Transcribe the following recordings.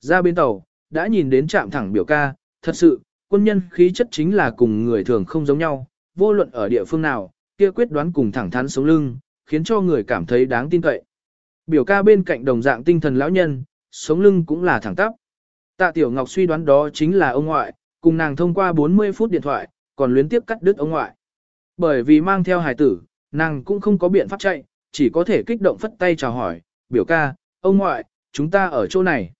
Ra bên tàu, đã nhìn đến chạm thẳng biểu ca, thật sự, quân nhân khí chất chính là cùng người thường không giống nhau, vô luận ở địa phương nào, kia quyết đoán cùng thẳng thắn sống lưng, khiến cho người cảm thấy đáng tin cậy. Biểu ca bên cạnh đồng dạng tinh thần lão nhân, sống lưng cũng là thẳng tắp. Tạ Tiểu Ngọc suy đoán đó chính là ông ngoại, cùng nàng thông qua 40 phút điện thoại, còn luyến tiếp cắt đứt ông ngoại. Bởi vì mang theo hài tử, nàng cũng không có biện pháp chạy, chỉ có thể kích động phất tay chào hỏi, biểu ca, ông ngoại, chúng ta ở chỗ này.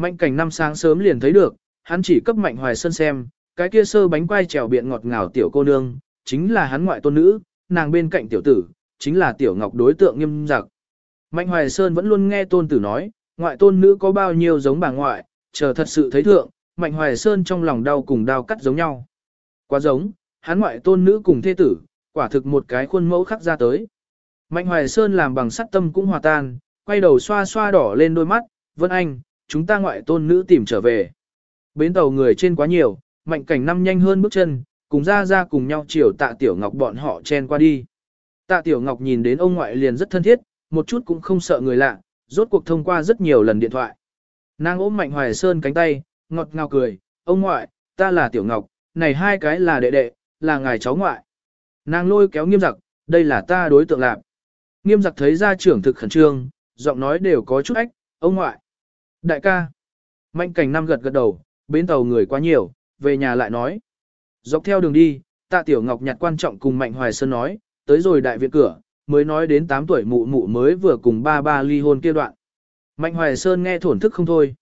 Mạnh cảnh năm sáng sớm liền thấy được, hắn chỉ cấp mạnh hoài sơn xem, cái kia sơ bánh quai trèo biện ngọt ngào tiểu cô nương, chính là hắn ngoại tôn nữ, nàng bên cạnh tiểu tử, chính là tiểu ngọc đối tượng nghiêm giặc. Mạnh hoài sơn vẫn luôn nghe tôn tử nói, ngoại tôn nữ có bao nhiêu giống bà ngoại, chờ thật sự thấy thượng, mạnh hoài sơn trong lòng đau cùng đau cắt giống nhau. Quá giống, hắn ngoại tôn nữ cùng thê tử, quả thực một cái khuôn mẫu khắc ra tới. Mạnh hoài sơn làm bằng sắt tâm cũng hòa tan, quay đầu xoa xoa đỏ lên đôi mắt, Vân Anh, chúng ta ngoại tôn nữ tìm trở về. Bến tàu người trên quá nhiều, mạnh cảnh năm nhanh hơn bước chân, cùng ra ra cùng nhau chiều tạ tiểu ngọc bọn họ chen qua đi. Tạ tiểu ngọc nhìn đến ông ngoại liền rất thân thiết, một chút cũng không sợ người lạ, rốt cuộc thông qua rất nhiều lần điện thoại. Nàng ôm mạnh hoài sơn cánh tay, ngọt ngào cười, ông ngoại, ta là tiểu ngọc, này hai cái là đệ đệ, là ngài cháu ngoại. Nàng lôi kéo nghiêm giặc, đây là ta đối tượng làm Nghiêm giặc thấy ra trưởng thực khẩn trương, giọng nói đều có chút ách, ông ngoại. Đại ca. Mạnh cảnh năm gật gật đầu, bến tàu người quá nhiều, về nhà lại nói. Dọc theo đường đi, tạ tiểu ngọc nhặt quan trọng cùng Mạnh Hoài Sơn nói, tới rồi đại viện cửa, mới nói đến 8 tuổi mụ mụ mới vừa cùng ba ba ly hôn kia đoạn. Mạnh Hoài Sơn nghe thổn thức không thôi.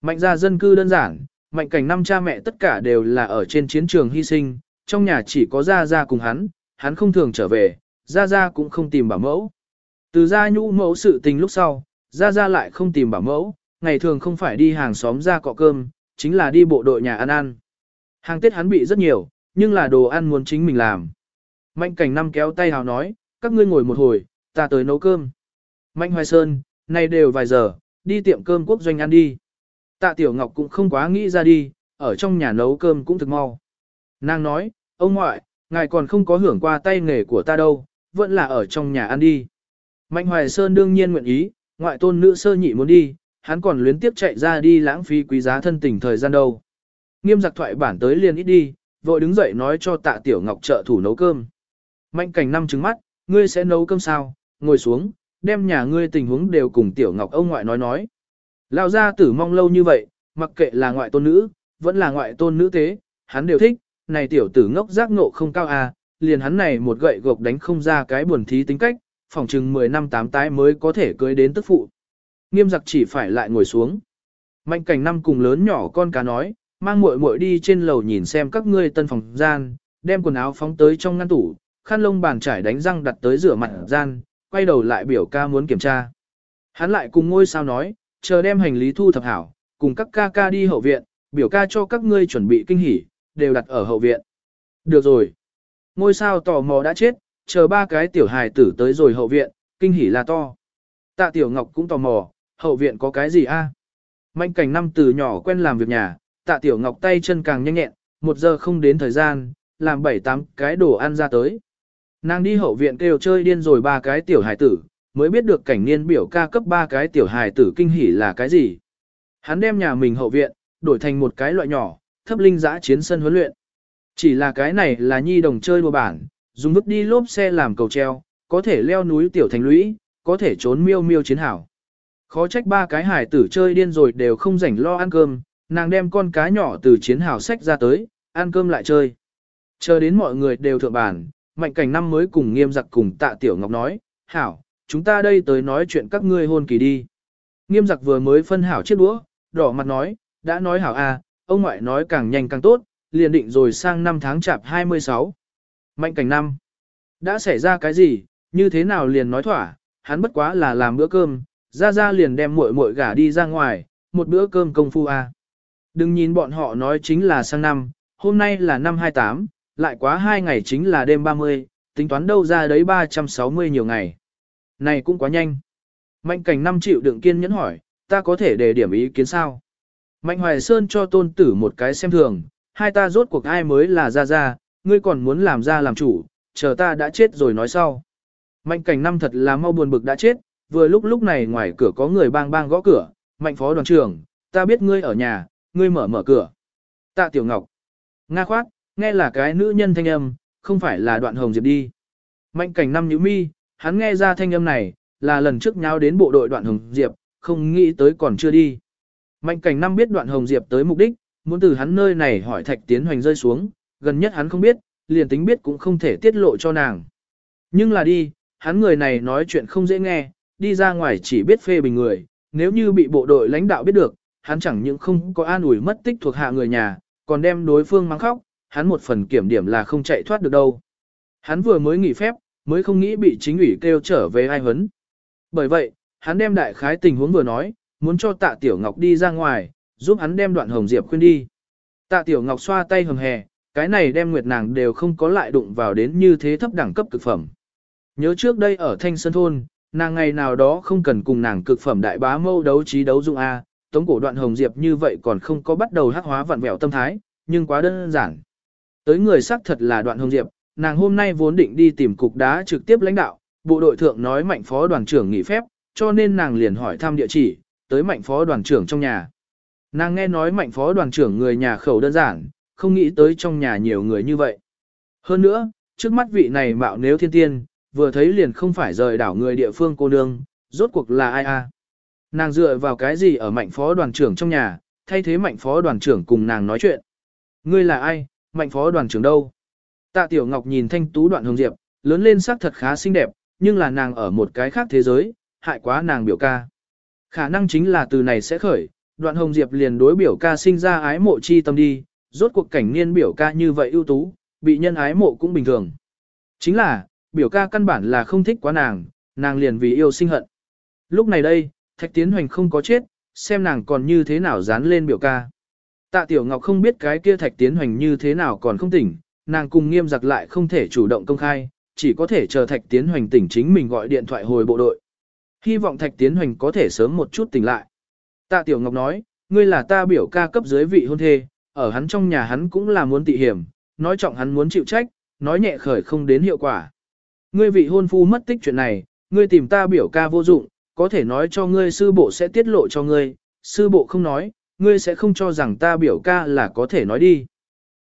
Mạnh gia dân cư đơn giản, mạnh cảnh năm cha mẹ tất cả đều là ở trên chiến trường hy sinh, trong nhà chỉ có Gia Gia cùng hắn, hắn không thường trở về, Gia Gia cũng không tìm bảo mẫu. Từ gia nhũ mẫu sự tình lúc sau, Gia Gia lại không tìm bảo mẫu, ngày thường không phải đi hàng xóm ra cọ cơm, chính là đi bộ đội nhà ăn ăn. Hàng Tết hắn bị rất nhiều, nhưng là đồ ăn muốn chính mình làm. Mạnh cảnh năm kéo tay hào nói, các ngươi ngồi một hồi, ta tới nấu cơm. Mạnh Hoài Sơn, nay đều vài giờ, đi tiệm cơm quốc doanh ăn đi. Tạ Tiểu Ngọc cũng không quá nghĩ ra đi, ở trong nhà nấu cơm cũng thực mau. Nàng nói, ông ngoại, ngài còn không có hưởng qua tay nghề của ta đâu, vẫn là ở trong nhà ăn đi. Mạnh Hoài Sơn đương nhiên nguyện ý, ngoại tôn nữ sơ nhị muốn đi, hắn còn luyến tiếp chạy ra đi lãng phí quý giá thân tình thời gian đâu. Nghiêm giặc thoại bản tới liền ít đi, vội đứng dậy nói cho tạ tiểu ngọc trợ thủ nấu cơm. Mạnh cảnh năm trứng mắt, ngươi sẽ nấu cơm sao, ngồi xuống, đem nhà ngươi tình huống đều cùng tiểu ngọc ông ngoại nói nói. Lao gia tử mong lâu như vậy, mặc kệ là ngoại tôn nữ, vẫn là ngoại tôn nữ thế, hắn đều thích, này tiểu tử ngốc giác ngộ không cao à, liền hắn này một gậy gộc đánh không ra cái buồn thí tính cách, phòng chừng 10 năm tám tái mới có thể cưới đến tức phụ. Nghiêm giặc chỉ phải lại ngồi xuống. Mạnh cảnh năm cùng lớn nhỏ con cá nói, mang muội muội đi trên lầu nhìn xem các ngươi tân phòng gian, đem quần áo phóng tới trong ngăn tủ, khăn lông bàn trải đánh răng đặt tới rửa mặt gian, quay đầu lại biểu ca muốn kiểm tra. Hắn lại cùng ngôi sao nói, chờ đem hành lý thu thập hảo, cùng các ca ca đi hậu viện, biểu ca cho các ngươi chuẩn bị kinh hỉ, đều đặt ở hậu viện. Được rồi. Ngôi sao tò mò đã chết, chờ ba cái tiểu hài tử tới rồi hậu viện, kinh hỉ là to. Tạ tiểu ngọc cũng tò mò, hậu viện có cái gì a? Mạnh cảnh năm từ nhỏ quen làm việc nhà, tạ tiểu ngọc tay chân càng nhanh nhẹn, một giờ không đến thời gian, làm bảy tám cái đồ ăn ra tới. Nàng đi hậu viện kêu chơi điên rồi ba cái tiểu hài tử, mới biết được cảnh niên biểu ca cấp ba cái tiểu hài tử kinh hỉ là cái gì. Hắn đem nhà mình hậu viện, đổi thành một cái loại nhỏ, thấp linh giã chiến sân huấn luyện. Chỉ là cái này là nhi đồng chơi đùa bản, dùng bước đi lốp xe làm cầu treo, có thể leo núi tiểu thành lũy, có thể trốn miêu miêu chiến hảo. Khó trách ba cái hải tử chơi điên rồi đều không rảnh lo ăn cơm, nàng đem con cá nhỏ từ chiến hào sách ra tới, ăn cơm lại chơi. Chờ đến mọi người đều thượng bàn, mạnh cảnh năm mới cùng nghiêm giặc cùng tạ tiểu ngọc nói, hảo, chúng ta đây tới nói chuyện các ngươi hôn kỳ đi. Nghiêm giặc vừa mới phân hảo chiếc đũa, đỏ mặt nói, đã nói hảo à, ông ngoại nói càng nhanh càng tốt, liền định rồi sang năm tháng chạp 26. Mạnh cảnh năm, đã xảy ra cái gì, như thế nào liền nói thỏa, hắn bất quá là làm bữa cơm, ra ra liền đem muội muội gả đi ra ngoài, một bữa cơm công phu à. Đừng nhìn bọn họ nói chính là sang năm, hôm nay là năm 28, lại quá hai ngày chính là đêm 30, tính toán đâu ra đấy 360 nhiều ngày. Này cũng quá nhanh. Mạnh cảnh năm triệu đựng kiên nhẫn hỏi, ta có thể để điểm ý kiến sao? Mạnh Hoài Sơn cho tôn tử một cái xem thường, hai ta rốt cuộc ai mới là ra ra, ngươi còn muốn làm ra làm chủ, chờ ta đã chết rồi nói sau. Mạnh cảnh năm thật là mau buồn bực đã chết, vừa lúc lúc này ngoài cửa có người bang bang gõ cửa, mạnh phó đoàn trưởng, ta biết ngươi ở nhà, ngươi mở mở cửa. Tạ Tiểu Ngọc. Nga khoát, nghe là cái nữ nhân thanh âm, không phải là đoạn hồng diệp đi. Mạnh cảnh năm Nhữ mi, hắn nghe ra thanh âm này, là lần trước nháo đến bộ đội đoạn hồng diệp, không nghĩ tới còn chưa đi. Mạnh cảnh năm biết đoạn hồng diệp tới mục đích, muốn từ hắn nơi này hỏi thạch tiến hoành rơi xuống, gần nhất hắn không biết, liền tính biết cũng không thể tiết lộ cho nàng. Nhưng là đi, hắn người này nói chuyện không dễ nghe, đi ra ngoài chỉ biết phê bình người, nếu như bị bộ đội lãnh đạo biết được, hắn chẳng những không có an ủi mất tích thuộc hạ người nhà, còn đem đối phương mang khóc, hắn một phần kiểm điểm là không chạy thoát được đâu. Hắn vừa mới nghỉ phép, mới không nghĩ bị chính ủy kêu trở về ai huấn. Bởi vậy, hắn đem đại khái tình huống vừa nói, muốn cho tạ tiểu ngọc đi ra ngoài, giúp hắn đem đoạn hồng diệp khuyên đi. Tạ tiểu ngọc xoa tay hầm hè, cái này đem nguyệt nàng đều không có lại đụng vào đến như thế thấp đẳng cấp cực phẩm. Nhớ trước đây ở Thanh Sơn Thôn, nàng ngày nào đó không cần cùng nàng cực phẩm đại bá mâu đấu trí đấu dụng A, tống cổ đoạn hồng diệp như vậy còn không có bắt đầu hắc hóa vặn vẹo tâm thái, nhưng quá đơn giản. Tới người xác thật là đoạn hồng diệp, nàng hôm nay vốn định đi tìm cục đá trực tiếp lãnh đạo, bộ đội thượng nói mạnh phó đoàn trưởng nghỉ phép, cho nên nàng liền hỏi thăm địa chỉ, tới mạnh phó đoàn trưởng trong nhà. Nàng nghe nói mạnh phó đoàn trưởng người nhà khẩu đơn giản, không nghĩ tới trong nhà nhiều người như vậy. Hơn nữa, trước mắt vị này mạo nếu thiên tiên, vừa thấy liền không phải rời đảo người địa phương cô nương, rốt cuộc là ai a? Nàng dựa vào cái gì ở mạnh phó đoàn trưởng trong nhà, thay thế mạnh phó đoàn trưởng cùng nàng nói chuyện. Ngươi là ai, mạnh phó đoàn trưởng đâu? Tạ Tiểu Ngọc nhìn thanh tú đoạn hồng diệp, lớn lên sắc thật khá xinh đẹp, nhưng là nàng ở một cái khác thế giới, hại quá nàng biểu ca. Khả năng chính là từ này sẽ khởi, đoạn hồng diệp liền đối biểu ca sinh ra ái mộ chi tâm đi, rốt cuộc cảnh niên biểu ca như vậy ưu tú, bị nhân ái mộ cũng bình thường. Chính là, biểu ca căn bản là không thích quá nàng, nàng liền vì yêu sinh hận. Lúc này đây, Thạch Tiến Hoành không có chết, xem nàng còn như thế nào dán lên biểu ca. Tạ Tiểu Ngọc không biết cái kia Thạch Tiến Hoành như thế nào còn không tỉnh, nàng cùng nghiêm giặc lại không thể chủ động công khai, chỉ có thể chờ Thạch Tiến Hoành tỉnh chính mình gọi điện thoại hồi bộ đội. Hy vọng Thạch Tiến Hoành có thể sớm một chút tỉnh lại. Tạ Tiểu Ngọc nói, ngươi là ta biểu ca cấp dưới vị hôn thê, ở hắn trong nhà hắn cũng là muốn tị hiểm, nói trọng hắn muốn chịu trách, nói nhẹ khởi không đến hiệu quả. Ngươi vị hôn phu mất tích chuyện này, ngươi tìm ta biểu ca vô dụng, có thể nói cho ngươi sư bộ sẽ tiết lộ cho ngươi, sư bộ không nói, ngươi sẽ không cho rằng ta biểu ca là có thể nói đi.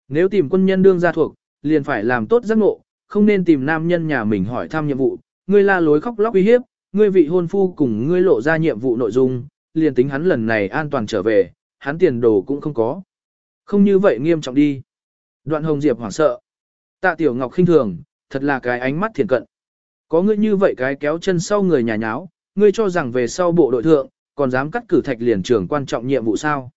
Nếu tìm quân nhân đương gia thuộc, liền phải làm tốt giác ngộ, không nên tìm nam nhân nhà mình hỏi thăm nhiệm vụ, ngươi la lối khóc lóc uy hiếp, ngươi vị hôn phu cùng ngươi lộ ra nhiệm vụ nội dung, liền tính hắn lần này an toàn trở về, hắn tiền đồ cũng không có. Không như vậy nghiêm trọng đi. Đoạn hồng diệp hoảng sợ. Tạ tiểu ngọc khinh thường, thật là cái ánh mắt thiền cận. Có ngươi như vậy cái kéo chân sau người nhà nháo, ngươi cho rằng về sau bộ đội thượng, còn dám cắt cử thạch liền trưởng quan trọng nhiệm vụ sao.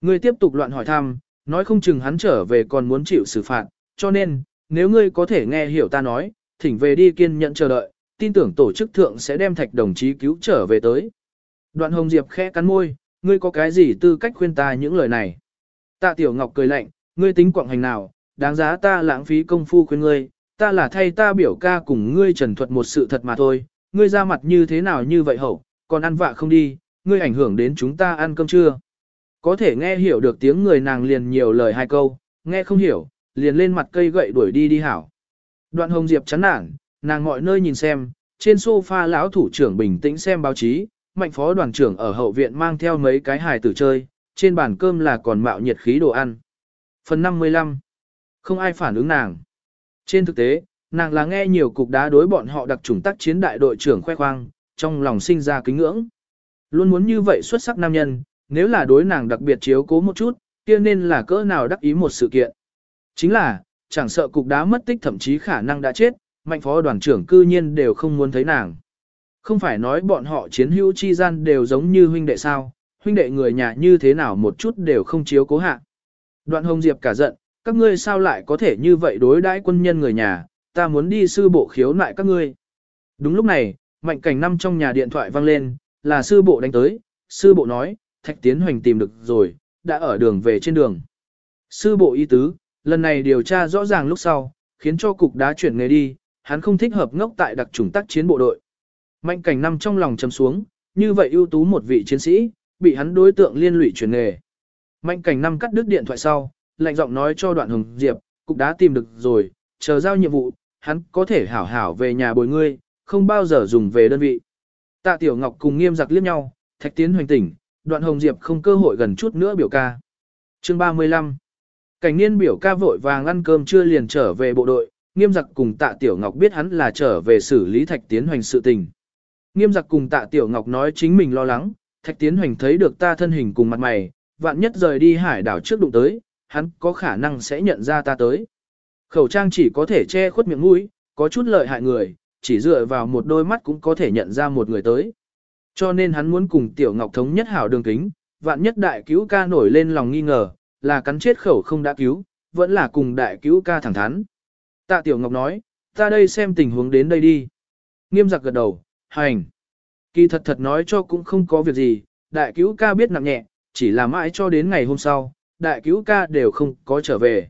Ngươi tiếp tục loạn hỏi thăm, nói không chừng hắn trở về còn muốn chịu xử phạt, cho nên, nếu ngươi có thể nghe hiểu ta nói, thỉnh về đi kiên nhẫn chờ đợi, tin tưởng tổ chức thượng sẽ đem thạch đồng chí cứu trở về tới. Đoạn hồng diệp khẽ cắn môi, ngươi có cái gì tư cách khuyên ta những lời này. Tạ tiểu ngọc cười lạnh, ngươi tính quạng hành nào, đáng giá ta lãng phí công phu khuyên ngươi, ta là thay ta biểu ca cùng ngươi trần thuật một sự thật mà thôi, ngươi ra mặt như thế nào như vậy hậu, còn ăn vạ không đi, ngươi ảnh hưởng đến chúng ta ăn cơm trưa. Có thể nghe hiểu được tiếng người nàng liền nhiều lời hai câu, nghe không hiểu, liền lên mặt cây gậy đuổi đi đi hảo. Đoạn hồng diệp chán nản, nàng mọi nơi nhìn xem, trên sofa lão thủ trưởng bình tĩnh xem báo chí, mạnh phó đoàn trưởng ở hậu viện mang theo mấy cái hài tử chơi, trên bàn cơm là còn mạo nhiệt khí đồ ăn. Phần 55 Không ai phản ứng nàng. Trên thực tế, nàng là nghe nhiều cục đá đối bọn họ đặc trùng tác chiến đại đội trưởng khoe khoang, trong lòng sinh ra kính ngưỡng. Luôn muốn như vậy xuất sắc nam nhân, nếu là đối nàng đặc biệt chiếu cố một chút, kia nên là cỡ nào đắc ý một sự kiện. Chính là, chẳng sợ cục đá mất tích thậm chí khả năng đã chết, mạnh phó đoàn trưởng cư nhiên đều không muốn thấy nàng. Không phải nói bọn họ chiến hữu chi gian đều giống như huynh đệ sao, huynh đệ người nhà như thế nào một chút đều không chiếu cố hạ. Đoạn hồng diệp cả giận, các ngươi sao lại có thể như vậy đối đãi quân nhân người nhà, ta muốn đi sư bộ khiếu nại các ngươi. Đúng lúc này, mạnh cảnh năm trong nhà điện thoại vang lên, là sư bộ đánh tới, sư bộ nói, thạch tiến hoành tìm được rồi, đã ở đường về trên đường. Sư bộ y tứ, lần này điều tra rõ ràng lúc sau, khiến cho cục đá chuyển nghề đi, hắn không thích hợp ngốc tại đặc trùng tác chiến bộ đội. Mạnh cảnh năm trong lòng chấm xuống, như vậy ưu tú một vị chiến sĩ, bị hắn đối tượng liên lụy chuyển nghề. Mạnh cảnh năm cắt đứt điện thoại sau, lạnh giọng nói cho đoạn hồng diệp, cục đã tìm được rồi, chờ giao nhiệm vụ, hắn có thể hảo hảo về nhà bồi ngươi, không bao giờ dùng về đơn vị. Tạ Tiểu Ngọc cùng nghiêm giặc liếc nhau, thạch tiến hoành tỉnh, đoạn hồng diệp không cơ hội gần chút nữa biểu ca. Chương 35 Cảnh niên biểu ca vội vàng ăn cơm chưa liền trở về bộ đội, nghiêm giặc cùng tạ tiểu ngọc biết hắn là trở về xử lý thạch tiến hoành sự tình. Nghiêm giặc cùng tạ tiểu ngọc nói chính mình lo lắng, thạch tiến hoành thấy được ta thân hình cùng mặt mày, vạn nhất rời đi hải đảo trước đụng tới, hắn có khả năng sẽ nhận ra ta tới. Khẩu trang chỉ có thể che khuất miệng mũi, có chút lợi hại người, chỉ dựa vào một đôi mắt cũng có thể nhận ra một người tới. Cho nên hắn muốn cùng Tiểu Ngọc thống nhất hảo đường kính, vạn nhất đại cứu ca nổi lên lòng nghi ngờ, là cắn chết khẩu không đã cứu, vẫn là cùng đại cứu ca thẳng thắn. Tạ Tiểu Ngọc nói, ta đây xem tình huống đến đây đi. Nghiêm giặc gật đầu, hành. Kỳ thật thật nói cho cũng không có việc gì, đại cứu ca biết nặng nhẹ, chỉ là mãi cho đến ngày hôm sau, đại cứu ca đều không có trở về.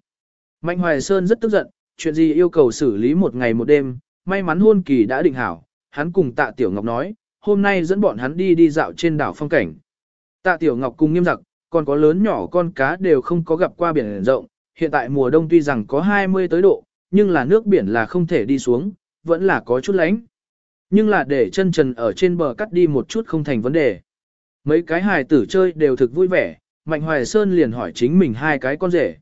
Mạnh Hoài Sơn rất tức giận, chuyện gì yêu cầu xử lý một ngày một đêm, may mắn hôn kỳ đã định hảo, hắn cùng tạ Tiểu Ngọc nói, hôm nay dẫn bọn hắn đi đi dạo trên đảo phong cảnh. Tạ Tiểu Ngọc cùng nghiêm giặc, còn có lớn nhỏ con cá đều không có gặp qua biển rộng, hiện tại mùa đông tuy rằng có 20 tới độ, nhưng là nước biển là không thể đi xuống, vẫn là có chút lánh. Nhưng là để chân trần ở trên bờ cắt đi một chút không thành vấn đề. Mấy cái hài tử chơi đều thực vui vẻ, Mạnh Hoài Sơn liền hỏi chính mình hai cái con rể.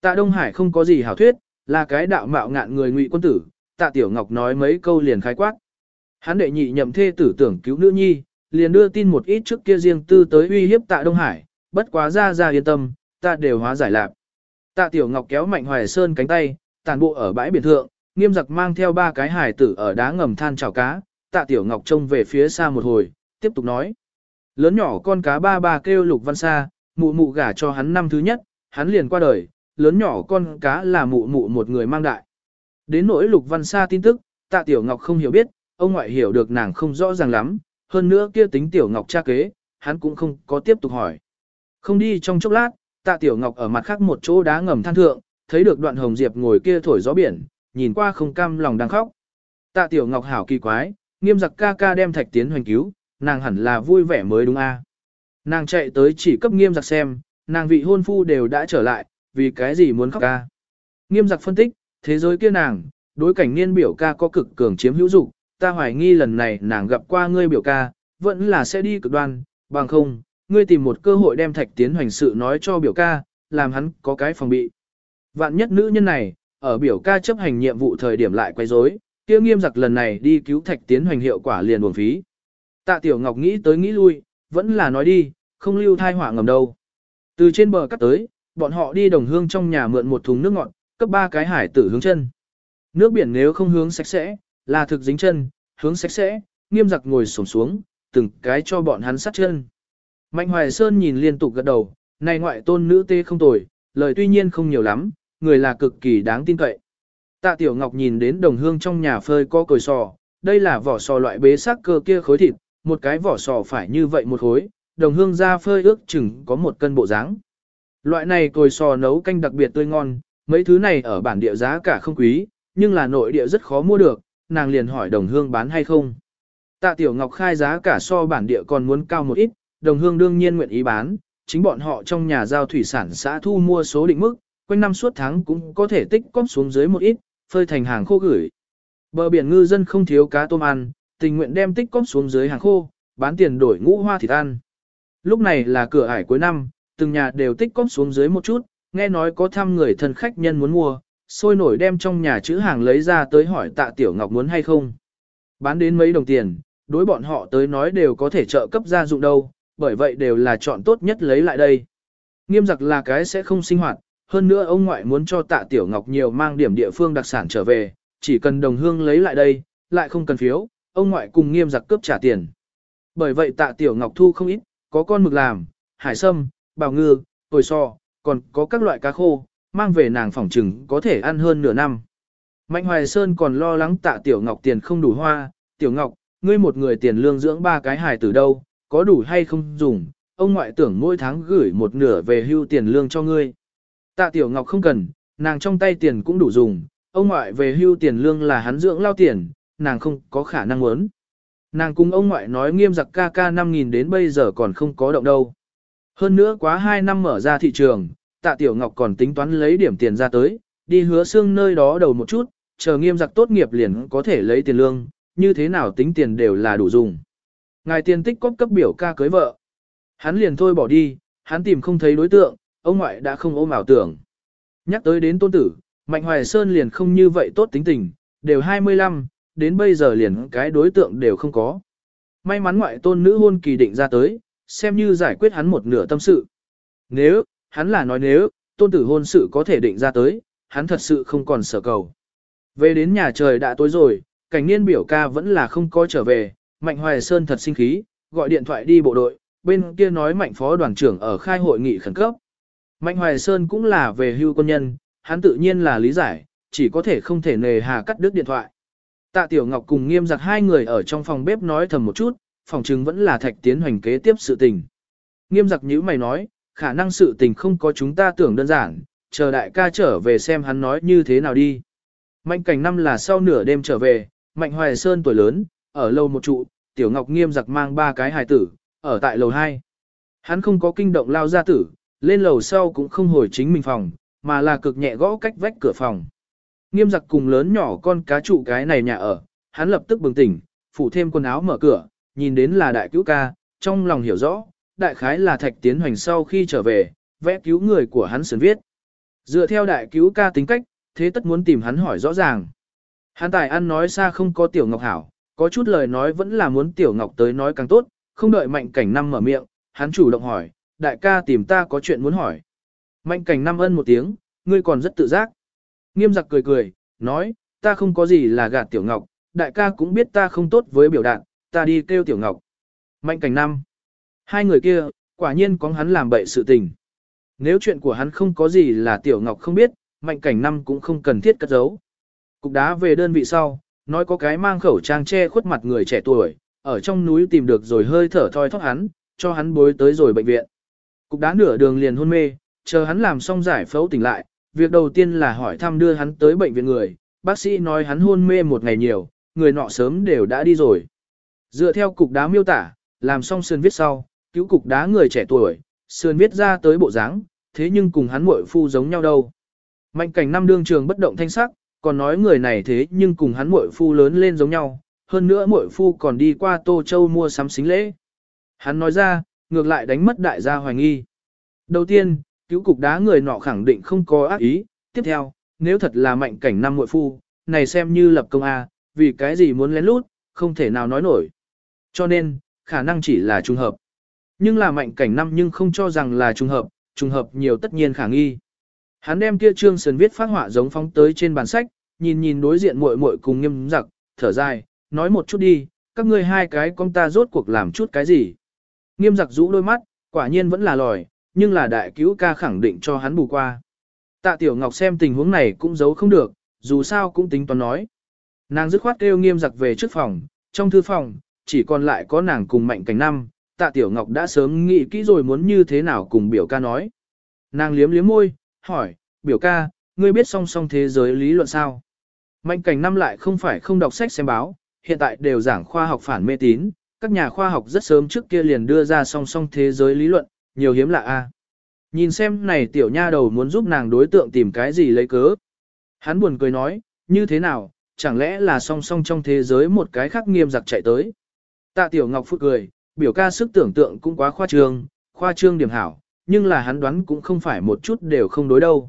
Tạ Đông Hải không có gì hảo thuyết, là cái đạo mạo ngạn người ngụy quân tử, Tạ Tiểu Ngọc nói mấy câu liền khai quát. Hắn đệ nhị nhậm thê tử tưởng cứu nữ nhi, liền đưa tin một ít trước kia riêng tư tới uy hiếp Tạ Đông Hải, bất quá ra ra yên tâm, ta đều hóa giải lạc. Tạ Tiểu Ngọc kéo Mạnh Hoài Sơn cánh tay, tàn bộ ở bãi biển thượng, nghiêm giặc mang theo ba cái hải tử ở đá ngầm than chảo cá, Tạ Tiểu Ngọc trông về phía xa một hồi, tiếp tục nói. Lớn nhỏ con cá ba ba kêu lục văn sa, mụ mụ gả cho hắn năm thứ nhất, hắn liền qua đời, lớn nhỏ con cá là mụ mụ một người mang đại. Đến nỗi lục văn sa tin tức, tạ tiểu ngọc không hiểu biết, ông ngoại hiểu được nàng không rõ ràng lắm, hơn nữa kia tính tiểu ngọc cha kế, hắn cũng không có tiếp tục hỏi. Không đi trong chốc lát, tạ tiểu ngọc ở mặt khác một chỗ đá ngầm than thượng, thấy được đoạn hồng diệp ngồi kia thổi gió biển, nhìn qua không cam lòng đang khóc. Tạ tiểu ngọc hảo kỳ quái, nghiêm giặc ca ca đem thạch tiến hoành cứu, nàng hẳn là vui vẻ mới đúng a. Nàng chạy tới chỉ cấp nghiêm giặc xem, nàng vị hôn phu đều đã trở lại, vì cái gì muốn khóc ca. Nghiêm giặc phân tích, thế giới kia nàng, đối cảnh niên biểu ca có cực cường chiếm hữu dục, ta hoài nghi lần này nàng gặp qua ngươi biểu ca, vẫn là sẽ đi cực đoan, bằng không, ngươi tìm một cơ hội đem thạch tiến hoành sự nói cho biểu ca, làm hắn có cái phòng bị. Vạn nhất nữ nhân này, ở biểu ca chấp hành nhiệm vụ thời điểm lại quay rối, kia nghiêm giặc lần này đi cứu thạch tiến hoành hiệu quả liền buồn phí. Tạ Tiểu Ngọc nghĩ tới nghĩ lui, vẫn là nói đi, không lưu thai hỏa ngầm đâu. Từ trên bờ cắt tới, bọn họ đi đồng hương trong nhà mượn một thùng nước ngọt, cấp ba cái hải tử hướng chân. Nước biển nếu không hướng sạch sẽ, là thực dính chân, hướng sạch sẽ, nghiêm giặc ngồi xổm xuống, từng cái cho bọn hắn sát chân. Mạnh Hoài Sơn nhìn liên tục gật đầu, này ngoại tôn nữ tê không tồi, lời tuy nhiên không nhiều lắm, người là cực kỳ đáng tin cậy. Tạ Tiểu Ngọc nhìn đến đồng hương trong nhà phơi co cồi sò, đây là vỏ sò loại bế sắc cơ kia khối thịt, một cái vỏ sò phải như vậy một khối, đồng hương ra phơi ước chừng có một cân bộ dáng. Loại này cồi sò nấu canh đặc biệt tươi ngon, mấy thứ này ở bản địa giá cả không quý, nhưng là nội địa rất khó mua được, nàng liền hỏi đồng hương bán hay không. Tạ Tiểu Ngọc khai giá cả so bản địa còn muốn cao một ít, đồng hương đương nhiên nguyện ý bán, chính bọn họ trong nhà giao thủy sản xã thu mua số định mức, quanh năm suốt tháng cũng có thể tích cóp xuống dưới một ít, phơi thành hàng khô gửi. Bờ biển ngư dân không thiếu cá tôm ăn, tình nguyện đem tích cóp xuống dưới hàng khô, bán tiền đổi ngũ hoa thịt ăn. Lúc này là cửa ải cuối năm, từng nhà đều tích cóp xuống dưới một chút, nghe nói có thăm người thân khách nhân muốn mua, sôi nổi đem trong nhà chữ hàng lấy ra tới hỏi tạ tiểu ngọc muốn hay không. Bán đến mấy đồng tiền, đối bọn họ tới nói đều có thể trợ cấp gia dụng đâu, bởi vậy đều là chọn tốt nhất lấy lại đây. Nghiêm giặc là cái sẽ không sinh hoạt, hơn nữa ông ngoại muốn cho tạ tiểu ngọc nhiều mang điểm địa phương đặc sản trở về, chỉ cần đồng hương lấy lại đây, lại không cần phiếu, ông ngoại cùng nghiêm giặc cướp trả tiền. Bởi vậy tạ tiểu ngọc thu không ít, có con mực làm, hải sâm, bào ngư, tồi so, còn có các loại cá khô, mang về nàng phỏng trừng có thể ăn hơn nửa năm. Mạnh Hoài Sơn còn lo lắng tạ Tiểu Ngọc tiền không đủ hoa, Tiểu Ngọc, ngươi một người tiền lương dưỡng ba cái hài từ đâu, có đủ hay không dùng, ông ngoại tưởng mỗi tháng gửi một nửa về hưu tiền lương cho ngươi. Tạ Tiểu Ngọc không cần, nàng trong tay tiền cũng đủ dùng, ông ngoại về hưu tiền lương là hắn dưỡng lao tiền, nàng không có khả năng muốn. Nàng cùng ông ngoại nói nghiêm giặc ca ca 5.000 đến bây giờ còn không có động đâu. Hơn nữa quá 2 năm mở ra thị trường, tạ tiểu ngọc còn tính toán lấy điểm tiền ra tới, đi hứa xương nơi đó đầu một chút, chờ nghiêm giặc tốt nghiệp liền có thể lấy tiền lương, như thế nào tính tiền đều là đủ dùng. Ngài tiền tích cóp cấp biểu ca cưới vợ. Hắn liền thôi bỏ đi, hắn tìm không thấy đối tượng, ông ngoại đã không ôm ảo tưởng. Nhắc tới đến tôn tử, Mạnh Hoài Sơn liền không như vậy tốt tính tình, đều 25, đến bây giờ liền cái đối tượng đều không có. May mắn ngoại tôn nữ hôn kỳ định ra tới, xem như giải quyết hắn một nửa tâm sự. Nếu, hắn là nói nếu, tôn tử hôn sự có thể định ra tới, hắn thật sự không còn sở cầu. Về đến nhà trời đã tối rồi, cảnh niên biểu ca vẫn là không có trở về, Mạnh Hoài Sơn thật sinh khí, gọi điện thoại đi bộ đội, bên kia nói Mạnh Phó đoàn trưởng ở khai hội nghị khẩn cấp. Mạnh Hoài Sơn cũng là về hưu quân nhân, hắn tự nhiên là lý giải, chỉ có thể không thể nề hà cắt đứt điện thoại. Tạ Tiểu Ngọc cùng nghiêm giặc hai người ở trong phòng bếp nói thầm một chút, phòng chứng vẫn là thạch tiến hoành kế tiếp sự tình. Nghiêm giặc nhữ mày nói, khả năng sự tình không có chúng ta tưởng đơn giản, chờ đại ca trở về xem hắn nói như thế nào đi. Mạnh cảnh năm là sau nửa đêm trở về, Mạnh Hoài Sơn tuổi lớn, ở lâu một trụ, Tiểu Ngọc nghiêm giặc mang ba cái hài tử, ở tại lầu 2. Hắn không có kinh động lao ra tử, lên lầu sau cũng không hồi chính mình phòng, mà là cực nhẹ gõ cách vách cửa phòng. Nghiêm giặc cùng lớn nhỏ con cá trụ cái này nhà ở, hắn lập tức bừng tỉnh, phủ thêm quần áo mở cửa, nhìn đến là đại cứu ca, trong lòng hiểu rõ, đại khái là thạch tiến hoành sau khi trở về, vẽ cứu người của hắn sườn viết. Dựa theo đại cứu ca tính cách, thế tất muốn tìm hắn hỏi rõ ràng. Hắn tài ăn nói xa không có tiểu ngọc hảo, có chút lời nói vẫn là muốn tiểu ngọc tới nói càng tốt, không đợi mạnh cảnh năm mở miệng, hắn chủ động hỏi, đại ca tìm ta có chuyện muốn hỏi. Mạnh cảnh năm ân một tiếng, ngươi còn rất tự giác. Nghiêm giặc cười cười, nói, ta không có gì là gạt tiểu ngọc, đại ca cũng biết ta không tốt với biểu đạn, ta đi kêu tiểu ngọc. Mạnh cảnh năm. Hai người kia, quả nhiên có hắn làm bậy sự tình. Nếu chuyện của hắn không có gì là tiểu ngọc không biết, mạnh cảnh năm cũng không cần thiết cất giấu. Cục đá về đơn vị sau, nói có cái mang khẩu trang che khuất mặt người trẻ tuổi, ở trong núi tìm được rồi hơi thở thoi thóp hắn, cho hắn bối tới rồi bệnh viện. Cục đá nửa đường liền hôn mê, chờ hắn làm xong giải phẫu tỉnh lại, việc đầu tiên là hỏi thăm đưa hắn tới bệnh viện người, bác sĩ nói hắn hôn mê một ngày nhiều, người nọ sớm đều đã đi rồi. Dựa theo cục đá miêu tả, làm xong sườn viết sau, cứu cục đá người trẻ tuổi, sườn viết ra tới bộ dáng, thế nhưng cùng hắn muội phu giống nhau đâu. Mạnh cảnh năm đương trường bất động thanh sắc, còn nói người này thế nhưng cùng hắn muội phu lớn lên giống nhau, hơn nữa muội phu còn đi qua Tô Châu mua sắm xính lễ. Hắn nói ra, ngược lại đánh mất đại gia hoài nghi. Đầu tiên, cứu cục đá người nọ khẳng định không có ác ý, tiếp theo, nếu thật là mạnh cảnh năm muội phu, này xem như lập công A, vì cái gì muốn lén lút, không thể nào nói nổi. Cho nên, khả năng chỉ là trùng hợp. Nhưng là mạnh cảnh năm nhưng không cho rằng là trùng hợp, trùng hợp nhiều tất nhiên khả nghi. Hắn đem kia trương sườn viết phát họa giống phóng tới trên bàn sách, nhìn nhìn đối diện muội muội cùng nghiêm giặc, thở dài, nói một chút đi, các ngươi hai cái con ta rốt cuộc làm chút cái gì. Nghiêm giặc rũ đôi mắt, quả nhiên vẫn là lòi, nhưng là đại cứu ca khẳng định cho hắn bù qua. Tạ Tiểu Ngọc xem tình huống này cũng giấu không được, dù sao cũng tính toán nói. Nàng dứt khoát kêu nghiêm giặc về trước phòng, trong thư phòng, chỉ còn lại có nàng cùng mạnh cảnh năm, tạ Tiểu Ngọc đã sớm nghĩ kỹ rồi muốn như thế nào cùng biểu ca nói. Nàng liếm liếm môi, hỏi, biểu ca, ngươi biết song song thế giới lý luận sao? Mạnh cảnh năm lại không phải không đọc sách xem báo, hiện tại đều giảng khoa học phản mê tín, các nhà khoa học rất sớm trước kia liền đưa ra song song thế giới lý luận, nhiều hiếm lạ a. Nhìn xem này tiểu nha đầu muốn giúp nàng đối tượng tìm cái gì lấy cớ. Hắn buồn cười nói, như thế nào, chẳng lẽ là song song trong thế giới một cái khác nghiêm giặc chạy tới. Tạ tiểu ngọc phút cười, biểu ca sức tưởng tượng cũng quá khoa trương, khoa trương điểm hảo, nhưng là hắn đoán cũng không phải một chút đều không đối đâu.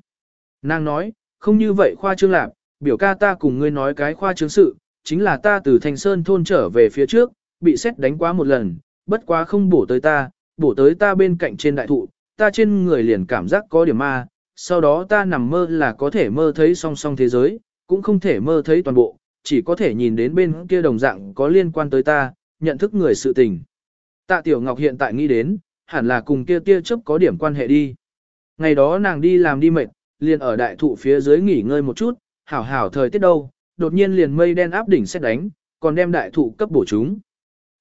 Nàng nói, không như vậy khoa trương lạc, biểu ca ta cùng ngươi nói cái khoa trương sự, chính là ta từ thành sơn thôn trở về phía trước, bị xét đánh quá một lần, bất quá không bổ tới ta, bổ tới ta bên cạnh trên đại thụ, ta trên người liền cảm giác có điểm ma, sau đó ta nằm mơ là có thể mơ thấy song song thế giới, cũng không thể mơ thấy toàn bộ, chỉ có thể nhìn đến bên kia đồng dạng có liên quan tới ta, nhận thức người sự tình. Tạ Tiểu Ngọc hiện tại nghĩ đến, hẳn là cùng kia tia chớp có điểm quan hệ đi. Ngày đó nàng đi làm đi mệt, liền ở đại thụ phía dưới nghỉ ngơi một chút, hảo hảo thời tiết đâu, đột nhiên liền mây đen áp đỉnh xét đánh, còn đem đại thụ cấp bổ chúng.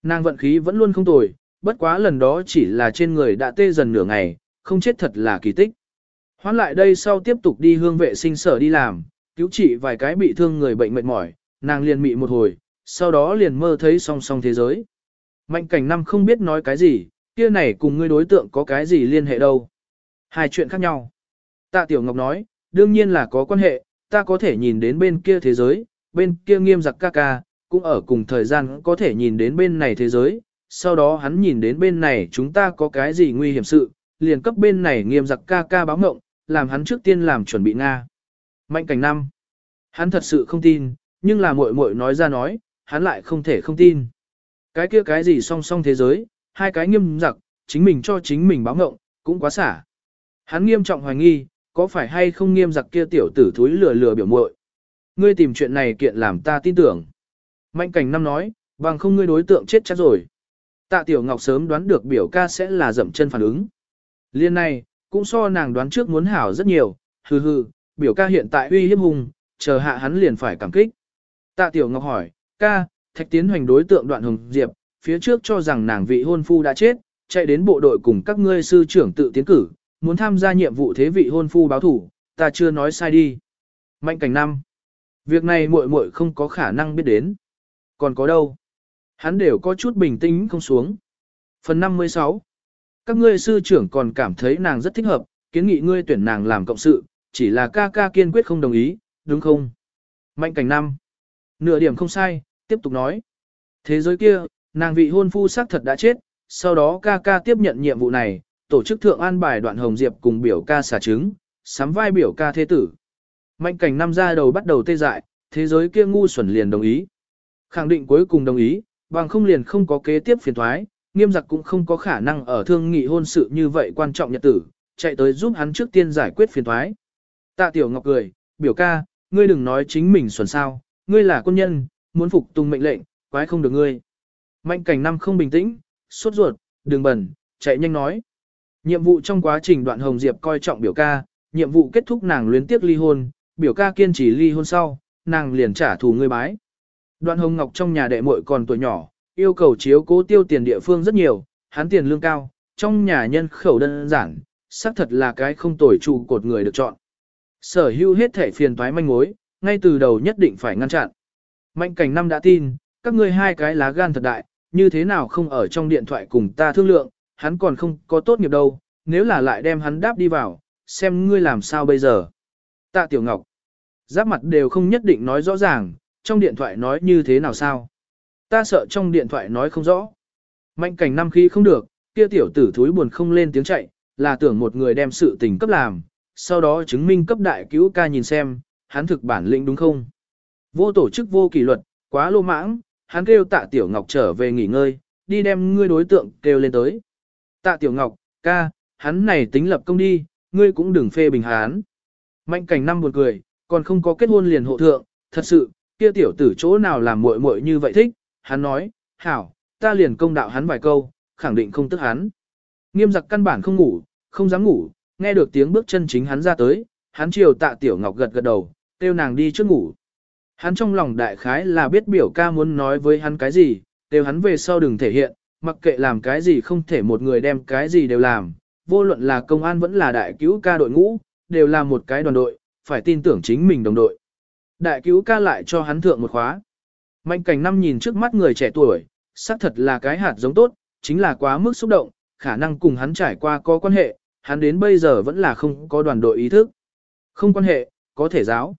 Nàng vận khí vẫn luôn không tồi, bất quá lần đó chỉ là trên người đã tê dần nửa ngày, không chết thật là kỳ tích. Hoán lại đây sau tiếp tục đi hương vệ sinh sở đi làm, cứu trị vài cái bị thương người bệnh mệt mỏi, nàng liền mị một hồi, sau đó liền mơ thấy song song thế giới. Mạnh cảnh năm không biết nói cái gì, kia này cùng ngươi đối tượng có cái gì liên hệ đâu. Hai chuyện khác nhau. Tạ Tiểu Ngọc nói, đương nhiên là có quan hệ, ta có thể nhìn đến bên kia thế giới, bên kia nghiêm giặc ca ca, cũng ở cùng thời gian có thể nhìn đến bên này thế giới, sau đó hắn nhìn đến bên này chúng ta có cái gì nguy hiểm sự, liền cấp bên này nghiêm giặc ca ca báo ngộng, làm hắn trước tiên làm chuẩn bị Nga. Mạnh cảnh năm. Hắn thật sự không tin, nhưng là muội muội nói ra nói, hắn lại không thể không tin. Cái kia cái gì song song thế giới, hai cái nghiêm giặc, chính mình cho chính mình báo ngộng, cũng quá xả. Hắn nghiêm trọng hoài nghi, có phải hay không nghiêm giặc kia tiểu tử thúi lừa lừa biểu muội. Ngươi tìm chuyện này kiện làm ta tin tưởng. Mạnh cảnh năm nói, bằng không ngươi đối tượng chết chắc rồi. Tạ Tiểu Ngọc sớm đoán được biểu ca sẽ là dậm chân phản ứng. Liên này, cũng so nàng đoán trước muốn hảo rất nhiều, hừ hừ, biểu ca hiện tại uy hiếp hùng, chờ hạ hắn liền phải cảm kích. Tạ Tiểu Ngọc hỏi, ca, thạch tiến hoành đối tượng đoạn hồng diệp, phía trước cho rằng nàng vị hôn phu đã chết, chạy đến bộ đội cùng các ngươi sư trưởng tự tiến cử, muốn tham gia nhiệm vụ thế vị hôn phu báo thủ, ta chưa nói sai đi. Mạnh cảnh năm. Việc này muội muội không có khả năng biết đến. Còn có đâu? Hắn đều có chút bình tĩnh không xuống. Phần 56. Các ngươi sư trưởng còn cảm thấy nàng rất thích hợp, kiến nghị ngươi tuyển nàng làm cộng sự, chỉ là ca ca kiên quyết không đồng ý, đúng không? Mạnh cảnh năm. Nửa điểm không sai, tiếp tục nói. Thế giới kia, nàng vị hôn phu xác thật đã chết, sau đó ca ca tiếp nhận nhiệm vụ này, tổ chức thượng an bài đoạn hồng diệp cùng biểu ca xả trứng, sắm vai biểu ca thế tử. Mạnh cảnh năm ra đầu bắt đầu tê dại, thế giới kia ngu xuẩn liền đồng ý. Khẳng định cuối cùng đồng ý, bằng không liền không có kế tiếp phiền thoái, nghiêm giặc cũng không có khả năng ở thương nghị hôn sự như vậy quan trọng nhật tử, chạy tới giúp hắn trước tiên giải quyết phiền thoái. Tạ Tiểu Ngọc cười, biểu ca, ngươi đừng nói chính mình xuẩn sao, ngươi là quân nhân, muốn phục tùng mệnh lệnh, quái không được ngươi. Mạnh cảnh năm không bình tĩnh, sốt ruột, đừng bẩn, chạy nhanh nói. Nhiệm vụ trong quá trình đoạn Hồng Diệp coi trọng biểu ca, nhiệm vụ kết thúc nàng luyến tiếc ly hôn, biểu ca kiên trì ly hôn sau, nàng liền trả thù ngươi bái. Đoạn Hồng Ngọc trong nhà đệ muội còn tuổi nhỏ, yêu cầu chiếu cố tiêu tiền địa phương rất nhiều, hắn tiền lương cao, trong nhà nhân khẩu đơn giản, xác thật là cái không tồi trụ cột người được chọn. Sở hữu hết thể phiền toái manh mối, ngay từ đầu nhất định phải ngăn chặn. Mạnh cảnh năm đã tin, các ngươi hai cái lá gan thật đại, như thế nào không ở trong điện thoại cùng ta thương lượng, hắn còn không có tốt nghiệp đâu, nếu là lại đem hắn đáp đi vào, xem ngươi làm sao bây giờ. Tạ Tiểu Ngọc, giáp mặt đều không nhất định nói rõ ràng, trong điện thoại nói như thế nào sao. Ta sợ trong điện thoại nói không rõ. Mạnh cảnh năm khi không được, kia tiểu tử thúi buồn không lên tiếng chạy, là tưởng một người đem sự tình cấp làm, sau đó chứng minh cấp đại cứu ca nhìn xem, hắn thực bản lĩnh đúng không. Vô tổ chức vô kỷ luật, quá lô mãng, hắn kêu tạ tiểu ngọc trở về nghỉ ngơi, đi đem ngươi đối tượng kêu lên tới. Tạ tiểu ngọc, ca, hắn này tính lập công đi, ngươi cũng đừng phê bình hắn. Mạnh cảnh năm buồn cười, còn không có kết hôn liền hộ thượng, thật sự, kia tiểu tử chỗ nào làm muội muội như vậy thích, hắn nói, hảo, ta liền công đạo hắn vài câu, khẳng định không tức hắn. Nghiêm giặc căn bản không ngủ, không dám ngủ, nghe được tiếng bước chân chính hắn ra tới, hắn chiều tạ tiểu ngọc gật gật đầu, kêu nàng đi trước ngủ. Hắn trong lòng đại khái là biết biểu ca muốn nói với hắn cái gì, kêu hắn về sau đừng thể hiện, mặc kệ làm cái gì không thể một người đem cái gì đều làm, vô luận là công an vẫn là đại cứu ca đội ngũ, đều là một cái đoàn đội, phải tin tưởng chính mình đồng đội. Đại cứu ca lại cho hắn thượng một khóa. Mạnh cảnh năm nhìn trước mắt người trẻ tuổi, xác thật là cái hạt giống tốt, chính là quá mức xúc động, khả năng cùng hắn trải qua có quan hệ, hắn đến bây giờ vẫn là không có đoàn đội ý thức. Không quan hệ, có thể giáo.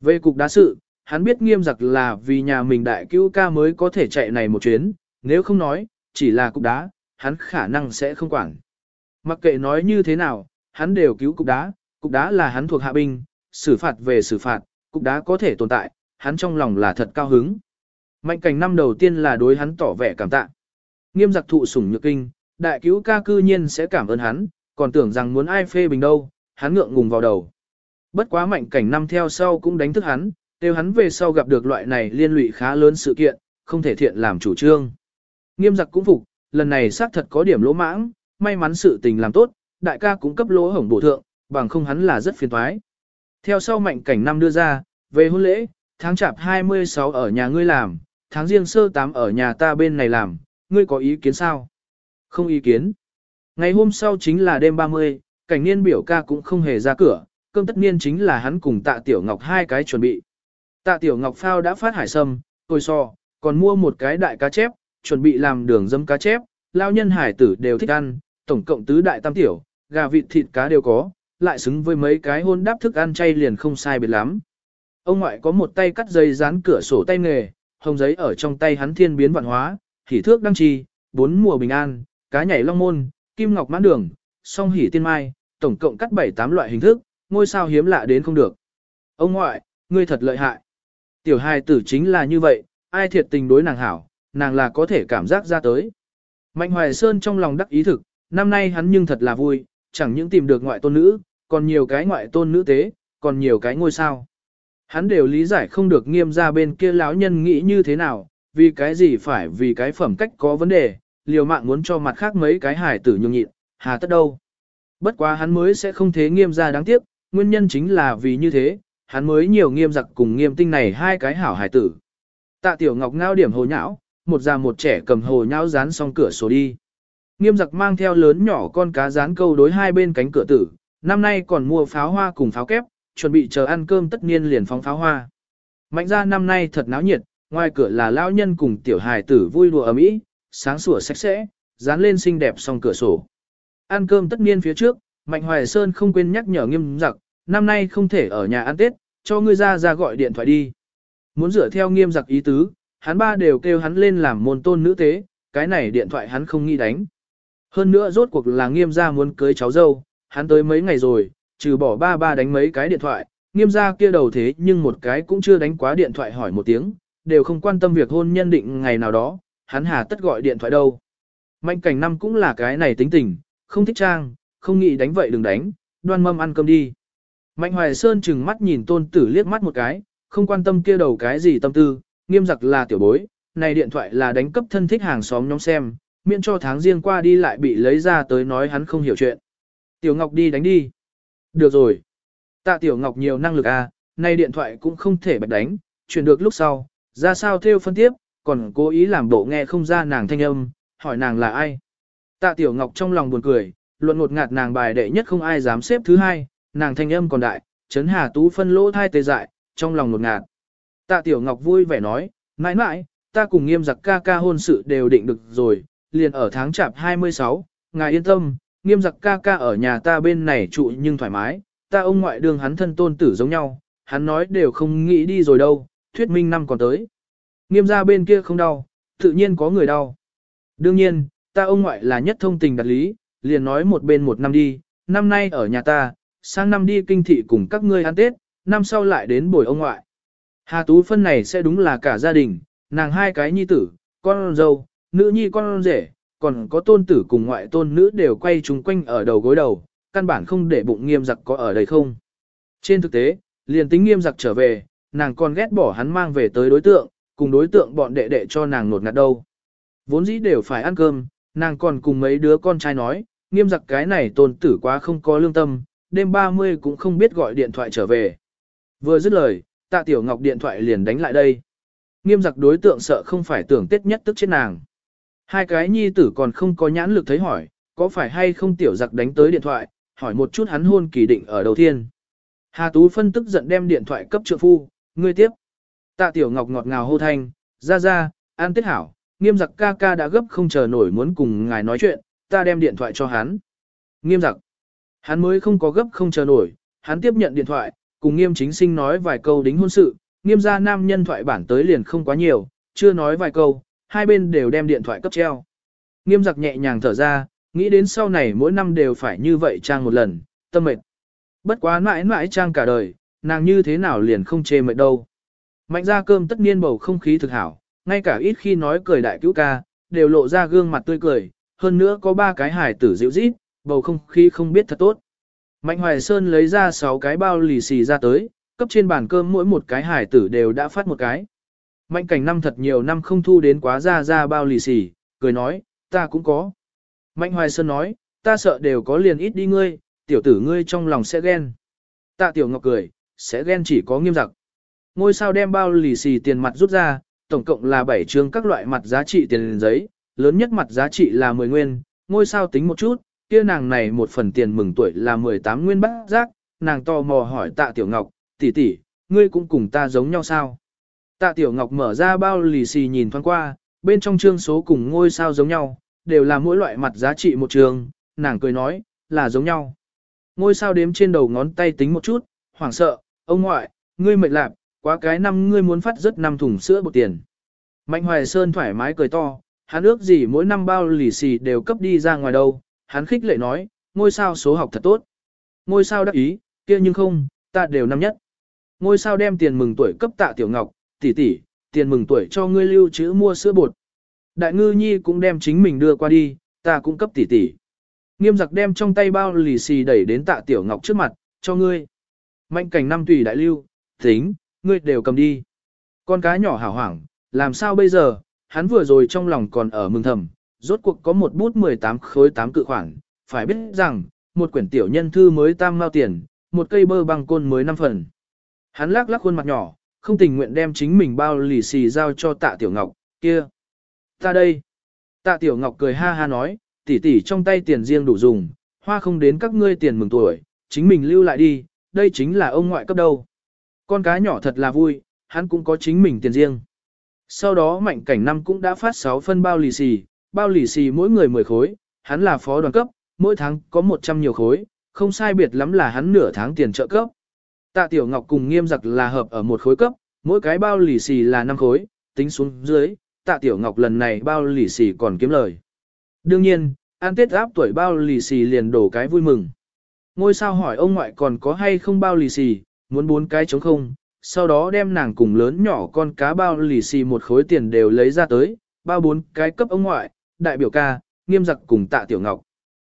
Về cục đá sự, hắn biết nghiêm giặc là vì nhà mình đại cứu ca mới có thể chạy này một chuyến, nếu không nói, chỉ là cục đá, hắn khả năng sẽ không quản. Mặc kệ nói như thế nào, hắn đều cứu cục đá, cục đá là hắn thuộc hạ binh, xử phạt về xử phạt, cục đá có thể tồn tại, hắn trong lòng là thật cao hứng. Mạnh cảnh năm đầu tiên là đối hắn tỏ vẻ cảm tạ. Nghiêm giặc thụ sủng nhược kinh, đại cứu ca cư nhiên sẽ cảm ơn hắn, còn tưởng rằng muốn ai phê bình đâu, hắn ngượng ngùng vào đầu. Bất quá mạnh cảnh năm theo sau cũng đánh thức hắn, nếu hắn về sau gặp được loại này liên lụy khá lớn sự kiện, không thể thiện làm chủ trương. Nghiêm giặc cũng phục, lần này xác thật có điểm lỗ mãng, may mắn sự tình làm tốt, đại ca cũng cấp lỗ hổng bổ thượng, bằng không hắn là rất phiền toái. Theo sau mạnh cảnh năm đưa ra, về hôn lễ, tháng chạp 26 ở nhà ngươi làm, tháng riêng sơ 8 ở nhà ta bên này làm, ngươi có ý kiến sao? Không ý kiến. Ngày hôm sau chính là đêm 30, cảnh niên biểu ca cũng không hề ra cửa, cơm tất niên chính là hắn cùng tạ tiểu ngọc hai cái chuẩn bị. Tạ tiểu ngọc phao đã phát hải sâm, tôi so, còn mua một cái đại cá chép, chuẩn bị làm đường dấm cá chép, lao nhân hải tử đều thích ăn, tổng cộng tứ đại tam tiểu, gà vịt thịt cá đều có, lại xứng với mấy cái hôn đáp thức ăn chay liền không sai biệt lắm. Ông ngoại có một tay cắt dây dán cửa sổ tay nghề, hồng giấy ở trong tay hắn thiên biến vạn hóa, hỉ thước đăng trì, bốn mùa bình an, cá nhảy long môn, kim ngọc mãn đường, song hỉ tiên mai, tổng cộng cắt 7-8 loại hình thức, ngôi sao hiếm lạ đến không được. Ông ngoại, ngươi thật lợi hại. Tiểu hài tử chính là như vậy, ai thiệt tình đối nàng hảo, nàng là có thể cảm giác ra tới. Mạnh Hoài Sơn trong lòng đắc ý thực, năm nay hắn nhưng thật là vui, chẳng những tìm được ngoại tôn nữ, còn nhiều cái ngoại tôn nữ tế, còn nhiều cái ngôi sao. Hắn đều lý giải không được nghiêm ra bên kia lão nhân nghĩ như thế nào, vì cái gì phải vì cái phẩm cách có vấn đề, liều mạng muốn cho mặt khác mấy cái hài tử nhường nhịn, hà tất đâu. Bất quá hắn mới sẽ không thế nghiêm ra đáng tiếc, nguyên nhân chính là vì như thế, hắn mới nhiều nghiêm giặc cùng nghiêm tinh này hai cái hảo hài tử. Tạ tiểu ngọc ngao điểm hồ nhão, một già một trẻ cầm hồ nhão dán xong cửa sổ đi. Nghiêm giặc mang theo lớn nhỏ con cá rán câu đối hai bên cánh cửa tử, năm nay còn mua pháo hoa cùng pháo kép, chuẩn bị chờ ăn cơm tất niên liền phóng pháo hoa. Mạnh ra năm nay thật náo nhiệt, ngoài cửa là lão nhân cùng tiểu hài tử vui đùa ấm ý, sáng sủa sạch sẽ, dán lên xinh đẹp song cửa sổ. Ăn cơm tất niên phía trước, Mạnh Hoài Sơn không quên nhắc nhở nghiêm giặc, năm nay không thể ở nhà ăn Tết, cho ngươi ra ra gọi điện thoại đi. Muốn dựa theo nghiêm giặc ý tứ, hắn ba đều kêu hắn lên làm môn tôn nữ tế, cái này điện thoại hắn không nghĩ đánh. Hơn nữa rốt cuộc là nghiêm gia muốn cưới cháu dâu, hắn tới mấy ngày rồi, trừ bỏ ba ba đánh mấy cái điện thoại, nghiêm gia kia đầu thế nhưng một cái cũng chưa đánh quá điện thoại hỏi một tiếng, đều không quan tâm việc hôn nhân định ngày nào đó, hắn hà tất gọi điện thoại đâu. Mạnh cảnh năm cũng là cái này tính tình, không thích trang, không nghĩ đánh vậy đừng đánh, đoan mâm ăn cơm đi. Mạnh Hoài Sơn chừng mắt nhìn tôn tử liếc mắt một cái, không quan tâm kia đầu cái gì tâm tư, nghiêm giặc là tiểu bối, này điện thoại là đánh cấp thân thích hàng xóm nhóm xem, miễn cho tháng riêng qua đi lại bị lấy ra tới nói hắn không hiểu chuyện. Tiểu Ngọc đi đánh đi. Được rồi. Tạ Tiểu Ngọc nhiều năng lực à, nay điện thoại cũng không thể bạch đánh, chuyển được lúc sau, ra sao theo phân tiếp, còn cố ý làm bộ nghe không ra nàng thanh âm, hỏi nàng là ai. Tạ Tiểu Ngọc trong lòng buồn cười, luận ngột ngạt nàng bài đệ nhất không ai dám xếp thứ hai, nàng thanh âm còn đại, chấn hà tú phân lỗ thai tê dại, trong lòng ngột ngạt. Tạ Tiểu Ngọc vui vẻ nói, mãi mãi, ta cùng nghiêm giặc ca ca hôn sự đều định được rồi, liền ở tháng chạp 26, ngài yên tâm, nghiêm giặc ca ca ở nhà ta bên này trụ nhưng thoải mái, ta ông ngoại đường hắn thân tôn tử giống nhau, hắn nói đều không nghĩ đi rồi đâu, thuyết minh năm còn tới. Nghiêm ra bên kia không đau, tự nhiên có người đau. Đương nhiên, ta ông ngoại là nhất thông tình đặt lý, liền nói một bên một năm đi, năm nay ở nhà ta, sang năm đi kinh thị cùng các ngươi ăn Tết, năm sau lại đến buổi ông ngoại. Hà Tú phân này sẽ đúng là cả gia đình, nàng hai cái nhi tử, con dâu, nữ nhi con rể, còn có tôn tử cùng ngoại tôn nữ đều quay chung quanh ở đầu gối đầu, căn bản không để bụng nghiêm giặc có ở đây không. Trên thực tế, liền tính nghiêm giặc trở về, nàng còn ghét bỏ hắn mang về tới đối tượng, cùng đối tượng bọn đệ đệ cho nàng nột ngạt đâu. Vốn dĩ đều phải ăn cơm, nàng còn cùng mấy đứa con trai nói, nghiêm giặc cái này tôn tử quá không có lương tâm, đêm 30 cũng không biết gọi điện thoại trở về. Vừa dứt lời, tạ tiểu ngọc điện thoại liền đánh lại đây. Nghiêm giặc đối tượng sợ không phải tưởng tết nhất tức chết nàng. Hai cái nhi tử còn không có nhãn lực thấy hỏi, có phải hay không tiểu giặc đánh tới điện thoại, hỏi một chút hắn hôn kỳ định ở đầu tiên. Hà Tú phân tức giận đem điện thoại cấp trượng phu, ngươi tiếp. Tạ tiểu ngọc ngọt ngào hô thanh, ra ra, an tiết hảo, nghiêm giặc ca ca đã gấp không chờ nổi muốn cùng ngài nói chuyện, ta đem điện thoại cho hắn. Nghiêm giặc, hắn mới không có gấp không chờ nổi, hắn tiếp nhận điện thoại, cùng nghiêm chính sinh nói vài câu đính hôn sự, nghiêm gia nam nhân thoại bản tới liền không quá nhiều, chưa nói vài câu, hai bên đều đem điện thoại cấp treo. Nghiêm giặc nhẹ nhàng thở ra, nghĩ đến sau này mỗi năm đều phải như vậy trang một lần, tâm mệt. Bất quá mãi mãi trang cả đời, nàng như thế nào liền không chê mệt đâu. Mạnh ra cơm tất nhiên bầu không khí thực hảo, ngay cả ít khi nói cười đại cứu ca, đều lộ ra gương mặt tươi cười, hơn nữa có ba cái hải tử dịu rít, bầu không khí không biết thật tốt. Mạnh Hoài Sơn lấy ra 6 cái bao lì xì ra tới, cấp trên bàn cơm mỗi một cái hải tử đều đã phát một cái. Mạnh cảnh năm thật nhiều năm không thu đến quá ra ra bao lì xì, cười nói, ta cũng có. Mạnh Hoài Sơn nói, ta sợ đều có liền ít đi ngươi, tiểu tử ngươi trong lòng sẽ ghen. Tạ Tiểu Ngọc cười, sẽ ghen chỉ có nghiêm giặc. Ngôi sao đem bao lì xì tiền mặt rút ra, tổng cộng là 7 chương các loại mặt giá trị tiền giấy, lớn nhất mặt giá trị là 10 nguyên, ngôi sao tính một chút, kia nàng này một phần tiền mừng tuổi là 18 nguyên bát giác, nàng to mò hỏi tạ tiểu ngọc, tỷ tỷ, ngươi cũng cùng ta giống nhau sao? Tạ tiểu ngọc mở ra bao lì xì nhìn thoáng qua, bên trong chương số cùng ngôi sao giống nhau, đều là mỗi loại mặt giá trị một trường, nàng cười nói, là giống nhau. Ngôi sao đếm trên đầu ngón tay tính một chút, hoảng sợ, ông ngoại, ngươi mệt lạc, quá cái năm ngươi muốn phát rất năm thùng sữa bột tiền. Mạnh Hoài Sơn thoải mái cười to, hắn ước gì mỗi năm bao lì xì đều cấp đi ra ngoài đâu, hắn khích lệ nói, ngôi sao số học thật tốt. Ngôi sao đắc ý, kia nhưng không, ta đều năm nhất. Ngôi sao đem tiền mừng tuổi cấp tạ tiểu ngọc, tỷ tỷ, tiền mừng tuổi cho ngươi lưu trữ mua sữa bột. Đại ngư nhi cũng đem chính mình đưa qua đi, ta cũng cấp tỷ tỷ. Nghiêm giặc đem trong tay bao lì xì đẩy đến tạ tiểu ngọc trước mặt, cho ngươi. Mạnh cảnh năm tùy đại lưu, tính, ngươi đều cầm đi. Con cá nhỏ hảo hoảng, làm sao bây giờ, hắn vừa rồi trong lòng còn ở mừng thầm, rốt cuộc có một bút 18 khối 8 cự khoản, phải biết rằng, một quyển tiểu nhân thư mới tam mao tiền, một cây bơ bằng côn mới 5 phần. Hắn lắc lắc khuôn mặt nhỏ, không tình nguyện đem chính mình bao lì xì giao cho tạ tiểu ngọc, kia. Ta đây. Tạ tiểu ngọc cười ha ha nói, tỷ tỷ trong tay tiền riêng đủ dùng, hoa không đến các ngươi tiền mừng tuổi, chính mình lưu lại đi, đây chính là ông ngoại cấp đâu. Con cá nhỏ thật là vui, hắn cũng có chính mình tiền riêng. Sau đó mạnh cảnh năm cũng đã phát 6 phân bao lì xì, bao lì xì mỗi người 10 khối, hắn là phó đoàn cấp, mỗi tháng có 100 nhiều khối, không sai biệt lắm là hắn nửa tháng tiền trợ cấp. Tạ Tiểu Ngọc cùng nghiêm giặc là hợp ở một khối cấp, mỗi cái bao lì xì là 5 khối, tính xuống dưới, Tạ Tiểu Ngọc lần này bao lì xì còn kiếm lời. Đương nhiên, ăn tết áp tuổi bao lì xì liền đổ cái vui mừng. Ngôi sao hỏi ông ngoại còn có hay không bao lì xì, muốn bốn cái trống không, sau đó đem nàng cùng lớn nhỏ con cá bao lì xì một khối tiền đều lấy ra tới, bao bốn cái cấp ông ngoại, đại biểu ca, nghiêm giặc cùng tạ tiểu ngọc.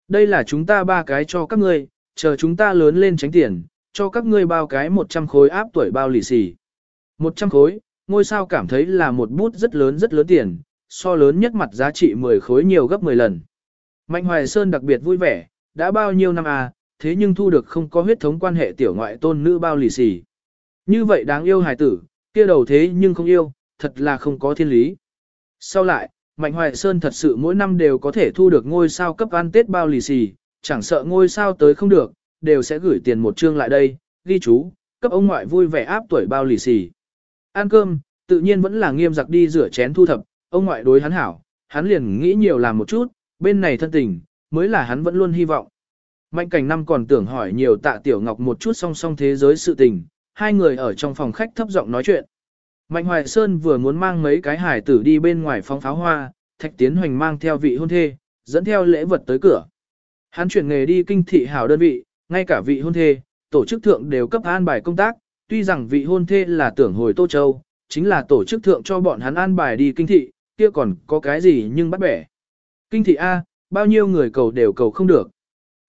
Đây là chúng ta ba cái cho các ngươi, chờ chúng ta lớn lên tránh tiền, cho các ngươi bao cái 100 khối áp tuổi bao lì xì. 100 khối, ngôi sao cảm thấy là một bút rất lớn rất lớn tiền, so lớn nhất mặt giá trị 10 khối nhiều gấp 10 lần. Mạnh Hoài Sơn đặc biệt vui vẻ, đã bao nhiêu năm à, thế nhưng thu được không có huyết thống quan hệ tiểu ngoại tôn nữ bao lì xì. Như vậy đáng yêu hài tử, kia đầu thế nhưng không yêu, thật là không có thiên lý. Sau lại, Mạnh Hoài Sơn thật sự mỗi năm đều có thể thu được ngôi sao cấp ăn Tết bao lì xì, chẳng sợ ngôi sao tới không được, đều sẽ gửi tiền một chương lại đây, ghi chú, cấp ông ngoại vui vẻ áp tuổi bao lì xì. Ăn cơm, tự nhiên vẫn là nghiêm giặc đi rửa chén thu thập, ông ngoại đối hắn hảo, hắn liền nghĩ nhiều làm một chút, bên này thân tình, mới là hắn vẫn luôn hy vọng. Mạnh cảnh năm còn tưởng hỏi nhiều tạ tiểu ngọc một chút song song thế giới sự tình, hai người ở trong phòng khách thấp giọng nói chuyện. Mạnh Hoài Sơn vừa muốn mang mấy cái hải tử đi bên ngoài phóng pháo hoa, Thạch Tiến Hoành mang theo vị hôn thê, dẫn theo lễ vật tới cửa. Hắn chuyển nghề đi kinh thị hảo đơn vị, ngay cả vị hôn thê, tổ chức thượng đều cấp an bài công tác, tuy rằng vị hôn thê là tưởng hồi Tô Châu, chính là tổ chức thượng cho bọn hắn an bài đi kinh thị, kia còn có cái gì nhưng bắt bẻ. Kinh thị A, bao nhiêu người cầu đều cầu không được.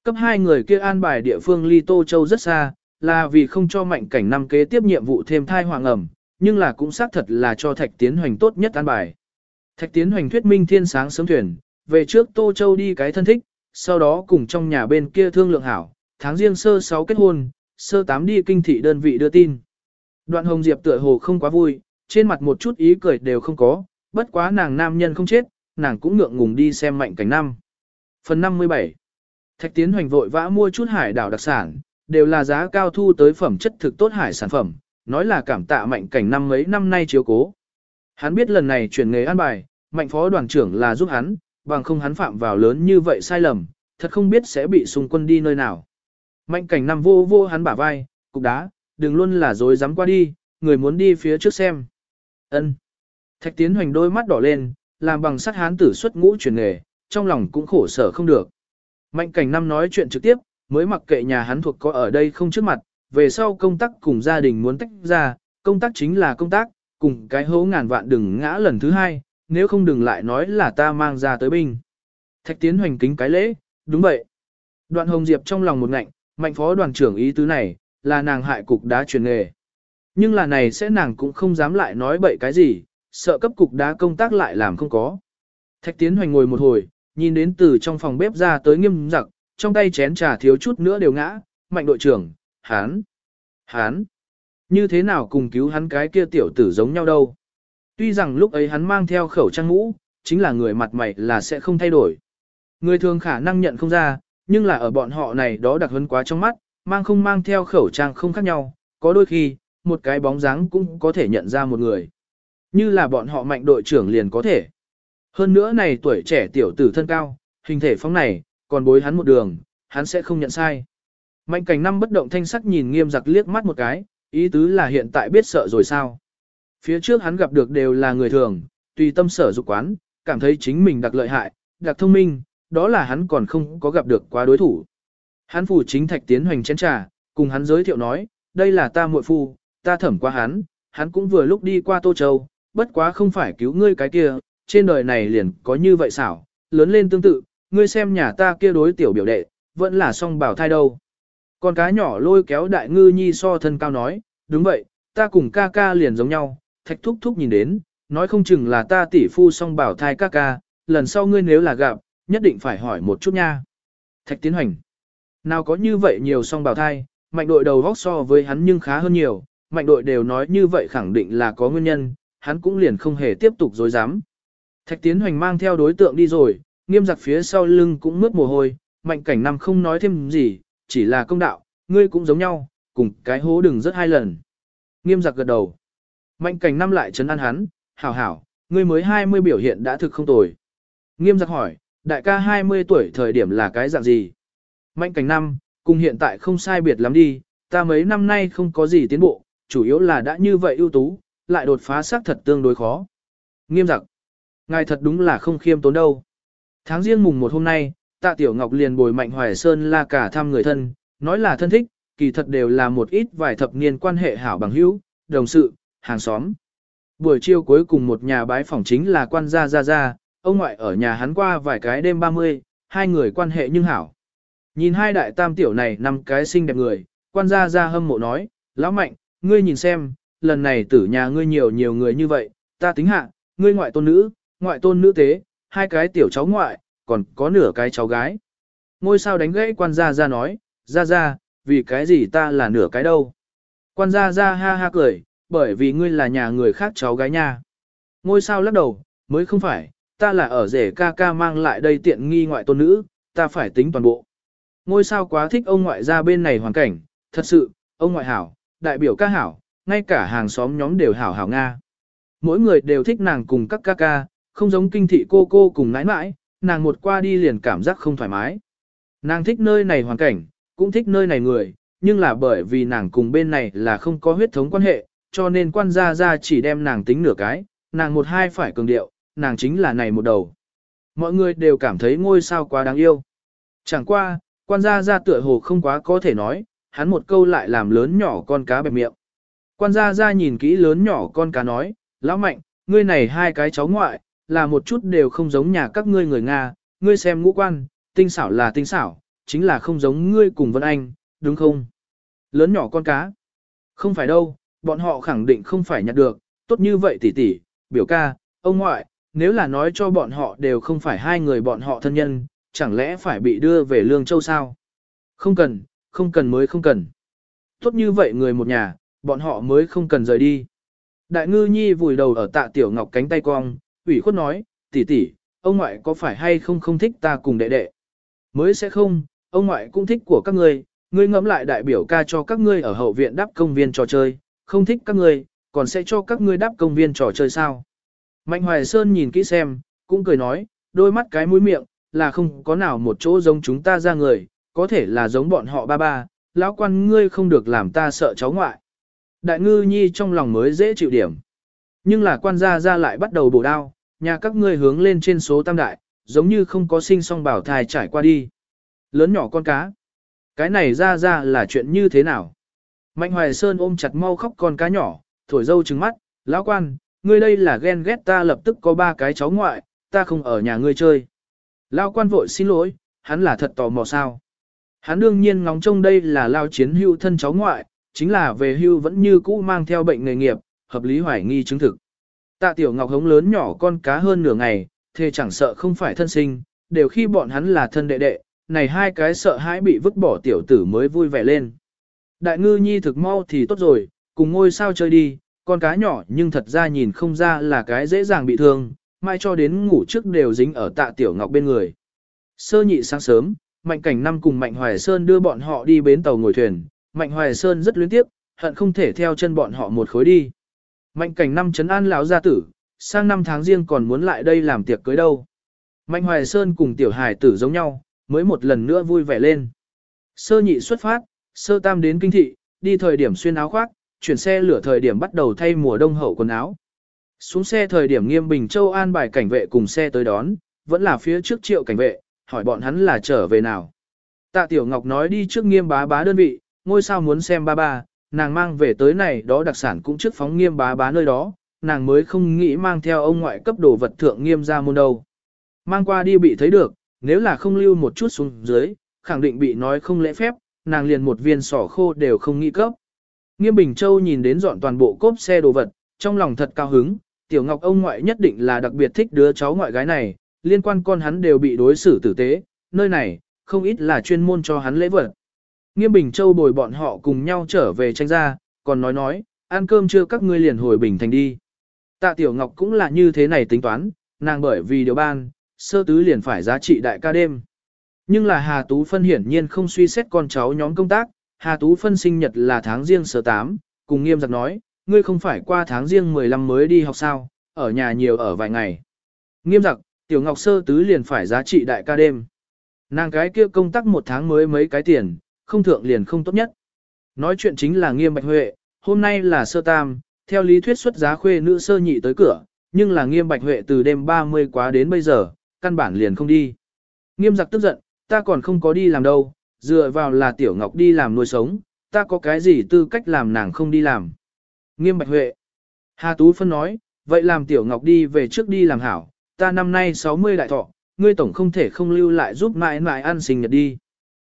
Cấp hai người kia an bài địa phương ly Tô Châu rất xa, là vì không cho mạnh cảnh năm kế tiếp nhiệm vụ thêm thai hoàng ẩm, nhưng là cũng xác thật là cho Thạch Tiến Hoành tốt nhất an bài. Thạch Tiến Hoành thuyết minh thiên sáng sớm thuyền, về trước Tô Châu đi cái thân thích, sau đó cùng trong nhà bên kia thương lượng hảo, tháng riêng sơ 6 kết hôn, sơ 8 đi kinh thị đơn vị đưa tin. Đoạn Hồng Diệp tựa hồ không quá vui, trên mặt một chút ý cười đều không có, bất quá nàng nam nhân không chết, nàng cũng ngượng ngùng đi xem mạnh cảnh năm. Phần 57 Thạch Tiến Hoành vội vã mua chút hải đảo đặc sản, đều là giá cao thu tới phẩm chất thực tốt hải sản phẩm, nói là cảm tạ mạnh cảnh năm mấy năm nay chiếu cố. Hắn biết lần này chuyển nghề an bài, mạnh phó đoàn trưởng là giúp hắn, bằng không hắn phạm vào lớn như vậy sai lầm, thật không biết sẽ bị xung quân đi nơi nào. Mạnh cảnh nằm vô vô hắn bả vai, cục đá, đừng luôn là dối dám qua đi, người muốn đi phía trước xem. ân Thạch tiến hoành đôi mắt đỏ lên, làm bằng sắt hán tử xuất ngũ chuyển nghề, trong lòng cũng khổ sở không được. Mạnh cảnh năm nói chuyện trực tiếp, mới mặc kệ nhà hắn thuộc có ở đây không trước mặt, về sau công tác cùng gia đình muốn tách ra, công tác chính là công tác, cùng cái hố ngàn vạn đừng ngã lần thứ hai, nếu không đừng lại nói là ta mang ra tới binh. Thạch tiến hoành kính cái lễ, đúng vậy. Đoạn hồng diệp trong lòng một ngạnh, mạnh phó đoàn trưởng ý tứ này, là nàng hại cục đá truyền nghề. Nhưng là này sẽ nàng cũng không dám lại nói bậy cái gì, sợ cấp cục đá công tác lại làm không có. Thạch tiến hoành ngồi một hồi, nhìn đến từ trong phòng bếp ra tới nghiêm giặc, trong tay chén trà thiếu chút nữa đều ngã, mạnh đội trưởng, hán, hán, như thế nào cùng cứu hắn cái kia tiểu tử giống nhau đâu. Tuy rằng lúc ấy hắn mang theo khẩu trang ngũ, chính là người mặt mày là sẽ không thay đổi. Người thường khả năng nhận không ra, nhưng là ở bọn họ này đó đặc hấn quá trong mắt, mang không mang theo khẩu trang không khác nhau, có đôi khi, một cái bóng dáng cũng có thể nhận ra một người. Như là bọn họ mạnh đội trưởng liền có thể. Hơn nữa này tuổi trẻ tiểu tử thân cao, hình thể phóng này, còn bối hắn một đường, hắn sẽ không nhận sai. Mạnh cảnh năm bất động thanh sắc nhìn nghiêm giặc liếc mắt một cái, ý tứ là hiện tại biết sợ rồi sao. Phía trước hắn gặp được đều là người thường, tùy tâm sở dục quán, cảm thấy chính mình đặc lợi hại, đặc thông minh, đó là hắn còn không có gặp được quá đối thủ. Hắn phủ chính thạch tiến hoành chén trà, cùng hắn giới thiệu nói, đây là ta muội phu, ta thẩm qua hắn, hắn cũng vừa lúc đi qua Tô Châu, bất quá không phải cứu ngươi cái kia, trên đời này liền có như vậy xảo, lớn lên tương tự, ngươi xem nhà ta kia đối tiểu biểu đệ, vẫn là song bảo thai đâu. Con cá nhỏ lôi kéo đại ngư nhi so thân cao nói, đúng vậy, ta cùng ca ca liền giống nhau, thạch thúc thúc nhìn đến, nói không chừng là ta tỷ phu song bảo thai ca ca, lần sau ngươi nếu là gặp, nhất định phải hỏi một chút nha. Thạch tiến hành. Nào có như vậy nhiều song bào thai, mạnh đội đầu vóc so với hắn nhưng khá hơn nhiều, mạnh đội đều nói như vậy khẳng định là có nguyên nhân, hắn cũng liền không hề tiếp tục dối dám. Thạch tiến hoành mang theo đối tượng đi rồi, nghiêm giặc phía sau lưng cũng mướt mồ hôi, mạnh cảnh năm không nói thêm gì, chỉ là công đạo, ngươi cũng giống nhau, cùng cái hố đừng rất hai lần. Nghiêm giặc gật đầu. Mạnh cảnh năm lại chấn an hắn, hảo hảo, ngươi mới 20 biểu hiện đã thực không tồi. Nghiêm giặc hỏi, đại ca 20 tuổi thời điểm là cái dạng gì? Mạnh cảnh năm, cùng hiện tại không sai biệt lắm đi, ta mấy năm nay không có gì tiến bộ, chủ yếu là đã như vậy ưu tú, lại đột phá xác thật tương đối khó. Nghiêm giặc, ngài thật đúng là không khiêm tốn đâu. Tháng riêng mùng một hôm nay, tạ tiểu ngọc liền bồi mạnh hoài sơn la cả thăm người thân, nói là thân thích, kỳ thật đều là một ít vài thập niên quan hệ hảo bằng hữu, đồng sự, hàng xóm. Buổi chiều cuối cùng một nhà bái phỏng chính là quan gia gia gia, ông ngoại ở nhà hắn qua vài cái đêm 30, hai người quan hệ nhưng hảo. Nhìn hai đại tam tiểu này năm cái xinh đẹp người, quan gia gia hâm mộ nói, lão mạnh, ngươi nhìn xem, lần này tử nhà ngươi nhiều nhiều người như vậy, ta tính hạ, ngươi ngoại tôn nữ, ngoại tôn nữ tế, hai cái tiểu cháu ngoại, còn có nửa cái cháu gái. Ngôi sao đánh gãy quan gia gia nói, gia gia, vì cái gì ta là nửa cái đâu. Quan gia gia ha ha cười, bởi vì ngươi là nhà người khác cháu gái nha. Ngôi sao lắc đầu, mới không phải, ta là ở rể ca ca mang lại đây tiện nghi ngoại tôn nữ, ta phải tính toàn bộ. Ngôi sao quá thích ông ngoại ra bên này hoàn cảnh, thật sự, ông ngoại hảo, đại biểu ca hảo, ngay cả hàng xóm nhóm đều hảo hảo Nga. Mỗi người đều thích nàng cùng các ca ca, không giống kinh thị cô cô cùng nãi nãi, nàng một qua đi liền cảm giác không thoải mái. Nàng thích nơi này hoàn cảnh, cũng thích nơi này người, nhưng là bởi vì nàng cùng bên này là không có huyết thống quan hệ, cho nên quan gia gia chỉ đem nàng tính nửa cái, nàng một hai phải cường điệu, nàng chính là này một đầu. Mọi người đều cảm thấy ngôi sao quá đáng yêu. Chẳng qua, quan gia gia tựa hồ không quá có thể nói, hắn một câu lại làm lớn nhỏ con cá bẹp miệng. Quan gia gia nhìn kỹ lớn nhỏ con cá nói, lão mạnh, ngươi này hai cái cháu ngoại, là một chút đều không giống nhà các ngươi người Nga, ngươi xem ngũ quan, tinh xảo là tinh xảo, chính là không giống ngươi cùng Vân Anh, đúng không? Lớn nhỏ con cá. Không phải đâu, bọn họ khẳng định không phải nhặt được, tốt như vậy tỷ tỷ, biểu ca, ông ngoại, nếu là nói cho bọn họ đều không phải hai người bọn họ thân nhân, chẳng lẽ phải bị đưa về Lương Châu sao? Không cần, không cần mới không cần. Tốt như vậy người một nhà, bọn họ mới không cần rời đi. Đại ngư nhi vùi đầu ở tạ tiểu ngọc cánh tay cong, ủy khuất nói, tỷ tỷ, ông ngoại có phải hay không không thích ta cùng đệ đệ? Mới sẽ không, ông ngoại cũng thích của các ngươi, ngươi ngẫm lại đại biểu ca cho các ngươi ở hậu viện đáp công viên trò chơi, không thích các ngươi, còn sẽ cho các ngươi đáp công viên trò chơi sao? Mạnh Hoài Sơn nhìn kỹ xem, cũng cười nói, đôi mắt cái mũi miệng, là không có nào một chỗ giống chúng ta ra người, có thể là giống bọn họ ba ba, lão quan ngươi không được làm ta sợ cháu ngoại. Đại ngư nhi trong lòng mới dễ chịu điểm. Nhưng là quan gia ra lại bắt đầu bổ đao, nhà các ngươi hướng lên trên số tam đại, giống như không có sinh song bảo thai trải qua đi. Lớn nhỏ con cá. Cái này ra ra là chuyện như thế nào? Mạnh Hoài Sơn ôm chặt mau khóc con cá nhỏ, thổi dâu trừng mắt, lão quan, ngươi đây là ghen ghét ta lập tức có ba cái cháu ngoại, ta không ở nhà ngươi chơi. Lao quan vội xin lỗi, hắn là thật tò mò sao. Hắn đương nhiên ngóng trông đây là lao chiến hưu thân cháu ngoại, chính là về hưu vẫn như cũ mang theo bệnh nghề nghiệp, hợp lý hoài nghi chứng thực. Tạ tiểu ngọc hống lớn nhỏ con cá hơn nửa ngày, thề chẳng sợ không phải thân sinh, đều khi bọn hắn là thân đệ đệ, này hai cái sợ hãi bị vứt bỏ tiểu tử mới vui vẻ lên. Đại ngư nhi thực mau thì tốt rồi, cùng ngôi sao chơi đi, con cá nhỏ nhưng thật ra nhìn không ra là cái dễ dàng bị thương, mai cho đến ngủ trước đều dính ở tạ tiểu ngọc bên người. Sơ nhị sáng sớm, Mạnh Cảnh Năm cùng Mạnh Hoài Sơn đưa bọn họ đi bến tàu ngồi thuyền, Mạnh Hoài Sơn rất luyến tiếc, hận không thể theo chân bọn họ một khối đi. Mạnh Cảnh Năm chấn an lão gia tử, sang năm tháng riêng còn muốn lại đây làm tiệc cưới đâu. Mạnh Hoài Sơn cùng tiểu hài tử giống nhau, mới một lần nữa vui vẻ lên. Sơ nhị xuất phát, sơ tam đến kinh thị, đi thời điểm xuyên áo khoác, chuyển xe lửa thời điểm bắt đầu thay mùa đông hậu quần áo. Xuống xe thời điểm nghiêm Bình Châu an bài cảnh vệ cùng xe tới đón, vẫn là phía trước triệu cảnh vệ, hỏi bọn hắn là trở về nào. Tạ Tiểu Ngọc nói đi trước nghiêm bá bá đơn vị, ngôi sao muốn xem ba ba, nàng mang về tới này đó đặc sản cũng trước phóng nghiêm bá bá nơi đó, nàng mới không nghĩ mang theo ông ngoại cấp đồ vật thượng nghiêm ra môn đâu. Mang qua đi bị thấy được, nếu là không lưu một chút xuống dưới, khẳng định bị nói không lễ phép, nàng liền một viên sỏ khô đều không nghĩ cấp. Nghiêm Bình Châu nhìn đến dọn toàn bộ cốp xe đồ vật, trong lòng thật cao hứng, Tiểu Ngọc ông ngoại nhất định là đặc biệt thích đứa cháu ngoại gái này, liên quan con hắn đều bị đối xử tử tế, nơi này, không ít là chuyên môn cho hắn lễ vật. Nghiêm Bình Châu bồi bọn họ cùng nhau trở về tranh ra, còn nói nói, ăn cơm chưa các ngươi liền hồi Bình Thành đi. Tạ Tiểu Ngọc cũng là như thế này tính toán, nàng bởi vì điều ban, sơ tứ liền phải giá trị đại ca đêm. Nhưng là Hà Tú Phân hiển nhiên không suy xét con cháu nhóm công tác, Hà Tú Phân sinh nhật là tháng riêng sơ 8, cùng nghiêm giặc nói, ngươi không phải qua tháng riêng 15 mới đi học sao, ở nhà nhiều ở vài ngày. Nghiêm giặc, Tiểu Ngọc sơ tứ liền phải giá trị đại ca đêm. Nàng cái kia công tác một tháng mới mấy cái tiền, không thượng liền không tốt nhất. Nói chuyện chính là nghiêm bạch huệ, hôm nay là sơ tam, theo lý thuyết xuất giá khuê nữ sơ nhị tới cửa, nhưng là nghiêm bạch huệ từ đêm 30 quá đến bây giờ, căn bản liền không đi. Nghiêm giặc tức giận, ta còn không có đi làm đâu, dựa vào là tiểu ngọc đi làm nuôi sống, ta có cái gì tư cách làm nàng không đi làm. Nghiêm bạch huệ. Hà Tú Phân nói, vậy làm tiểu ngọc đi về trước đi làm hảo, ta năm nay 60 đại thọ, ngươi tổng không thể không lưu lại giúp mãi mãi ăn sinh nhật đi.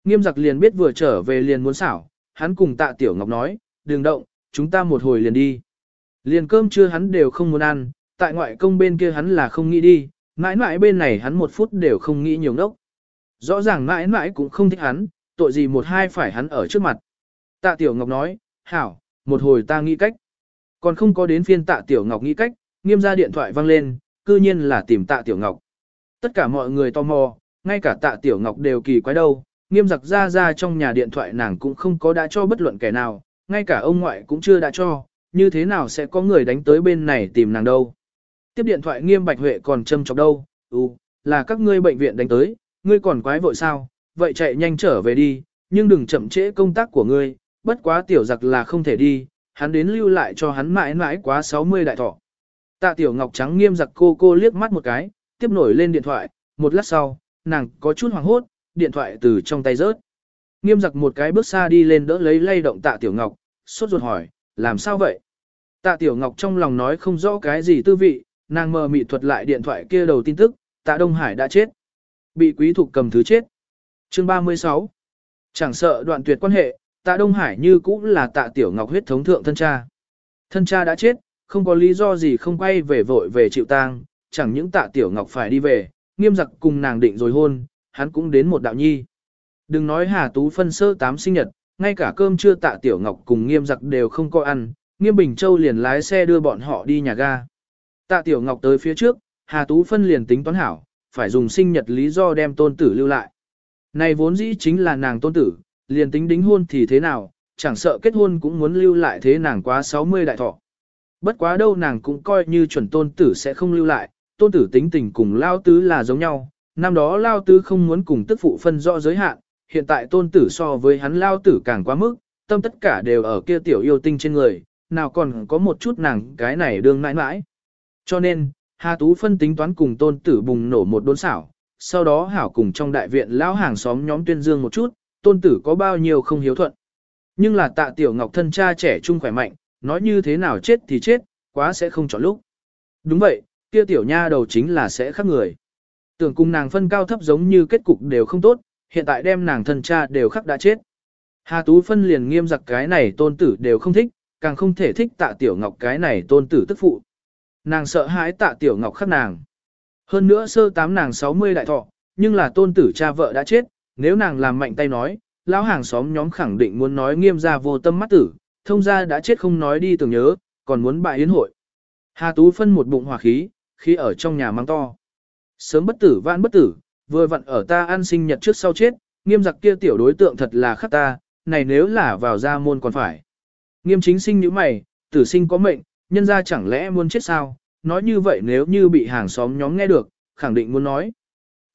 Nghiêm giặc liền biết vừa trở về liền muốn xảo, hắn cùng tạ tiểu ngọc nói, đừng động, chúng ta một hồi liền đi. Liền cơm trưa hắn đều không muốn ăn, tại ngoại công bên kia hắn là không nghĩ đi, mãi mãi bên này hắn một phút đều không nghĩ nhiều ngốc. Rõ ràng mãi mãi cũng không thích hắn, tội gì một hai phải hắn ở trước mặt. Tạ Tiểu Ngọc nói, hảo, một hồi ta nghĩ cách. Còn không có đến phiên Tạ Tiểu Ngọc nghĩ cách, nghiêm ra điện thoại vang lên, cư nhiên là tìm Tạ Tiểu Ngọc. Tất cả mọi người tò mò, ngay cả Tạ Tiểu Ngọc đều kỳ quái đâu, nghiêm giặc ra ra trong nhà điện thoại nàng cũng không có đã cho bất luận kẻ nào, ngay cả ông ngoại cũng chưa đã cho, như thế nào sẽ có người đánh tới bên này tìm nàng đâu. Tiếp điện thoại nghiêm bạch huệ còn châm chọc đâu, ừ, là các ngươi bệnh viện đánh tới, ngươi còn quái vội sao, vậy chạy nhanh trở về đi, nhưng đừng chậm trễ công tác của ngươi, bất quá tiểu giặc là không thể đi, hắn đến lưu lại cho hắn mãi mãi quá 60 đại thọ. Tạ tiểu ngọc trắng nghiêm giặc cô cô liếc mắt một cái, tiếp nổi lên điện thoại, một lát sau, nàng có chút hoảng hốt, điện thoại từ trong tay rớt. Nghiêm giặc một cái bước xa đi lên đỡ lấy lay động tạ tiểu ngọc, sốt ruột hỏi, làm sao vậy? Tạ tiểu ngọc trong lòng nói không rõ cái gì tư vị, nàng mờ mị thuật lại điện thoại kia đầu tin tức, tạ Đông Hải đã chết. Bị quý thục cầm thứ chết. Chương 36 Chẳng sợ đoạn tuyệt quan hệ, tạ Đông Hải như cũng là tạ tiểu ngọc huyết thống thượng thân cha. Thân cha đã chết, không có lý do gì không quay về vội về chịu tang, chẳng những tạ tiểu ngọc phải đi về, nghiêm giặc cùng nàng định rồi hôn, hắn cũng đến một đạo nhi. Đừng nói Hà Tú phân sơ tám sinh nhật, ngay cả cơm trưa tạ tiểu ngọc cùng nghiêm giặc đều không có ăn, nghiêm Bình Châu liền lái xe đưa bọn họ đi nhà ga. Tạ tiểu ngọc tới phía trước, Hà Tú phân liền tính toán hảo, phải dùng sinh nhật lý do đem tôn tử lưu lại. Này vốn dĩ chính là nàng tôn tử, liền tính đính hôn thì thế nào, chẳng sợ kết hôn cũng muốn lưu lại thế nàng quá 60 đại thọ. Bất quá đâu nàng cũng coi như chuẩn tôn tử sẽ không lưu lại, tôn tử tính tình cùng lao tứ là giống nhau, năm đó lao tứ không muốn cùng tức phụ phân rõ giới hạn, hiện tại tôn tử so với hắn lao tử càng quá mức, tâm tất cả đều ở kia tiểu yêu tinh trên người, nào còn có một chút nàng cái này đương mãi mãi. Cho nên, Hà Tú phân tính toán cùng tôn tử bùng nổ một đốn xảo, sau đó hảo cùng trong đại viện lão hàng xóm nhóm tuyên dương một chút, tôn tử có bao nhiêu không hiếu thuận. Nhưng là tạ tiểu ngọc thân cha trẻ trung khỏe mạnh, nói như thế nào chết thì chết, quá sẽ không chọn lúc. Đúng vậy, kia tiểu nha đầu chính là sẽ khác người. Tưởng cùng nàng phân cao thấp giống như kết cục đều không tốt, hiện tại đem nàng thân cha đều khắc đã chết. Hà Tú phân liền nghiêm giặc cái này tôn tử đều không thích, càng không thể thích tạ tiểu ngọc cái này tôn tử tức phụ. Nàng sợ hãi tạ tiểu ngọc khắc nàng. Hơn nữa sơ tám nàng 60 đại thọ, nhưng là tôn tử cha vợ đã chết, nếu nàng làm mạnh tay nói, lão hàng xóm nhóm khẳng định muốn nói nghiêm ra vô tâm mắt tử, thông ra đã chết không nói đi tưởng nhớ, còn muốn bại yến hội. Hà Tú phân một bụng hỏa khí, khi ở trong nhà mang to. Sớm bất tử vãn bất tử, vừa vặn ở ta ăn sinh nhật trước sau chết, nghiêm giặc kia tiểu đối tượng thật là khắc ta, này nếu là vào gia môn còn phải. Nghiêm chính sinh như mày, tử sinh có mệnh, nhân ra chẳng lẽ muốn chết sao, nói như vậy nếu như bị hàng xóm nhóm nghe được, khẳng định muốn nói.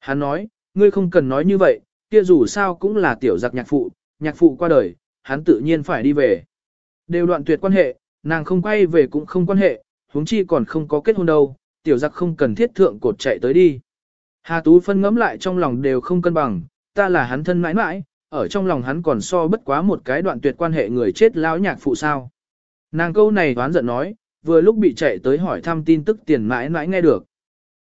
Hắn nói, ngươi không cần nói như vậy, kia dù sao cũng là tiểu giặc nhạc phụ, nhạc phụ qua đời, hắn tự nhiên phải đi về. Đều đoạn tuyệt quan hệ, nàng không quay về cũng không quan hệ, huống chi còn không có kết hôn đâu, tiểu giặc không cần thiết thượng cột chạy tới đi. Hà Tú phân ngẫm lại trong lòng đều không cân bằng, ta là hắn thân mãi mãi, ở trong lòng hắn còn so bất quá một cái đoạn tuyệt quan hệ người chết lão nhạc phụ sao. Nàng câu này đoán giận nói, vừa lúc bị chạy tới hỏi thăm tin tức tiền mãi mãi nghe được.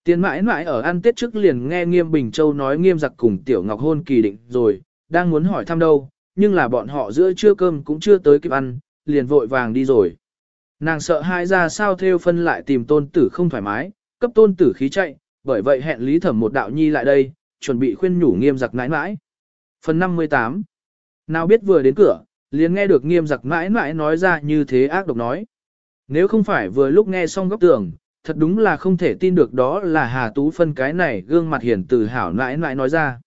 Tiền mãi mãi ở ăn tết trước liền nghe Nghiêm Bình Châu nói Nghiêm giặc cùng Tiểu Ngọc hôn kỳ định rồi, đang muốn hỏi thăm đâu, nhưng là bọn họ giữa trưa cơm cũng chưa tới kịp ăn, liền vội vàng đi rồi. Nàng sợ hai ra sao theo phân lại tìm tôn tử không thoải mái, cấp tôn tử khí chạy, bởi vậy hẹn lý thẩm một đạo nhi lại đây, chuẩn bị khuyên nhủ nghiêm giặc mãi mãi. Phần 58 Nào biết vừa đến cửa, liền nghe được nghiêm giặc mãi mãi nói ra như thế ác độc nói. Nếu không phải vừa lúc nghe xong góc tường, thật đúng là không thể tin được đó là Hà Tú Phân cái này gương mặt hiển từ hảo nãi nãi nói ra.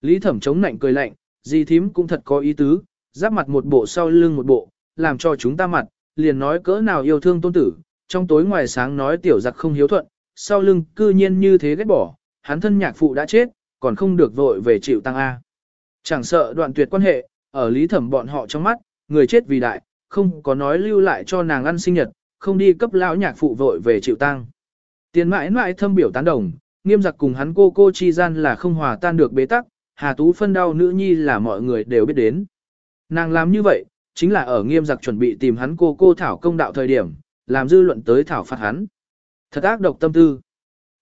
Lý thẩm chống nạnh cười lạnh, di thím cũng thật có ý tứ, giáp mặt một bộ sau lưng một bộ, làm cho chúng ta mặt, liền nói cỡ nào yêu thương tôn tử, trong tối ngoài sáng nói tiểu giặc không hiếu thuận, sau lưng cư nhiên như thế ghét bỏ, hắn thân nhạc phụ đã chết, còn không được vội về chịu tăng A. Chẳng sợ đoạn tuyệt quan hệ, ở lý thẩm bọn họ trong mắt, người chết vì đại, không có nói lưu lại cho nàng ăn sinh nhật, không đi cấp lão nhạc phụ vội về chịu tang. Tiền mãi mãi thâm biểu tán đồng, nghiêm giặc cùng hắn cô cô chi gian là không hòa tan được bế tắc, Hà Tú phân đau nữ nhi là mọi người đều biết đến. Nàng làm như vậy, chính là ở nghiêm giặc chuẩn bị tìm hắn cô cô thảo công đạo thời điểm, làm dư luận tới thảo phạt hắn. Thật ác độc tâm tư.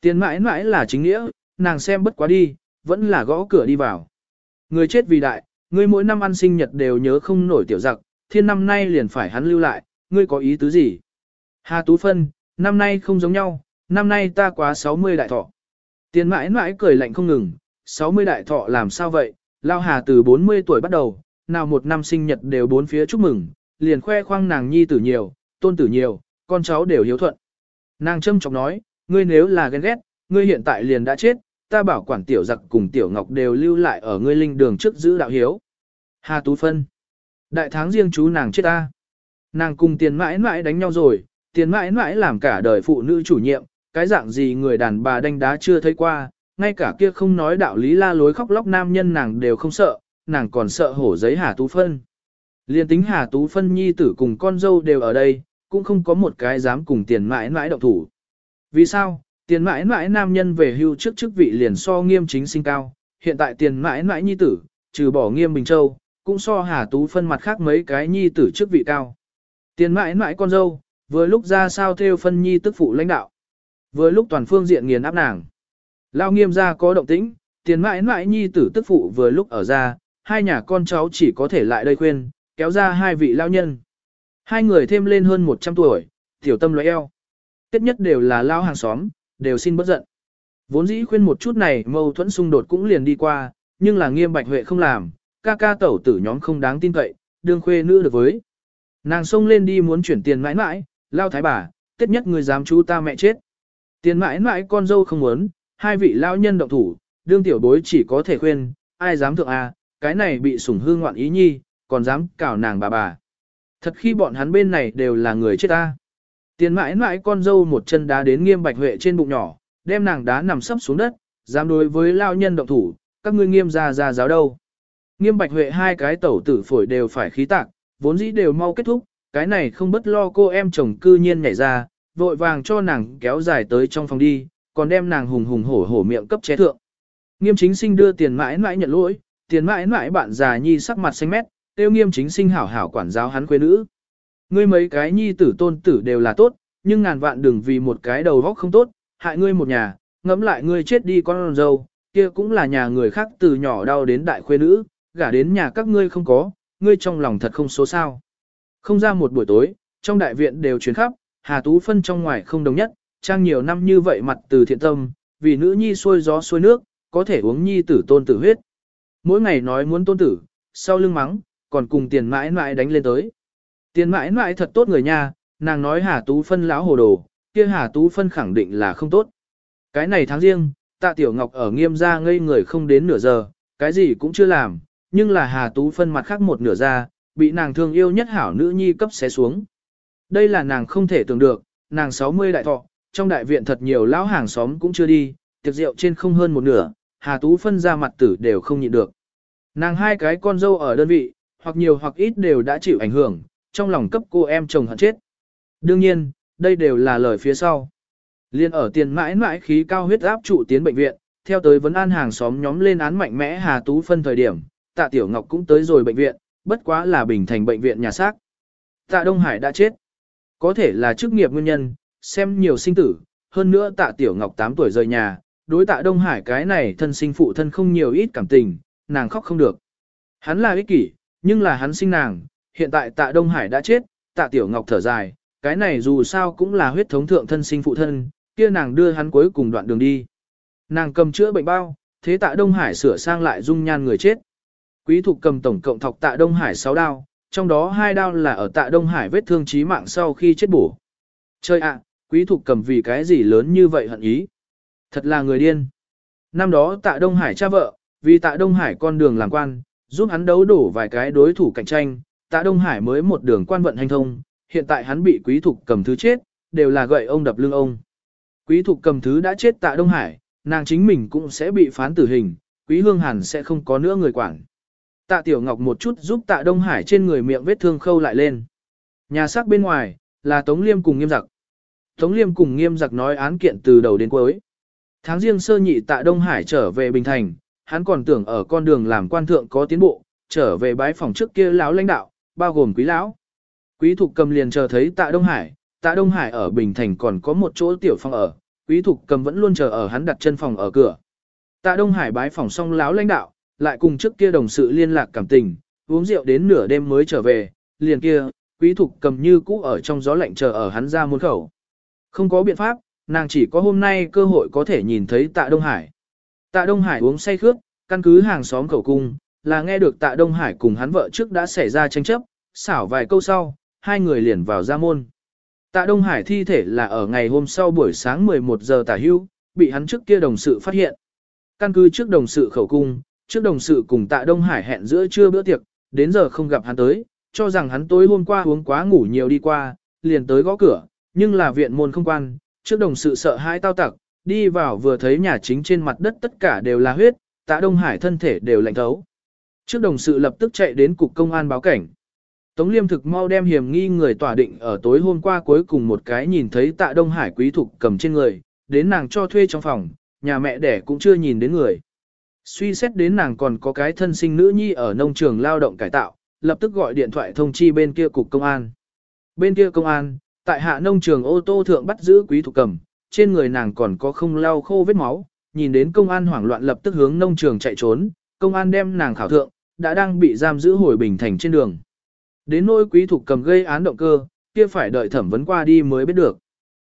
Tiền mãi mãi là chính nghĩa, nàng xem bất quá đi, vẫn là gõ cửa đi vào. Người chết vì đại, người mỗi năm ăn sinh nhật đều nhớ không nổi tiểu giặc, thiên năm nay liền phải hắn lưu lại, ngươi có ý tứ gì? Hà Tú Phân, năm nay không giống nhau, năm nay ta quá 60 đại thọ. Tiền mãi mãi cười lạnh không ngừng, 60 đại thọ làm sao vậy? Lao Hà từ 40 tuổi bắt đầu, nào một năm sinh nhật đều bốn phía chúc mừng, liền khoe khoang nàng nhi tử nhiều, tôn tử nhiều, con cháu đều hiếu thuận. Nàng châm chọc nói, ngươi nếu là ghen ghét, ngươi hiện tại liền đã chết, ta bảo quản tiểu giặc cùng tiểu ngọc đều lưu lại ở ngươi linh đường trước giữ đạo hiếu. Hà Tú Phân. Đại tháng riêng chú nàng chết ta. Nàng cùng tiền mãi mãi đánh nhau rồi, tiền mãi mãi làm cả đời phụ nữ chủ nhiệm, cái dạng gì người đàn bà đánh đá chưa thấy qua, ngay cả kia không nói đạo lý la lối khóc lóc nam nhân nàng đều không sợ, nàng còn sợ hổ giấy Hà Tú Phân. Liên tính Hà Tú Phân nhi tử cùng con dâu đều ở đây, cũng không có một cái dám cùng tiền mãi mãi động thủ. Vì sao? Tiền mãi mãi nam nhân về hưu trước chức vị liền so nghiêm chính sinh cao, hiện tại tiền mãi mãi nhi tử, trừ bỏ nghiêm Bình Châu, cũng so Hà Tú phân mặt khác mấy cái nhi tử chức vị cao. Tiền mãi mãi con dâu, vừa lúc ra sao theo phân nhi tức phụ lãnh đạo. Vừa lúc toàn phương diện nghiền áp nàng. Lao nghiêm ra có động tĩnh, tiền mãi mãi nhi tử tức phụ vừa lúc ở ra, hai nhà con cháu chỉ có thể lại đây khuyên, kéo ra hai vị lao nhân. Hai người thêm lên hơn 100 tuổi, tiểu tâm loại eo. Tiết nhất đều là lao hàng xóm, đều xin bất giận. Vốn dĩ khuyên một chút này mâu thuẫn xung đột cũng liền đi qua, nhưng là nghiêm bạch huệ không làm, ca ca tẩu tử nhóm không đáng tin cậy, đương khuê nữ được với. Nàng xông lên đi muốn chuyển tiền mãi mãi, lao thái bà, tiết nhất người dám chú ta mẹ chết. Tiền mãi mãi con dâu không muốn, hai vị lao nhân động thủ, đương tiểu bối chỉ có thể khuyên, ai dám thượng a, cái này bị sủng hương ngoạn ý nhi, còn dám cào nàng bà bà. Thật khi bọn hắn bên này đều là người chết ta. Tiền mãi mãi con dâu một chân đá đến nghiêm bạch huệ trên bụng nhỏ, đem nàng đá nằm sấp xuống đất, dám đối với lao nhân động thủ, các ngươi nghiêm ra ra giáo đâu. Nghiêm bạch huệ hai cái tẩu tử phổi đều phải khí tạc, vốn dĩ đều mau kết thúc, cái này không bất lo cô em chồng cư nhiên nhảy ra, vội vàng cho nàng kéo dài tới trong phòng đi, còn đem nàng hùng hùng hổ hổ miệng cấp chế thượng. Nghiêm chính sinh đưa tiền mãi mãi nhận lỗi, tiền mãi mãi bạn già nhi sắc mặt xanh mét, tiêu nghiêm chính sinh hảo hảo quản giáo hắn quê nữ. Ngươi mấy cái nhi tử tôn tử đều là tốt, nhưng ngàn vạn đừng vì một cái đầu góc không tốt, hại ngươi một nhà, ngẫm lại ngươi chết đi con dâu, kia cũng là nhà người khác từ nhỏ đau đến đại khuê nữ, gả đến nhà các ngươi không có, ngươi trong lòng thật không số sao. Không ra một buổi tối, trong đại viện đều chuyển khắp, Hà Tú phân trong ngoài không đồng nhất, trang nhiều năm như vậy mặt từ thiện tâm, vì nữ nhi xuôi gió xuôi nước, có thể uống nhi tử tôn tử huyết. Mỗi ngày nói muốn tôn tử, sau lưng mắng, còn cùng tiền mãi mãi đánh lên tới. Tiền mãi mãi thật tốt người nha, nàng nói Hà Tú Phân lão hồ đồ, kia Hà Tú Phân khẳng định là không tốt. Cái này tháng riêng, tạ Tiểu Ngọc ở nghiêm gia ngây người không đến nửa giờ, cái gì cũng chưa làm, nhưng là Hà Tú Phân mặt khác một nửa ra, bị nàng thương yêu nhất hảo nữ nhi cấp xé xuống. Đây là nàng không thể tưởng được, nàng 60 đại thọ, trong đại viện thật nhiều lão hàng xóm cũng chưa đi, tiệc rượu trên không hơn một nửa, Hà Tú Phân ra mặt tử đều không nhịn được. Nàng hai cái con dâu ở đơn vị, hoặc nhiều hoặc ít đều đã chịu ảnh hưởng, trong lòng cấp cô em chồng hận chết. Đương nhiên, đây đều là lời phía sau. Liên ở tiền mãi mãi khí cao huyết áp trụ tiến bệnh viện, theo tới vấn an hàng xóm nhóm lên án mạnh mẽ Hà Tú phân thời điểm, tạ Tiểu Ngọc cũng tới rồi bệnh viện, bất quá là bình thành bệnh viện nhà xác. Tạ Đông Hải đã chết. Có thể là chức nghiệp nguyên nhân, xem nhiều sinh tử, hơn nữa tạ Tiểu Ngọc 8 tuổi rời nhà, đối tạ Đông Hải cái này thân sinh phụ thân không nhiều ít cảm tình, nàng khóc không được. Hắn là ích kỷ, nhưng là hắn sinh nàng, hiện tại tạ Đông Hải đã chết, tạ Tiểu Ngọc thở dài, cái này dù sao cũng là huyết thống thượng thân sinh phụ thân, kia nàng đưa hắn cuối cùng đoạn đường đi. Nàng cầm chữa bệnh bao, thế tạ Đông Hải sửa sang lại dung nhan người chết. Quý thục cầm tổng cộng thọc tạ Đông Hải 6 đao, trong đó hai đao là ở tạ Đông Hải vết thương chí mạng sau khi chết bổ. Chơi ạ, quý thục cầm vì cái gì lớn như vậy hận ý. Thật là người điên. Năm đó tạ Đông Hải cha vợ, vì tạ Đông Hải con đường làm quan, giúp hắn đấu đổ vài cái đối thủ cạnh tranh, tạ Đông Hải mới một đường quan vận hành thông, hiện tại hắn bị quý thục cầm thứ chết, đều là gậy ông đập lưng ông. Quý thục cầm thứ đã chết tạ Đông Hải, nàng chính mình cũng sẽ bị phán tử hình, quý hương hàn sẽ không có nữa người quản. Tạ Tiểu Ngọc một chút giúp tạ Đông Hải trên người miệng vết thương khâu lại lên. Nhà xác bên ngoài, là Tống Liêm cùng nghiêm giặc. Tống Liêm cùng nghiêm giặc nói án kiện từ đầu đến cuối. Tháng riêng sơ nhị tạ Đông Hải trở về Bình Thành, hắn còn tưởng ở con đường làm quan thượng có tiến bộ, trở về bái phòng trước kia lão lãnh đạo, bao gồm quý lão. Quý thục cầm liền chờ thấy tạ Đông Hải, tạ Đông Hải ở Bình Thành còn có một chỗ tiểu phòng ở, quý thục cầm vẫn luôn chờ ở hắn đặt chân phòng ở cửa. Tạ Đông Hải bái phòng xong lão lãnh đạo, lại cùng trước kia đồng sự liên lạc cảm tình, uống rượu đến nửa đêm mới trở về, liền kia, quý thục cầm như cũ ở trong gió lạnh chờ ở hắn ra muôn khẩu. Không có biện pháp, nàng chỉ có hôm nay cơ hội có thể nhìn thấy tạ Đông Hải. Tạ Đông Hải uống say khước, căn cứ hàng xóm khẩu cung, là nghe được tạ Đông Hải cùng hắn vợ trước đã xảy ra tranh chấp, xảo vài câu sau, hai người liền vào ra môn. Tạ Đông Hải thi thể là ở ngày hôm sau buổi sáng 11 giờ tả hưu, bị hắn trước kia đồng sự phát hiện. Căn cứ trước đồng sự khẩu cung, trước đồng sự cùng tạ Đông Hải hẹn giữa trưa bữa tiệc, đến giờ không gặp hắn tới, cho rằng hắn tối hôm qua uống quá ngủ nhiều đi qua, liền tới gõ cửa, nhưng là viện môn không quan, trước đồng sự sợ hãi tao tặc, đi vào vừa thấy nhà chính trên mặt đất tất cả đều là huyết, tạ Đông Hải thân thể đều lạnh thấu. Trước đồng sự lập tức chạy đến cục công an báo cảnh. Tống Liêm thực mau đem hiểm nghi người tỏa định ở tối hôm qua cuối cùng một cái nhìn thấy tạ Đông Hải quý thục cầm trên người, đến nàng cho thuê trong phòng, nhà mẹ đẻ cũng chưa nhìn đến người. Suy xét đến nàng còn có cái thân sinh nữ nhi ở nông trường lao động cải tạo, lập tức gọi điện thoại thông chi bên kia cục công an. Bên kia công an, tại hạ nông trường ô tô thượng bắt giữ quý thục cầm, trên người nàng còn có không lau khô vết máu, nhìn đến công an hoảng loạn lập tức hướng nông trường chạy trốn, công an đem nàng khảo thượng, đã đang bị giam giữ hồi bình thành trên đường. Đến nỗi quý thục cầm gây án động cơ, kia phải đợi thẩm vấn qua đi mới biết được.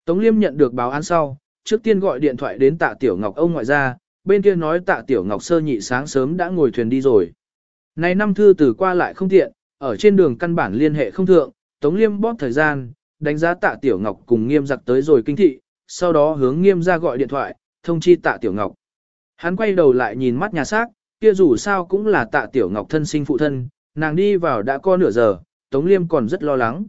Tống Liêm nhận được báo án sau, trước tiên gọi điện thoại đến tạ Tiểu Ngọc ông ngoại gia, bên kia nói tạ Tiểu Ngọc sơ nhị sáng sớm đã ngồi thuyền đi rồi. Này năm thư từ qua lại không tiện, ở trên đường căn bản liên hệ không thượng, Tống Liêm bóp thời gian, đánh giá tạ Tiểu Ngọc cùng nghiêm giặc tới rồi kinh thị, sau đó hướng nghiêm ra gọi điện thoại, thông chi tạ Tiểu Ngọc. Hắn quay đầu lại nhìn mắt nhà xác, kia dù sao cũng là tạ Tiểu Ngọc thân sinh phụ thân, nàng đi vào đã có nửa giờ, Tống Liêm còn rất lo lắng.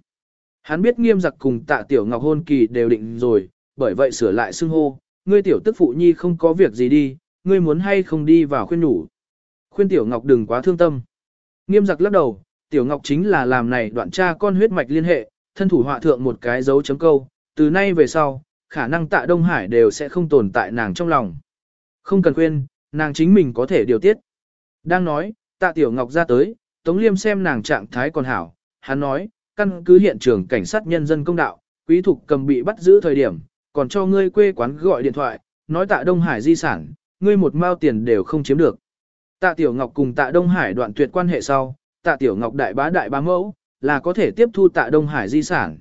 Hắn biết nghiêm giặc cùng tạ Tiểu Ngọc hôn kỳ đều định rồi, bởi vậy sửa lại xưng hô, ngươi tiểu tức phụ nhi không có việc gì đi, ngươi muốn hay không đi vào khuyên nhủ. Khuyên Tiểu Ngọc đừng quá thương tâm. Nghiêm giặc lắc đầu, Tiểu Ngọc chính là làm này đoạn cha con huyết mạch liên hệ, thân thủ họa thượng một cái dấu chấm câu, từ nay về sau, khả năng tạ Đông Hải đều sẽ không tồn tại nàng trong lòng. Không cần khuyên, nàng chính mình có thể điều tiết. Đang nói, tạ Tiểu Ngọc ra tới, Tống Liêm xem nàng trạng thái còn hảo, hắn nói, căn cứ hiện trường cảnh sát nhân dân công đạo, quý thục cầm bị bắt giữ thời điểm, còn cho ngươi quê quán gọi điện thoại, nói tạ Đông Hải di sản, ngươi một mao tiền đều không chiếm được. Tạ Tiểu Ngọc cùng tạ Đông Hải đoạn tuyệt quan hệ sau, tạ Tiểu Ngọc đại bá đại bá mẫu, là có thể tiếp thu tạ Đông Hải di sản.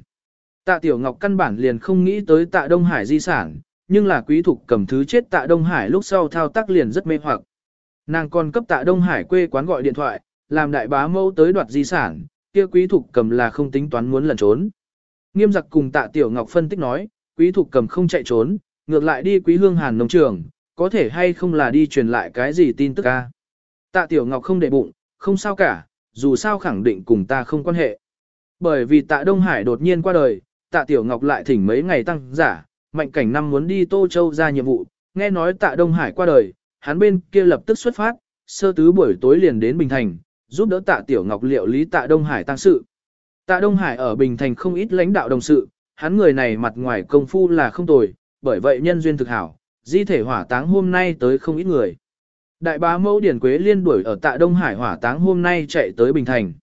Tạ Tiểu Ngọc căn bản liền không nghĩ tới tạ Đông Hải di sản, nhưng là quý thục cầm thứ chết tạ Đông Hải lúc sau thao tác liền rất mê hoặc. Nàng còn cấp tạ Đông Hải quê quán gọi điện thoại, làm đại bá mẫu tới đoạt di sản, kia quý thục cầm là không tính toán muốn lẩn trốn. Nghiêm giặc cùng tạ Tiểu Ngọc phân tích nói, quý thục cầm không chạy trốn, ngược lại đi quý hương hàn nông trường, có thể hay không là đi truyền lại cái gì tin tức ca. Tạ Tiểu Ngọc không để bụng, không sao cả, dù sao khẳng định cùng ta không quan hệ. Bởi vì tạ Đông Hải đột nhiên qua đời, tạ Tiểu Ngọc lại thỉnh mấy ngày tăng giả, mạnh cảnh năm muốn đi Tô Châu ra nhiệm vụ, nghe nói tạ Đông Hải qua đời, hắn bên kia lập tức xuất phát, sơ tứ buổi tối liền đến Bình Thành, giúp đỡ tạ Tiểu Ngọc liệu lý tạ Đông Hải tăng sự. Tạ Đông Hải ở Bình Thành không ít lãnh đạo đồng sự, hắn người này mặt ngoài công phu là không tồi, bởi vậy nhân duyên thực hảo, di thể hỏa táng hôm nay tới không ít người. Đại bá mẫu Điển Quế liên đuổi ở tạ Đông Hải hỏa táng hôm nay chạy tới Bình Thành.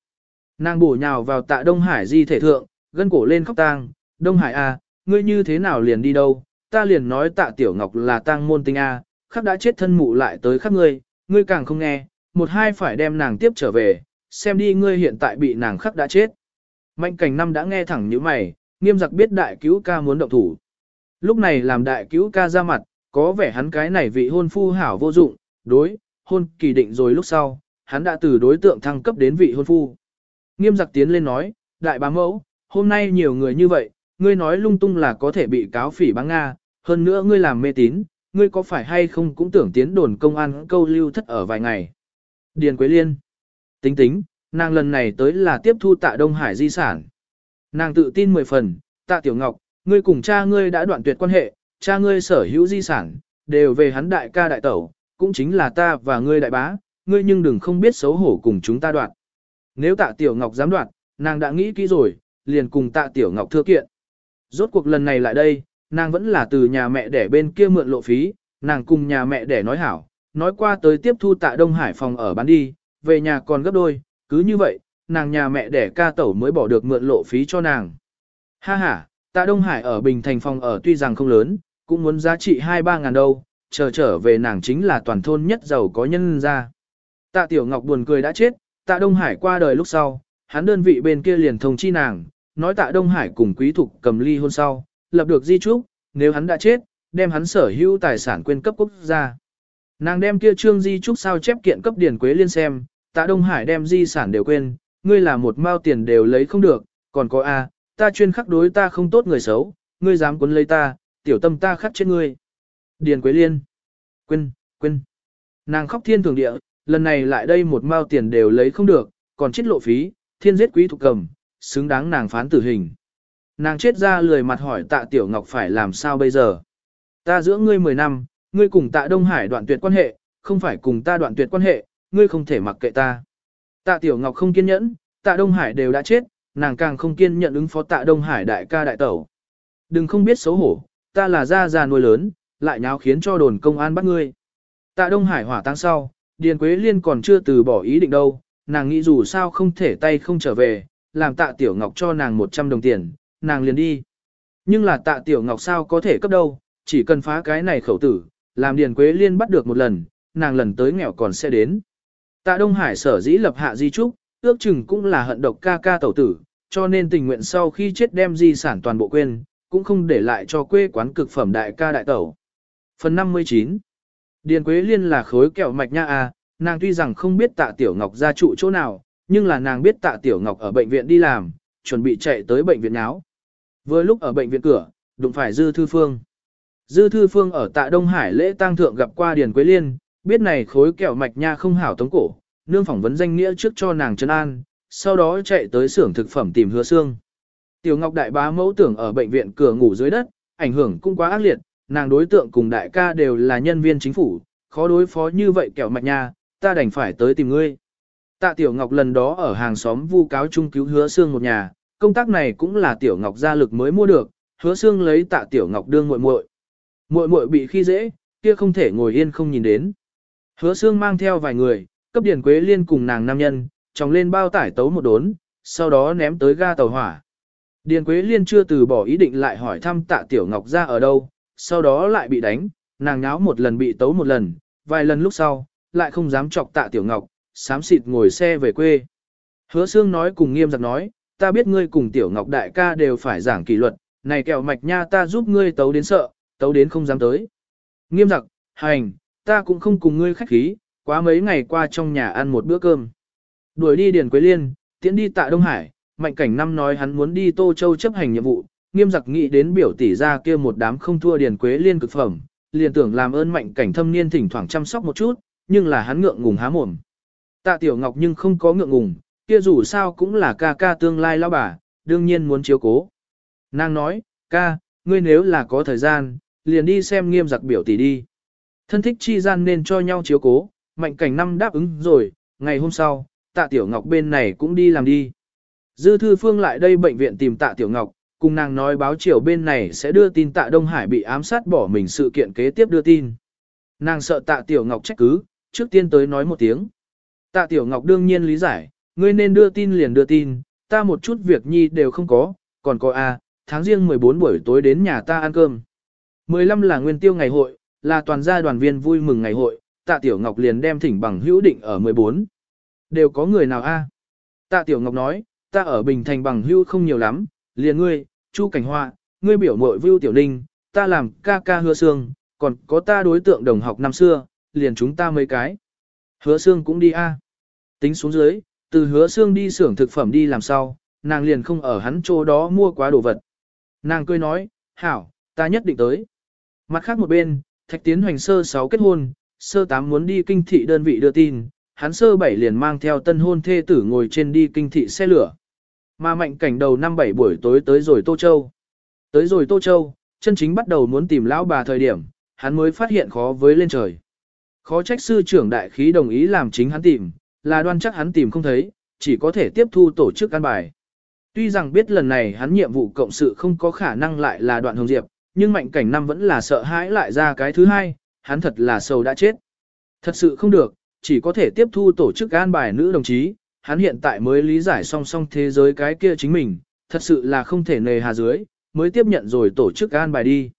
Nàng bổ nhào vào tạ Đông Hải di thể thượng, gân cổ lên khóc tang, Đông Hải A, ngươi như thế nào liền đi đâu, ta liền nói tạ Tiểu Ngọc là tang môn tinh A, khắc đã chết thân mụ lại tới khắc ngươi, ngươi càng không nghe, một hai phải đem nàng tiếp trở về, xem đi ngươi hiện tại bị nàng khắc đã chết. Mạnh cảnh năm đã nghe thẳng như mày, nghiêm giặc biết đại cứu ca muốn động thủ. Lúc này làm đại cứu ca ra mặt, có vẻ hắn cái này vị hôn phu hảo vô dụng, đối, hôn kỳ định rồi lúc sau, hắn đã từ đối tượng thăng cấp đến vị hôn phu. Nghiêm giặc tiến lên nói, đại bá mẫu, hôm nay nhiều người như vậy, ngươi nói lung tung là có thể bị cáo phỉ báng Nga, hơn nữa ngươi làm mê tín, ngươi có phải hay không cũng tưởng tiến đồn công an câu lưu thất ở vài ngày. Điền Quế Liên. Tính tính, nàng lần này tới là tiếp thu tạ Đông Hải di sản. Nàng tự tin mười phần, tạ Tiểu Ngọc, ngươi cùng cha ngươi đã đoạn tuyệt quan hệ, cha ngươi sở hữu di sản, đều về hắn đại ca đại tẩu, cũng chính là ta và ngươi đại bá, ngươi nhưng đừng không biết xấu hổ cùng chúng ta đoạn. Nếu tạ Tiểu Ngọc dám đoạn, nàng đã nghĩ kỹ rồi, liền cùng tạ Tiểu Ngọc thưa kiện. Rốt cuộc lần này lại đây, nàng vẫn là từ nhà mẹ đẻ bên kia mượn lộ phí, nàng cùng nhà mẹ đẻ nói hảo, nói qua tới tiếp thu tạ Đông Hải phòng ở bán đi, về nhà còn gấp đôi, cứ như vậy, nàng nhà mẹ đẻ ca tẩu mới bỏ được mượn lộ phí cho nàng. Ha ha, tạ Đông Hải ở Bình Thành phòng ở tuy rằng không lớn, cũng muốn giá trị 2-3 ngàn đâu, chờ trở về nàng chính là toàn thôn nhất giàu có nhân ra. Tạ Tiểu Ngọc buồn cười đã chết, tạ Đông Hải qua đời lúc sau, hắn đơn vị bên kia liền thông chi nàng, nói tạ Đông Hải cùng quý thục cầm ly hôn sau, lập được di trúc, nếu hắn đã chết, đem hắn sở hữu tài sản quyên cấp quốc gia. Nàng đem kia trương di trúc sao chép kiện cấp điển quế liên xem, tạ Đông Hải đem di sản đều quên, ngươi là một mao tiền đều lấy không được, còn có a, ta chuyên khắc đối ta không tốt người xấu, ngươi dám cuốn lấy ta, tiểu tâm ta khắc chết ngươi. Điền Quế Liên. Quên, quên. Nàng khóc thiên thường địa, lần này lại đây một mao tiền đều lấy không được, còn chết lộ phí, thiên giết quý thuộc cầm, xứng đáng nàng phán tử hình. Nàng chết ra lười mặt hỏi tạ Tiểu Ngọc phải làm sao bây giờ. Ta giữa ngươi 10 năm, ngươi cùng tạ Đông Hải đoạn tuyệt quan hệ, không phải cùng ta đoạn tuyệt quan hệ, ngươi không thể mặc kệ ta. Tạ Tiểu Ngọc không kiên nhẫn, tạ Đông Hải đều đã chết, nàng càng không kiên nhẫn ứng phó tạ Đông Hải đại ca đại tẩu. Đừng không biết xấu hổ, ta là gia già nuôi lớn, lại nháo khiến cho đồn công an bắt ngươi. Tạ Đông Hải hỏa tăng sau, Điền Quế Liên còn chưa từ bỏ ý định đâu, nàng nghĩ dù sao không thể tay không trở về, làm tạ Tiểu Ngọc cho nàng 100 đồng tiền, nàng liền đi. Nhưng là tạ Tiểu Ngọc sao có thể cấp đâu, chỉ cần phá cái này khẩu tử, làm Điền Quế Liên bắt được một lần, nàng lần tới nghèo còn sẽ đến. Tạ Đông Hải sở dĩ lập hạ di trúc, ước chừng cũng là hận độc ca ca tẩu tử, cho nên tình nguyện sau khi chết đem di sản toàn bộ quên, cũng không để lại cho quê quán cực phẩm đại ca đại tẩu. Phần 59 Điền Quế Liên là khối kẹo mạch nha a, nàng tuy rằng không biết tạ Tiểu Ngọc ra trụ chỗ nào, nhưng là nàng biết tạ Tiểu Ngọc ở bệnh viện đi làm, chuẩn bị chạy tới bệnh viện áo. Vừa lúc ở bệnh viện cửa, đụng phải Dư Thư Phương. Dư Thư Phương ở tạ Đông Hải lễ tang thượng gặp qua Điền Quế Liên, biết này khối kẹo mạch nha không hảo tống cổ, nương phỏng vấn danh nghĩa trước cho nàng chân an, sau đó chạy tới xưởng thực phẩm tìm hứa xương. Tiểu Ngọc đại bá mẫu tưởng ở bệnh viện cửa ngủ dưới đất, ảnh hưởng cũng quá ác liệt, nàng đối tượng cùng đại ca đều là nhân viên chính phủ, khó đối phó như vậy kẹo mạch nha, ta đành phải tới tìm ngươi. Tạ Tiểu Ngọc lần đó ở hàng xóm vu cáo trung cứu hứa xương một nhà, công tác này cũng là Tiểu Ngọc gia lực mới mua được, hứa xương lấy tạ Tiểu Ngọc đương muội muội. Muội muội bị khi dễ, kia không thể ngồi yên không nhìn đến. Hứa xương mang theo vài người, cấp điển quế liên cùng nàng nam nhân, tròng lên bao tải tấu một đốn, sau đó ném tới ga tàu hỏa. Điền Quế Liên chưa từ bỏ ý định lại hỏi thăm tạ Tiểu Ngọc ra ở đâu, sau đó lại bị đánh, nàng nháo một lần bị tấu một lần, vài lần lúc sau, lại không dám chọc tạ Tiểu Ngọc, sám xịt ngồi xe về quê. Hứa Sương nói cùng nghiêm giặc nói, ta biết ngươi cùng Tiểu Ngọc đại ca đều phải giảng kỷ luật, này kẹo mạch nha ta giúp ngươi tấu đến sợ, tấu đến không dám tới. Nghiêm giặc, hành, ta cũng không cùng ngươi khách khí, quá mấy ngày qua trong nhà ăn một bữa cơm. Đuổi đi Điền Quế Liên, tiễn đi tạ Đông Hải, mạnh cảnh năm nói hắn muốn đi Tô Châu chấp hành nhiệm vụ, nghiêm giặc nghĩ đến biểu tỷ ra kia một đám không thua Điền Quế Liên cực phẩm, liền tưởng làm ơn mạnh cảnh thâm niên thỉnh thoảng chăm sóc một chút, nhưng là hắn ngượng ngùng há mồm. Tạ Tiểu Ngọc nhưng không có ngượng ngùng, kia dù sao cũng là ca ca tương lai lão bà, đương nhiên muốn chiếu cố. Nàng nói, ca, ngươi nếu là có thời gian, liền đi xem nghiêm giặc biểu tỷ đi. Thân thích chi gian nên cho nhau chiếu cố, mạnh cảnh năm đáp ứng rồi, ngày hôm sau, tạ tiểu ngọc bên này cũng đi làm đi. Dư thư phương lại đây bệnh viện tìm tạ tiểu ngọc, cùng nàng nói báo chiều bên này sẽ đưa tin tạ Đông Hải bị ám sát bỏ mình sự kiện kế tiếp đưa tin. Nàng sợ tạ Tiểu Ngọc trách cứ, trước tiên tới nói một tiếng. Tạ Tiểu Ngọc đương nhiên lý giải, ngươi nên đưa tin liền đưa tin, ta một chút việc nhi đều không có, còn có a, tháng riêng 14 buổi tối đến nhà ta ăn cơm. 15 là nguyên tiêu ngày hội, là toàn gia đoàn viên vui mừng ngày hội, tạ Tiểu Ngọc liền đem thỉnh bằng hữu định ở 14. Đều có người nào a? Tạ Tiểu Ngọc nói, ta ở Bình Thành bằng hưu không nhiều lắm, liền ngươi, Chu Cảnh Hoa, ngươi biểu muội Vưu Tiểu Ninh, ta làm ca ca hứa xương, còn có ta đối tượng đồng học năm xưa, liền chúng ta mấy cái. Hứa xương cũng đi a. Tính xuống dưới, từ hứa xương đi xưởng thực phẩm đi làm sao, nàng liền không ở hắn chỗ đó mua quá đồ vật. Nàng cười nói, hảo, ta nhất định tới. Mặt khác một bên, Thạch Tiến Hoành sơ 6 kết hôn, sơ 8 muốn đi kinh thị đơn vị đưa tin, hắn sơ 7 liền mang theo tân hôn thê tử ngồi trên đi kinh thị xe lửa. Mà mạnh cảnh đầu năm 7 buổi tối tới rồi Tô Châu. Tới rồi Tô Châu, chân chính bắt đầu muốn tìm lão bà thời điểm, hắn mới phát hiện khó với lên trời. Khó trách sư trưởng đại khí đồng ý làm chính hắn tìm, là đoan chắc hắn tìm không thấy, chỉ có thể tiếp thu tổ chức căn bài. Tuy rằng biết lần này hắn nhiệm vụ cộng sự không có khả năng lại là đoạn hồng diệp, nhưng mạnh cảnh năm vẫn là sợ hãi lại ra cái thứ hai, hắn thật là sầu đã chết. Thật sự không được, chỉ có thể tiếp thu tổ chức an bài nữ đồng chí, hắn hiện tại mới lý giải song song thế giới cái kia chính mình, thật sự là không thể nề hà dưới, mới tiếp nhận rồi tổ chức an bài đi.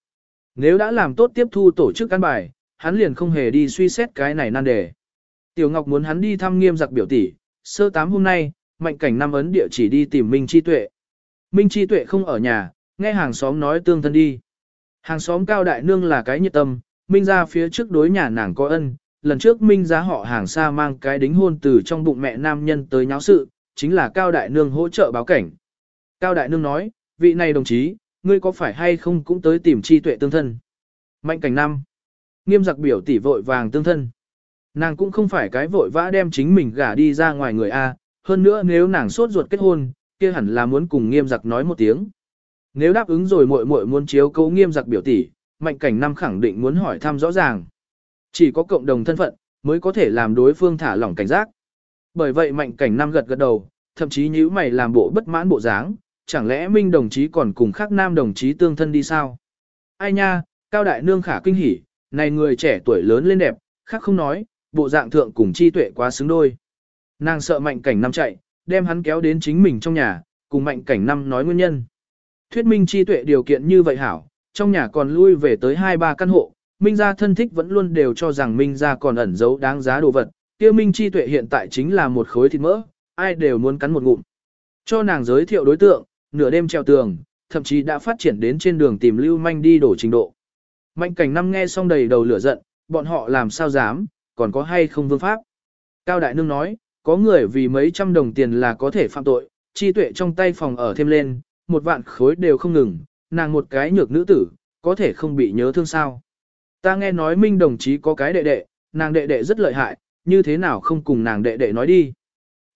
Nếu đã làm tốt tiếp thu tổ chức an bài, hắn liền không hề đi suy xét cái này nan đề. Tiểu Ngọc muốn hắn đi thăm nghiêm giặc biểu tỷ, sơ tám hôm nay, mạnh cảnh năm ấn địa chỉ đi tìm Minh Chi Tuệ. Minh Chi Tuệ không ở nhà, nghe hàng xóm nói tương thân đi. Hàng xóm cao đại nương là cái nhiệt tâm, Minh ra phía trước đối nhà nàng có ân, lần trước Minh giá họ hàng xa mang cái đính hôn từ trong bụng mẹ nam nhân tới nháo sự, chính là cao đại nương hỗ trợ báo cảnh. Cao đại nương nói, vị này đồng chí, ngươi có phải hay không cũng tới tìm chi tuệ tương thân. Mạnh cảnh năm, nghiêm giặc biểu tỷ vội vàng tương thân. Nàng cũng không phải cái vội vã đem chính mình gả đi ra ngoài người A, hơn nữa nếu nàng sốt ruột kết hôn, kia hẳn là muốn cùng nghiêm giặc nói một tiếng. Nếu đáp ứng rồi muội muội muốn chiếu cố nghiêm giặc biểu tỷ, mạnh cảnh năm khẳng định muốn hỏi thăm rõ ràng. Chỉ có cộng đồng thân phận, mới có thể làm đối phương thả lỏng cảnh giác. Bởi vậy mạnh cảnh năm gật gật đầu, thậm chí nhíu mày làm bộ bất mãn bộ dáng, chẳng lẽ Minh đồng chí còn cùng khác nam đồng chí tương thân đi sao? Ai nha, cao đại nương khả kinh hỉ, này người trẻ tuổi lớn lên đẹp, khác không nói, bộ dạng thượng cùng chi tuệ quá xứng đôi. Nàng sợ mạnh cảnh năm chạy, đem hắn kéo đến chính mình trong nhà, cùng mạnh cảnh năm nói nguyên nhân. Thuyết minh chi tuệ điều kiện như vậy hảo, trong nhà còn lui về tới hai ba căn hộ, Minh gia thân thích vẫn luôn đều cho rằng Minh gia còn ẩn giấu đáng giá đồ vật, kia Minh chi tuệ hiện tại chính là một khối thịt mỡ, ai đều muốn cắn một ngụm. Cho nàng giới thiệu đối tượng, nửa đêm treo tường, thậm chí đã phát triển đến trên đường tìm lưu manh đi đổ trình độ. Mạnh cảnh năm nghe xong đầy đầu lửa giận, bọn họ làm sao dám, còn có hay không vương pháp. Cao Đại Nương nói, có người vì mấy trăm đồng tiền là có thể phạm tội, chi tuệ trong tay phòng ở thêm lên, một vạn khối đều không ngừng, nàng một cái nhược nữ tử, có thể không bị nhớ thương sao. Ta nghe nói Minh đồng chí có cái đệ đệ, nàng đệ đệ rất lợi hại, như thế nào không cùng nàng đệ đệ nói đi.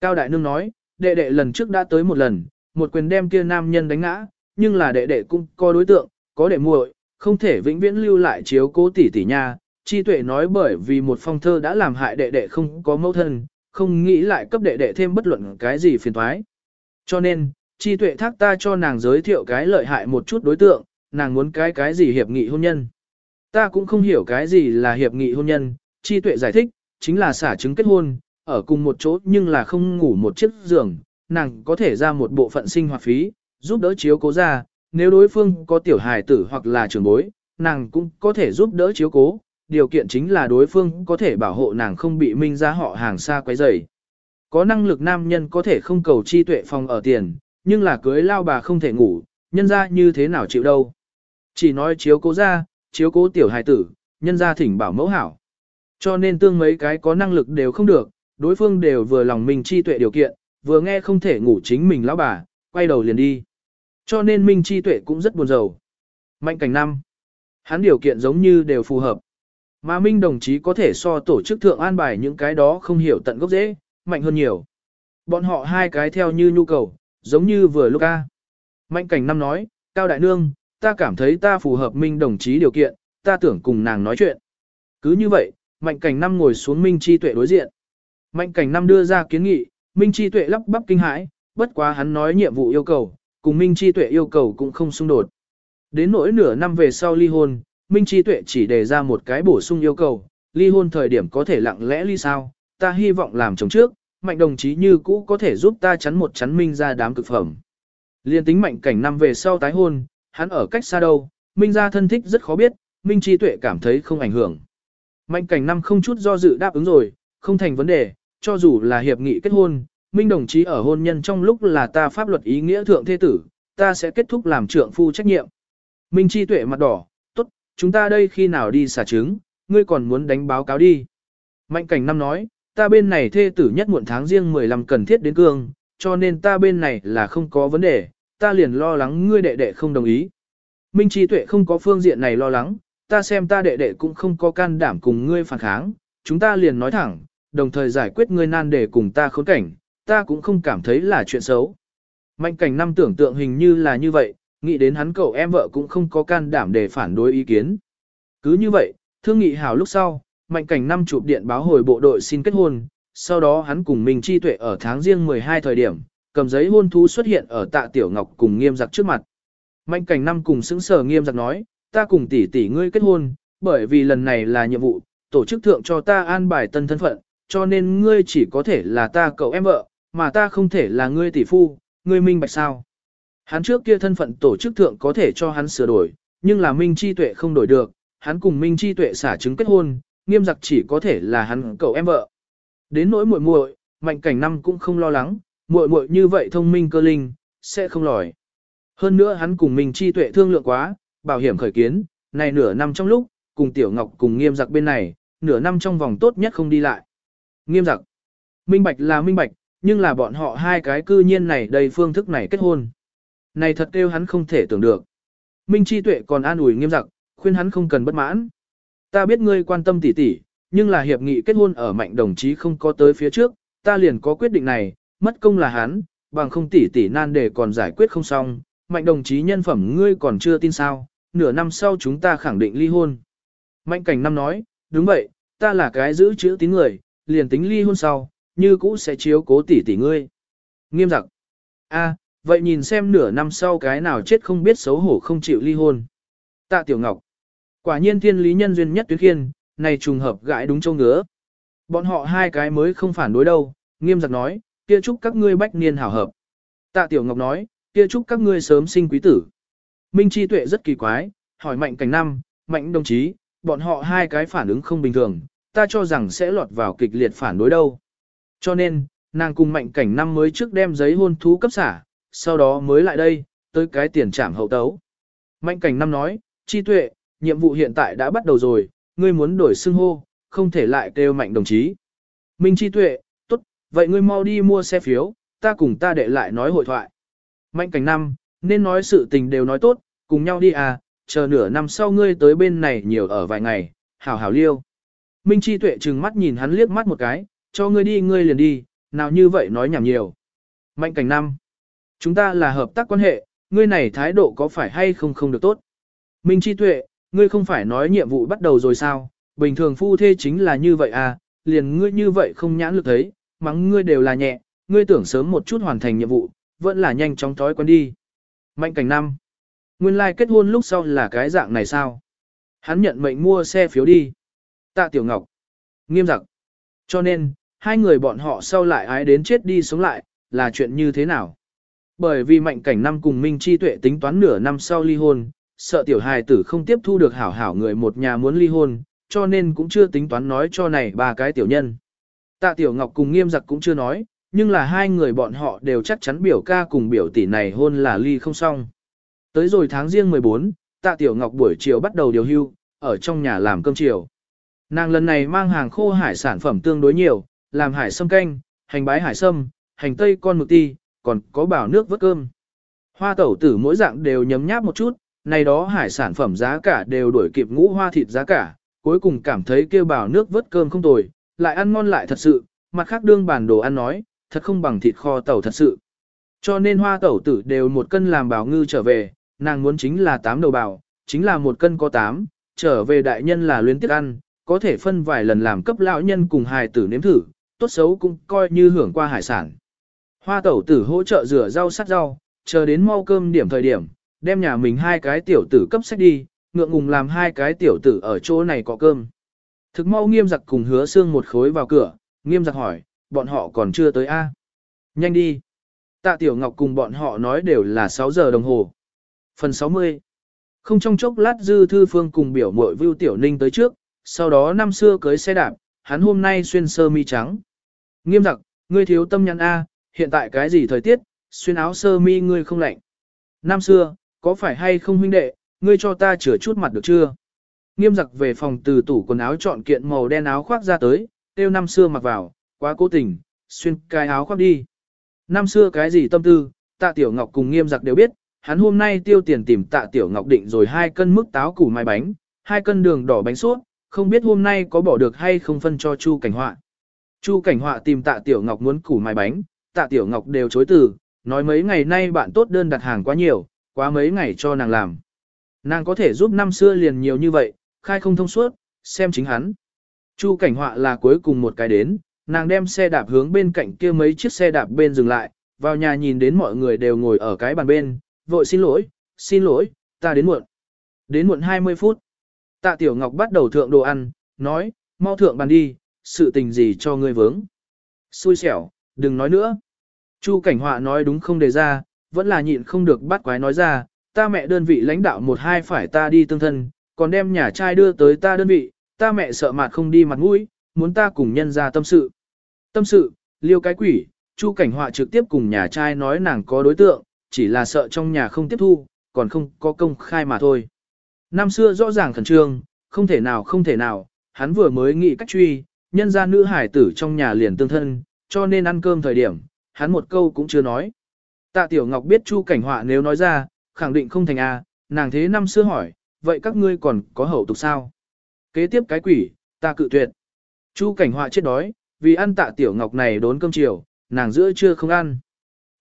Cao Đại Nương nói, đệ đệ lần trước đã tới một lần, một quyền đem kia nam nhân đánh ngã, nhưng là đệ đệ cũng có đối tượng, có đệ muội, không thể vĩnh viễn lưu lại chiếu cố tỷ tỷ nha. Chi tuệ nói bởi vì một phong thơ đã làm hại đệ đệ không có mẫu thân, không nghĩ lại cấp đệ đệ thêm bất luận cái gì phiền toái. Cho nên, chi tuệ thác ta cho nàng giới thiệu cái lợi hại một chút đối tượng, nàng muốn cái cái gì hiệp nghị hôn nhân. Ta cũng không hiểu cái gì là hiệp nghị hôn nhân, chi tuệ giải thích, chính là xả chứng kết hôn, ở cùng một chỗ nhưng là không ngủ một chiếc giường, nàng có thể ra một bộ phận sinh hoạt phí, giúp đỡ chiếu cố ra, nếu đối phương có tiểu hài tử hoặc là trưởng bối, nàng cũng có thể giúp đỡ chiếu cố, điều kiện chính là đối phương có thể bảo hộ nàng không bị minh ra họ hàng xa quấy rầy. Có năng lực nam nhân có thể không cầu chi tuệ phòng ở tiền, nhưng là cưới lao bà không thể ngủ, nhân ra như thế nào chịu đâu. Chỉ nói chiếu cố ra, chiếu cố tiểu hài tử, nhân gia thỉnh bảo mẫu hảo. Cho nên tương mấy cái có năng lực đều không được, đối phương đều vừa lòng mình chi tuệ điều kiện, vừa nghe không thể ngủ chính mình lão bà, quay đầu liền đi. Cho nên Minh Chi Tuệ cũng rất buồn rầu. Mạnh cảnh năm. Hắn điều kiện giống như đều phù hợp. Mà Minh đồng chí có thể so tổ chức thượng an bài những cái đó không hiểu tận gốc dễ, mạnh hơn nhiều. Bọn họ hai cái theo như nhu cầu, giống như vừa lúc ca. Mạnh cảnh năm nói, Cao Đại Nương, ta cảm thấy ta phù hợp Minh đồng chí điều kiện, ta tưởng cùng nàng nói chuyện. Cứ như vậy, Mạnh cảnh năm ngồi xuống Minh Chi Tuệ đối diện. Mạnh cảnh năm đưa ra kiến nghị, Minh Chi Tuệ lắp bắp kinh hãi, bất quá hắn nói nhiệm vụ yêu cầu, cùng Minh Chi Tuệ yêu cầu cũng không xung đột. Đến nỗi nửa năm về sau ly hôn, Minh Chi Tuệ chỉ đề ra một cái bổ sung yêu cầu, ly hôn thời điểm có thể lặng lẽ ly sao, ta hy vọng làm chồng trước, mạnh đồng chí như cũ có thể giúp ta chắn một chắn Minh ra đám cực phẩm. Liên tính mạnh cảnh năm về sau tái hôn, hắn ở cách xa đâu, Minh ra thân thích rất khó biết, Minh Chi Tuệ cảm thấy không ảnh hưởng. Mạnh cảnh năm không chút do dự đáp ứng rồi, không thành vấn đề, cho dù là hiệp nghị kết hôn, Minh đồng chí ở hôn nhân trong lúc là ta pháp luật ý nghĩa thượng thế tử, ta sẽ kết thúc làm trượng phu trách nhiệm. Minh Chi Tuệ mặt đỏ, tốt, chúng ta đây khi nào đi xả trứng, ngươi còn muốn đánh báo cáo đi. Mạnh cảnh năm nói, ta bên này thê tử nhất muộn tháng riêng 15 cần thiết đến cương, cho nên ta bên này là không có vấn đề, ta liền lo lắng ngươi đệ đệ không đồng ý. Minh Chi Tuệ không có phương diện này lo lắng, ta xem ta đệ đệ cũng không có can đảm cùng ngươi phản kháng, chúng ta liền nói thẳng, đồng thời giải quyết ngươi nan để cùng ta khốn cảnh, ta cũng không cảm thấy là chuyện xấu. Mạnh cảnh năm tưởng tượng hình như là như vậy, nghĩ đến hắn cậu em vợ cũng không có can đảm để phản đối ý kiến. Cứ như vậy, thương nghị hảo lúc sau, mạnh cảnh năm chụp điện báo hồi bộ đội xin kết hôn, sau đó hắn cùng Minh Chi Tuệ ở tháng riêng 12 thời điểm, cầm giấy hôn thú xuất hiện ở tạ Tiểu Ngọc cùng nghiêm giặc trước mặt. Mạnh cảnh năm cùng xứng sở nghiêm giặc nói, ta cùng tỷ tỷ ngươi kết hôn, bởi vì lần này là nhiệm vụ, tổ chức thượng cho ta an bài tân thân phận, cho nên ngươi chỉ có thể là ta cậu em vợ, mà ta không thể là ngươi tỷ phu, ngươi minh bạch sao. Hắn trước kia thân phận tổ chức thượng có thể cho hắn sửa đổi, nhưng là Minh Chi Tuệ không đổi được, hắn cùng Minh Chi Tuệ xả chứng kết hôn, nghiêm giặc chỉ có thể là hắn cậu em vợ. Đến nỗi muội muội, mạnh cảnh năm cũng không lo lắng, muội muội như vậy thông minh cơ linh, sẽ không lòi. Hơn nữa hắn cùng mình Chi Tuệ thương lượng quá, bảo hiểm khởi kiến, này nửa năm trong lúc, cùng Tiểu Ngọc cùng nghiêm giặc bên này, nửa năm trong vòng tốt nhất không đi lại. Nghiêm giặc, minh bạch là minh bạch, nhưng là bọn họ hai cái cư nhiên này đầy phương thức này kết hôn. Này thật kêu hắn không thể tưởng được. Minh Chi Tuệ còn an ủi nghiêm giặc, khuyên hắn không cần bất mãn. Ta biết ngươi quan tâm tỉ tỉ, nhưng là hiệp nghị kết hôn ở mạnh đồng chí không có tới phía trước, ta liền có quyết định này, mất công là hắn, bằng không tỷ tỷ nan để còn giải quyết không xong, mạnh đồng chí nhân phẩm ngươi còn chưa tin sao, nửa năm sau chúng ta khẳng định ly hôn. Mạnh cảnh năm nói, đúng vậy, ta là cái giữ chữ tín người, liền tính ly hôn sau, như cũ sẽ chiếu cố tỷ tỷ ngươi. Nghiêm giặc. a vậy nhìn xem nửa năm sau cái nào chết không biết xấu hổ không chịu ly hôn. Tạ Tiểu Ngọc. Quả nhiên thiên lý nhân duyên nhất tuyến khiên, này trùng hợp gãi đúng châu ngứa. Bọn họ hai cái mới không phản đối đâu, nghiêm giặc nói, kia chúc các ngươi bách niên hảo hợp. Tạ Tiểu Ngọc nói, kia chúc các ngươi sớm sinh quý tử. Minh Chi Tuệ rất kỳ quái, hỏi mạnh cảnh năm, mạnh đồng chí, bọn họ hai cái phản ứng không bình thường, ta cho rằng sẽ lọt vào kịch liệt phản đối đâu. Cho nên, nàng cùng mạnh cảnh năm mới trước đem giấy hôn thú cấp xả, sau đó mới lại đây, tới cái tiền trảm hậu tấu. Mạnh cảnh năm nói, chi tuệ, nhiệm vụ hiện tại đã bắt đầu rồi, ngươi muốn đổi xưng hô, không thể lại kêu mạnh đồng chí. Minh chi tuệ, vậy ngươi mau đi mua xe phiếu, ta cùng ta đệ lại nói hội thoại. Mạnh cảnh năm, nên nói sự tình đều nói tốt, cùng nhau đi à, chờ nửa năm sau ngươi tới bên này nhiều ở vài ngày, hảo hảo liêu. Minh chi tuệ trừng mắt nhìn hắn liếc mắt một cái, cho ngươi đi ngươi liền đi, nào như vậy nói nhảm nhiều. Mạnh cảnh năm, chúng ta là hợp tác quan hệ, ngươi này thái độ có phải hay không không được tốt. Minh chi tuệ, ngươi không phải nói nhiệm vụ bắt đầu rồi sao, bình thường phu thê chính là như vậy à, liền ngươi như vậy không nhãn lực thấy, mắng ngươi đều là nhẹ, ngươi tưởng sớm một chút hoàn thành nhiệm vụ, vẫn là nhanh chóng thói quen đi. Mạnh cảnh năm, nguyên lai like kết hôn lúc sau là cái dạng này sao? Hắn nhận mệnh mua xe phiếu đi. Tạ Tiểu Ngọc, nghiêm giặc. Cho nên, hai người bọn họ sau lại ái đến chết đi sống lại, là chuyện như thế nào? Bởi vì mạnh cảnh năm cùng Minh Chi Tuệ tính toán nửa năm sau ly hôn, sợ tiểu hài tử không tiếp thu được hảo hảo người một nhà muốn ly hôn, cho nên cũng chưa tính toán nói cho này ba cái tiểu nhân. Tạ Tiểu Ngọc cùng nghiêm giặc cũng chưa nói, nhưng là hai người bọn họ đều chắc chắn biểu ca cùng biểu tỷ này hôn là ly không xong. Tới rồi tháng riêng 14, Tạ Tiểu Ngọc buổi chiều bắt đầu điều hưu, ở trong nhà làm cơm chiều. Nàng lần này mang hàng khô hải sản phẩm tương đối nhiều, làm hải sâm canh, hành bái hải sâm, hành tây con mực ti, còn có bảo nước vớt cơm. Hoa tẩu tử mỗi dạng đều nhấm nháp một chút, này đó hải sản phẩm giá cả đều đuổi kịp ngũ hoa thịt giá cả, cuối cùng cảm thấy kêu bảo nước vớt cơm không tồi, lại ăn ngon lại thật sự, mặt khác đương bản đồ ăn nói, thật không bằng thịt kho tẩu thật sự. Cho nên hoa tẩu tử đều một cân làm bảo ngư trở về, nàng muốn chính là 8 đầu bảo, chính là một cân có 8, trở về đại nhân là luyến tiết ăn, có thể phân vài lần làm cấp lão nhân cùng hài tử nếm thử, tốt xấu cũng coi như hưởng qua hải sản. Hoa tẩu tử hỗ trợ rửa rau sắt rau, chờ đến mau cơm điểm thời điểm, đem nhà mình hai cái tiểu tử cấp sách đi, ngượng ngùng làm hai cái tiểu tử ở chỗ này có cơm. Thực mau nghiêm giặc cùng hứa xương một khối vào cửa, nghiêm giặc hỏi, bọn họ còn chưa tới a Nhanh đi. Tạ Tiểu Ngọc cùng bọn họ nói đều là 6 giờ đồng hồ. Phần 60 Không trong chốc lát Dư Thư Phương cùng biểu mội Vưu Tiểu Ninh tới trước, sau đó năm xưa cưới xe đạp, hắn hôm nay xuyên sơ mi trắng. Nghiêm giặc, ngươi thiếu tâm nhắn A, hiện tại cái gì thời tiết, xuyên áo sơ mi ngươi không lạnh. Năm xưa, có phải hay không huynh đệ, ngươi cho ta chữa chút mặt được chưa? Nghiêm giặc về phòng từ tủ quần áo chọn kiện màu đen áo khoác ra tới, tiêu năm xưa mặc vào, quá cố tình, xuyên cái áo khoác đi. Năm xưa cái gì tâm tư, tạ tiểu ngọc cùng nghiêm giặc đều biết, hắn hôm nay tiêu tiền tìm tạ tiểu ngọc định rồi hai cân mức táo củ mai bánh, hai cân đường đỏ bánh suốt, không biết hôm nay có bỏ được hay không phân cho Chu Cảnh Họa. Chu Cảnh Họa tìm tạ tiểu ngọc muốn củ mai bánh, tạ tiểu ngọc đều chối từ, nói mấy ngày nay bạn tốt đơn đặt hàng quá nhiều, quá mấy ngày cho nàng làm. Nàng có thể giúp năm xưa liền nhiều như vậy, khai không thông suốt, xem chính hắn. Chu cảnh họa là cuối cùng một cái đến, nàng đem xe đạp hướng bên cạnh kia mấy chiếc xe đạp bên dừng lại, vào nhà nhìn đến mọi người đều ngồi ở cái bàn bên, vội xin lỗi, xin lỗi, ta đến muộn. Đến muộn 20 phút. Tạ Tiểu Ngọc bắt đầu thượng đồ ăn, nói, mau thượng bàn đi, sự tình gì cho ngươi vướng. Xui xẻo, đừng nói nữa. Chu cảnh họa nói đúng không đề ra, vẫn là nhịn không được bắt quái nói ra, ta mẹ đơn vị lãnh đạo một hai phải ta đi tương thân, còn đem nhà trai đưa tới ta đơn vị, ta mẹ sợ mặt không đi mặt mũi, muốn ta cùng nhân ra tâm sự. Tâm sự, liêu cái quỷ, Chu Cảnh Họa trực tiếp cùng nhà trai nói nàng có đối tượng, chỉ là sợ trong nhà không tiếp thu, còn không có công khai mà thôi. Năm xưa rõ ràng khẩn trương, không thể nào không thể nào, hắn vừa mới nghĩ cách truy, nhân ra nữ hải tử trong nhà liền tương thân, cho nên ăn cơm thời điểm, hắn một câu cũng chưa nói. Tạ Tiểu Ngọc biết Chu Cảnh Họa nếu nói ra, khẳng định không thành A, nàng thế năm xưa hỏi, vậy các ngươi còn có hậu tục sao? Kế tiếp cái quỷ, ta cự tuyệt. Chu cảnh họa chết đói, vì ăn tạ tiểu ngọc này đốn cơm chiều, nàng giữa trưa không ăn.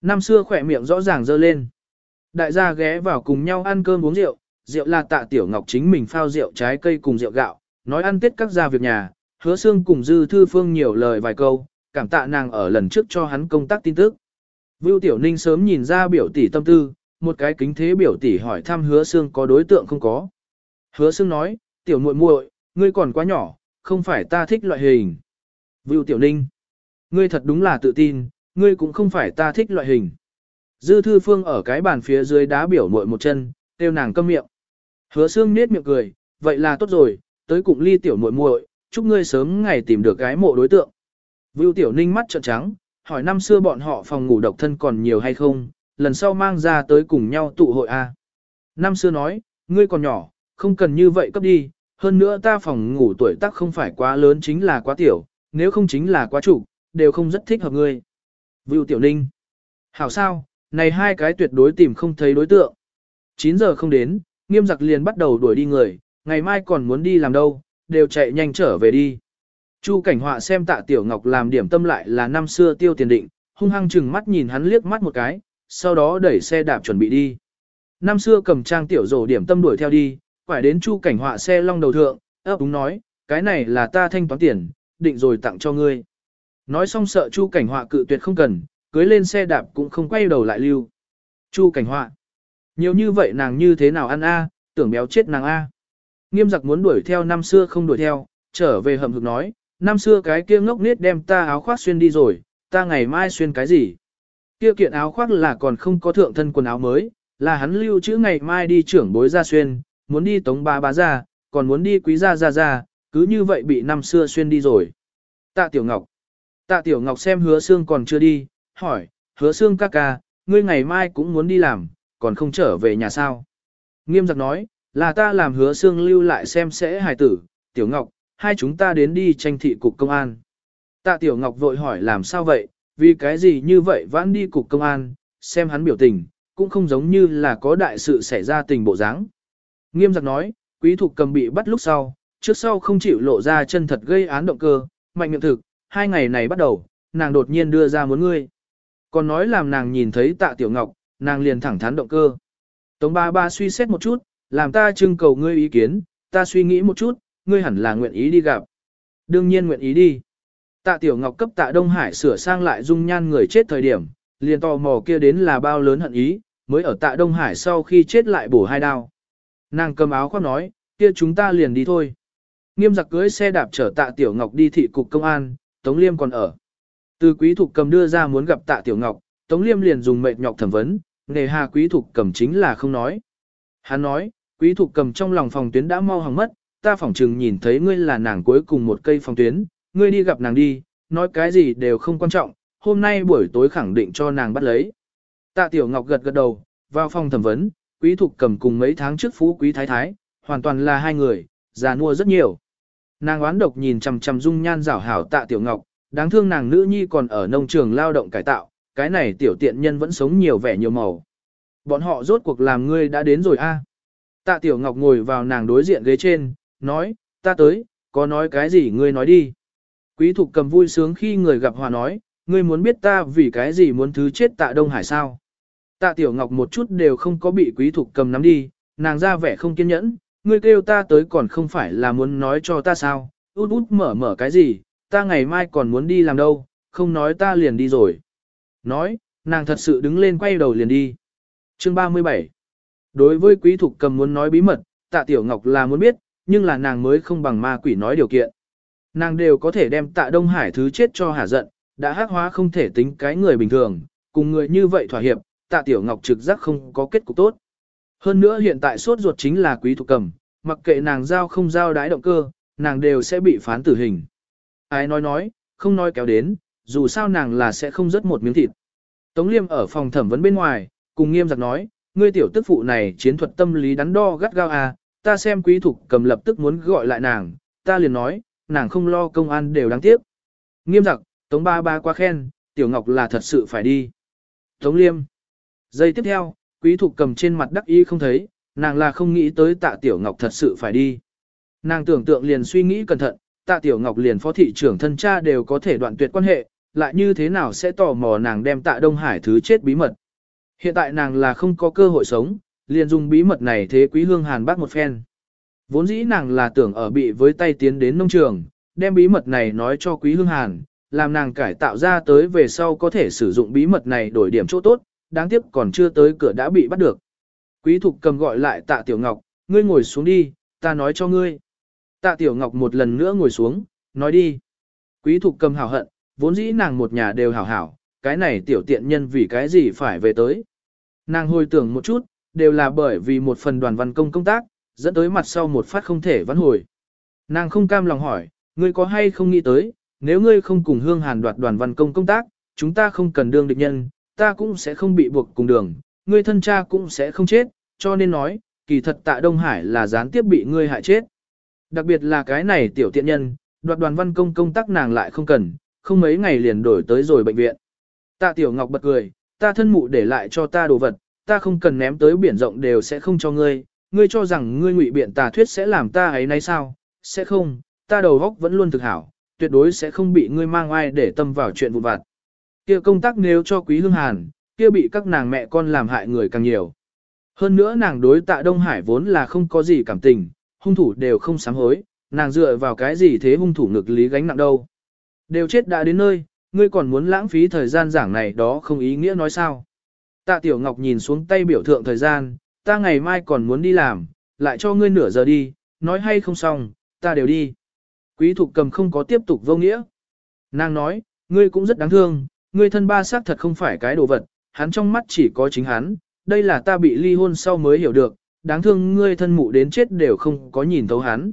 Năm xưa khỏe miệng rõ ràng dơ lên. Đại gia ghé vào cùng nhau ăn cơm uống rượu, rượu là tạ tiểu ngọc chính mình phao rượu trái cây cùng rượu gạo, nói ăn tết các gia việc nhà, hứa xương cùng dư thư phương nhiều lời vài câu, cảm tạ nàng ở lần trước cho hắn công tác tin tức. Vưu Tiểu Ninh sớm nhìn ra biểu tỷ tâm tư, một cái kính thế biểu tỷ hỏi thăm hứa xương có đối tượng không có. Hứa xương nói, tiểu muội muội, ngươi còn quá nhỏ, không phải ta thích loại hình. Vưu Tiểu Ninh, ngươi thật đúng là tự tin, ngươi cũng không phải ta thích loại hình. Dư Thư Phương ở cái bàn phía dưới đá biểu muội một chân, têu nàng câm miệng. Hứa xương nết miệng cười, vậy là tốt rồi, tới cùng ly tiểu muội muội, chúc ngươi sớm ngày tìm được gái mộ đối tượng. Vưu Tiểu Ninh mắt trợn trắng, hỏi năm xưa bọn họ phòng ngủ độc thân còn nhiều hay không, lần sau mang ra tới cùng nhau tụ hội A. Năm xưa nói, ngươi còn nhỏ, không cần như vậy cấp đi, hơn nữa ta phòng ngủ tuổi tác không phải quá lớn chính là quá tiểu, nếu không chính là quá chủ, đều không rất thích hợp ngươi. Vưu Tiểu Ninh. Hảo sao, này hai cái tuyệt đối tìm không thấy đối tượng. 9 giờ không đến, nghiêm giặc liền bắt đầu đuổi đi người, ngày mai còn muốn đi làm đâu, đều chạy nhanh trở về đi. Chu cảnh họa xem tạ Tiểu Ngọc làm điểm tâm lại là năm xưa tiêu tiền định, hung hăng chừng mắt nhìn hắn liếc mắt một cái, sau đó đẩy xe đạp chuẩn bị đi. Năm xưa cầm trang tiểu rổ điểm tâm đuổi theo đi, phải đến chu cảnh họa xe long đầu thượng, ấp đúng nói, cái này là ta thanh toán tiền, định rồi tặng cho ngươi. Nói xong sợ chu cảnh họa cự tuyệt không cần, cưới lên xe đạp cũng không quay đầu lại lưu. Chu cảnh họa. Nhiều như vậy nàng như thế nào ăn a, tưởng béo chết nàng a. Nghiêm giặc muốn đuổi theo năm xưa không đuổi theo, trở về hầm hực nói, năm xưa cái kia ngốc nết đem ta áo khoác xuyên đi rồi, ta ngày mai xuyên cái gì. Kia kiện áo khoác là còn không có thượng thân quần áo mới, là hắn lưu trữ ngày mai đi trưởng bối ra xuyên, muốn đi tống ba bá ra, còn muốn đi quý gia ra ra, cứ như vậy bị năm xưa xuyên đi rồi. Tạ Tiểu Ngọc Tạ Tiểu Ngọc xem hứa xương còn chưa đi, hỏi, hứa xương ca ca, ngươi ngày mai cũng muốn đi làm, còn không trở về nhà sao? Nghiêm giặc nói, là ta làm hứa xương lưu lại xem sẽ hài tử, Tiểu Ngọc, hai chúng ta đến đi tranh thị cục công an. Tạ Tiểu Ngọc vội hỏi làm sao vậy, vì cái gì như vậy vãn đi cục công an, xem hắn biểu tình, cũng không giống như là có đại sự xảy ra tình bộ dáng. Nghiêm giặc nói, quý thục cầm bị bắt lúc sau, trước sau không chịu lộ ra chân thật gây án động cơ, mạnh miệng thực, hai ngày này bắt đầu, nàng đột nhiên đưa ra muốn ngươi. Còn nói làm nàng nhìn thấy tạ tiểu ngọc, nàng liền thẳng thắn động cơ. Tống ba ba suy xét một chút, làm ta trưng cầu ngươi ý kiến, ta suy nghĩ một chút, ngươi hẳn là nguyện ý đi gặp. Đương nhiên nguyện ý đi. Tạ Tiểu Ngọc cấp Tạ Đông Hải sửa sang lại dung nhan người chết thời điểm, liền tò mò kia đến là bao lớn hận ý, mới ở tạ Đông Hải sau khi chết lại bổ hai đao. Nàng cầm áo khoác nói, kia chúng ta liền đi thôi. Nghiêm giặc cưới xe đạp chở tạ Tiểu Ngọc đi thị cục công an, Tống Liêm còn ở. Từ quý thục cầm đưa ra muốn gặp tạ Tiểu Ngọc, Tống Liêm liền dùng mệt nhọc thẩm vấn, nề hà quý thục cầm chính là không nói. Hắn nói, quý thục cầm trong lòng phòng tuyến đã mau hỏng mất, ta phỏng chừng nhìn thấy ngươi là nàng cuối cùng một cây phòng tuyến, ngươi đi gặp nàng đi, nói cái gì đều không quan trọng, hôm nay buổi tối khẳng định cho nàng bắt lấy. Tạ Tiểu Ngọc gật gật đầu, vào phòng thẩm vấn, quý thục cầm cùng mấy tháng trước phú quý thái thái, hoàn toàn là hai người, già nua rất nhiều. Nàng oán độc nhìn chằm chằm dung nhan rảo hảo tạ Tiểu Ngọc, đáng thương nàng nữ nhi còn ở nông trường lao động cải tạo, cái này tiểu tiện nhân vẫn sống nhiều vẻ nhiều màu. Bọn họ rốt cuộc làm ngươi đã đến rồi a. À? Tạ Tiểu Ngọc ngồi vào nàng đối diện ghế trên, nói, ta tới, có nói cái gì ngươi nói đi. Quý thục cầm vui sướng khi người gặp hòa nói, ngươi muốn biết ta vì cái gì muốn thứ chết tạ Đông Hải sao. Tạ Tiểu Ngọc một chút đều không có bị quý thục cầm nắm đi, nàng ra vẻ không kiên nhẫn, ngươi kêu ta tới còn không phải là muốn nói cho ta sao, út út mở mở cái gì, ta ngày mai còn muốn đi làm đâu, không nói ta liền đi rồi. Nói, nàng thật sự đứng lên quay đầu liền đi. Chương 37 Đối với quý thục cầm muốn nói bí mật, tạ Tiểu Ngọc là muốn biết, nhưng là nàng mới không bằng ma quỷ nói điều kiện. Nàng đều có thể đem tạ Đông Hải thứ chết cho hả giận, đã hắc hóa không thể tính cái người bình thường, cùng người như vậy thỏa hiệp, tạ Tiểu Ngọc trực giác không có kết cục tốt. Hơn nữa hiện tại sốt ruột chính là quý thuộc cầm, mặc kệ nàng giao không giao đái động cơ, nàng đều sẽ bị phán tử hình. Ai nói nói, không nói kéo đến, dù sao nàng là sẽ không rớt một miếng thịt. Tống Liêm ở phòng thẩm vấn bên ngoài, cùng nghiêm giặc nói, ngươi tiểu tức phụ này chiến thuật tâm lý đắn đo gắt gao à, ta xem quý thục cầm lập tức muốn gọi lại nàng, ta liền nói, nàng không lo công an đều đáng tiếc. Nghiêm giặc, Tống ba ba quá khen, tiểu ngọc là thật sự phải đi. Tống Liêm. Giây tiếp theo, quý thục cầm trên mặt đắc ý không thấy, nàng là không nghĩ tới tạ tiểu ngọc thật sự phải đi. Nàng tưởng tượng liền suy nghĩ cẩn thận, tạ tiểu ngọc liền phó thị trưởng thân cha đều có thể đoạn tuyệt quan hệ, lại như thế nào sẽ tò mò nàng đem tạ Đông Hải thứ chết bí mật. Hiện tại nàng là không có cơ hội sống, liền dùng bí mật này thế quý hương hàn bác một phen. Vốn dĩ nàng là tưởng ở bị với tay tiến đến nông trường, đem bí mật này nói cho quý hương hàn, làm nàng cải tạo ra tới về sau có thể sử dụng bí mật này đổi điểm chỗ tốt, đáng tiếc còn chưa tới cửa đã bị bắt được. Quý thục cầm gọi lại tạ tiểu ngọc, ngươi ngồi xuống đi, ta nói cho ngươi. Tạ tiểu ngọc một lần nữa ngồi xuống, nói đi. Quý thục cầm hào hận, vốn dĩ nàng một nhà đều hảo hảo, cái này tiểu tiện nhân vì cái gì phải về tới. Nàng hồi tưởng một chút, đều là bởi vì một phần đoàn văn công công tác, dẫn tới mặt sau một phát không thể vãn hồi. Nàng không cam lòng hỏi, ngươi có hay không nghĩ tới, nếu ngươi không cùng hương hàn đoạt đoàn văn công công tác, chúng ta không cần đương địch nhân, ta cũng sẽ không bị buộc cùng đường, ngươi thân cha cũng sẽ không chết, cho nên nói, kỳ thật tạ Đông Hải là gián tiếp bị ngươi hại chết. Đặc biệt là cái này tiểu tiện nhân, đoạt đoàn văn công công tác nàng lại không cần, không mấy ngày liền đổi tới rồi bệnh viện. Tạ Tiểu Ngọc bật cười, ta thân mụ để lại cho ta đồ vật, ta không cần ném tới biển rộng đều sẽ không cho ngươi, ngươi cho rằng ngươi ngụy biện tà thuyết sẽ làm ta ấy nay sao, sẽ không, ta đầu góc vẫn luôn thực hảo, tuyệt đối sẽ không bị ngươi mang ai để tâm vào chuyện vụ vặt. Kia công tác nếu cho quý hương hàn, kia bị các nàng mẹ con làm hại người càng nhiều. Hơn nữa nàng đối tạ Đông Hải vốn là không có gì cảm tình, hung thủ đều không sám hối, nàng dựa vào cái gì thế hung thủ ngực lý gánh nặng đâu. Đều chết đã đến nơi, ngươi còn muốn lãng phí thời gian giảng này đó không ý nghĩa nói sao. Tạ Tiểu Ngọc nhìn xuống tay biểu thượng thời gian, ta ngày mai còn muốn đi làm, lại cho ngươi nửa giờ đi, nói hay không xong, ta đều đi. Quý thục cầm không có tiếp tục vô nghĩa. Nàng nói, ngươi cũng rất đáng thương, ngươi thân ba xác thật không phải cái đồ vật, hắn trong mắt chỉ có chính hắn, đây là ta bị ly hôn sau mới hiểu được, đáng thương ngươi thân mụ đến chết đều không có nhìn thấu hắn.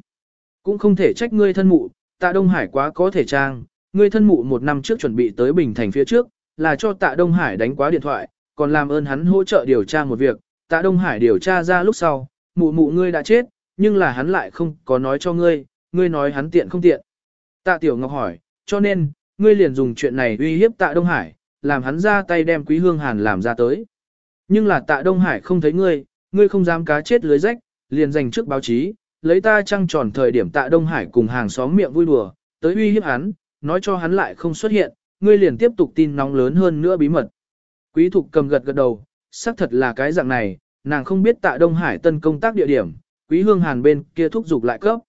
Cũng không thể trách ngươi thân mụ, tạ Đông Hải quá có thể trang, ngươi thân mụ một năm trước chuẩn bị tới Bình Thành phía trước, là cho tạ Đông Hải đánh quá điện thoại, còn làm ơn hắn hỗ trợ điều tra một việc, tạ Đông Hải điều tra ra lúc sau, mụ mụ ngươi đã chết, nhưng là hắn lại không có nói cho ngươi, ngươi nói hắn tiện không tiện. Tạ Tiểu Ngọc hỏi, cho nên, ngươi liền dùng chuyện này uy hiếp tạ Đông Hải, làm hắn ra tay đem Quý Hương Hàn làm ra tới. Nhưng là tạ Đông Hải không thấy ngươi, ngươi không dám cá chết lưới rách, liền dành trước báo chí, lấy ta trăng tròn thời điểm tạ Đông Hải cùng hàng xóm miệng vui đùa, tới uy hiếp hắn, nói cho hắn lại không xuất hiện, ngươi liền tiếp tục tin nóng lớn hơn nữa bí mật. Quý thục cầm gật gật đầu, xác thật là cái dạng này, nàng không biết tạ Đông Hải tân công tác địa điểm, quý hương hàn bên kia thúc giục lại cấp.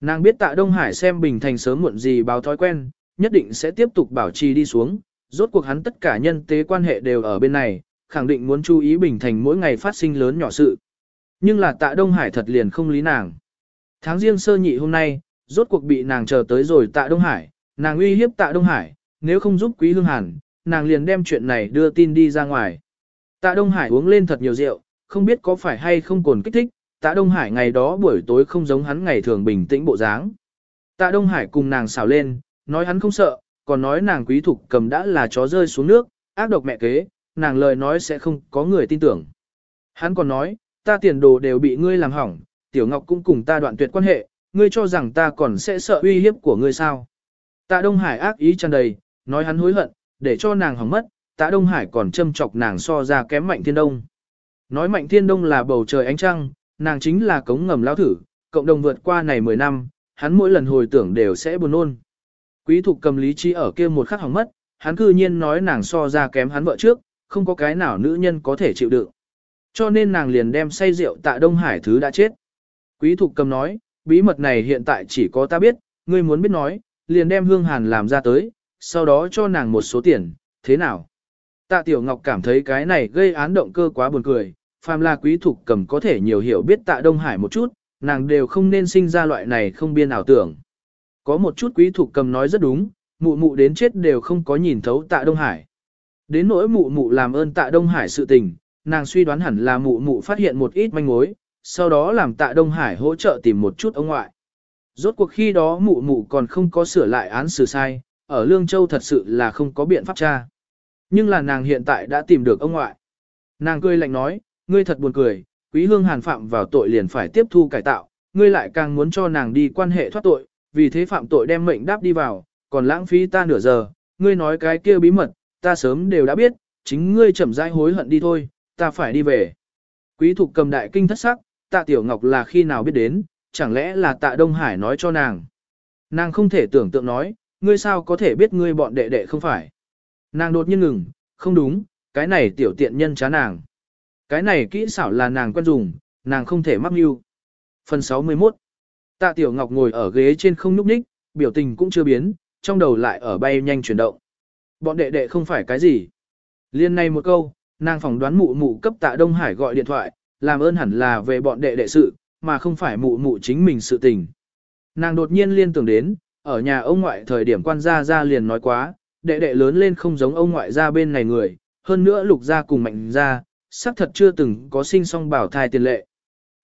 Nàng biết tạ Đông Hải xem bình thành sớm muộn gì báo thói quen, nhất định sẽ tiếp tục bảo trì đi xuống, rốt cuộc hắn tất cả nhân tế quan hệ đều ở bên này, khẳng định muốn chú ý Bình Thành mỗi ngày phát sinh lớn nhỏ sự. Nhưng là tạ Đông Hải thật liền không lý nàng. Tháng riêng sơ nhị hôm nay, rốt cuộc bị nàng chờ tới rồi tạ Đông Hải, nàng uy hiếp tạ Đông Hải, nếu không giúp Quý Hương Hàn, nàng liền đem chuyện này đưa tin đi ra ngoài. Tạ Đông Hải uống lên thật nhiều rượu, không biết có phải hay không cồn kích thích, tạ Đông Hải ngày đó buổi tối không giống hắn ngày thường bình tĩnh bộ dáng. Tạ Đông Hải cùng nàng xào lên, nói hắn không sợ, còn nói nàng quý thục cầm đã là chó rơi xuống nước, ác độc mẹ kế, nàng lời nói sẽ không có người tin tưởng. Hắn còn nói, ta tiền đồ đều bị ngươi làm hỏng, Tiểu Ngọc cũng cùng ta đoạn tuyệt quan hệ, ngươi cho rằng ta còn sẽ sợ uy hiếp của ngươi sao. Tạ Đông Hải ác ý tràn đầy, nói hắn hối hận, để cho nàng hỏng mất, Tạ Đông Hải còn châm chọc nàng so ra kém Mạnh Thiên Đông. Nói Mạnh Thiên Đông là bầu trời ánh trăng, nàng chính là cống ngầm lao thử, cộng đồng vượt qua này 10 năm, hắn mỗi lần hồi tưởng đều sẽ buồn nôn. Quý thục cầm lý trí ở kia một khắc hỏng mất, hắn cư nhiên nói nàng so ra kém hắn vợ trước, không có cái nào nữ nhân có thể chịu đựng. Cho nên nàng liền đem say rượu tạ Đông Hải thứ đã chết. Quý thục cầm nói, bí mật này hiện tại chỉ có ta biết, ngươi muốn biết nói, liền đem hương hàn làm ra tới, sau đó cho nàng một số tiền, thế nào? Tạ Tiểu Ngọc cảm thấy cái này gây án động cơ quá buồn cười, phàm là quý thục cầm có thể nhiều hiểu biết tạ Đông Hải một chút, nàng đều không nên sinh ra loại này không biên ảo tưởng. Có một chút quý thục cầm nói rất đúng, mụ mụ đến chết đều không có nhìn thấu tạ Đông Hải. Đến nỗi mụ mụ làm ơn tạ Đông Hải sự tình, nàng suy đoán hẳn là mụ mụ phát hiện một ít manh mối, sau đó làm tạ Đông Hải hỗ trợ tìm một chút ông ngoại. Rốt cuộc khi đó mụ mụ còn không có sửa lại án xử sai, ở Lương Châu thật sự là không có biện pháp tra. Nhưng là nàng hiện tại đã tìm được ông ngoại. Nàng cười lạnh nói, ngươi thật buồn cười, quý hương hàn phạm vào tội liền phải tiếp thu cải tạo, ngươi lại càng muốn cho nàng đi quan hệ thoát tội, vì thế phạm tội đem mệnh đáp đi vào, còn lãng phí ta nửa giờ, ngươi nói cái kia bí mật, ta sớm đều đã biết, chính ngươi chậm rãi hối hận đi thôi, ta phải đi về. Quý thục cầm đại kinh thất sắc, tạ tiểu ngọc là khi nào biết đến, chẳng lẽ là tạ Đông Hải nói cho nàng. Nàng không thể tưởng tượng nói, ngươi sao có thể biết ngươi bọn đệ đệ không phải. Nàng đột nhiên ngừng, không đúng, cái này tiểu tiện nhân chá nàng. Cái này kỹ xảo là nàng quen dùng, nàng không thể mắc mưu. Phần 61 Tạ Tiểu Ngọc ngồi ở ghế trên không nhúc nhích, biểu tình cũng chưa biến, trong đầu lại ở bay nhanh chuyển động. Bọn đệ đệ không phải cái gì. Liên này một câu, nàng phỏng đoán mụ mụ cấp tạ Đông Hải gọi điện thoại, làm ơn hẳn là về bọn đệ đệ sự, mà không phải mụ mụ chính mình sự tình. Nàng đột nhiên liên tưởng đến, ở nhà ông ngoại thời điểm quan gia ra liền nói quá, đệ đệ lớn lên không giống ông ngoại ra bên này người, hơn nữa lục gia cùng mạnh gia, xác thật chưa từng có sinh song bảo thai tiền lệ.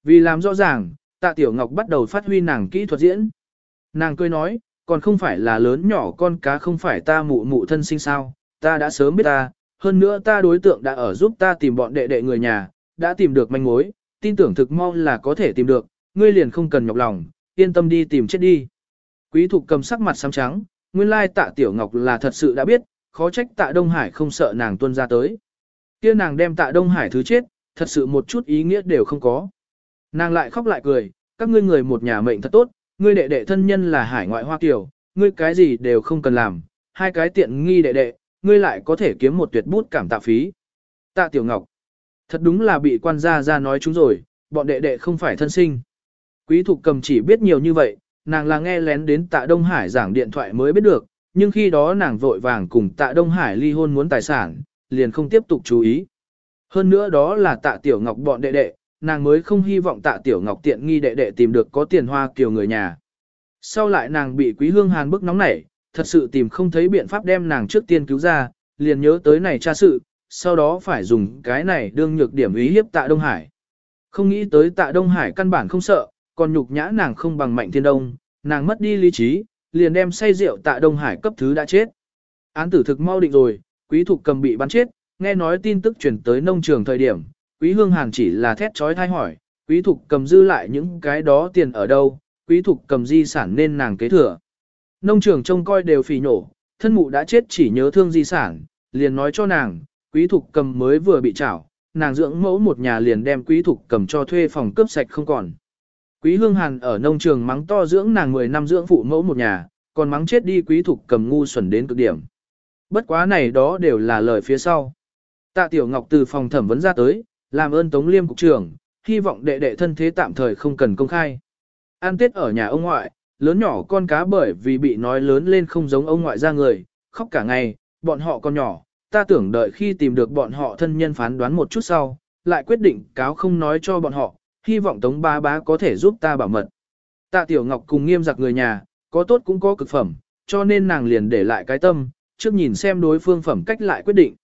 Vì làm rõ ràng, tạ tiểu ngọc bắt đầu phát huy nàng kỹ thuật diễn. Nàng cười nói, còn không phải là lớn nhỏ con cá không phải ta mụ mụ thân sinh sao, ta đã sớm biết ta, hơn nữa ta đối tượng đã ở giúp ta tìm bọn đệ đệ người nhà, đã tìm được manh mối, tin tưởng thực mong là có thể tìm được, ngươi liền không cần nhọc lòng, yên tâm đi tìm chết đi. Quý thục cầm sắc mặt xám trắng, nguyên lai tạ tiểu ngọc là thật sự đã biết, khó trách tạ Đông Hải không sợ nàng tuân ra tới. kia nàng đem tạ Đông Hải thứ chết, thật sự một chút ý nghĩa đều không có. Nàng lại khóc lại cười, các ngươi người một nhà mệnh thật tốt, ngươi đệ đệ thân nhân là hải ngoại hoa tiểu, ngươi cái gì đều không cần làm, hai cái tiện nghi đệ đệ, ngươi lại có thể kiếm một tuyệt bút cảm tạ phí. Tạ Tiểu Ngọc, thật đúng là bị quan gia ra nói chúng rồi, bọn đệ đệ không phải thân sinh. Quý thục cầm chỉ biết nhiều như vậy, nàng là nghe lén đến tạ Đông Hải giảng điện thoại mới biết được, nhưng khi đó nàng vội vàng cùng tạ Đông Hải ly hôn muốn tài sản, liền không tiếp tục chú ý. Hơn nữa đó là tạ Tiểu Ngọc bọn đệ đệ, nàng mới không hy vọng tạ Tiểu Ngọc tiện nghi đệ đệ tìm được có tiền hoa kiều người nhà. Sau lại nàng bị Quý Hương Hàn bức nóng nảy, thật sự tìm không thấy biện pháp đem nàng trước tiên cứu ra, liền nhớ tới này tra sự, sau đó phải dùng cái này đương nhược điểm ý hiếp tạ Đông Hải. Không nghĩ tới tạ Đông Hải căn bản không sợ, còn nhục nhã nàng không bằng mạnh thiên đông, nàng mất đi lý trí, liền đem say rượu tạ Đông Hải cấp thứ đã chết. Án tử thực mau định rồi, quý thục cầm bị bắn chết, nghe nói tin tức chuyển tới nông trường thời điểm, quý hương hàng chỉ là thét trói thai hỏi, quý thục cầm dư lại những cái đó tiền ở đâu, quý thục cầm di sản nên nàng kế thừa. Nông trường trông coi đều phì nổ, thân mụ đã chết chỉ nhớ thương di sản, liền nói cho nàng, quý thục cầm mới vừa bị trảo, nàng dưỡng mẫu một nhà liền đem quý thục cầm cho thuê phòng cướp sạch không còn. Quý hương hàn ở nông trường mắng to dưỡng nàng 10 năm dưỡng phụ mẫu một nhà, còn mắng chết đi quý thục cầm ngu xuẩn đến cực điểm. Bất quá này đó đều là lời phía sau. Tạ Tiểu Ngọc từ phòng thẩm vấn ra tới, làm ơn Tống Liêm cục trưởng, hy vọng đệ đệ thân thế tạm thời không cần công khai. An tết ở nhà ông ngoại, lớn nhỏ con cá bởi vì bị nói lớn lên không giống ông ngoại ra người, khóc cả ngày, bọn họ còn nhỏ, ta tưởng đợi khi tìm được bọn họ thân nhân phán đoán một chút sau, lại quyết định cáo không nói cho bọn họ, hy vọng Tống ba Bá có thể giúp ta bảo mật. Tạ Tiểu Ngọc cùng nghiêm giặc người nhà, có tốt cũng có cực phẩm, cho nên nàng liền để lại cái tâm, trước nhìn xem đối phương phẩm cách lại quyết định.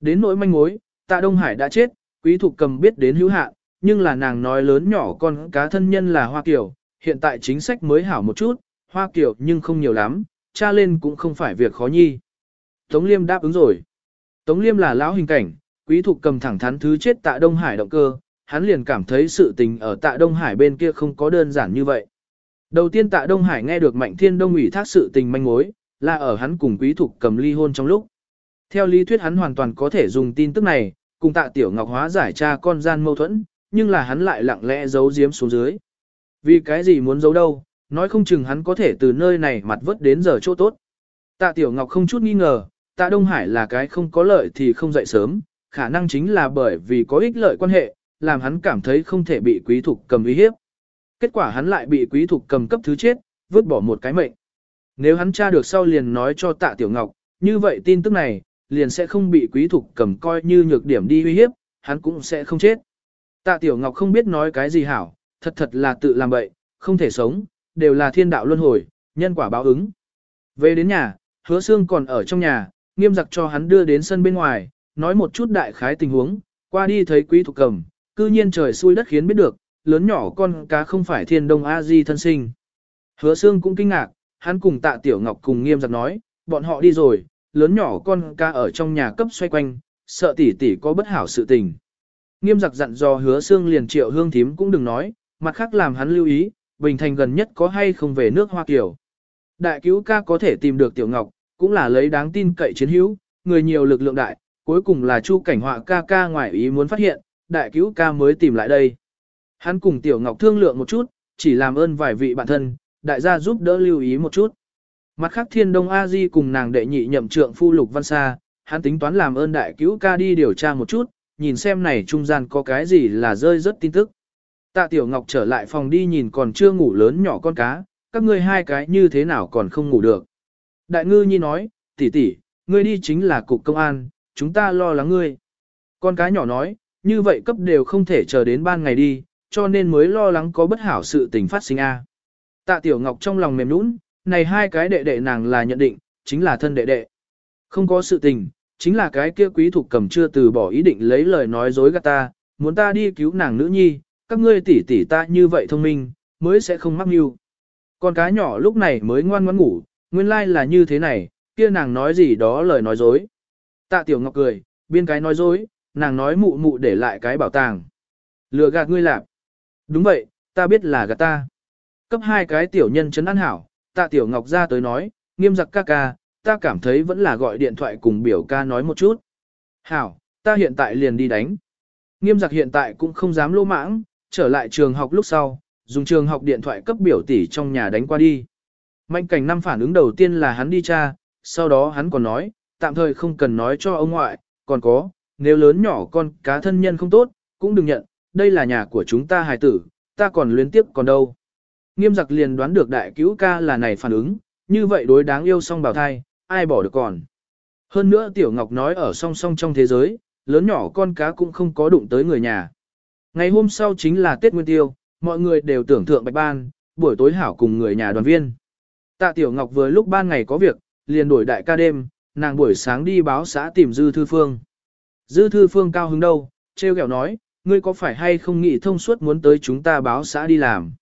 Đến nỗi manh mối, Tạ Đông Hải đã chết, quý thục cầm biết đến hữu hạn, nhưng là nàng nói lớn nhỏ con cá thân nhân là Hoa Kiều, hiện tại chính sách mới hảo một chút, Hoa Kiều nhưng không nhiều lắm, cha lên cũng không phải việc khó nhi. Tống Liêm đáp ứng rồi. Tống Liêm là lão hình cảnh, quý thục cầm thẳng thắn thứ chết Tạ Đông Hải động cơ, hắn liền cảm thấy sự tình ở Tạ Đông Hải bên kia không có đơn giản như vậy. Đầu tiên Tạ Đông Hải nghe được Mạnh Thiên Đông ủy thác sự tình manh mối, là ở hắn cùng quý thục cầm ly hôn trong lúc. Theo lý thuyết hắn hoàn toàn có thể dùng tin tức này, cùng Tạ Tiểu Ngọc hóa giải cha con gian mâu thuẫn, nhưng là hắn lại lặng lẽ giấu giếm xuống dưới. Vì cái gì muốn giấu đâu, nói không chừng hắn có thể từ nơi này mặt vớt đến giờ chỗ tốt. Tạ Tiểu Ngọc không chút nghi ngờ, Tạ Đông Hải là cái không có lợi thì không dậy sớm, khả năng chính là bởi vì có ích lợi quan hệ, làm hắn cảm thấy không thể bị quý thục cầm uy hiếp. Kết quả hắn lại bị quý thục cầm cấp thứ chết, vứt bỏ một cái mệnh. Nếu hắn tra được sau liền nói cho Tạ Tiểu Ngọc, như vậy tin tức này, liền sẽ không bị quý thục cầm coi như nhược điểm đi uy hiếp, hắn cũng sẽ không chết. Tạ Tiểu Ngọc không biết nói cái gì hảo, thật thật là tự làm bậy, không thể sống, đều là thiên đạo luân hồi, nhân quả báo ứng. Về đến nhà, hứa xương còn ở trong nhà, nghiêm giặc cho hắn đưa đến sân bên ngoài, nói một chút đại khái tình huống, qua đi thấy quý thục cầm, cư nhiên trời xui đất khiến biết được, lớn nhỏ con cá không phải thiên đông A-di thân sinh. Hứa xương cũng kinh ngạc, hắn cùng tạ tiểu ngọc cùng nghiêm giặc nói, bọn họ đi rồi, lớn nhỏ con cá ở trong nhà cấp xoay quanh, sợ tỷ tỷ có bất hảo sự tình. Nghiêm giặc dặn dò hứa xương liền triệu hương thím cũng đừng nói, mặt khác làm hắn lưu ý, Bình Thành gần nhất có hay không về nước Hoa Kiều. Đại cứu ca có thể tìm được Tiểu Ngọc, cũng là lấy đáng tin cậy chiến hữu, người nhiều lực lượng đại, cuối cùng là Chu Cảnh Họa ca ca ngoại ý muốn phát hiện, đại cứu ca mới tìm lại đây. Hắn cùng Tiểu Ngọc thương lượng một chút, chỉ làm ơn vài vị bạn thân, đại gia giúp đỡ lưu ý một chút. Mặt khác Thiên Đông A Di cùng nàng đệ nhị nhậm trượng phu Lục Văn Sa, hắn tính toán làm ơn đại cứu ca đi điều tra một chút, nhìn xem này trung gian có cái gì là rơi rất tin tức. Tạ Tiểu Ngọc trở lại phòng đi nhìn còn chưa ngủ lớn nhỏ con cá, các ngươi hai cái như thế nào còn không ngủ được. Đại ngư nhi nói, tỷ tỷ, ngươi đi chính là cục công an, chúng ta lo lắng ngươi. Con cá nhỏ nói, như vậy cấp đều không thể chờ đến ban ngày đi, cho nên mới lo lắng có bất hảo sự tình phát sinh a. Tạ Tiểu Ngọc trong lòng mềm nũng, này hai cái đệ đệ nàng là nhận định, chính là thân đệ đệ. Không có sự tình, chính là cái kia quý thuộc cầm chưa từ bỏ ý định lấy lời nói dối gạt ta, muốn ta đi cứu nàng nữ nhi, các ngươi tỷ tỷ ta như vậy thông minh, mới sẽ không mắc mưu. Con cá nhỏ lúc này mới ngoan ngoãn ngủ, nguyên lai like là như thế này, kia nàng nói gì đó lời nói dối. Tạ Tiểu Ngọc cười, biên cái nói dối, nàng nói mụ mụ để lại cái bảo tàng. Lừa gạt ngươi làm. Đúng vậy, ta biết là gạt ta. Cấp hai cái tiểu nhân chấn an hảo, tạ Tiểu Ngọc ra tới nói, nghiêm giặc ca ca, ta cảm thấy vẫn là gọi điện thoại cùng biểu ca nói một chút. Hảo, ta hiện tại liền đi đánh. Nghiêm giặc hiện tại cũng không dám lô mãng, trở lại trường học lúc sau, dùng trường học điện thoại cấp biểu tỷ trong nhà đánh qua đi. Mạnh cảnh năm phản ứng đầu tiên là hắn đi cha, sau đó hắn còn nói, tạm thời không cần nói cho ông ngoại, còn có, nếu lớn nhỏ con cá thân nhân không tốt, cũng đừng nhận, đây là nhà của chúng ta hài tử, ta còn luyến tiếp còn đâu. Nghiêm giặc liền đoán được đại cứu ca là này phản ứng, như vậy đối đáng yêu song bào thai, ai bỏ được còn. Hơn nữa Tiểu Ngọc nói ở song song trong thế giới, lớn nhỏ con cá cũng không có đụng tới người nhà. Ngày hôm sau chính là Tết Nguyên Tiêu, mọi người đều tưởng thượng bạch ban, buổi tối hảo cùng người nhà đoàn viên. Tạ Tiểu Ngọc vừa lúc ban ngày có việc, liền đổi đại ca đêm, nàng buổi sáng đi báo xã tìm Dư Thư Phương. Dư Thư Phương cao hứng đâu, treo kẹo nói, ngươi có phải hay không nghĩ thông suốt muốn tới chúng ta báo xã đi làm.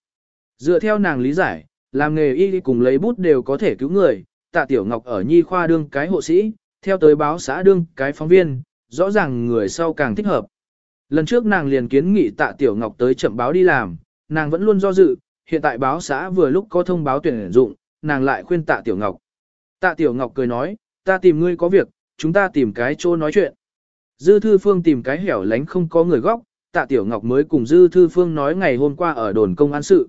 Dựa theo nàng lý giải, làm nghề y cùng lấy bút đều có thể cứu người, tạ tiểu ngọc ở nhi khoa đương cái hộ sĩ, theo tới báo xã đương cái phóng viên, rõ ràng người sau càng thích hợp. Lần trước nàng liền kiến nghị tạ tiểu ngọc tới chậm báo đi làm, nàng vẫn luôn do dự, hiện tại báo xã vừa lúc có thông báo tuyển dụng, nàng lại khuyên tạ tiểu ngọc. Tạ tiểu ngọc cười nói, ta tìm ngươi có việc, chúng ta tìm cái chỗ nói chuyện. Dư thư phương tìm cái hẻo lánh không có người góc, tạ tiểu ngọc mới cùng dư thư phương nói ngày hôm qua ở đồn công an sự.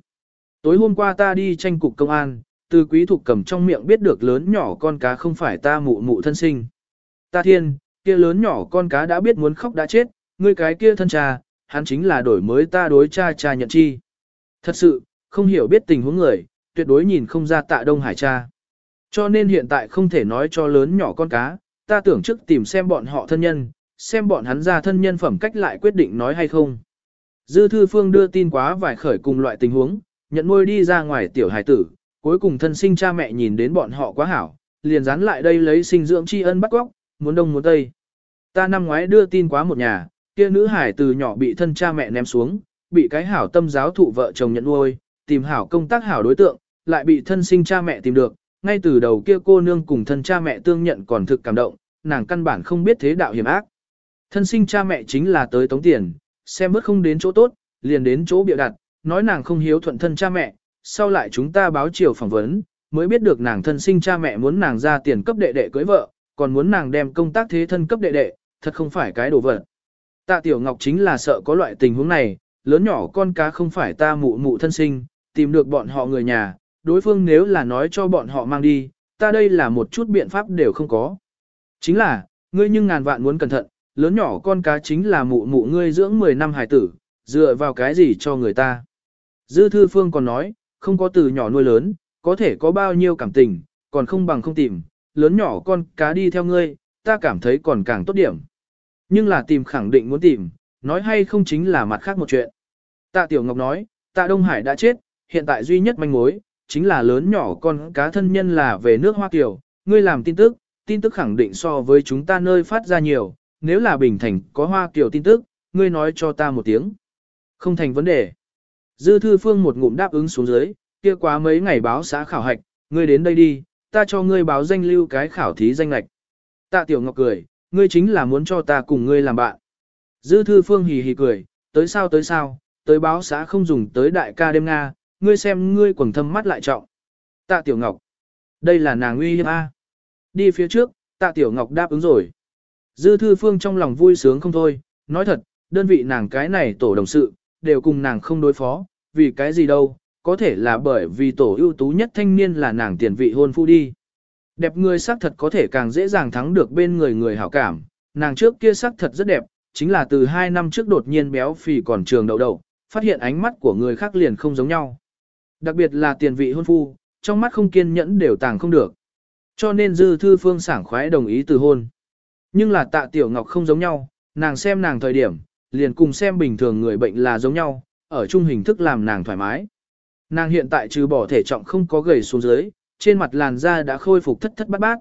Tối hôm qua ta đi tranh cục công an, từ quý thục cầm trong miệng biết được lớn nhỏ con cá không phải ta mụ mụ thân sinh. Ta thiên, kia lớn nhỏ con cá đã biết muốn khóc đã chết, ngươi cái kia thân cha, hắn chính là đổi mới ta đối cha cha nhận chi. Thật sự, không hiểu biết tình huống người, tuyệt đối nhìn không ra tạ Đông Hải cha. Cho nên hiện tại không thể nói cho lớn nhỏ con cá, ta tưởng trước tìm xem bọn họ thân nhân, xem bọn hắn ra thân nhân phẩm cách lại quyết định nói hay không. Dư thư phương đưa tin quá vài khởi cùng loại tình huống, nhận nuôi đi ra ngoài tiểu hải tử, cuối cùng thân sinh cha mẹ nhìn đến bọn họ quá hảo, liền dán lại đây lấy sinh dưỡng tri ân bắt góc, muốn đông muốn tây. Ta năm ngoái đưa tin quá một nhà, kia nữ hải từ nhỏ bị thân cha mẹ ném xuống, bị cái hảo tâm giáo thụ vợ chồng nhận nuôi, tìm hảo công tác hảo đối tượng, lại bị thân sinh cha mẹ tìm được, ngay từ đầu kia cô nương cùng thân cha mẹ tương nhận còn thực cảm động, nàng căn bản không biết thế đạo hiểm ác. Thân sinh cha mẹ chính là tới tống tiền, xem bước không đến chỗ tốt, liền đến chỗ bịa đặt, nói nàng không hiếu thuận thân cha mẹ, sau lại chúng ta báo chiều phỏng vấn, mới biết được nàng thân sinh cha mẹ muốn nàng ra tiền cấp đệ đệ cưới vợ, còn muốn nàng đem công tác thế thân cấp đệ đệ, thật không phải cái đồ vật. Tạ Tiểu Ngọc chính là sợ có loại tình huống này, lớn nhỏ con cá không phải ta mụ mụ thân sinh, tìm được bọn họ người nhà, đối phương nếu là nói cho bọn họ mang đi, ta đây là một chút biện pháp đều không có. Chính là, ngươi nhưng ngàn vạn muốn cẩn thận, lớn nhỏ con cá chính là mụ mụ ngươi dưỡng 10 năm hài tử, dựa vào cái gì cho người ta. Dư Thư Phương còn nói, không có từ nhỏ nuôi lớn, có thể có bao nhiêu cảm tình, còn không bằng không tìm, lớn nhỏ con cá đi theo ngươi, ta cảm thấy còn càng tốt điểm. Nhưng là tìm khẳng định muốn tìm, nói hay không chính là mặt khác một chuyện. Tạ Tiểu Ngọc nói, Tạ Đông Hải đã chết, hiện tại duy nhất manh mối, chính là lớn nhỏ con cá thân nhân là về nước Hoa Kiều, ngươi làm tin tức, tin tức khẳng định so với chúng ta nơi phát ra nhiều, nếu là Bình Thành có Hoa Kiều tin tức, ngươi nói cho ta một tiếng. Không thành vấn đề. Dư Thư Phương một ngụm đáp ứng xuống dưới, kia quá mấy ngày báo xã khảo hạch, ngươi đến đây đi, ta cho ngươi báo danh lưu cái khảo thí danh lạch. Tạ Tiểu Ngọc cười, ngươi chính là muốn cho ta cùng ngươi làm bạn. Dư Thư Phương hì hì cười, tới sao tới sao, tới báo xã không dùng tới đại ca đêm Nga, ngươi xem ngươi quần thâm mắt lại trọng. Tạ Tiểu Ngọc, đây là nàng uy hiếp A. Đi phía trước, Tạ Tiểu Ngọc đáp ứng rồi. Dư Thư Phương trong lòng vui sướng không thôi, nói thật, đơn vị nàng cái này tổ đồng sự, đều cùng nàng không đối phó, vì cái gì đâu, có thể là bởi vì tổ ưu tú nhất thanh niên là nàng tiền vị hôn phu đi. Đẹp người sắc thật có thể càng dễ dàng thắng được bên người người hảo cảm, nàng trước kia sắc thật rất đẹp, chính là từ 2 năm trước đột nhiên béo phì còn trường đầu đầu, phát hiện ánh mắt của người khác liền không giống nhau. Đặc biệt là tiền vị hôn phu, trong mắt không kiên nhẫn đều tàng không được. Cho nên dư thư phương sảng khoái đồng ý từ hôn. Nhưng là tạ tiểu ngọc không giống nhau, nàng xem nàng thời điểm, liền cùng xem bình thường người bệnh là giống nhau, ở chung hình thức làm nàng thoải mái. Nàng hiện tại trừ bỏ thể trọng không có gầy xuống dưới, trên mặt làn da đã khôi phục thất thất bát bát.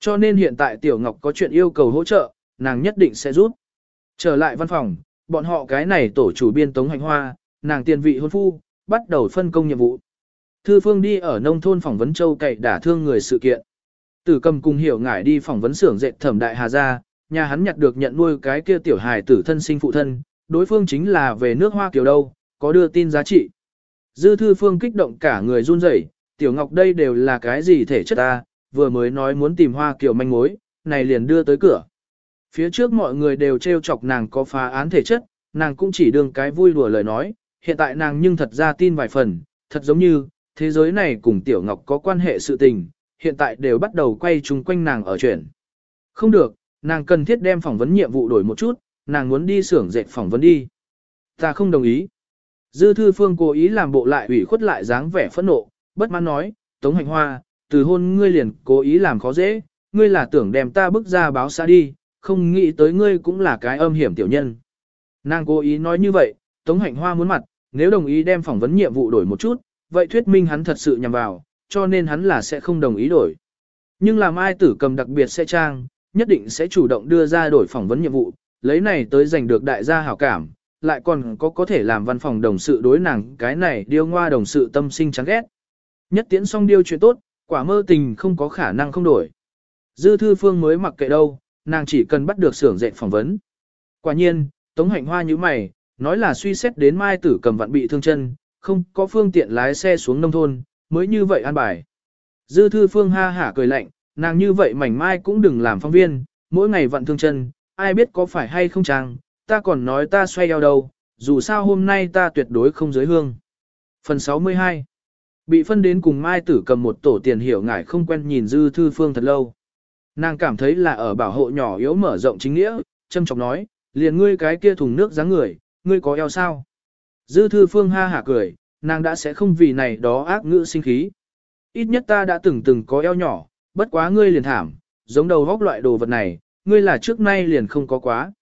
Cho nên hiện tại Tiểu Ngọc có chuyện yêu cầu hỗ trợ, nàng nhất định sẽ giúp. Trở lại văn phòng, bọn họ cái này tổ chủ biên tống hành hoa, nàng tiền vị hôn phu, bắt đầu phân công nhiệm vụ. Thư Phương đi ở nông thôn phỏng vấn châu cậy đả thương người sự kiện. Tử cầm cùng hiểu ngải đi phỏng vấn xưởng dệt thẩm đại hà gia, nhà hắn nhặt được nhận nuôi cái kia tiểu hài tử thân sinh phụ thân, đối phương chính là về nước Hoa Kiều đâu, có đưa tin giá trị. Dư Thư Phương kích động cả người run rẩy, tiểu ngọc đây đều là cái gì thể chất ta, vừa mới nói muốn tìm Hoa Kiều manh mối, này liền đưa tới cửa. Phía trước mọi người đều trêu chọc nàng có phá án thể chất, nàng cũng chỉ đương cái vui đùa lời nói, hiện tại nàng nhưng thật ra tin vài phần, thật giống như, thế giới này cùng Tiểu Ngọc có quan hệ sự tình, hiện tại đều bắt đầu quay chung quanh nàng ở chuyển Không được, nàng cần thiết đem phỏng vấn nhiệm vụ đổi một chút, nàng muốn đi xưởng dệt phỏng vấn đi. Ta không đồng ý. Dư thư phương cố ý làm bộ lại ủy khuất lại dáng vẻ phẫn nộ, bất mãn nói, Tống Hành Hoa, từ hôn ngươi liền cố ý làm khó dễ, ngươi là tưởng đem ta bước ra báo xa đi, không nghĩ tới ngươi cũng là cái âm hiểm tiểu nhân. Nàng cố ý nói như vậy, Tống Hạnh Hoa muốn mặt, nếu đồng ý đem phỏng vấn nhiệm vụ đổi một chút, vậy thuyết minh hắn thật sự nhằm vào, cho nên hắn là sẽ không đồng ý đổi. Nhưng làm ai tử cầm đặc biệt sẽ trang, nhất định sẽ chủ động đưa ra đổi phỏng vấn nhiệm vụ, lấy này tới giành được đại gia hảo cảm, lại còn có có thể làm văn phòng đồng sự đối nàng cái này điêu ngoa đồng sự tâm sinh chán ghét. Nhất tiễn xong điêu chuyện tốt, quả mơ tình không có khả năng không đổi. Dư thư phương mới mặc kệ đâu, nàng chỉ cần bắt được xưởng dệt phỏng vấn. Quả nhiên, Tống Hạnh Hoa như mày, nói là suy xét đến Mai Tử cầm vạn bị thương chân, không có phương tiện lái xe xuống nông thôn, mới như vậy an bài. Dư thư phương ha hả cười lạnh, nàng như vậy mảnh mai cũng đừng làm phóng viên, mỗi ngày vận thương chân, ai biết có phải hay không chăng, ta còn nói ta xoay eo đâu, dù sao hôm nay ta tuyệt đối không giới hương. Phần 62 Bị phân đến cùng Mai Tử cầm một tổ tiền hiểu ngải không quen nhìn Dư Thư Phương thật lâu. Nàng cảm thấy là ở bảo hộ nhỏ yếu mở rộng chính nghĩa, châm chọc nói, liền ngươi cái kia thùng nước dáng người, ngươi có eo sao? Dư Thư Phương ha hả cười, nàng đã sẽ không vì này đó ác ngữ sinh khí. Ít nhất ta đã từng từng có eo nhỏ, bất quá ngươi liền thảm, giống đầu góc loại đồ vật này, ngươi là trước nay liền không có quá.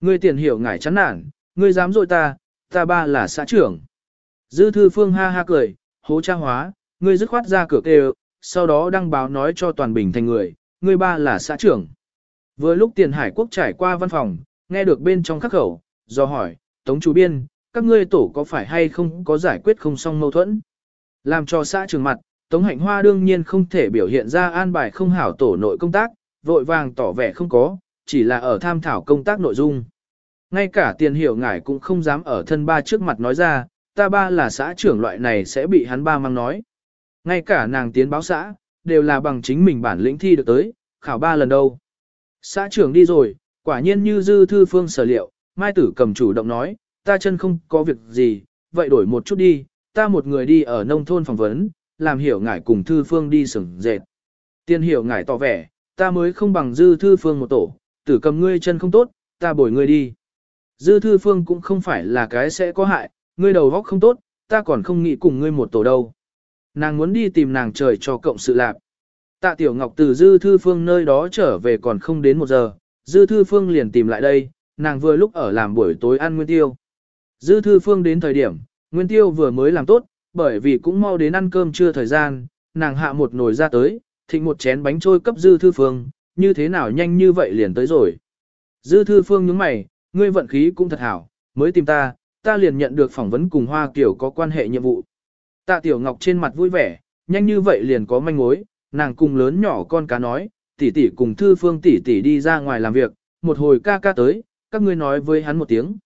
Ngươi tiền hiểu ngải chán nản, ngươi dám dội ta, ta ba là xã trưởng. Dư thư phương ha ha cười, hố cha hóa, ngươi dứt khoát ra cửa kêu, sau đó đăng báo nói cho toàn bình thành người, ngươi ba là xã trưởng. Vừa lúc tiền hải quốc trải qua văn phòng, nghe được bên trong khắc khẩu, do hỏi, Tống chủ biên, các ngươi tổ có phải hay không có giải quyết không xong mâu thuẫn? Làm cho xã trưởng mặt, Tống hạnh hoa đương nhiên không thể biểu hiện ra an bài không hảo tổ nội công tác, vội vàng tỏ vẻ không có, chỉ là ở tham thảo công tác nội dung. Ngay cả tiền hiểu ngải cũng không dám ở thân ba trước mặt nói ra, ta ba là xã trưởng loại này sẽ bị hắn ba mang nói. Ngay cả nàng tiến báo xã, đều là bằng chính mình bản lĩnh thi được tới, khảo ba lần đâu. Xã trưởng đi rồi, quả nhiên như dư thư phương sở liệu, Mai Tử cầm chủ động nói, ta chân không có việc gì, vậy đổi một chút đi, ta một người đi ở nông thôn phỏng vấn, làm hiểu ngải cùng thư phương đi sừng dệt. Tiên hiểu ngải tỏ vẻ, ta mới không bằng dư thư phương một tổ, tử cầm ngươi chân không tốt, ta bồi ngươi đi. Dư thư phương cũng không phải là cái sẽ có hại, ngươi đầu góc không tốt, ta còn không nghĩ cùng ngươi một tổ đâu. Nàng muốn đi tìm nàng trời cho cộng sự lạc. Tạ Tiểu Ngọc từ Dư Thư Phương nơi đó trở về còn không đến một giờ, Dư Thư Phương liền tìm lại đây, nàng vừa lúc ở làm buổi tối ăn nguyên tiêu. Dư Thư Phương đến thời điểm, nguyên tiêu vừa mới làm tốt, bởi vì cũng mau đến ăn cơm trưa thời gian, nàng hạ một nồi ra tới, thịnh một chén bánh trôi cấp Dư Thư Phương, như thế nào nhanh như vậy liền tới rồi. Dư Thư Phương nhướng mày, ngươi vận khí cũng thật hảo, mới tìm ta, ta liền nhận được phỏng vấn cùng Hoa Kiều có quan hệ nhiệm vụ. Tạ Tiểu Ngọc trên mặt vui vẻ, nhanh như vậy liền có manh mối, nàng cùng lớn nhỏ con cá nói, tỷ tỷ cùng Thư Phương tỷ tỷ đi ra ngoài làm việc, một hồi ca ca tới, các ngươi nói với hắn một tiếng.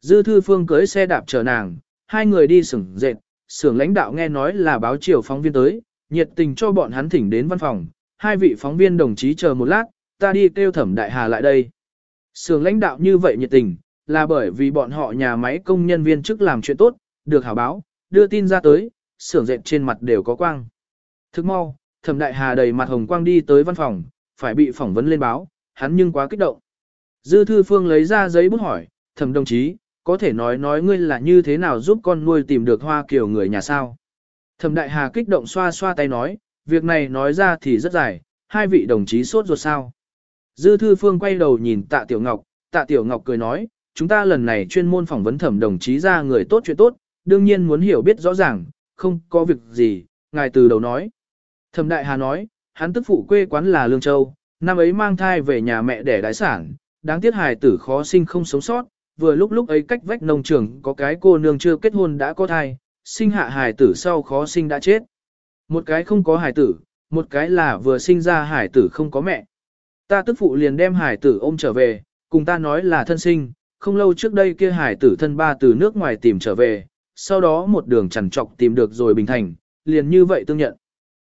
Dư Thư Phương cưới xe đạp chở nàng, hai người đi sửng dệt, Sưởng lãnh đạo nghe nói là báo chiều phóng viên tới, nhiệt tình cho bọn hắn thỉnh đến văn phòng, hai vị phóng viên đồng chí chờ một lát, ta đi kêu thẩm đại hà lại đây. Sưởng lãnh đạo như vậy nhiệt tình, là bởi vì bọn họ nhà máy công nhân viên chức làm chuyện tốt, được hảo báo, đưa tin ra tới, Sưởng dệt trên mặt đều có quang. Thức mau, thẩm đại hà đầy mặt hồng quang đi tới văn phòng, phải bị phỏng vấn lên báo, hắn nhưng quá kích động. Dư thư phương lấy ra giấy bút hỏi, thẩm đồng chí, có thể nói nói ngươi là như thế nào giúp con nuôi tìm được hoa kiểu người nhà sao. Thẩm đại hà kích động xoa xoa tay nói, việc này nói ra thì rất dài, hai vị đồng chí sốt ruột sao. Dư thư phương quay đầu nhìn tạ tiểu ngọc, tạ tiểu ngọc cười nói, chúng ta lần này chuyên môn phỏng vấn thẩm đồng chí ra người tốt chuyện tốt, đương nhiên muốn hiểu biết rõ ràng, không có việc gì, ngài từ đầu nói. Thẩm đại hà nói, hắn tức phụ quê quán là Lương Châu, năm ấy mang thai về nhà mẹ đẻ đái sản, đáng tiếc hài tử khó sinh không sống sót, vừa lúc lúc ấy cách vách nông trường có cái cô nương chưa kết hôn đã có thai, sinh hạ hải tử sau khó sinh đã chết. Một cái không có hải tử, một cái là vừa sinh ra hải tử không có mẹ. Ta tức phụ liền đem hải tử ôm trở về, cùng ta nói là thân sinh, không lâu trước đây kia hải tử thân ba từ nước ngoài tìm trở về, sau đó một đường chằn trọc tìm được rồi bình thành, liền như vậy tương nhận.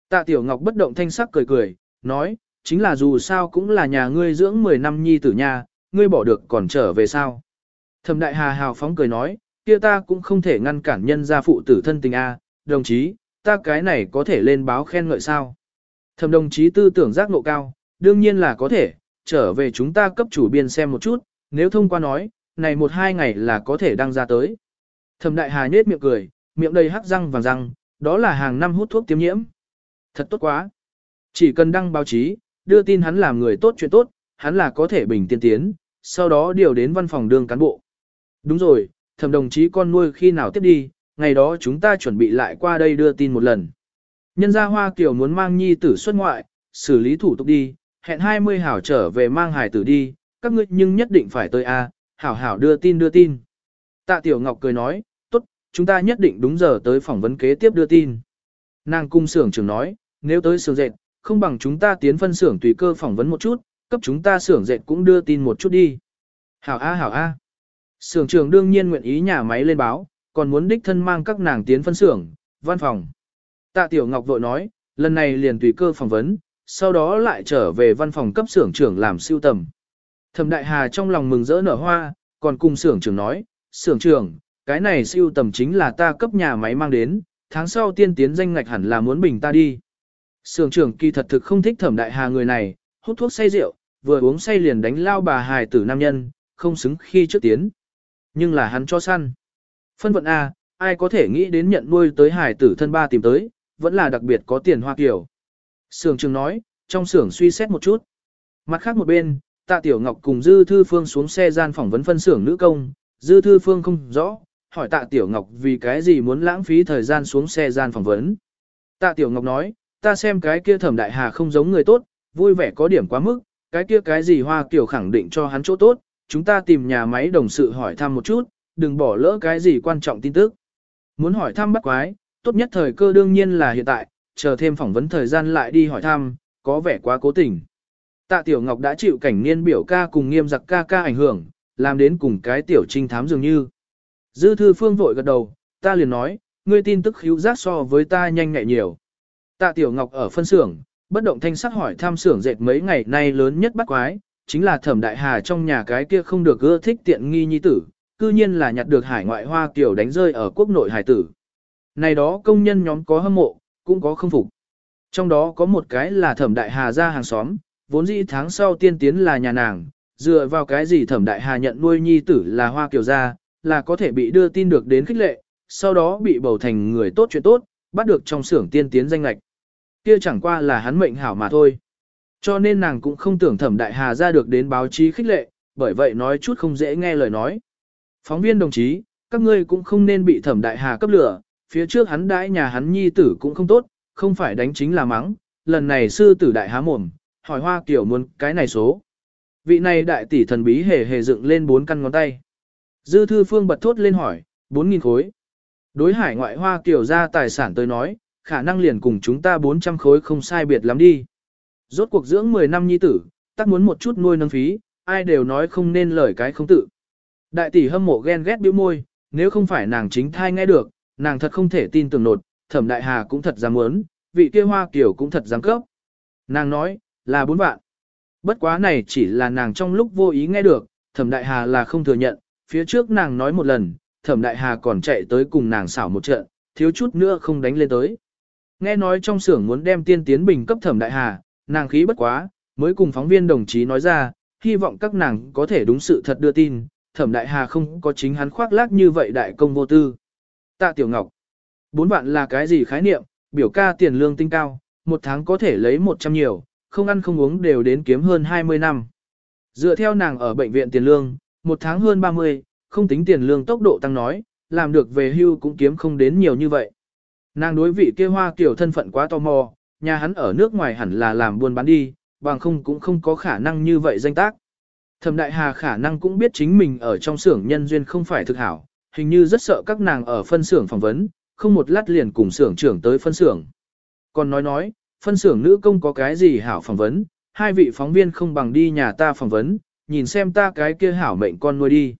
Tạ Tiểu Ngọc bất động thanh sắc cười cười, nói, chính là dù sao cũng là nhà ngươi dưỡng 10 năm nhi tử nha ngươi bỏ được còn trở về sao. Thẩm Đại Hà hào phóng cười nói, kia ta cũng không thể ngăn cản nhân gia phụ tử thân tình A, đồng chí, ta cái này có thể lên báo khen ngợi sao. Thẩm đồng chí tư tưởng giác ngộ cao, đương nhiên là có thể, trở về chúng ta cấp chủ biên xem một chút, nếu thông qua nói, này một hai ngày là có thể đăng ra tới. Thẩm đại hà nhết miệng cười, miệng đầy hắc răng vàng răng, đó là hàng năm hút thuốc tiêm nhiễm. Thật tốt quá. Chỉ cần đăng báo chí, đưa tin hắn làm người tốt chuyện tốt, hắn là có thể bình tiên tiến, sau đó điều đến văn phòng đường cán bộ. Đúng rồi, thẩm đồng chí con nuôi khi nào tiếp đi, ngày đó chúng ta chuẩn bị lại qua đây đưa tin một lần. Nhân gia Hoa Kiều muốn mang nhi tử xuất ngoại, xử lý thủ tục đi, hẹn 20 hảo trở về mang hải tử đi, các ngươi nhưng nhất định phải tới A, hảo hảo đưa tin đưa tin. Tạ Tiểu Ngọc cười nói, tốt, chúng ta nhất định đúng giờ tới phỏng vấn kế tiếp đưa tin. Nàng cung xưởng trưởng nói, nếu tới xưởng dệt, không bằng chúng ta tiến phân xưởng tùy cơ phỏng vấn một chút, cấp chúng ta xưởng dệt cũng đưa tin một chút đi. Hảo A hảo A. Sưởng trưởng đương nhiên nguyện ý nhà máy lên báo, còn muốn đích thân mang các nàng tiến phân xưởng, văn phòng. Tạ Tiểu Ngọc vội nói, lần này liền tùy cơ phỏng vấn, sau đó lại trở về văn phòng cấp xưởng trưởng làm siêu tầm. Thẩm Đại Hà trong lòng mừng rỡ nở hoa, còn cùng xưởng trưởng nói, xưởng trưởng, cái này siêu tầm chính là ta cấp nhà máy mang đến, tháng sau tiên tiến danh ngạch hẳn là muốn bình ta đi. Xưởng trưởng kỳ thật thực không thích Thẩm Đại Hà người này, hút thuốc say rượu, vừa uống say liền đánh lao bà hài tử nam nhân, không xứng khi trước tiến. Nhưng là hắn cho săn. Phân vận A, ai có thể nghĩ đến nhận nuôi tới hải tử thân ba tìm tới, vẫn là đặc biệt có tiền hoa kiểu. Sưởng trường nói, trong sưởng suy xét một chút. Mặt khác một bên, tạ tiểu ngọc cùng dư thư phương xuống xe gian phỏng vấn phân xưởng nữ công, dư thư phương không rõ, hỏi tạ tiểu ngọc vì cái gì muốn lãng phí thời gian xuống xe gian phỏng vấn. Tạ tiểu ngọc nói, ta xem cái kia thẩm đại hà không giống người tốt, vui vẻ có điểm quá mức, cái kia cái gì hoa kiểu khẳng định cho hắn chỗ tốt, chúng ta tìm nhà máy đồng sự hỏi thăm một chút, đừng bỏ lỡ cái gì quan trọng tin tức. Muốn hỏi thăm bắt quái, tốt nhất thời cơ đương nhiên là hiện tại, chờ thêm phỏng vấn thời gian lại đi hỏi thăm, có vẻ quá cố tình. Tạ Tiểu Ngọc đã chịu cảnh niên biểu ca cùng nghiêm giặc ca ca ảnh hưởng, làm đến cùng cái tiểu trinh thám dường như. Dư thư phương vội gật đầu, ta liền nói, ngươi tin tức khíu giác so với ta nhanh nhẹ nhiều. Tạ Tiểu Ngọc ở phân xưởng, bất động thanh sắc hỏi thăm xưởng dệt mấy ngày nay lớn nhất bắt quái, chính là thẩm đại hà trong nhà cái kia không được ưa thích tiện nghi nhi tử, cư nhiên là nhặt được hải ngoại hoa kiểu đánh rơi ở quốc nội hải tử. Này đó công nhân nhóm có hâm mộ, cũng có không phục. Trong đó có một cái là thẩm đại hà ra hàng xóm, vốn dĩ tháng sau tiên tiến là nhà nàng, dựa vào cái gì thẩm đại hà nhận nuôi nhi tử là hoa kiểu ra, là có thể bị đưa tin được đến khích lệ, sau đó bị bầu thành người tốt chuyện tốt, bắt được trong xưởng tiên tiến danh lạch. Kia chẳng qua là hắn mệnh hảo mà thôi. Cho nên nàng cũng không tưởng thẩm đại hà ra được đến báo chí khích lệ, bởi vậy nói chút không dễ nghe lời nói. Phóng viên đồng chí, các ngươi cũng không nên bị thẩm đại hà cấp lửa, phía trước hắn đãi nhà hắn nhi tử cũng không tốt, không phải đánh chính là mắng, lần này sư tử đại há mồm, hỏi hoa kiểu muốn cái này số. Vị này đại tỷ thần bí hề hề dựng lên bốn căn ngón tay. Dư thư phương bật thốt lên hỏi, bốn nghìn khối. Đối hải ngoại hoa kiểu ra tài sản tôi nói, khả năng liền cùng chúng ta 400 khối không sai biệt lắm đi. Rốt cuộc dưỡng 10 năm nhi tử, tắc muốn một chút nuôi nâng phí, ai đều nói không nên lời cái không tự. Đại tỷ hâm mộ ghen ghét bĩu môi, nếu không phải nàng chính thai nghe được, nàng thật không thể tin tưởng nột, thẩm đại hà cũng thật dám muốn, vị kia hoa kiểu cũng thật dám cấp. Nàng nói, là bốn vạn. Bất quá này chỉ là nàng trong lúc vô ý nghe được, thẩm đại hà là không thừa nhận, phía trước nàng nói một lần, thẩm đại hà còn chạy tới cùng nàng xảo một trận, thiếu chút nữa không đánh lên tới. Nghe nói trong xưởng muốn đem tiên tiến bình cấp thẩm đại hà, nàng khí bất quá, mới cùng phóng viên đồng chí nói ra, hy vọng các nàng có thể đúng sự thật đưa tin, thẩm đại hà không có chính hắn khoác lác như vậy đại công vô tư. Tạ Tiểu Ngọc, bốn vạn là cái gì khái niệm, biểu ca tiền lương tinh cao, một tháng có thể lấy một trăm nhiều, không ăn không uống đều đến kiếm hơn 20 năm. Dựa theo nàng ở bệnh viện tiền lương, một tháng hơn 30, không tính tiền lương tốc độ tăng nói, làm được về hưu cũng kiếm không đến nhiều như vậy. Nàng đối vị kia hoa kiểu thân phận quá tò mò, nhà hắn ở nước ngoài hẳn là làm buôn bán đi, bằng không cũng không có khả năng như vậy danh tác. Thẩm đại hà khả năng cũng biết chính mình ở trong xưởng nhân duyên không phải thực hảo, hình như rất sợ các nàng ở phân xưởng phỏng vấn, không một lát liền cùng xưởng trưởng tới phân xưởng. Còn nói nói, phân xưởng nữ công có cái gì hảo phỏng vấn, hai vị phóng viên không bằng đi nhà ta phỏng vấn, nhìn xem ta cái kia hảo mệnh con nuôi đi.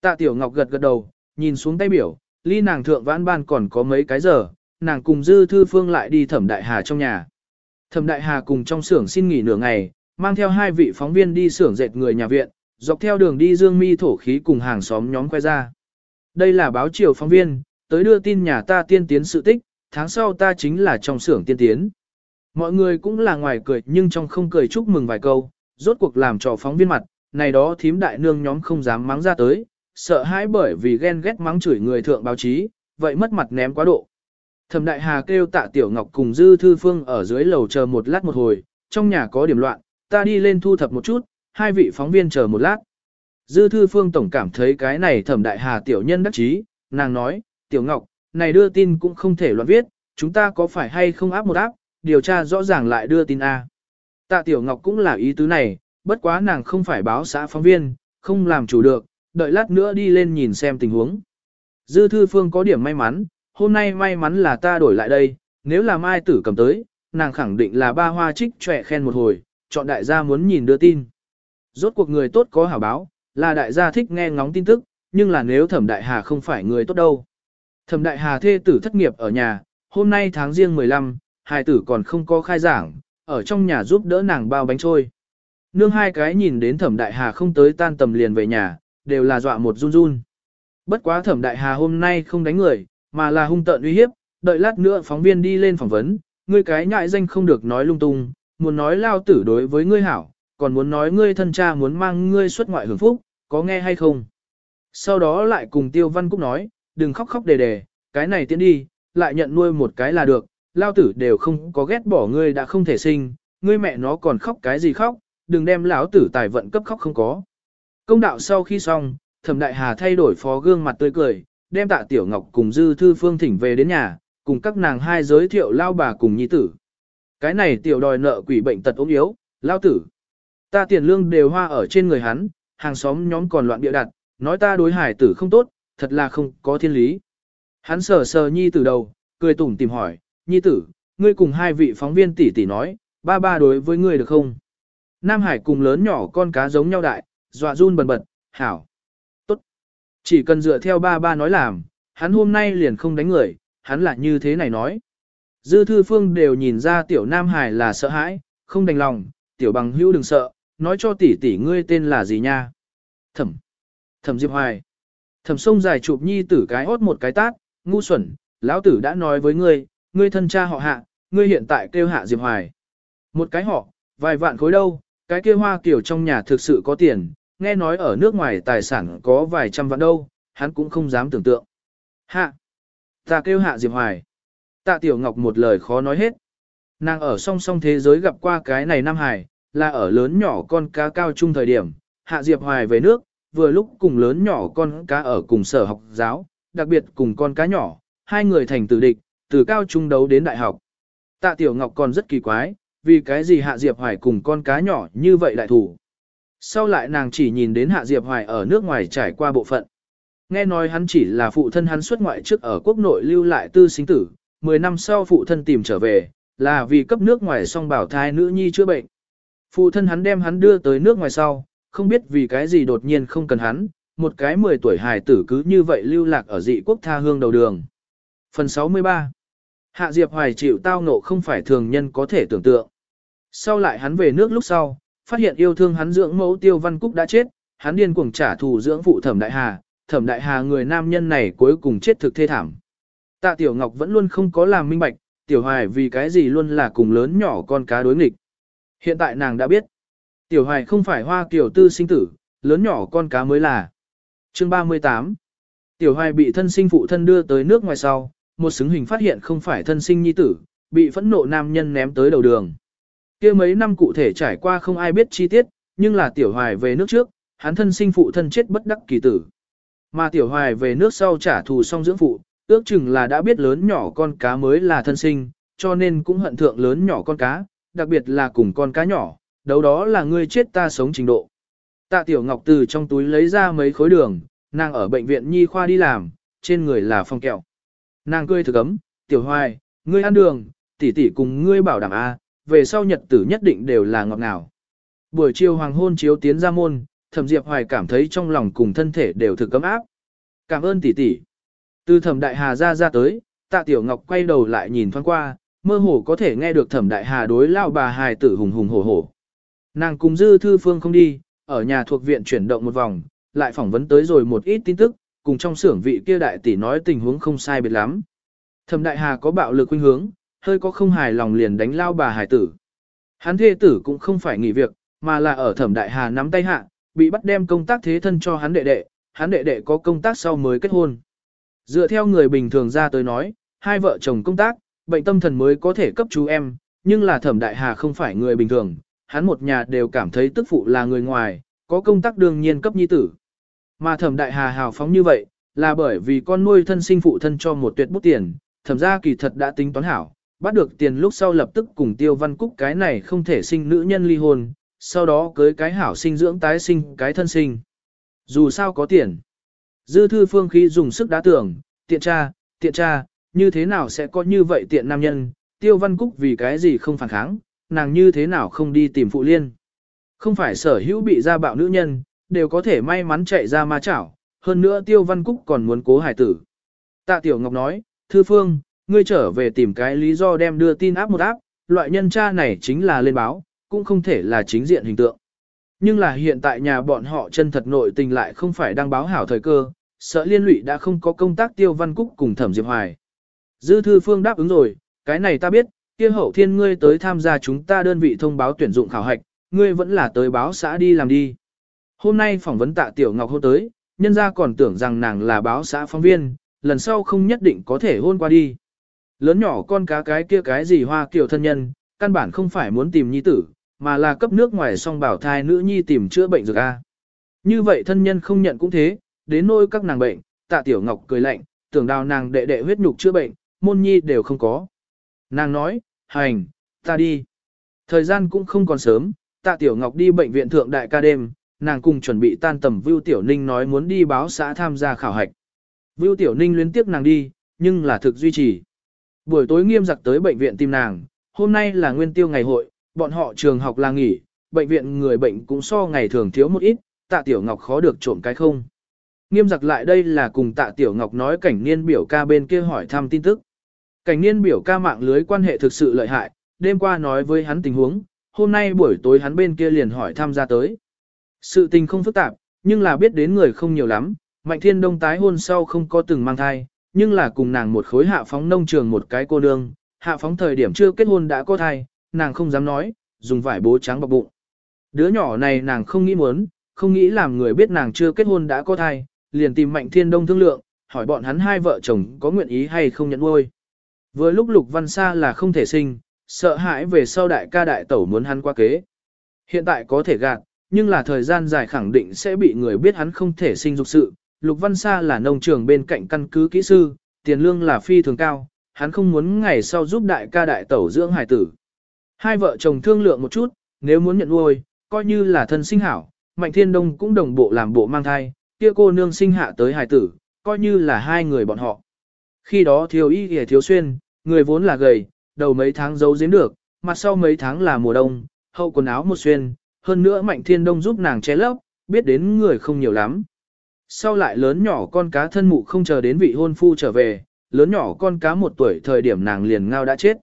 Tạ Tiểu Ngọc gật gật đầu, nhìn xuống tay biểu, ly nàng thượng vãn ban còn có mấy cái giờ, nàng cùng dư thư phương lại đi thẩm đại hà trong nhà. Thẩm đại hà cùng trong xưởng xin nghỉ nửa ngày, mang theo hai vị phóng viên đi xưởng dệt người nhà viện, dọc theo đường đi dương mi thổ khí cùng hàng xóm nhóm khoe ra. Đây là báo chiều phóng viên, tới đưa tin nhà ta tiên tiến sự tích, tháng sau ta chính là trong xưởng tiên tiến. Mọi người cũng là ngoài cười nhưng trong không cười chúc mừng vài câu, rốt cuộc làm trò phóng viên mặt, này đó thím đại nương nhóm không dám mắng ra tới, sợ hãi bởi vì ghen ghét mắng chửi người thượng báo chí, vậy mất mặt ném quá độ. Thẩm đại hà kêu tạ tiểu ngọc cùng dư thư phương ở dưới lầu chờ một lát một hồi, trong nhà có điểm loạn, ta đi lên thu thập một chút, hai vị phóng viên chờ một lát. Dư thư phương tổng cảm thấy cái này thẩm đại hà tiểu nhân đắc chí, nàng nói, tiểu ngọc, này đưa tin cũng không thể loạn viết, chúng ta có phải hay không áp một áp, điều tra rõ ràng lại đưa tin A. Tạ tiểu ngọc cũng là ý tứ này, bất quá nàng không phải báo xã phóng viên, không làm chủ được, đợi lát nữa đi lên nhìn xem tình huống. Dư thư phương có điểm may mắn, hôm nay may mắn là ta đổi lại đây, nếu là mai tử cầm tới, nàng khẳng định là ba hoa trích trẻ khen một hồi, chọn đại gia muốn nhìn đưa tin. Rốt cuộc người tốt có hảo báo, là đại gia thích nghe ngóng tin tức, nhưng là nếu thẩm đại hà không phải người tốt đâu. Thẩm đại hà thê tử thất nghiệp ở nhà, hôm nay tháng riêng 15, hai tử còn không có khai giảng, ở trong nhà giúp đỡ nàng bao bánh trôi. Nương hai cái nhìn đến thẩm đại hà không tới tan tầm liền về nhà, đều là dọa một run run. Bất quá thẩm đại hà hôm nay không đánh người, mà là hung tợn uy hiếp, đợi lát nữa phóng viên đi lên phỏng vấn, ngươi cái nhại danh không được nói lung tung, muốn nói lao tử đối với ngươi hảo, còn muốn nói ngươi thân cha muốn mang ngươi xuất ngoại hưởng phúc, có nghe hay không? Sau đó lại cùng Tiêu Văn Cúc nói, đừng khóc khóc đề đề, cái này tiến đi, lại nhận nuôi một cái là được, lao tử đều không có ghét bỏ ngươi đã không thể sinh, ngươi mẹ nó còn khóc cái gì khóc, đừng đem lão tử tài vận cấp khóc không có. Công đạo sau khi xong, thẩm đại hà thay đổi phó gương mặt tươi cười, đem tạ tiểu ngọc cùng dư thư phương thỉnh về đến nhà, cùng các nàng hai giới thiệu lao bà cùng nhi tử. Cái này tiểu đòi nợ quỷ bệnh tật ốm yếu, lao tử. Ta tiền lương đều hoa ở trên người hắn, hàng xóm nhóm còn loạn bịa đặt, nói ta đối hải tử không tốt, thật là không có thiên lý. Hắn sờ sờ nhi tử đầu, cười tủm tìm hỏi, nhi tử, ngươi cùng hai vị phóng viên tỷ tỷ nói, ba ba đối với ngươi được không? Nam Hải cùng lớn nhỏ con cá giống nhau đại, dọa run bần bật, hảo. Chỉ cần dựa theo ba ba nói làm, hắn hôm nay liền không đánh người, hắn lại như thế này nói. Dư thư phương đều nhìn ra tiểu Nam Hải là sợ hãi, không đành lòng, tiểu bằng hữu đừng sợ, nói cho tỷ tỷ ngươi tên là gì nha. Thẩm. Thẩm Diệp Hoài. Thẩm sông dài chụp nhi tử cái hốt một cái tát, ngu xuẩn, lão tử đã nói với ngươi, ngươi thân cha họ hạ, ngươi hiện tại kêu hạ Diệp Hoài. Một cái họ, vài vạn khối đâu, cái kia hoa kiểu trong nhà thực sự có tiền, nghe nói ở nước ngoài tài sản có vài trăm vạn đâu, hắn cũng không dám tưởng tượng. Hạ, ta kêu hạ Diệp Hoài. Tạ Tiểu Ngọc một lời khó nói hết. Nàng ở song song thế giới gặp qua cái này Nam Hải, là ở lớn nhỏ con cá cao trung thời điểm, hạ Diệp Hoài về nước, vừa lúc cùng lớn nhỏ con cá ở cùng sở học giáo, đặc biệt cùng con cá nhỏ, hai người thành tử địch, từ cao trung đấu đến đại học. Tạ Tiểu Ngọc còn rất kỳ quái, vì cái gì Hạ Diệp Hoài cùng con cá nhỏ như vậy đại thủ. Sau lại nàng chỉ nhìn đến Hạ Diệp Hoài ở nước ngoài trải qua bộ phận. Nghe nói hắn chỉ là phụ thân hắn xuất ngoại trước ở quốc nội lưu lại tư sinh tử, 10 năm sau phụ thân tìm trở về, là vì cấp nước ngoài xong bảo thai nữ nhi chữa bệnh. Phụ thân hắn đem hắn đưa tới nước ngoài sau, không biết vì cái gì đột nhiên không cần hắn, một cái 10 tuổi hài tử cứ như vậy lưu lạc ở dị quốc tha hương đầu đường. Phần 63 Hạ Diệp Hoài chịu tao ngộ không phải thường nhân có thể tưởng tượng. Sau lại hắn về nước lúc sau, phát hiện yêu thương hắn dưỡng mẫu Tiêu Văn Cúc đã chết, hắn điên cuồng trả thù dưỡng phụ Thẩm Đại Hà, Thẩm Đại Hà người nam nhân này cuối cùng chết thực thê thảm. Tạ Tiểu Ngọc vẫn luôn không có làm minh bạch, Tiểu Hoài vì cái gì luôn là cùng lớn nhỏ con cá đối nghịch. Hiện tại nàng đã biết, Tiểu Hoài không phải hoa kiểu tư sinh tử, lớn nhỏ con cá mới là. Chương 38 Tiểu Hoài bị thân sinh phụ thân đưa tới nước ngoài sau, một xứng hình phát hiện không phải thân sinh nhi tử, bị phẫn nộ nam nhân ném tới đầu đường kia mấy năm cụ thể trải qua không ai biết chi tiết, nhưng là Tiểu Hoài về nước trước, hắn thân sinh phụ thân chết bất đắc kỳ tử. Mà Tiểu Hoài về nước sau trả thù xong dưỡng phụ, ước chừng là đã biết lớn nhỏ con cá mới là thân sinh, cho nên cũng hận thượng lớn nhỏ con cá, đặc biệt là cùng con cá nhỏ, đâu đó là ngươi chết ta sống trình độ. Tạ Tiểu Ngọc từ trong túi lấy ra mấy khối đường, nàng ở bệnh viện nhi khoa đi làm, trên người là phong kẹo. Nàng cười thực ấm, Tiểu Hoài, ngươi ăn đường, tỷ tỷ cùng ngươi bảo đảm a, về sau nhật tử nhất định đều là ngọt ngào. Buổi chiều hoàng hôn chiếu tiến ra môn, Thẩm Diệp Hoài cảm thấy trong lòng cùng thân thể đều thực cấm áp. Cảm ơn tỷ tỷ. Từ Thẩm Đại Hà ra ra tới, Tạ Tiểu Ngọc quay đầu lại nhìn thoáng qua, mơ hồ có thể nghe được Thẩm Đại Hà đối lao bà hài tử hùng hùng hổ hổ. Nàng cùng dư thư phương không đi, ở nhà thuộc viện chuyển động một vòng, lại phỏng vấn tới rồi một ít tin tức, cùng trong xưởng vị kia đại tỷ nói tình huống không sai biệt lắm. Thẩm đại hà có bạo lực khuynh hướng, hơi có không hài lòng liền đánh lao bà hải tử. Hắn thê tử cũng không phải nghỉ việc, mà là ở thẩm đại hà nắm tay hạ, bị bắt đem công tác thế thân cho hắn đệ đệ, hắn đệ đệ có công tác sau mới kết hôn. Dựa theo người bình thường ra tới nói, hai vợ chồng công tác, bệnh tâm thần mới có thể cấp chú em, nhưng là thẩm đại hà không phải người bình thường, hắn một nhà đều cảm thấy tức phụ là người ngoài, có công tác đương nhiên cấp nhi tử. Mà thẩm đại hà hào phóng như vậy, là bởi vì con nuôi thân sinh phụ thân cho một tuyệt bút tiền, thẩm gia kỳ thật đã tính toán hảo, bắt được tiền lúc sau lập tức cùng tiêu văn cúc cái này không thể sinh nữ nhân ly hôn, sau đó cưới cái hảo sinh dưỡng tái sinh cái thân sinh. Dù sao có tiền. Dư thư phương khí dùng sức đá tưởng, tiện cha, tiện cha, như thế nào sẽ có như vậy tiện nam nhân, tiêu văn cúc vì cái gì không phản kháng, nàng như thế nào không đi tìm phụ liên. Không phải sở hữu bị gia bạo nữ nhân, đều có thể may mắn chạy ra ma chảo, hơn nữa Tiêu Văn Cúc còn muốn cố hải tử. Tạ Tiểu Ngọc nói, Thư Phương, ngươi trở về tìm cái lý do đem đưa tin áp một áp, loại nhân cha này chính là lên báo, cũng không thể là chính diện hình tượng. Nhưng là hiện tại nhà bọn họ chân thật nội tình lại không phải đang báo hảo thời cơ, sợ liên lụy đã không có công tác Tiêu Văn Cúc cùng Thẩm Diệp Hoài. Dư Thư Phương đáp ứng rồi, cái này ta biết, kia hậu thiên ngươi tới tham gia chúng ta đơn vị thông báo tuyển dụng khảo hạch, ngươi vẫn là tới báo xã đi làm đi. Hôm nay phỏng vấn tạ Tiểu Ngọc hôn tới, nhân gia còn tưởng rằng nàng là báo xã phóng viên, lần sau không nhất định có thể hôn qua đi. Lớn nhỏ con cá cái kia cái gì hoa kiểu thân nhân, căn bản không phải muốn tìm nhi tử, mà là cấp nước ngoài song bảo thai nữ nhi tìm chữa bệnh dược A. Như vậy thân nhân không nhận cũng thế, đến nôi các nàng bệnh, tạ tiểu ngọc cười lạnh, tưởng đào nàng đệ đệ huyết nhục chữa bệnh, môn nhi đều không có. Nàng nói, hành, ta đi. Thời gian cũng không còn sớm, tạ tiểu ngọc đi bệnh viện thượng đại ca đêm, nàng cùng chuẩn bị tan tầm Vưu Tiểu Ninh nói muốn đi báo xã tham gia khảo hạch. Vưu Tiểu Ninh luyến tiếp nàng đi, nhưng là thực duy trì. Buổi tối nghiêm giặc tới bệnh viện tìm nàng, hôm nay là nguyên tiêu ngày hội, bọn họ trường học là nghỉ, bệnh viện người bệnh cũng so ngày thường thiếu một ít, tạ tiểu ngọc khó được trộm cái không. Nghiêm giặc lại đây là cùng tạ tiểu ngọc nói cảnh niên biểu ca bên kia hỏi thăm tin tức. Cảnh niên biểu ca mạng lưới quan hệ thực sự lợi hại, đêm qua nói với hắn tình huống, hôm nay buổi tối hắn bên kia liền hỏi thăm ra tới. Sự tình không phức tạp, nhưng là biết đến người không nhiều lắm, Mạnh Thiên Đông tái hôn sau không có từng mang thai, nhưng là cùng nàng một khối hạ phóng nông trường một cái cô nương, hạ phóng thời điểm chưa kết hôn đã có thai, nàng không dám nói, dùng vải bố trắng bọc bụng. Đứa nhỏ này nàng không nghĩ muốn, không nghĩ làm người biết nàng chưa kết hôn đã có thai, liền tìm Mạnh Thiên Đông thương lượng, hỏi bọn hắn hai vợ chồng có nguyện ý hay không nhận nuôi. Vừa lúc Lục Văn Sa là không thể sinh, sợ hãi về sau đại ca đại tẩu muốn hắn qua kế. Hiện tại có thể gạt, nhưng là thời gian dài khẳng định sẽ bị người biết hắn không thể sinh dục sự. Lục Văn Sa là nông trường bên cạnh căn cứ kỹ sư, tiền lương là phi thường cao, hắn không muốn ngày sau giúp đại ca đại tẩu dưỡng hải tử. Hai vợ chồng thương lượng một chút, nếu muốn nhận nuôi, coi như là thân sinh hảo, Mạnh Thiên Đông cũng đồng bộ làm bộ mang thai, kia cô nương sinh hạ tới hải tử, coi như là hai người bọn họ. Khi đó thiếu y hề thiếu xuyên, người vốn là gầy, đầu mấy tháng giấu giếm được, mặt sau mấy tháng là mùa đông, hậu quần áo một xuyên, hơn nữa Mạnh Thiên Đông giúp nàng che lấp, biết đến người không nhiều lắm. Sau lại lớn nhỏ con cá thân mụ không chờ đến vị hôn phu trở về, lớn nhỏ con cá một tuổi thời điểm nàng liền ngao đã chết.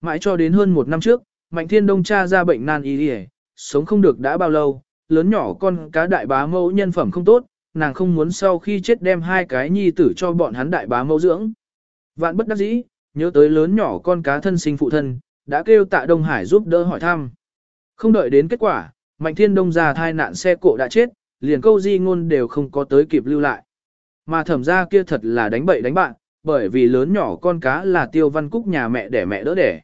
Mãi cho đến hơn một năm trước, Mạnh Thiên Đông cha ra bệnh nan y đi sống không được đã bao lâu, lớn nhỏ con cá đại bá mẫu nhân phẩm không tốt, nàng không muốn sau khi chết đem hai cái nhi tử cho bọn hắn đại bá mẫu dưỡng. Vạn bất đắc dĩ, nhớ tới lớn nhỏ con cá thân sinh phụ thân, đã kêu tạ Đông Hải giúp đỡ hỏi thăm. Không đợi đến kết quả, Mạnh Thiên Đông già thai nạn xe cộ đã chết, liền câu di ngôn đều không có tới kịp lưu lại. Mà thẩm ra kia thật là đánh bậy đánh bạn, bởi vì lớn nhỏ con cá là Tiêu Văn Cúc nhà mẹ đẻ mẹ đỡ đẻ.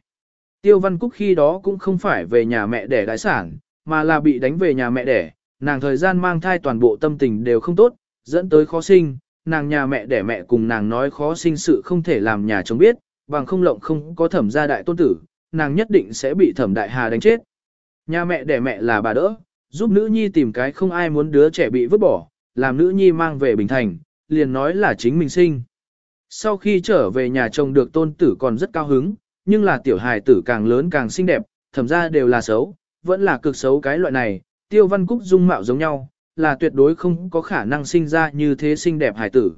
Tiêu Văn Cúc khi đó cũng không phải về nhà mẹ đẻ đại sản, mà là bị đánh về nhà mẹ đẻ, nàng thời gian mang thai toàn bộ tâm tình đều không tốt, dẫn tới khó sinh, nàng nhà mẹ đẻ mẹ cùng nàng nói khó sinh sự không thể làm nhà chồng biết, bằng không lộng không có thẩm gia đại tôn tử, nàng nhất định sẽ bị thẩm đại hà đánh chết. Nhà mẹ đẻ mẹ là bà đỡ, giúp nữ nhi tìm cái không ai muốn đứa trẻ bị vứt bỏ, làm nữ nhi mang về Bình Thành, liền nói là chính mình sinh. Sau khi trở về nhà chồng được tôn tử còn rất cao hứng, nhưng là tiểu hài tử càng lớn càng xinh đẹp, thẩm ra đều là xấu, vẫn là cực xấu cái loại này, tiêu văn cúc dung mạo giống nhau, là tuyệt đối không có khả năng sinh ra như thế xinh đẹp hài tử.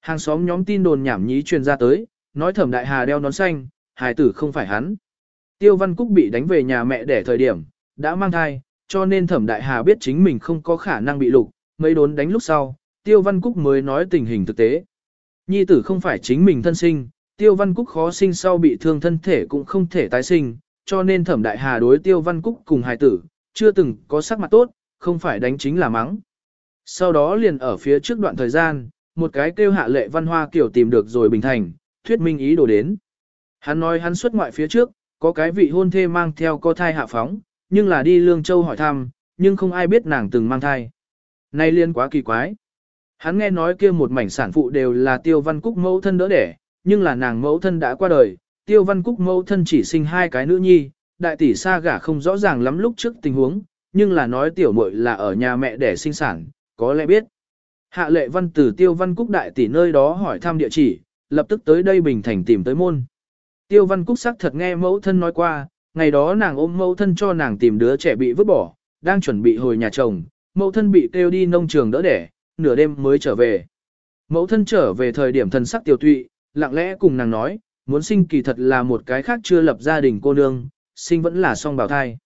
Hàng xóm nhóm tin đồn nhảm nhí truyền ra tới, nói thẩm đại hà đeo nón xanh, hài tử không phải hắn. Tiêu văn cúc bị đánh về nhà mẹ để thời điểm, đã mang thai, cho nên thẩm đại hà biết chính mình không có khả năng bị lục, mấy đốn đánh lúc sau, tiêu văn cúc mới nói tình hình thực tế. Nhi tử không phải chính mình thân sinh, tiêu văn cúc khó sinh sau bị thương thân thể cũng không thể tái sinh, cho nên thẩm đại hà đối tiêu văn cúc cùng hài tử, chưa từng có sắc mặt tốt, không phải đánh chính là mắng. Sau đó liền ở phía trước đoạn thời gian, một cái kêu hạ lệ văn hoa kiểu tìm được rồi bình thành, thuyết minh ý đồ đến. Hắn nói hắn xuất ngoại phía trước, có cái vị hôn thê mang theo có thai hạ phóng, nhưng là đi Lương Châu hỏi thăm, nhưng không ai biết nàng từng mang thai. Nay liên quá kỳ quái. Hắn nghe nói kia một mảnh sản phụ đều là tiêu văn cúc mẫu thân đỡ đẻ, nhưng là nàng mẫu thân đã qua đời, tiêu văn cúc mẫu thân chỉ sinh hai cái nữ nhi, đại tỷ xa gả không rõ ràng lắm lúc trước tình huống, nhưng là nói tiểu muội là ở nhà mẹ đẻ sinh sản, có lẽ biết. Hạ lệ văn từ tiêu văn cúc đại tỷ nơi đó hỏi thăm địa chỉ, lập tức tới đây Bình Thành tìm tới môn. Tiêu văn cúc xác thật nghe mẫu thân nói qua, ngày đó nàng ôm mẫu thân cho nàng tìm đứa trẻ bị vứt bỏ, đang chuẩn bị hồi nhà chồng, mẫu thân bị kêu đi nông trường đỡ đẻ, nửa đêm mới trở về. Mẫu thân trở về thời điểm thân sắc tiểu tụy, lặng lẽ cùng nàng nói, muốn sinh kỳ thật là một cái khác chưa lập gia đình cô nương, sinh vẫn là song bào thai.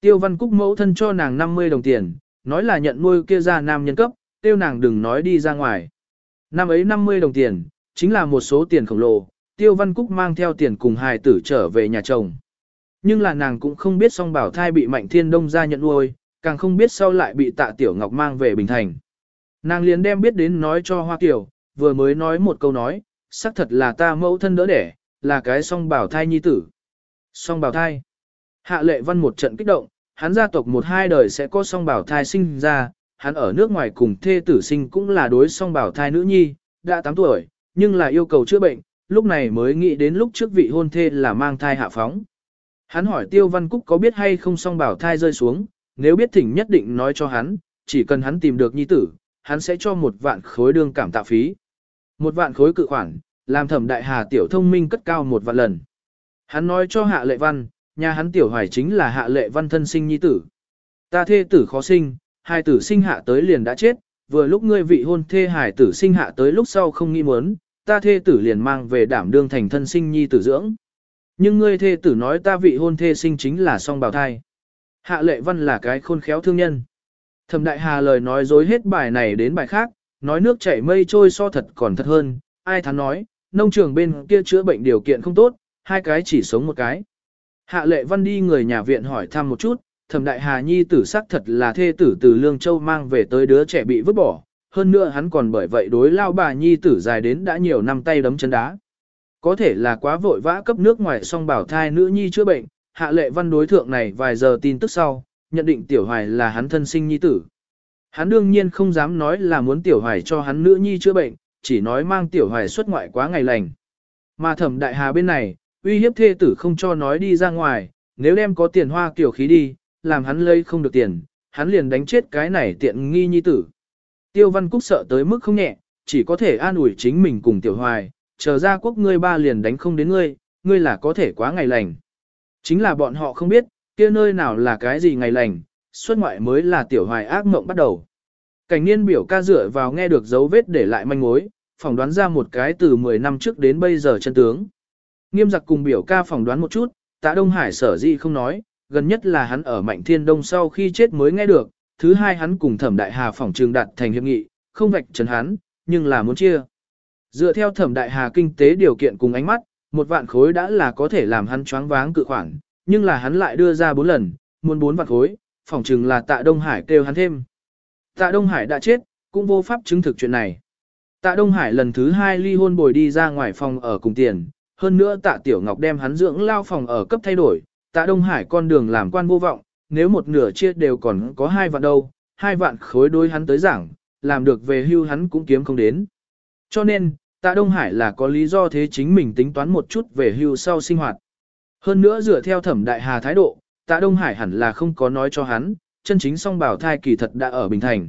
Tiêu văn cúc mẫu thân cho nàng 50 đồng tiền, nói là nhận nuôi kia ra nam nhân cấp, tiêu nàng đừng nói đi ra ngoài. Năm ấy 50 đồng tiền, chính là một số tiền khổng lồ, tiêu văn cúc mang theo tiền cùng hài tử trở về nhà chồng. Nhưng là nàng cũng không biết song bảo thai bị mạnh thiên đông ra nhận nuôi, càng không biết sau lại bị tạ tiểu ngọc mang về Bình Thành. Nàng liền đem biết đến nói cho Hoa Kiều, vừa mới nói một câu nói, xác thật là ta mẫu thân đỡ đẻ, là cái song bảo thai nhi tử. Song bảo thai. Hạ lệ văn một trận kích động, hắn gia tộc một hai đời sẽ có song bảo thai sinh ra, hắn ở nước ngoài cùng thê tử sinh cũng là đối song bảo thai nữ nhi, đã 8 tuổi, nhưng là yêu cầu chữa bệnh, lúc này mới nghĩ đến lúc trước vị hôn thê là mang thai hạ phóng. Hắn hỏi Tiêu Văn Cúc có biết hay không song bảo thai rơi xuống, nếu biết thỉnh nhất định nói cho hắn, chỉ cần hắn tìm được nhi tử, hắn sẽ cho một vạn khối đương cảm tạ phí. Một vạn khối cự khoản, làm thẩm đại hà tiểu thông minh cất cao một vạn lần. Hắn nói cho hạ lệ văn, nhà hắn tiểu hoài chính là hạ lệ văn thân sinh nhi tử. Ta thê tử khó sinh, hai tử sinh hạ tới liền đã chết, vừa lúc ngươi vị hôn thê hải tử sinh hạ tới lúc sau không nghi muốn, ta thê tử liền mang về đảm đương thành thân sinh nhi tử dưỡng. Nhưng ngươi thê tử nói ta vị hôn thê sinh chính là song bào thai. Hạ lệ văn là cái khôn khéo thương nhân. Thẩm đại hà lời nói dối hết bài này đến bài khác, nói nước chảy mây trôi so thật còn thật hơn, ai thắn nói, nông trường bên kia chữa bệnh điều kiện không tốt, hai cái chỉ sống một cái. Hạ lệ văn đi người nhà viện hỏi thăm một chút, thẩm đại hà nhi tử xác thật là thê tử từ Lương Châu mang về tới đứa trẻ bị vứt bỏ, hơn nữa hắn còn bởi vậy đối lao bà nhi tử dài đến đã nhiều năm tay đấm chân đá. Có thể là quá vội vã cấp nước ngoài song bảo thai nữ nhi chữa bệnh, hạ lệ văn đối thượng này vài giờ tin tức sau, nhận định tiểu hoài là hắn thân sinh nhi tử. Hắn đương nhiên không dám nói là muốn tiểu hoài cho hắn nữ nhi chữa bệnh, chỉ nói mang tiểu hoài xuất ngoại quá ngày lành. Mà thẩm đại hà bên này, uy hiếp thê tử không cho nói đi ra ngoài, nếu đem có tiền hoa kiểu khí đi, làm hắn lấy không được tiền, hắn liền đánh chết cái này tiện nghi nhi tử. Tiêu văn cúc sợ tới mức không nhẹ, chỉ có thể an ủi chính mình cùng tiểu hoài, chờ ra quốc ngươi ba liền đánh không đến ngươi, ngươi là có thể quá ngày lành. Chính là bọn họ không biết, kia nơi nào là cái gì ngày lành, xuất ngoại mới là tiểu hoài ác mộng bắt đầu. Cảnh niên biểu ca dựa vào nghe được dấu vết để lại manh mối, phỏng đoán ra một cái từ 10 năm trước đến bây giờ chân tướng. Nghiêm giặc cùng biểu ca phỏng đoán một chút, tạ Đông Hải sở di không nói, gần nhất là hắn ở Mạnh Thiên Đông sau khi chết mới nghe được, thứ hai hắn cùng Thẩm Đại Hà phỏng trường đạt thành hiệp nghị, không vạch trần hắn, nhưng là muốn chia. Dựa theo Thẩm Đại Hà kinh tế điều kiện cùng ánh mắt, một vạn khối đã là có thể làm hắn choáng váng cự khoản, nhưng là hắn lại đưa ra bốn lần, muốn bốn vạn khối, phỏng chừng là Tạ Đông Hải kêu hắn thêm. Tạ Đông Hải đã chết, cũng vô pháp chứng thực chuyện này. Tạ Đông Hải lần thứ hai ly hôn bồi đi ra ngoài phòng ở cùng tiền, hơn nữa Tạ Tiểu Ngọc đem hắn dưỡng lao phòng ở cấp thay đổi, Tạ Đông Hải con đường làm quan vô vọng, nếu một nửa chia đều còn có hai vạn đâu, hai vạn khối đối hắn tới giảng, làm được về hưu hắn cũng kiếm không đến. Cho nên, Tạ Đông Hải là có lý do thế chính mình tính toán một chút về hưu sau sinh hoạt. Hơn nữa dựa theo thẩm đại hà thái độ, Tạ Đông Hải hẳn là không có nói cho hắn, chân chính song bảo thai kỳ thật đã ở Bình Thành.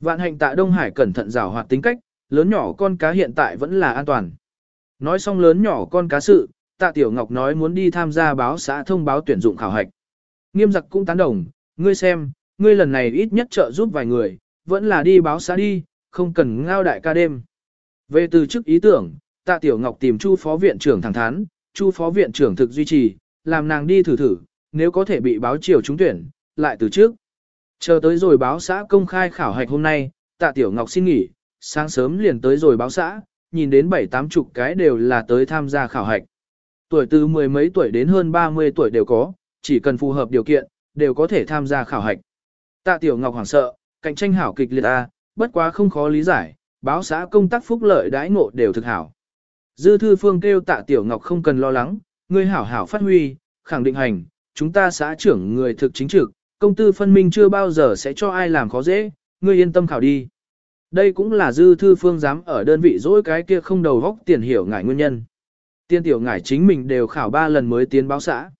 Vạn hạnh Tạ Đông Hải cẩn thận rào hoạt tính cách, lớn nhỏ con cá hiện tại vẫn là an toàn. Nói xong lớn nhỏ con cá sự, Tạ Tiểu Ngọc nói muốn đi tham gia báo xã thông báo tuyển dụng khảo hạch. Nghiêm giặc cũng tán đồng, ngươi xem, ngươi lần này ít nhất trợ giúp vài người, vẫn là đi báo xã đi, không cần ngao đại ca đêm. Về từ chức ý tưởng, Tạ Tiểu Ngọc tìm Chu phó viện trưởng thẳng thắn, Chu phó viện trưởng thực duy trì, làm nàng đi thử thử, nếu có thể bị báo chiều trúng tuyển, lại từ trước. Chờ tới rồi báo xã công khai khảo hạch hôm nay, Tạ Tiểu Ngọc xin nghỉ, sáng sớm liền tới rồi báo xã, nhìn đến bảy tám chục cái đều là tới tham gia khảo hạch. Tuổi từ mười mấy tuổi đến hơn 30 tuổi đều có, chỉ cần phù hợp điều kiện, đều có thể tham gia khảo hạch. Tạ Tiểu Ngọc hoảng sợ, cạnh tranh hảo kịch liệt A, bất quá không khó lý giải, báo xã công tác phúc lợi đãi ngộ đều thực hảo. Dư thư phương kêu Tạ Tiểu Ngọc không cần lo lắng, ngươi hảo hảo phát huy, khẳng định hành, chúng ta xã trưởng người thực chính trực, công tư phân minh chưa bao giờ sẽ cho ai làm khó dễ, ngươi yên tâm khảo đi. Đây cũng là dư thư phương dám ở đơn vị dỗi cái kia không đầu góc tiền hiểu ngại nguyên nhân. Tiên tiểu ngải chính mình đều khảo 3 lần mới tiến báo xã.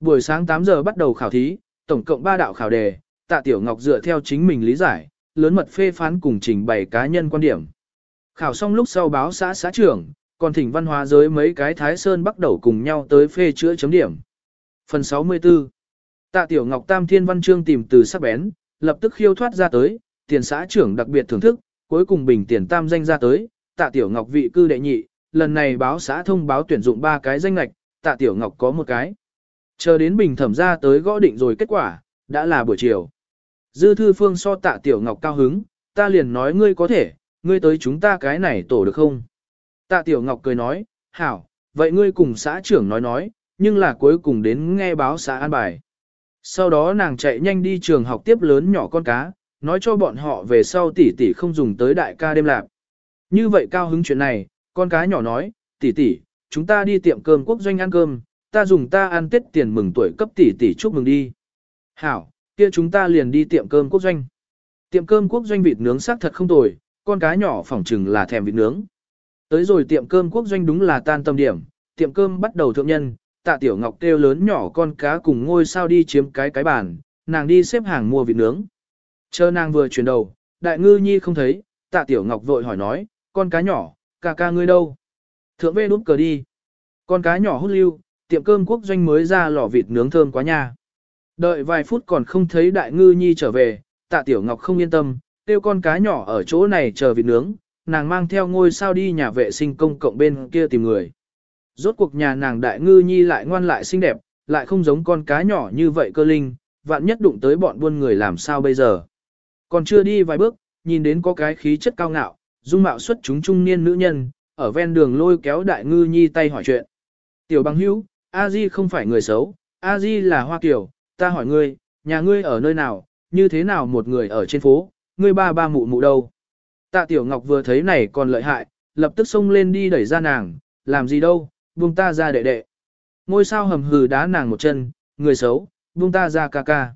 Buổi sáng 8 giờ bắt đầu khảo thí, tổng cộng 3 đạo khảo đề, tạ tiểu ngọc dựa theo chính mình lý giải, lớn mật phê phán cùng trình bày cá nhân quan điểm. Khảo xong lúc sau báo xã xã trưởng, còn thỉnh văn hóa giới mấy cái Thái Sơn bắt đầu cùng nhau tới phê chữa chấm điểm. Phần 64 Tạ Tiểu Ngọc Tam Thiên Văn Chương tìm từ sắc bén, lập tức khiêu thoát ra tới, tiền xã trưởng đặc biệt thưởng thức, cuối cùng bình tiền tam danh ra tới, Tạ Tiểu Ngọc vị cư đệ nhị, lần này báo xã thông báo tuyển dụng ba cái danh lạch, Tạ Tiểu Ngọc có một cái. Chờ đến bình thẩm ra tới gõ định rồi kết quả, đã là buổi chiều. Dư thư phương so Tạ Tiểu Ngọc cao hứng, ta liền nói ngươi có thể, ngươi tới chúng ta cái này tổ được không? Tạ Tiểu Ngọc cười nói, hảo, vậy ngươi cùng xã trưởng nói nói, nhưng là cuối cùng đến nghe báo xã an bài. Sau đó nàng chạy nhanh đi trường học tiếp lớn nhỏ con cá, nói cho bọn họ về sau tỷ tỷ không dùng tới đại ca đêm lạp. Như vậy cao hứng chuyện này, con cá nhỏ nói, tỷ tỷ, chúng ta đi tiệm cơm quốc doanh ăn cơm, ta dùng ta ăn tết tiền mừng tuổi cấp tỷ tỷ chúc mừng đi. Hảo, kia chúng ta liền đi tiệm cơm quốc doanh. Tiệm cơm quốc doanh vịt nướng sắc thật không tồi, con cá nhỏ phỏng chừng là thèm vịt nướng. Tới rồi tiệm cơm quốc doanh đúng là tan tâm điểm, tiệm cơm bắt đầu thượng nhân, tạ tiểu ngọc kêu lớn nhỏ con cá cùng ngôi sao đi chiếm cái cái bàn, nàng đi xếp hàng mua vịt nướng. Chờ nàng vừa chuyển đầu, đại ngư nhi không thấy, tạ tiểu ngọc vội hỏi nói, con cá nhỏ, ca ca ngươi đâu? Thượng vê đút cờ đi. Con cá nhỏ hút lưu, tiệm cơm quốc doanh mới ra lò vịt nướng thơm quá nha. Đợi vài phút còn không thấy đại ngư nhi trở về, tạ tiểu ngọc không yên tâm, tiêu con cá nhỏ ở chỗ này chờ vịt nướng, nàng mang theo ngôi sao đi nhà vệ sinh công cộng bên kia tìm người. Rốt cuộc nhà nàng đại ngư nhi lại ngoan lại xinh đẹp, lại không giống con cá nhỏ như vậy cơ linh, vạn nhất đụng tới bọn buôn người làm sao bây giờ. Còn chưa đi vài bước, nhìn đến có cái khí chất cao ngạo, dung mạo xuất chúng trung niên nữ nhân, ở ven đường lôi kéo đại ngư nhi tay hỏi chuyện. Tiểu bằng hữu, A Di không phải người xấu, A Di là Hoa kiểu, ta hỏi ngươi, nhà ngươi ở nơi nào, như thế nào một người ở trên phố, ngươi ba ba mụ mụ đâu. Tạ Tiểu Ngọc vừa thấy này còn lợi hại, lập tức xông lên đi đẩy ra nàng, làm gì đâu, buông ta ra đệ đệ. Ngôi sao hầm hừ đá nàng một chân, người xấu, buông ta ra ca ca.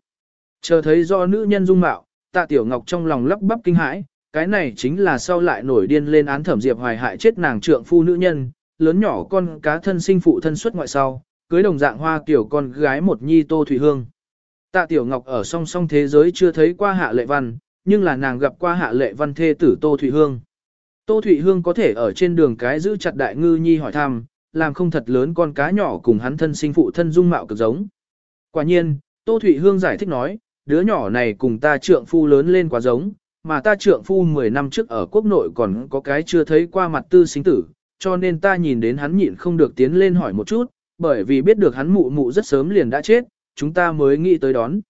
Chờ thấy do nữ nhân dung mạo, Tạ Tiểu Ngọc trong lòng lắp bắp kinh hãi, cái này chính là sau lại nổi điên lên án thẩm diệp hoài hại chết nàng trượng phu nữ nhân, lớn nhỏ con cá thân sinh phụ thân xuất ngoại sau, cưới đồng dạng hoa kiểu con gái một nhi tô thủy hương. Tạ Tiểu Ngọc ở song song thế giới chưa thấy qua hạ lệ văn, nhưng là nàng gặp qua hạ lệ văn thê tử Tô Thụy Hương. Tô Thụy Hương có thể ở trên đường cái giữ chặt đại ngư nhi hỏi thăm, làm không thật lớn con cá nhỏ cùng hắn thân sinh phụ thân dung mạo cực giống. Quả nhiên, Tô Thụy Hương giải thích nói, đứa nhỏ này cùng ta trượng phu lớn lên quá giống, mà ta trượng phu 10 năm trước ở quốc nội còn có cái chưa thấy qua mặt tư sinh tử, cho nên ta nhìn đến hắn nhịn không được tiến lên hỏi một chút, bởi vì biết được hắn mụ mụ rất sớm liền đã chết, chúng ta mới nghĩ tới đón.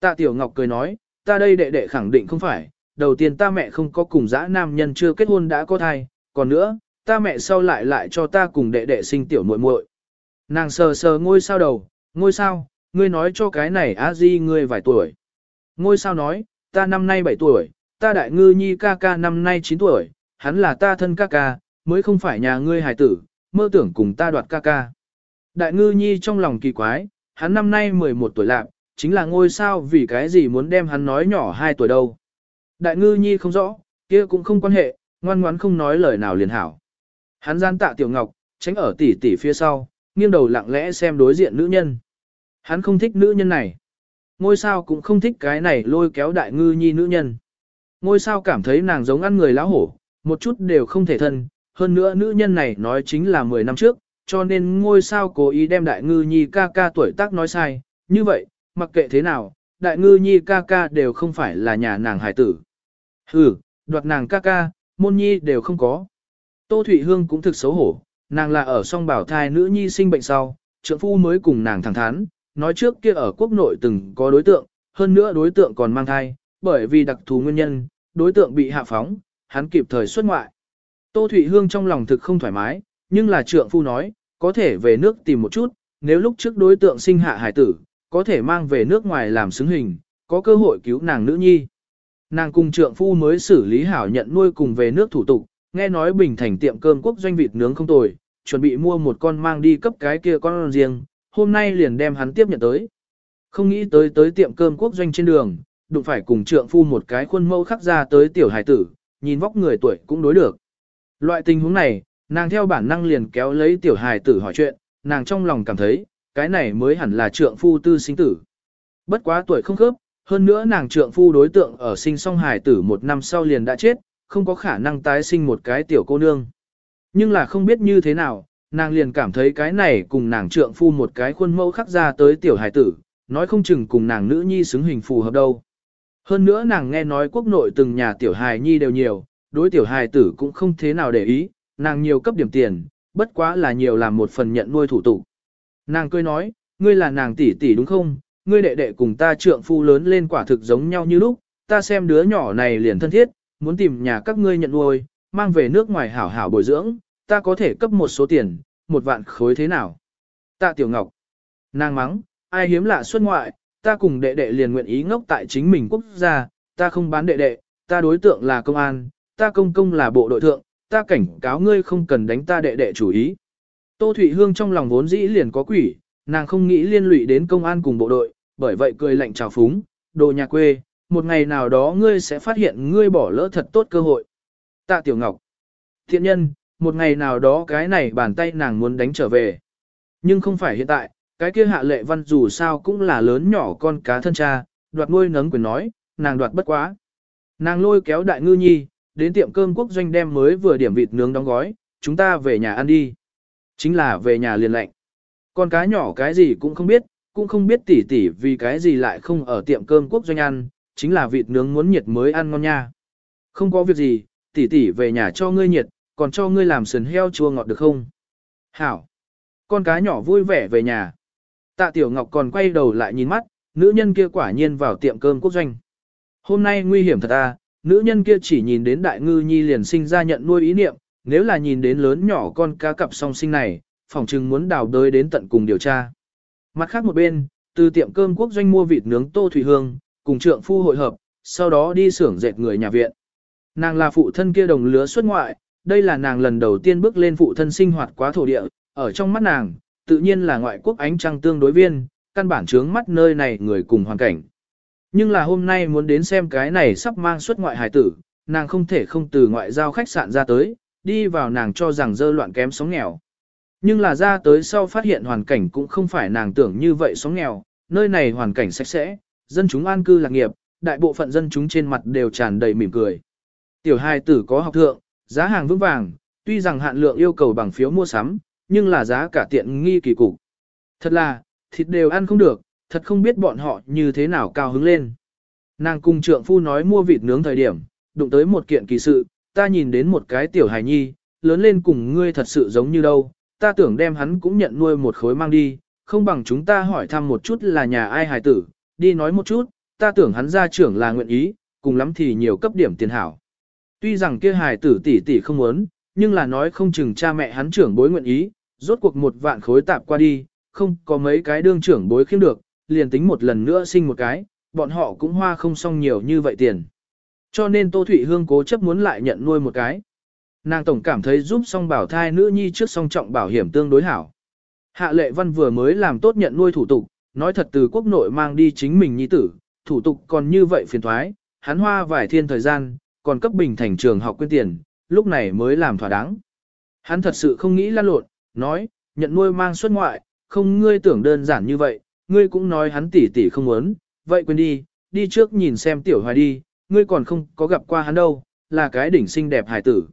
Tạ Tiểu Ngọc cười nói, ta đây đệ đệ khẳng định không phải, đầu tiên ta mẹ không có cùng dã nam nhân chưa kết hôn đã có thai, còn nữa, ta mẹ sau lại lại cho ta cùng đệ đệ sinh tiểu muội muội. Nàng sờ sờ ngôi sao đầu, ngôi sao, ngươi nói cho cái này á di ngươi vài tuổi. Ngôi sao nói, ta năm nay 7 tuổi, ta đại ngư nhi ca ca năm nay 9 tuổi, hắn là ta thân ca ca, mới không phải nhà ngươi hài tử, mơ tưởng cùng ta đoạt ca ca. Đại ngư nhi trong lòng kỳ quái, hắn năm nay 11 tuổi lạc, chính là ngôi sao vì cái gì muốn đem hắn nói nhỏ 2 tuổi đâu. Đại ngư nhi không rõ, kia cũng không quan hệ, ngoan ngoãn không nói lời nào liền hảo. Hắn gian tạ tiểu ngọc, tránh ở tỉ tỉ phía sau, nghiêng đầu lặng lẽ xem đối diện nữ nhân. Hắn không thích nữ nhân này. Ngôi sao cũng không thích cái này lôi kéo đại ngư nhi nữ nhân. Ngôi sao cảm thấy nàng giống ăn người lão hổ, một chút đều không thể thân, hơn nữa nữ nhân này nói chính là 10 năm trước, cho nên ngôi sao cố ý đem đại ngư nhi ca ca tuổi tác nói sai, như vậy, mặc kệ thế nào, đại ngư nhi ca ca đều không phải là nhà nàng hải tử. Ừ, đoạt nàng ca ca, môn nhi đều không có. Tô Thụy Hương cũng thực xấu hổ, nàng là ở song bảo thai nữ nhi sinh bệnh sau, trượng phu mới cùng nàng thẳng thắn, nói trước kia ở quốc nội từng có đối tượng, hơn nữa đối tượng còn mang thai, bởi vì đặc thù nguyên nhân, đối tượng bị hạ phóng, hắn kịp thời xuất ngoại. Tô Thụy Hương trong lòng thực không thoải mái, nhưng là trượng phu nói, có thể về nước tìm một chút, nếu lúc trước đối tượng sinh hạ hải tử, có thể mang về nước ngoài làm xứng hình, có cơ hội cứu nàng nữ nhi. Nàng cùng trượng phu mới xử lý hảo nhận nuôi cùng về nước thủ tục, nghe nói bình thành tiệm cơm quốc doanh vịt nướng không tồi, chuẩn bị mua một con mang đi cấp cái kia con riêng, hôm nay liền đem hắn tiếp nhận tới. Không nghĩ tới tới tiệm cơm quốc doanh trên đường, đụng phải cùng trượng phu một cái khuôn mẫu khắc ra tới tiểu hải tử, nhìn vóc người tuổi cũng đối được. Loại tình huống này, nàng theo bản năng liền kéo lấy tiểu hài tử hỏi chuyện, nàng trong lòng cảm thấy, cái này mới hẳn là trượng phu tư sinh tử. Bất quá tuổi không khớp, hơn nữa nàng trượng phu đối tượng ở sinh song hài tử một năm sau liền đã chết, không có khả năng tái sinh một cái tiểu cô nương. Nhưng là không biết như thế nào, nàng liền cảm thấy cái này cùng nàng trượng phu một cái khuôn mẫu khắc ra tới tiểu hài tử, nói không chừng cùng nàng nữ nhi xứng hình phù hợp đâu. Hơn nữa nàng nghe nói quốc nội từng nhà tiểu hài nhi đều nhiều, đối tiểu hài tử cũng không thế nào để ý, nàng nhiều cấp điểm tiền, bất quá là nhiều làm một phần nhận nuôi thủ tục. Nàng cười nói, ngươi là nàng tỷ tỷ đúng không? Ngươi đệ đệ cùng ta trượng phu lớn lên quả thực giống nhau như lúc, ta xem đứa nhỏ này liền thân thiết, muốn tìm nhà các ngươi nhận nuôi, mang về nước ngoài hảo hảo bồi dưỡng, ta có thể cấp một số tiền, một vạn khối thế nào? Tạ Tiểu Ngọc. Nàng mắng, ai hiếm lạ xuất ngoại, ta cùng đệ đệ liền nguyện ý ngốc tại chính mình quốc gia, ta không bán đệ đệ, ta đối tượng là công an, ta công công là bộ đội thượng, ta cảnh cáo ngươi không cần đánh ta đệ đệ chủ ý. Tô Thụy Hương trong lòng vốn dĩ liền có quỷ, nàng không nghĩ liên lụy đến công an cùng bộ đội, bởi vậy cười lạnh chào phúng, đồ nhà quê, một ngày nào đó ngươi sẽ phát hiện ngươi bỏ lỡ thật tốt cơ hội. Tạ Tiểu Ngọc. Thiện nhân, một ngày nào đó cái này bàn tay nàng muốn đánh trở về. Nhưng không phải hiện tại, cái kia hạ lệ văn dù sao cũng là lớn nhỏ con cá thân cha, đoạt nuôi nấng quyền nói, nàng đoạt bất quá. Nàng lôi kéo đại ngư nhi, đến tiệm cơm quốc doanh đem mới vừa điểm vịt nướng đóng gói, chúng ta về nhà ăn đi. Chính là về nhà liền lạnh. Con cá nhỏ cái gì cũng không biết, cũng không biết tỉ tỉ vì cái gì lại không ở tiệm cơm quốc doanh ăn, chính là vịt nướng muốn nhiệt mới ăn ngon nha. Không có việc gì, tỉ tỉ về nhà cho ngươi nhiệt, còn cho ngươi làm sườn heo chua ngọt được không? Hảo. Con cá nhỏ vui vẻ về nhà. Tạ Tiểu Ngọc còn quay đầu lại nhìn mắt, nữ nhân kia quả nhiên vào tiệm cơm quốc doanh. Hôm nay nguy hiểm thật à, nữ nhân kia chỉ nhìn đến đại ngư nhi liền sinh ra nhận nuôi ý niệm, nếu là nhìn đến lớn nhỏ con cá cặp song sinh này, phỏng chừng muốn đào đới đến tận cùng điều tra. Mặt khác một bên, từ tiệm cơm quốc doanh mua vịt nướng tô thủy hương, cùng trượng phu hội hợp, sau đó đi xưởng dệt người nhà viện. Nàng là phụ thân kia đồng lứa xuất ngoại, đây là nàng lần đầu tiên bước lên phụ thân sinh hoạt quá thổ địa, ở trong mắt nàng, tự nhiên là ngoại quốc ánh trăng tương đối viên, căn bản chướng mắt nơi này người cùng hoàn cảnh. Nhưng là hôm nay muốn đến xem cái này sắp mang xuất ngoại hải tử, nàng không thể không từ ngoại giao khách sạn ra tới, đi vào nàng cho rằng dơ loạn kém sống nghèo. Nhưng là ra tới sau phát hiện hoàn cảnh cũng không phải nàng tưởng như vậy sống nghèo, nơi này hoàn cảnh sạch sẽ, dân chúng an cư lạc nghiệp, đại bộ phận dân chúng trên mặt đều tràn đầy mỉm cười. Tiểu hài tử có học thượng, giá hàng vững vàng, tuy rằng hạn lượng yêu cầu bằng phiếu mua sắm, nhưng là giá cả tiện nghi kỳ cục. Thật là, thịt đều ăn không được, thật không biết bọn họ như thế nào cao hứng lên. Nàng cùng trượng phu nói mua vịt nướng thời điểm, đụng tới một kiện kỳ sự, ta nhìn đến một cái tiểu hài nhi, lớn lên cùng ngươi thật sự giống như đâu, ta tưởng đem hắn cũng nhận nuôi một khối mang đi, không bằng chúng ta hỏi thăm một chút là nhà ai hài tử, đi nói một chút, ta tưởng hắn gia trưởng là nguyện ý, cùng lắm thì nhiều cấp điểm tiền hảo. Tuy rằng kia hài tử tỷ tỷ không muốn, nhưng là nói không chừng cha mẹ hắn trưởng bối nguyện ý, rốt cuộc một vạn khối tạp qua đi, không có mấy cái đương trưởng bối khiêm được, liền tính một lần nữa sinh một cái, bọn họ cũng hoa không xong nhiều như vậy tiền. Cho nên Tô Thụy Hương cố chấp muốn lại nhận nuôi một cái. Nàng tổng cảm thấy giúp song bảo thai nữ nhi trước song trọng bảo hiểm tương đối hảo. Hạ lệ văn vừa mới làm tốt nhận nuôi thủ tục, nói thật từ quốc nội mang đi chính mình nhi tử, thủ tục còn như vậy phiền thoái, hắn hoa vài thiên thời gian, còn cấp bình thành trường học quyên tiền, lúc này mới làm thỏa đáng. Hắn thật sự không nghĩ lan lộn, nói, nhận nuôi mang xuất ngoại, không ngươi tưởng đơn giản như vậy, ngươi cũng nói hắn tỉ tỉ không muốn, vậy quên đi, đi trước nhìn xem tiểu hoài đi, ngươi còn không có gặp qua hắn đâu, là cái đỉnh xinh đẹp hài tử.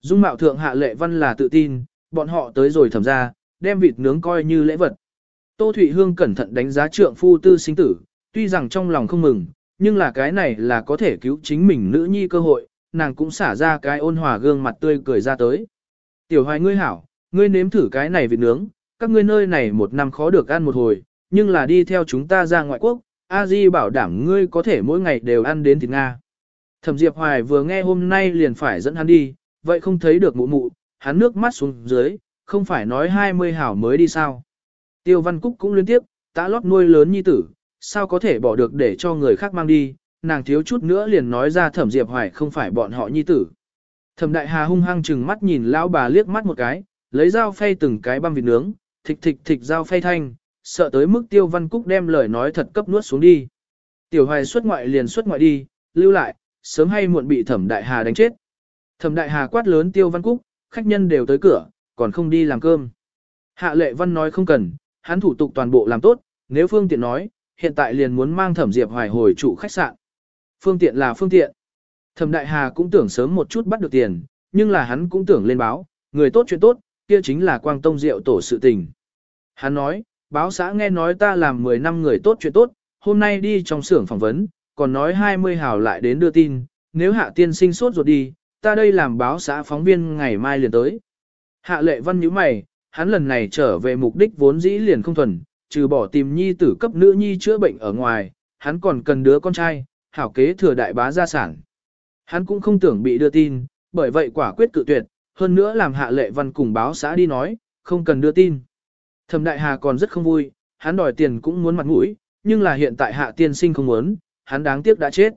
Dung mạo thượng hạ lệ văn là tự tin, bọn họ tới rồi thẩm ra, đem vịt nướng coi như lễ vật. Tô Thụy Hương cẩn thận đánh giá trượng phu tư sinh tử, tuy rằng trong lòng không mừng, nhưng là cái này là có thể cứu chính mình nữ nhi cơ hội, nàng cũng xả ra cái ôn hòa gương mặt tươi cười ra tới. Tiểu hoài ngươi hảo, ngươi nếm thử cái này vịt nướng, các ngươi nơi này một năm khó được ăn một hồi, nhưng là đi theo chúng ta ra ngoại quốc, a di bảo đảm ngươi có thể mỗi ngày đều ăn đến thịt Nga. Thẩm Diệp Hoài vừa nghe hôm nay liền phải dẫn hắn đi, vậy không thấy được mụ mụ, hắn nước mắt xuống dưới, không phải nói 20 hảo mới đi sao. Tiêu Văn Cúc cũng liên tiếp, tã lót nuôi lớn nhi tử, sao có thể bỏ được để cho người khác mang đi, nàng thiếu chút nữa liền nói ra thẩm Diệp Hoài không phải bọn họ nhi tử. Thẩm Đại Hà hung hăng chừng mắt nhìn lão bà liếc mắt một cái, lấy dao phay từng cái băm vịt nướng, thịch thịch thịch dao phay thanh, sợ tới mức Tiêu Văn Cúc đem lời nói thật cấp nuốt xuống đi. Tiểu Hoài xuất ngoại liền xuất ngoại đi, lưu lại, sớm hay muộn bị Thẩm Đại Hà đánh chết. Thẩm Đại Hà quát lớn Tiêu Văn Cúc, khách nhân đều tới cửa, còn không đi làm cơm. Hạ Lệ Văn nói không cần, hắn thủ tục toàn bộ làm tốt, nếu phương tiện nói, hiện tại liền muốn mang Thẩm Diệp Hoài hồi trụ khách sạn. Phương tiện là phương tiện. Thẩm Đại Hà cũng tưởng sớm một chút bắt được tiền, nhưng là hắn cũng tưởng lên báo, người tốt chuyện tốt, kia chính là quang tông diệu tổ sự tình. Hắn nói, báo xã nghe nói ta làm 10 năm người tốt chuyện tốt, hôm nay đi trong xưởng phỏng vấn, còn nói 20 hào lại đến đưa tin, nếu hạ tiên sinh sốt ruột đi, ta đây làm báo xã phóng viên ngày mai liền tới. Hạ lệ văn nhíu mày, hắn lần này trở về mục đích vốn dĩ liền không thuần, trừ bỏ tìm nhi tử cấp nữ nhi chữa bệnh ở ngoài, hắn còn cần đứa con trai, hảo kế thừa đại bá gia sản. Hắn cũng không tưởng bị đưa tin, bởi vậy quả quyết cự tuyệt, hơn nữa làm hạ lệ văn cùng báo xã đi nói, không cần đưa tin. Thẩm đại hà còn rất không vui, hắn đòi tiền cũng muốn mặt mũi, nhưng là hiện tại hạ tiên sinh không muốn, hắn đáng tiếc đã chết.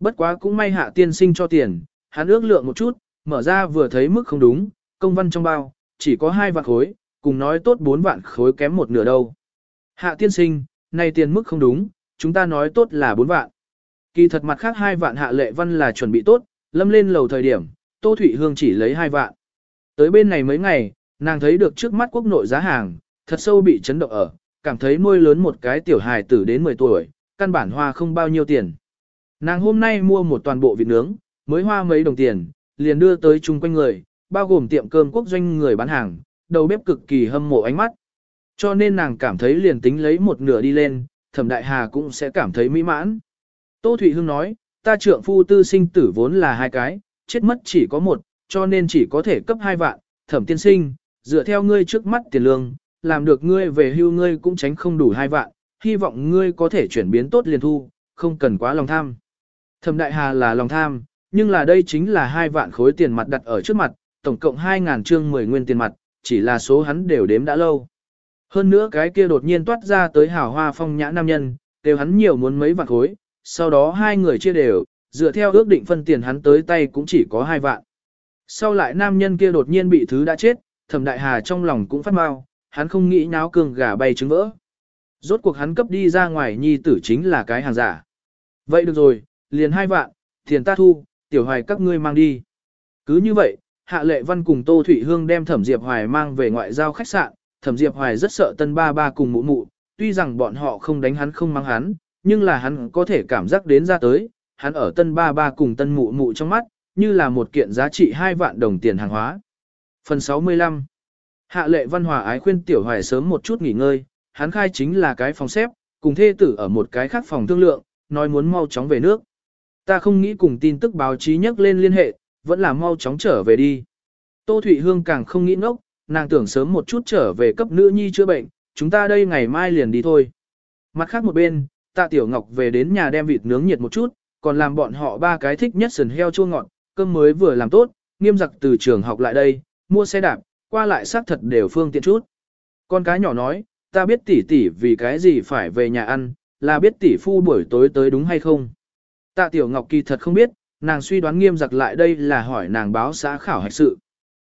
Bất quá cũng may hạ tiên sinh cho tiền, hắn ước lượng một chút, mở ra vừa thấy mức không đúng, công văn trong bao, chỉ có hai vạn khối, cùng nói tốt bốn vạn khối kém một nửa đâu. Hạ tiên sinh, này tiền mức không đúng, chúng ta nói tốt là 4 vạn. Kỳ thật mặt khác hai vạn hạ lệ văn là chuẩn bị tốt, lâm lên lầu thời điểm, Tô Thụy Hương chỉ lấy hai vạn. Tới bên này mấy ngày, nàng thấy được trước mắt quốc nội giá hàng, thật sâu bị chấn động ở, cảm thấy nuôi lớn một cái tiểu hài tử đến 10 tuổi, căn bản hoa không bao nhiêu tiền. Nàng hôm nay mua một toàn bộ vịt nướng, mới hoa mấy đồng tiền, liền đưa tới chung quanh người, bao gồm tiệm cơm quốc doanh người bán hàng, đầu bếp cực kỳ hâm mộ ánh mắt. Cho nên nàng cảm thấy liền tính lấy một nửa đi lên, thẩm đại hà cũng sẽ cảm thấy mỹ mãn. Tô Thụy Hương nói, ta trượng phu tư sinh tử vốn là hai cái, chết mất chỉ có một, cho nên chỉ có thể cấp hai vạn, thẩm tiên sinh, dựa theo ngươi trước mắt tiền lương, làm được ngươi về hưu ngươi cũng tránh không đủ hai vạn, hy vọng ngươi có thể chuyển biến tốt liền thu, không cần quá lòng tham. Thẩm đại hà là lòng tham, nhưng là đây chính là hai vạn khối tiền mặt đặt ở trước mặt, tổng cộng 2.000 trương 10 nguyên tiền mặt, chỉ là số hắn đều đếm đã lâu. Hơn nữa cái kia đột nhiên toát ra tới hào hoa phong nhã nam nhân, đều hắn nhiều muốn mấy vạn khối, sau đó hai người chia đều, dựa theo ước định phân tiền hắn tới tay cũng chỉ có hai vạn. Sau lại nam nhân kia đột nhiên bị thứ đã chết, thẩm đại hà trong lòng cũng phát mau, hắn không nghĩ nháo cường gà bay trứng vỡ. Rốt cuộc hắn cấp đi ra ngoài nhi tử chính là cái hàng giả. Vậy được rồi, liền hai vạn, tiền ta thu, tiểu hoài các ngươi mang đi. Cứ như vậy, Hạ Lệ Văn cùng Tô thủy Hương đem Thẩm Diệp Hoài mang về ngoại giao khách sạn, Thẩm Diệp Hoài rất sợ tân ba ba cùng mụ mụ, tuy rằng bọn họ không đánh hắn không mang hắn, nhưng là hắn có thể cảm giác đến ra tới, hắn ở tân ba ba cùng tân mụ mụ trong mắt, như là một kiện giá trị 2 vạn đồng tiền hàng hóa. Phần 65 Hạ lệ văn hòa ái khuyên tiểu hoài sớm một chút nghỉ ngơi, hắn khai chính là cái phòng xếp, cùng thê tử ở một cái khác phòng thương lượng, nói muốn mau chóng về nước. Ta không nghĩ cùng tin tức báo chí nhắc lên liên hệ, vẫn là mau chóng trở về đi. Tô Thụy Hương càng không nghĩ ngốc, nàng tưởng sớm một chút trở về cấp nữ nhi chữa bệnh, chúng ta đây ngày mai liền đi thôi. Mặt khác một bên, tạ Tiểu Ngọc về đến nhà đem vịt nướng nhiệt một chút, còn làm bọn họ ba cái thích nhất sườn heo chua ngọt, cơm mới vừa làm tốt, nghiêm giặc từ trường học lại đây, mua xe đạp, qua lại xác thật đều phương tiện chút. Con cái nhỏ nói, ta biết tỷ tỷ vì cái gì phải về nhà ăn, là biết tỷ phu buổi tối tới đúng hay không. Tạ Tiểu Ngọc kỳ thật không biết, nàng suy đoán nghiêm giặc lại đây là hỏi nàng báo xã khảo hạch sự.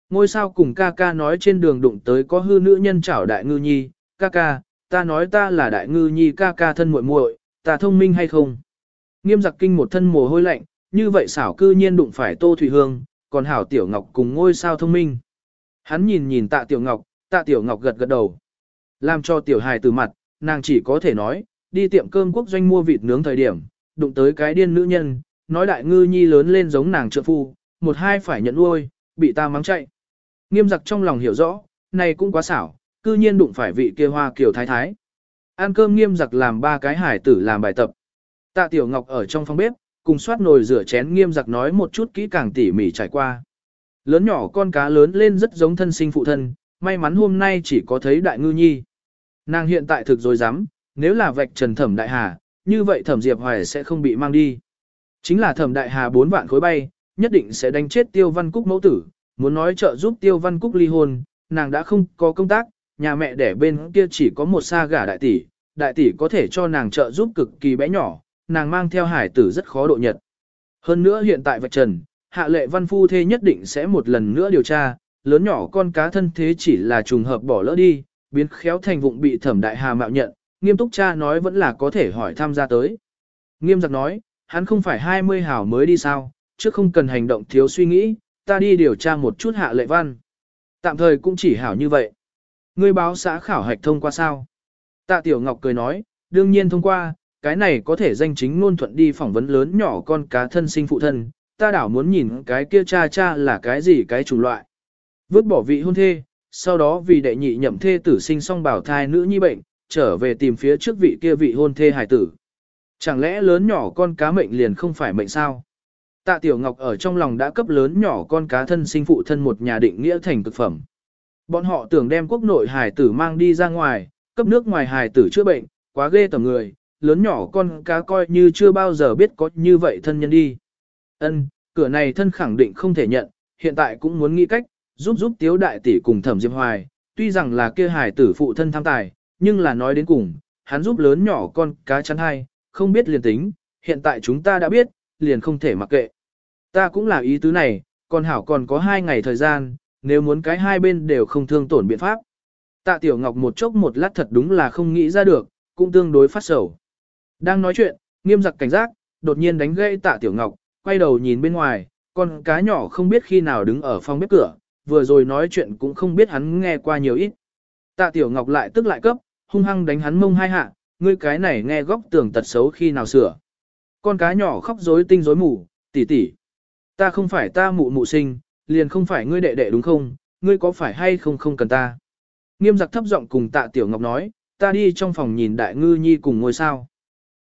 Ngôi sao cùng ca ca nói trên đường đụng tới có hư nữ nhân chảo đại ngư nhi, ca ca, ta nói ta là đại ngư nhi ca ca thân muội muội, ta thông minh hay không? Nghiêm giặc kinh một thân mồ hôi lạnh, như vậy xảo cư nhiên đụng phải Tô Thủy Hương, còn hảo Tiểu Ngọc cùng ngôi sao thông minh. Hắn nhìn nhìn tạ Tiểu Ngọc, tạ Tiểu Ngọc gật gật đầu. Làm cho Tiểu Hài từ mặt, nàng chỉ có thể nói, đi tiệm cơm quốc doanh mua vịt nướng thời điểm, đụng tới cái điên nữ nhân, nói đại ngư nhi lớn lên giống nàng trợ phu, một hai phải nhận nuôi, bị ta mắng chạy. Nghiêm giặc trong lòng hiểu rõ, này cũng quá xảo, cư nhiên đụng phải vị kia hoa kiều thái thái. Ăn cơm nghiêm giặc làm ba cái hải tử làm bài tập. Tạ Tiểu Ngọc ở trong phòng bếp, cùng soát nồi rửa chén nghiêm giặc nói một chút kỹ càng tỉ mỉ trải qua. Lớn nhỏ con cá lớn lên rất giống thân sinh phụ thân, may mắn hôm nay chỉ có thấy đại ngư nhi. Nàng hiện tại thực rồi dám, nếu là vạch trần thẩm đại hà, như vậy thẩm diệp hoài sẽ không bị mang đi. Chính là thẩm đại hà bốn vạn khối bay, nhất định sẽ đánh chết tiêu văn cúc mẫu tử, muốn nói trợ giúp tiêu văn cúc ly hôn, nàng đã không có công tác, nhà mẹ đẻ bên kia chỉ có một xa gả đại tỷ, đại tỷ có thể cho nàng trợ giúp cực kỳ bé nhỏ, nàng mang theo hải tử rất khó độ nhật. Hơn nữa hiện tại vạch trần, hạ lệ văn phu thê nhất định sẽ một lần nữa điều tra, lớn nhỏ con cá thân thế chỉ là trùng hợp bỏ lỡ đi, biến khéo thành vụng bị thẩm đại hà mạo nhận, nghiêm túc cha nói vẫn là có thể hỏi tham gia tới. Nghiêm giặc nói, hắn không phải 20 hảo mới đi sao, chứ không cần hành động thiếu suy nghĩ, ta đi điều tra một chút hạ lệ văn. Tạm thời cũng chỉ hảo như vậy. Ngươi báo xã khảo hạch thông qua sao? Tạ Tiểu Ngọc cười nói, đương nhiên thông qua, cái này có thể danh chính ngôn thuận đi phỏng vấn lớn nhỏ con cá thân sinh phụ thân, ta đảo muốn nhìn cái kia cha cha là cái gì cái chủng loại. Vứt bỏ vị hôn thê, sau đó vì đệ nhị nhậm thê tử sinh xong bảo thai nữ nhi bệnh, trở về tìm phía trước vị kia vị hôn thê hài tử. Chẳng lẽ lớn nhỏ con cá mệnh liền không phải mệnh sao? Tạ Tiểu Ngọc ở trong lòng đã cấp lớn nhỏ con cá thân sinh phụ thân một nhà định nghĩa thành cực phẩm. Bọn họ tưởng đem quốc nội hài tử mang đi ra ngoài, cấp nước ngoài hài tử chữa bệnh, quá ghê tầm người, lớn nhỏ con cá coi như chưa bao giờ biết có như vậy thân nhân đi. Ân, cửa này thân khẳng định không thể nhận, hiện tại cũng muốn nghĩ cách, giúp giúp tiếu đại tỷ cùng thẩm diệp hoài, tuy rằng là kia hài tử phụ thân tham tài, nhưng là nói đến cùng, hắn giúp lớn nhỏ con cá chắn hay, không biết liền tính, hiện tại chúng ta đã biết, liền không thể mặc kệ. Ta cũng là ý tứ này, còn hảo còn có hai ngày thời gian, nếu muốn cái hai bên đều không thương tổn biện pháp. Tạ Tiểu Ngọc một chốc một lát thật đúng là không nghĩ ra được, cũng tương đối phát sầu. Đang nói chuyện, nghiêm giặc cảnh giác, đột nhiên đánh gãy tạ tiểu ngọc, quay đầu nhìn bên ngoài, con cá nhỏ không biết khi nào đứng ở phòng bếp cửa, vừa rồi nói chuyện cũng không biết hắn nghe qua nhiều ít. Tạ tiểu ngọc lại tức lại cấp, hung hăng đánh hắn mông hai hạ, ngươi cái này nghe góc tường tật xấu khi nào sửa. Con cá nhỏ khóc rối tinh rối mù, tỷ tỷ, ta không phải ta mụ mụ sinh, liền không phải ngươi đệ đệ đúng không, ngươi có phải hay không không cần ta. Nghiêm giặc thấp giọng cùng tạ tiểu ngọc nói, ta đi trong phòng nhìn đại ngư nhi cùng ngôi sao.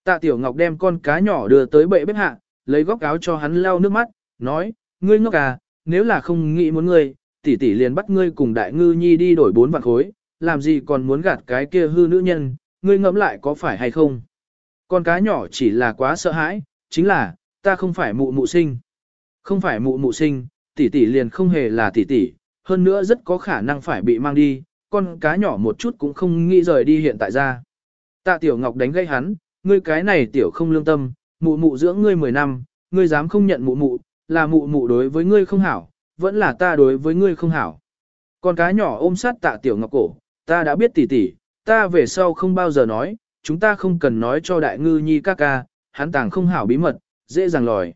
Tạ tiểu ngọc đem con cá nhỏ đưa tới bệ bếp hạ, lấy góc áo cho hắn lau nước mắt, nói, ngươi ngốc à, nếu là không nghĩ muốn ngươi, tỷ tỷ liền bắt ngươi cùng đại ngư nhi đi đổi bốn vạn khối, làm gì còn muốn gạt cái kia hư nữ nhân, ngươi ngẫm lại có phải hay không. Con cá nhỏ chỉ là quá sợ hãi, chính là, ta không phải mụ mụ sinh. Không phải mụ mụ sinh, tỷ tỷ liền không hề là tỷ tỷ, hơn nữa rất có khả năng phải bị mang đi, con cá nhỏ một chút cũng không nghĩ rời đi hiện tại ra. Tạ Tiểu Ngọc đánh gây hắn, ngươi cái này tiểu không lương tâm, mụ mụ dưỡng ngươi 10 năm, ngươi dám không nhận mụ mụ, là mụ mụ đối với ngươi không hảo, vẫn là ta đối với ngươi không hảo. Con cá nhỏ ôm sát Tạ Tiểu Ngọc cổ, ta đã biết tỉ tỉ, ta về sau không bao giờ nói, chúng ta không cần nói cho đại ngư nhi ca ca, hắn tàng không hảo bí mật, dễ dàng lòi.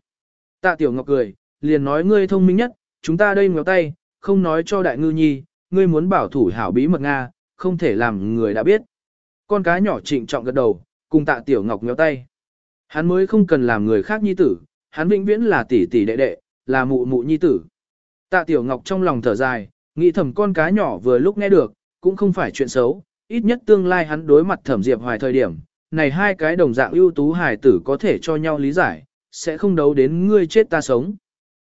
Tạ Tiểu Ngọc cười, liền nói ngươi thông minh nhất, chúng ta đây ngéo tay, không nói cho đại ngư nhi, ngươi muốn bảo thủ hảo bí mật Nga, không thể làm người đã biết. Con cá nhỏ trịnh trọng gật đầu, cùng tạ tiểu ngọc ngéo tay. Hắn mới không cần làm người khác nhi tử, hắn vĩnh viễn là tỷ tỷ đệ đệ, là mụ mụ nhi tử. Tạ tiểu ngọc trong lòng thở dài, nghĩ thầm con cá nhỏ vừa lúc nghe được, cũng không phải chuyện xấu, ít nhất tương lai hắn đối mặt thẩm diệp hoài thời điểm, này hai cái đồng dạng ưu tú hài tử có thể cho nhau lý giải, sẽ không đấu đến ngươi chết ta sống.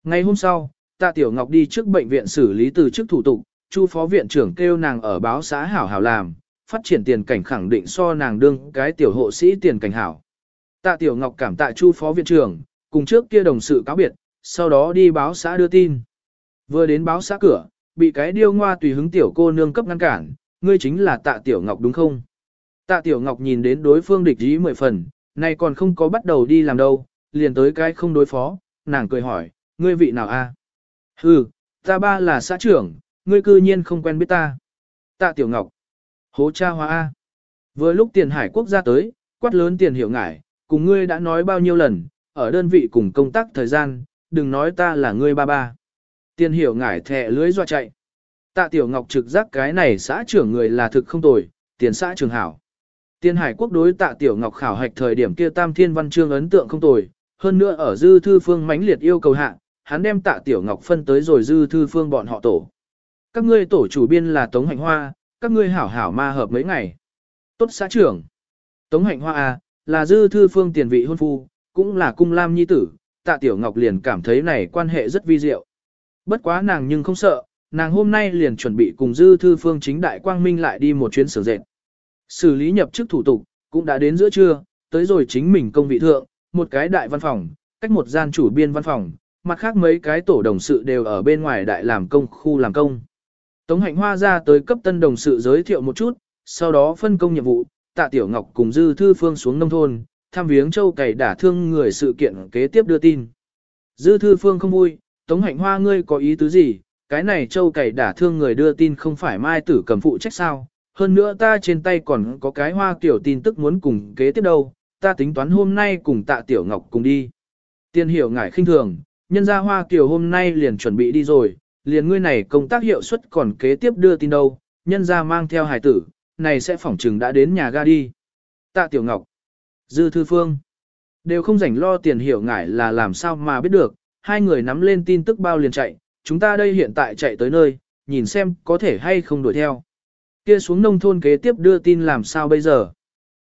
Ngày hôm sau, tạ tiểu ngọc đi trước bệnh viện xử lý từ chức thủ tục, chu phó viện trưởng kêu nàng ở báo xã hảo hảo làm, phát triển tiền cảnh khẳng định so nàng đương cái tiểu hộ sĩ tiền cảnh hảo. Tạ Tiểu Ngọc cảm tạ chu phó viện trưởng, cùng trước kia đồng sự cáo biệt, sau đó đi báo xã đưa tin. Vừa đến báo xã cửa, bị cái điêu ngoa tùy hứng tiểu cô nương cấp ngăn cản, ngươi chính là tạ Tiểu Ngọc đúng không? Tạ Tiểu Ngọc nhìn đến đối phương địch ý mười phần, nay còn không có bắt đầu đi làm đâu, liền tới cái không đối phó, nàng cười hỏi, ngươi vị nào a? Hừ, ta ba là xã trưởng, ngươi cư nhiên không quen biết ta. Tạ Tiểu Ngọc. Hố cha hoa A. Vừa lúc tiền hải quốc gia tới, quát lớn tiền hiểu ngải, cùng ngươi đã nói bao nhiêu lần, ở đơn vị cùng công tác thời gian, đừng nói ta là ngươi ba ba. tiên hiểu ngải thẻ lưới doa chạy. Tạ Tiểu Ngọc trực giác cái này xã trưởng người là thực không tồi, tiền xã trường hảo. tiên hải quốc đối tạ Tiểu Ngọc khảo hạch thời điểm kia tam thiên văn chương ấn tượng không tồi, hơn nữa ở dư thư phương mãnh liệt yêu cầu hạ, hắn đem tạ Tiểu Ngọc phân tới rồi dư thư phương bọn họ tổ các ngươi tổ chủ biên là Tống Hạnh Hoa, các ngươi hảo hảo ma hợp mấy ngày. Tốt xã trưởng. Tống Hạnh Hoa à, là dư thư phương tiền vị hôn phu, cũng là cung lam nhi tử, tạ tiểu ngọc liền cảm thấy này quan hệ rất vi diệu. Bất quá nàng nhưng không sợ, nàng hôm nay liền chuẩn bị cùng dư thư phương chính đại quang minh lại đi một chuyến sửa dệt. Xử lý nhập chức thủ tục, cũng đã đến giữa trưa, tới rồi chính mình công vị thượng, một cái đại văn phòng, cách một gian chủ biên văn phòng, mặt khác mấy cái tổ đồng sự đều ở bên ngoài đại làm công khu làm công. Tống hạnh hoa ra tới cấp tân đồng sự giới thiệu một chút, sau đó phân công nhiệm vụ, tạ tiểu ngọc cùng dư thư phương xuống nông thôn, thăm viếng châu cày đả thương người sự kiện kế tiếp đưa tin. Dư thư phương không vui, tống hạnh hoa ngươi có ý tứ gì, cái này châu cày đả thương người đưa tin không phải mai tử cầm phụ trách sao, hơn nữa ta trên tay còn có cái hoa kiểu tin tức muốn cùng kế tiếp đâu, ta tính toán hôm nay cùng tạ tiểu ngọc cùng đi. Tiên hiểu ngải khinh thường, nhân gia hoa kiểu hôm nay liền chuẩn bị đi rồi, liền ngươi này công tác hiệu suất còn kế tiếp đưa tin đâu, nhân ra mang theo hài tử, này sẽ phỏng trừng đã đến nhà ga đi. Tạ Tiểu Ngọc, Dư Thư Phương, đều không rảnh lo tiền hiểu ngải là làm sao mà biết được, hai người nắm lên tin tức bao liền chạy, chúng ta đây hiện tại chạy tới nơi, nhìn xem có thể hay không đuổi theo. Kia xuống nông thôn kế tiếp đưa tin làm sao bây giờ.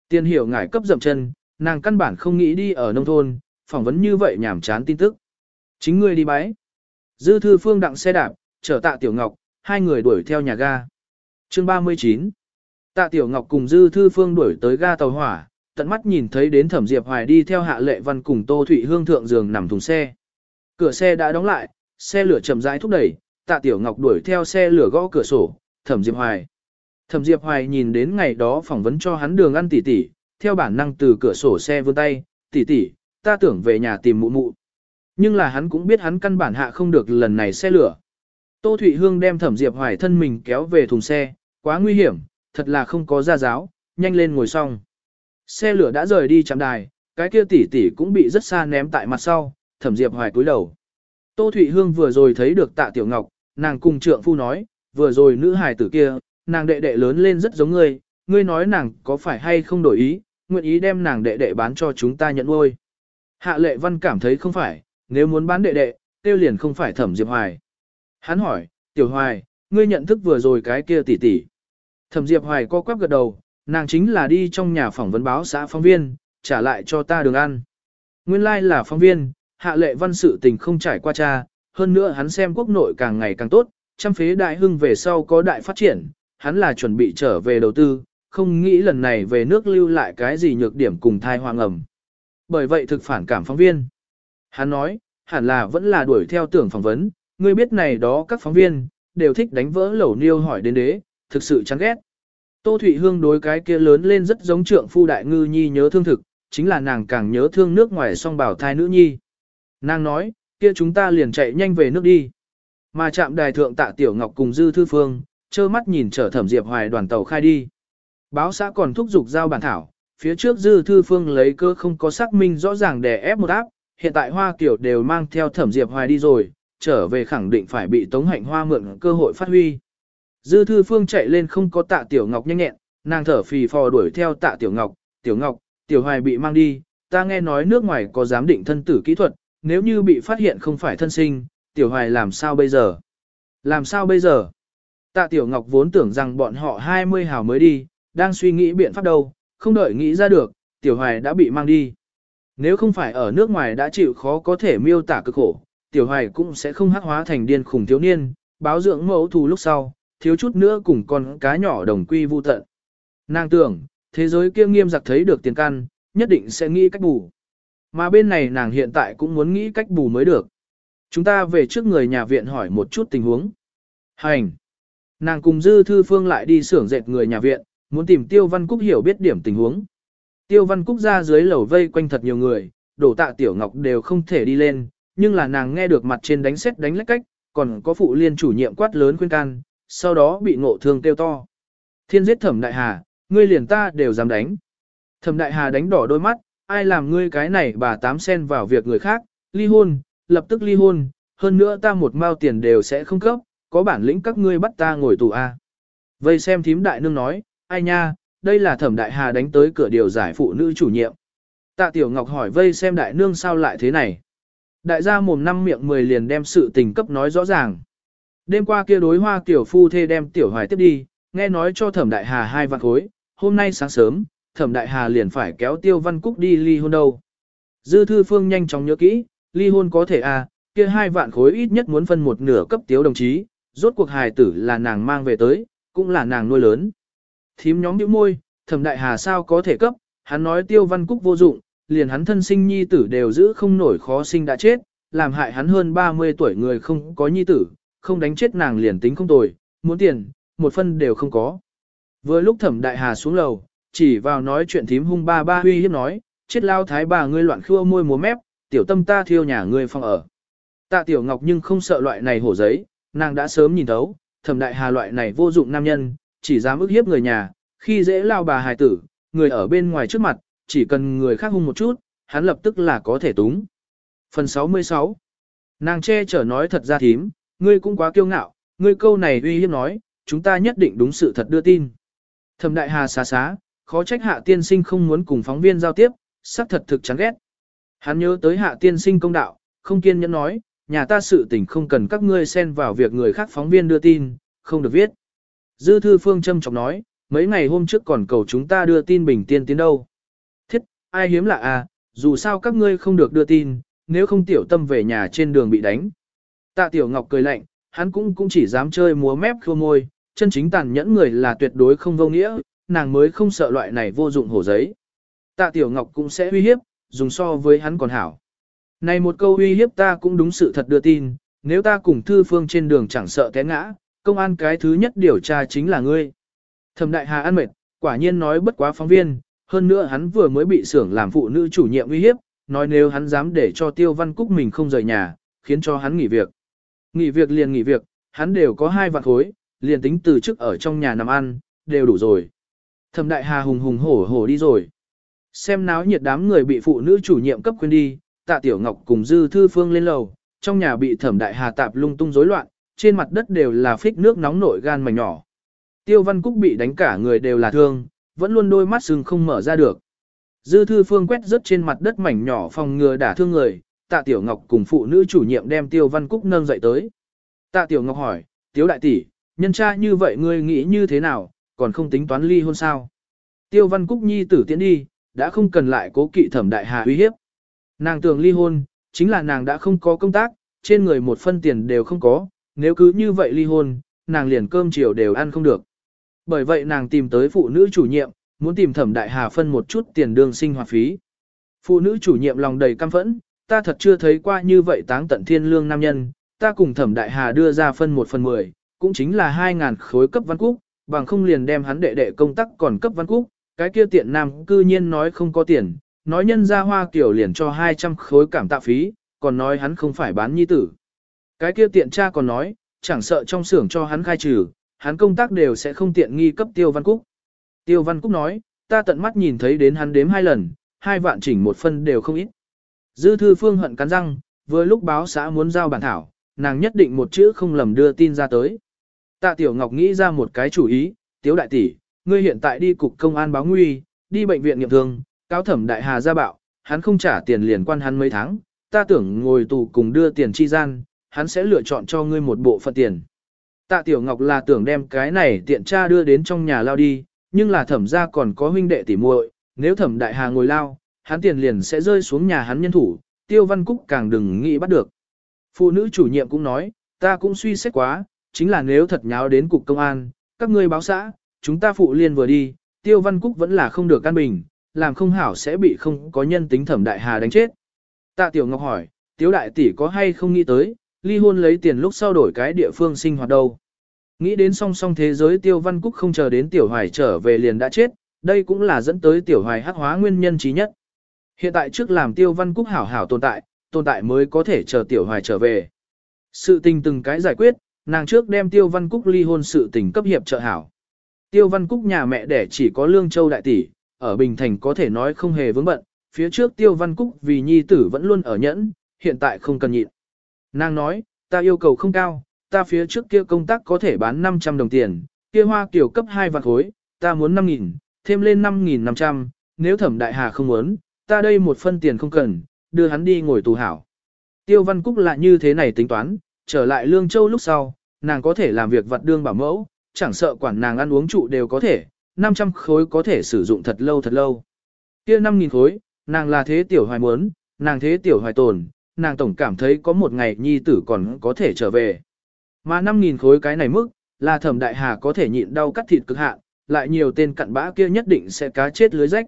Tiền hiểu ngải cấp dậm chân, nàng căn bản không nghĩ đi ở nông thôn, phỏng vấn như vậy nhảm chán tin tức. Chính ngươi đi bái. Dư thư phương đặng xe đạp, chở tạ Tiểu Ngọc, hai người đuổi theo nhà ga. chương 39 Tạ Tiểu Ngọc cùng Dư thư phương đuổi tới ga tàu hỏa, tận mắt nhìn thấy đến Thẩm Diệp Hoài đi theo Hạ Lệ Văn cùng Tô Thụy Hương thượng giường nằm thùng xe. Cửa xe đã đóng lại, xe lửa chậm rãi thúc đẩy, Tạ Tiểu Ngọc đuổi theo xe lửa gõ cửa sổ, Thẩm Diệp Hoài. Thẩm Diệp Hoài nhìn đến ngày đó phỏng vấn cho hắn đường ăn tỉ tỉ, theo bản năng từ cửa sổ xe vươn tay, tỉ tỉ, ta tưởng về nhà tìm mụ mụ. Nhưng là hắn cũng biết hắn căn bản hạ không được lần này xe lửa. Tô Thụy Hương đem Thẩm Diệp Hoài thân mình kéo về thùng xe, quá nguy hiểm, thật là không có ra giáo, nhanh lên ngồi xong. Xe lửa đã rời đi chạm đài, cái kia tỷ tỷ cũng bị rất xa ném tại mặt sau, thẩm diệp hoài cúi đầu. Tô Thụy Hương vừa rồi thấy được tạ tiểu ngọc, nàng cùng trượng phu nói, vừa rồi nữ hài tử kia, nàng đệ đệ lớn lên rất giống ngươi, ngươi nói nàng có phải hay không đổi ý, nguyện ý đem nàng đệ đệ bán cho chúng ta nhận nuôi. Hạ lệ văn cảm thấy không phải, nếu muốn bán đệ đệ, tiêu liền không phải thẩm diệp hoài. Hắn hỏi, tiểu hoài, ngươi nhận thức vừa rồi cái kia tỷ tỷ. Thẩm diệp hoài co quắp gật đầu, nàng chính là đi trong nhà phỏng vấn báo xã phóng viên, trả lại cho ta đường ăn. Nguyên lai like là phóng viên, hạ lệ văn sự tình không trải qua cha, hơn nữa hắn xem quốc nội càng ngày càng tốt, trăm phế đại hưng về sau có đại phát triển, hắn là chuẩn bị trở về đầu tư, không nghĩ lần này về nước lưu lại cái gì nhược điểm cùng thai hoang ẩm. Bởi vậy thực phản cảm phóng viên. Hắn nói, hẳn là vẫn là đuổi theo tưởng phỏng vấn, ngươi biết này đó các phóng viên, đều thích đánh vỡ lẩu niêu hỏi đến đế, thực sự chán ghét. Tô Thụy Hương đối cái kia lớn lên rất giống trượng phu đại ngư nhi nhớ thương thực, chính là nàng càng nhớ thương nước ngoài song bảo thai nữ nhi. Nàng nói, kia chúng ta liền chạy nhanh về nước đi. Mà chạm đài thượng tạ Tiểu Ngọc cùng Dư Thư Phương, trơ mắt nhìn trở thẩm diệp hoài đoàn tàu khai đi. Báo xã còn thúc giục giao bản thảo, phía trước Dư Thư Phương lấy cơ không có xác minh rõ ràng để ép một áp, hiện tại Hoa Kiều đều mang theo thẩm diệp hoài đi rồi, trở về khẳng định phải bị Tống Hạnh Hoa mượn cơ hội phát huy. Dư Thư Phương chạy lên không có tạ Tiểu Ngọc nhanh nhẹn, nàng thở phì phò đuổi theo tạ Tiểu Ngọc, Tiểu Ngọc, Tiểu Hoài bị mang đi, ta nghe nói nước ngoài có giám định thân tử kỹ thuật, nếu như bị phát hiện không phải thân sinh, Tiểu Hoài làm sao bây giờ? Làm sao bây giờ? Tạ Tiểu Ngọc vốn tưởng rằng bọn họ 20 hào mới đi, đang suy nghĩ biện pháp đâu, không đợi nghĩ ra được, Tiểu Hoài đã bị mang đi. Nếu không phải ở nước ngoài đã chịu khó có thể miêu tả cực khổ, Tiểu Hoài cũng sẽ không hắc hóa thành điên khủng thiếu niên, báo dưỡng mẫu thù lúc sau, thiếu chút nữa cùng con cá nhỏ đồng quy vu tận. Nàng tưởng, thế giới kia nghiêm giặc thấy được tiền căn, nhất định sẽ nghĩ cách bù. Mà bên này nàng hiện tại cũng muốn nghĩ cách bù mới được. Chúng ta về trước người nhà viện hỏi một chút tình huống. Hành! Nàng cùng Dư Thư Phương lại đi xưởng dệt người nhà viện, muốn tìm Tiêu Văn Cúc hiểu biết điểm tình huống. Tiêu Văn Cúc ra dưới lầu vây quanh thật nhiều người, đổ tạ Tiểu Ngọc đều không thể đi lên, nhưng là nàng nghe được mặt trên đánh xét đánh lách cách, còn có phụ liên chủ nhiệm quát lớn khuyên can, sau đó bị ngộ thương tiêu to. Thiên giết thẩm đại hà, ngươi liền ta đều dám đánh. Thẩm đại hà đánh đỏ đôi mắt, ai làm ngươi cái này bà tám sen vào việc người khác, ly hôn, lập tức ly hôn, hơn nữa ta một mao tiền đều sẽ không cấp, có bản lĩnh các ngươi bắt ta ngồi tù a. Vây xem thím đại nương nói, ai nha, đây là thẩm đại hà đánh tới cửa điều giải phụ nữ chủ nhiệm. Tạ tiểu ngọc hỏi vây xem đại nương sao lại thế này. Đại gia mồm năm miệng mười liền đem sự tình cấp nói rõ ràng. Đêm qua kia đối hoa tiểu phu thê đem tiểu hoài tiếp đi, nghe nói cho thẩm đại hà hai vạn khối, hôm nay sáng sớm, thẩm đại hà liền phải kéo tiêu văn cúc đi ly hôn đâu. Dư thư phương nhanh chóng nhớ kỹ, ly hôn có thể à, kia hai vạn khối ít nhất muốn phân một nửa cấp tiếu đồng chí, rốt cuộc hài tử là nàng mang về tới, cũng là nàng nuôi lớn. Thím nhóm nhíu môi, thẩm đại hà sao có thể cấp, hắn nói tiêu văn cúc vô dụng, liền hắn thân sinh nhi tử đều giữ không nổi khó sinh đã chết, làm hại hắn hơn 30 tuổi người không có nhi tử, không đánh chết nàng liền tính không tồi, muốn tiền, một phân đều không có. Vừa lúc thẩm đại hà xuống lầu, chỉ vào nói chuyện thím hung ba ba huy hiếp nói, chết lao thái bà ngươi loạn khua môi múa mép, tiểu tâm ta thiêu nhà ngươi phòng ở. Tạ tiểu ngọc nhưng không sợ loại này hổ giấy, nàng đã sớm nhìn thấu, thẩm đại hà loại này vô dụng nam nhân, chỉ dám ức hiếp người nhà, khi dễ lao bà hài tử, người ở bên ngoài trước mặt, chỉ cần người khác hung một chút, hắn lập tức là có thể túng. Phần 66 Nàng che chở nói thật ra thím, ngươi cũng quá kiêu ngạo, ngươi câu này uy hiếp nói, chúng ta nhất định đúng sự thật đưa tin. Thẩm đại hà xá xá, khó trách hạ tiên sinh không muốn cùng phóng viên giao tiếp, xác thật thực chán ghét. Hắn nhớ tới hạ tiên sinh công đạo, không kiên nhẫn nói, nhà ta sự tình không cần các ngươi xen vào việc người khác phóng viên đưa tin, không được viết. Dư thư phương châm chọc nói, mấy ngày hôm trước còn cầu chúng ta đưa tin bình tiên tiến đâu. Thiết, ai hiếm lạ à, dù sao các ngươi không được đưa tin, nếu không tiểu tâm về nhà trên đường bị đánh. Tạ tiểu ngọc cười lạnh, hắn cũng cũng chỉ dám chơi múa mép khua môi, chân chính tàn nhẫn người là tuyệt đối không vô nghĩa, nàng mới không sợ loại này vô dụng hổ giấy. Tạ Tiểu Ngọc cũng sẽ uy hiếp, dùng so với hắn còn hảo. Này một câu uy hiếp ta cũng đúng sự thật đưa tin, nếu ta cùng thư phương trên đường chẳng sợ té ngã, công an cái thứ nhất điều tra chính là ngươi. Thẩm đại hà ăn mệt, quả nhiên nói bất quá phóng viên, hơn nữa hắn vừa mới bị xưởng làm phụ nữ chủ nhiệm uy hiếp, nói nếu hắn dám để cho Tiêu Văn Cúc mình không rời nhà, khiến cho hắn nghỉ việc. Nghỉ việc liền nghỉ việc, hắn đều có hai vạn khối, liền tính từ trước ở trong nhà nằm ăn, đều đủ rồi. Thẩm đại hà hùng hùng hổ hổ đi rồi. Xem náo nhiệt đám người bị phụ nữ chủ nhiệm cấp quên đi, tạ tiểu ngọc cùng dư thư phương lên lầu, trong nhà bị thẩm đại hà tạp lung tung rối loạn, trên mặt đất đều là phích nước nóng nổi gan mảnh nhỏ. Tiêu văn cúc bị đánh cả người đều là thương, vẫn luôn đôi mắt sưng không mở ra được. Dư thư phương quét rớt trên mặt đất mảnh nhỏ phòng ngừa đả thương người, tạ tiểu ngọc cùng phụ nữ chủ nhiệm đem tiêu văn cúc nâng dậy tới. Tạ tiểu ngọc hỏi, tiếu đại tỷ, nhân tra như vậy ngươi nghĩ như thế nào, còn không tính toán ly hôn sao? Tiêu văn cúc nhi tử tiến đi, đã không cần lại cố kỵ thẩm đại hà uy hiếp. Nàng tưởng ly hôn, chính là nàng đã không có công tác, trên người một phân tiền đều không có, nếu cứ như vậy ly hôn, nàng liền cơm chiều đều ăn không được. Bởi vậy nàng tìm tới phụ nữ chủ nhiệm, muốn tìm thẩm đại hà phân một chút tiền đương sinh hoạt phí. Phụ nữ chủ nhiệm lòng đầy căm phẫn, ta thật chưa thấy qua như vậy táng tận thiên lương nam nhân, ta cùng thẩm đại hà đưa ra phân một phần mười, cũng chính là hai ngàn khối cấp văn cúc, bằng không liền đem hắn đệ đệ công tác còn cấp văn cúc, cái kia tiện nam cư nhiên nói không có tiền, nói nhân ra hoa kiểu liền cho 200 khối cảm tạ phí, còn nói hắn không phải bán nhi tử. Cái kia tiện cha còn nói, chẳng sợ trong xưởng cho hắn khai trừ, hắn công tác đều sẽ không tiện nghi cấp Tiêu Văn Cúc. Tiêu Văn Cúc nói, ta tận mắt nhìn thấy đến hắn đếm hai lần, hai vạn chỉnh một phân đều không ít. Dư thư phương hận cắn răng, vừa lúc báo xã muốn giao bản thảo, nàng nhất định một chữ không lầm đưa tin ra tới. Tạ Tiểu Ngọc nghĩ ra một cái chủ ý, Tiếu đại tỷ, ngươi hiện tại đi cục công an báo nguy, đi bệnh viện nghiệm thương, cáo thẩm đại hà gia bạo, hắn không trả tiền liền quan hắn mấy tháng, ta tưởng ngồi tù cùng đưa tiền chi gian, hắn sẽ lựa chọn cho ngươi một bộ phận tiền. Tạ Tiểu Ngọc là tưởng đem cái này tiện tra đưa đến trong nhà lao đi, nhưng là thẩm gia còn có huynh đệ tỉ muội, nếu thẩm đại hà ngồi lao, hắn tiền liền sẽ rơi xuống nhà hắn nhân thủ, tiêu văn cúc càng đừng nghĩ bắt được. Phụ nữ chủ nhiệm cũng nói, ta cũng suy xét quá, chính là nếu thật nháo đến cục công an, các ngươi báo xã, chúng ta phụ liên vừa đi, tiêu văn cúc vẫn là không được căn bình, làm không hảo sẽ bị không có nhân tính thẩm đại hà đánh chết. Tạ Tiểu Ngọc hỏi, Tiếu đại tỷ có hay không nghĩ tới, ly hôn lấy tiền lúc sau đổi cái địa phương sinh hoạt đâu. Nghĩ đến song song thế giới Tiêu Văn Cúc không chờ đến Tiểu Hoài trở về liền đã chết, đây cũng là dẫn tới Tiểu Hoài hắc hóa nguyên nhân trí nhất. Hiện tại trước làm Tiêu Văn Cúc hảo hảo tồn tại, tồn tại mới có thể chờ Tiểu Hoài trở về. Sự tình từng cái giải quyết, nàng trước đem Tiêu Văn Cúc ly hôn sự tình cấp hiệp trợ hảo. Tiêu Văn Cúc nhà mẹ đẻ chỉ có Lương Châu đại tỷ, ở Bình Thành có thể nói không hề vướng bận, phía trước Tiêu Văn Cúc vì nhi tử vẫn luôn ở nhẫn, hiện tại không cần nhịn. Nàng nói, ta yêu cầu không cao, ta phía trước kia công tác có thể bán 500 đồng tiền, kia hoa kiểu cấp 2 vạn khối, ta muốn 5.000, thêm lên 5.500, nếu thẩm đại hà không muốn, ta đây một phân tiền không cần, đưa hắn đi ngồi tù hảo. Tiêu Văn Cúc lại như thế này tính toán, trở lại Lương Châu lúc sau, nàng có thể làm việc vật đương bảo mẫu, chẳng sợ quản nàng ăn uống trụ đều có thể, 500 khối có thể sử dụng thật lâu thật lâu. Kia 5.000 khối, nàng là thế tiểu hoài muốn, nàng thế tiểu hoài tồn, nàng tổng cảm thấy có một ngày nhi tử còn có thể trở về. Mà 5.000 khối cái này mức, là thẩm đại hà có thể nhịn đau cắt thịt cực hạn, lại nhiều tên cặn bã kia nhất định sẽ cá chết lưới rách.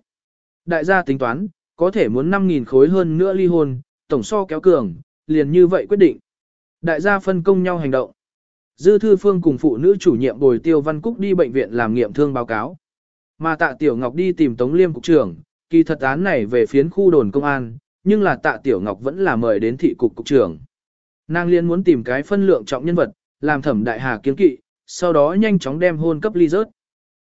Đại gia tính toán, có thể muốn 5.000 khối hơn nữa ly hôn, tổng so kéo cường, liền như vậy quyết định. Đại gia phân công nhau hành động. Dư Thư Phương cùng phụ nữ chủ nhiệm bồi Tiêu Văn Cúc đi bệnh viện làm nghiệm thương báo cáo. Mà tạ Tiểu Ngọc đi tìm Tống Liêm cục trưởng, kỳ thật án này về phiến khu đồn công an, nhưng là tạ Tiểu Ngọc vẫn là mời đến thị cục cục trưởng. Nàng liên muốn tìm cái phân lượng trọng nhân vật, làm thẩm đại hà kiến kỵ, sau đó nhanh chóng đem hôn cấp ly rớt.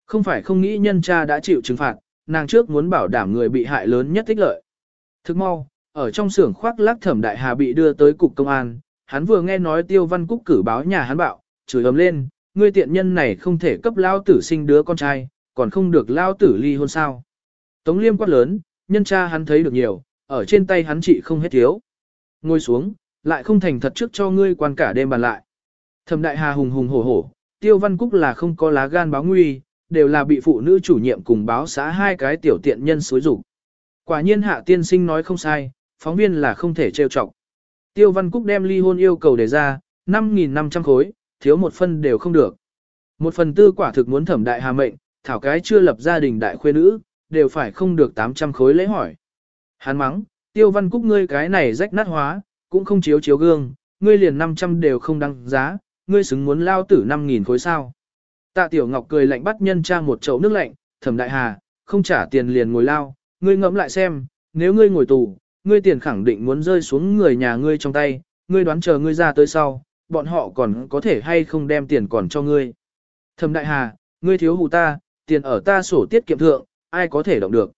Không phải không nghĩ nhân cha đã chịu trừng phạt, nàng trước muốn bảo đảm người bị hại lớn nhất tích lợi. Thức mau, ở trong xưởng khoác lác thẩm đại hà bị đưa tới cục công an, hắn vừa nghe nói tiêu văn cúc cử báo nhà hắn bạo, chửi ấm lên, ngươi tiện nhân này không thể cấp lao tử sinh đứa con trai, còn không được lao tử ly hôn sao. Tống liêm quát lớn, nhân cha hắn thấy được nhiều, ở trên tay hắn trị không hết thiếu. Ngồi xuống, lại không thành thật trước cho ngươi quan cả đêm bàn lại. Thẩm đại hà hùng hùng hổ hổ, tiêu văn cúc là không có lá gan báo nguy, đều là bị phụ nữ chủ nhiệm cùng báo xã hai cái tiểu tiện nhân xối rủ. Quả nhiên hạ tiên sinh nói không sai, phóng viên là không thể trêu chọc. Tiêu văn cúc đem ly hôn yêu cầu đề ra, 5.500 khối, thiếu một phân đều không được. Một phần tư quả thực muốn thẩm đại hà mệnh, thảo cái chưa lập gia đình đại khuê nữ, đều phải không được 800 khối lễ hỏi. Hắn mắng, tiêu văn cúc ngươi cái này rách nát hóa, cũng không chiếu chiếu gương, ngươi liền 500 đều không đăng giá, ngươi xứng muốn lao tử 5.000 khối sao. Tạ Tiểu Ngọc cười lạnh bắt nhân trang một chậu nước lạnh, thẩm đại hà, không trả tiền liền ngồi lao, ngươi ngẫm lại xem, nếu ngươi ngồi tù, ngươi tiền khẳng định muốn rơi xuống người nhà ngươi trong tay, ngươi đoán chờ ngươi ra tới sau, bọn họ còn có thể hay không đem tiền còn cho ngươi. Thẩm đại hà, ngươi thiếu hù ta, tiền ở ta sổ tiết kiệm thượng, ai có thể động được.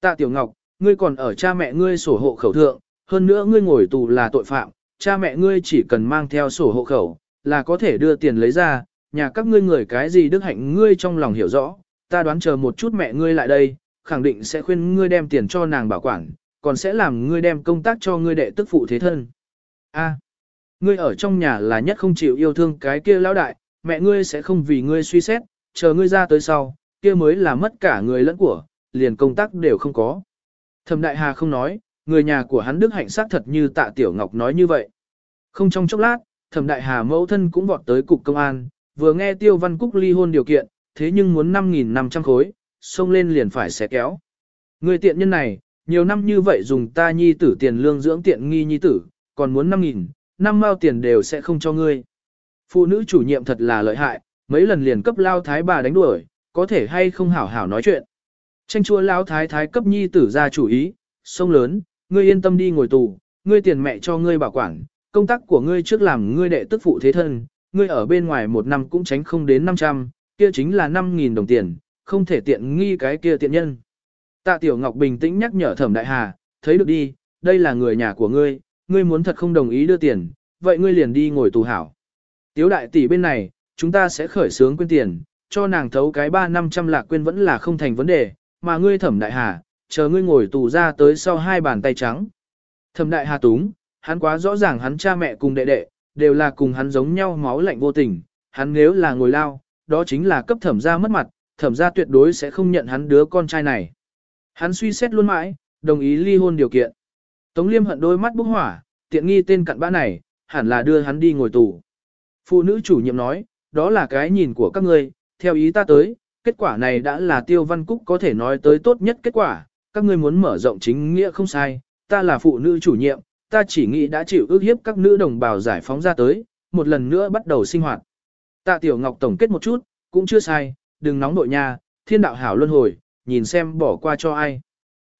Tạ Tiểu Ngọc, ngươi còn ở cha mẹ ngươi sổ hộ khẩu thượng, hơn nữa ngươi ngồi tù là tội phạm, cha mẹ ngươi chỉ cần mang theo sổ hộ khẩu, là có thể đưa tiền lấy ra, nhà các ngươi người cái gì đức hạnh ngươi trong lòng hiểu rõ, ta đoán chờ một chút mẹ ngươi lại đây, khẳng định sẽ khuyên ngươi đem tiền cho nàng bảo quản, còn sẽ làm ngươi đem công tác cho ngươi đệ tức phụ thế thân. A, ngươi ở trong nhà là nhất không chịu yêu thương cái kia lão đại, mẹ ngươi sẽ không vì ngươi suy xét, chờ ngươi ra tới sau, kia mới là mất cả người lẫn của, liền công tác đều không có. Thẩm Đại Hà không nói, người nhà của hắn đức hạnh xác thật như Tạ Tiểu Ngọc nói như vậy. Không trong chốc lát, Thẩm Đại Hà mẫu thân cũng vọt tới cục công an, vừa nghe Tiêu Văn Cúc ly hôn điều kiện, thế nhưng muốn 5.500 khối, xông lên liền phải xé kéo. Người tiện nhân này, nhiều năm như vậy dùng ta nhi tử tiền lương dưỡng tiện nghi nhi tử, còn muốn 5.000, năm mao tiền đều sẽ không cho ngươi. Phụ nữ chủ nhiệm thật là lợi hại, mấy lần liền cấp lao thái bà đánh đuổi, có thể hay không hảo hảo nói chuyện. Tranh chua lao thái thái cấp nhi tử ra chủ ý, sông lớn, ngươi yên tâm đi ngồi tù, ngươi tiền mẹ cho ngươi bảo quản, công tác của ngươi trước làm ngươi đệ tức phụ thế thân, ngươi ở bên ngoài một năm cũng tránh không đến 500, kia chính là 5.000 đồng tiền, không thể tiện nghi cái kia tiện nhân. Tạ Tiểu Ngọc bình tĩnh nhắc nhở Thẩm Đại Hà, thấy được đi, đây là người nhà của ngươi, ngươi muốn thật không đồng ý đưa tiền, vậy ngươi liền đi ngồi tù hảo. Tiếu đại tỷ bên này, chúng ta sẽ khởi sướng quyên tiền, cho nàng thấu cái 3 năm trăm lạc quyên vẫn là không thành vấn đề, mà ngươi Thẩm Đại Hà, chờ ngươi ngồi tù ra tới sau hai bàn tay trắng. Thẩm Đại Hà túng, hắn quá rõ ràng hắn cha mẹ cùng đệ đệ, đều là cùng hắn giống nhau máu lạnh vô tình, hắn nếu là ngồi lao, đó chính là cấp thẩm gia mất mặt, thẩm gia tuyệt đối sẽ không nhận hắn đứa con trai này. Hắn suy xét luôn mãi, đồng ý ly hôn điều kiện. Tống Liêm hận đôi mắt bốc hỏa, tiện nghi tên cặn bã này, hẳn là đưa hắn đi ngồi tù. Phụ nữ chủ nhiệm nói, đó là cái nhìn của các ngươi, theo ý ta tới, kết quả này đã là tiêu văn cúc có thể nói tới tốt nhất kết quả, các ngươi muốn mở rộng chính nghĩa không sai, ta là phụ nữ chủ nhiệm, ta chỉ nghĩ đã chịu ước hiếp các nữ đồng bào giải phóng ra tới, một lần nữa bắt đầu sinh hoạt. Tạ Tiểu Ngọc tổng kết một chút, cũng chưa sai, đừng nóng nội nha, thiên đạo hảo luân hồi, nhìn xem bỏ qua cho ai.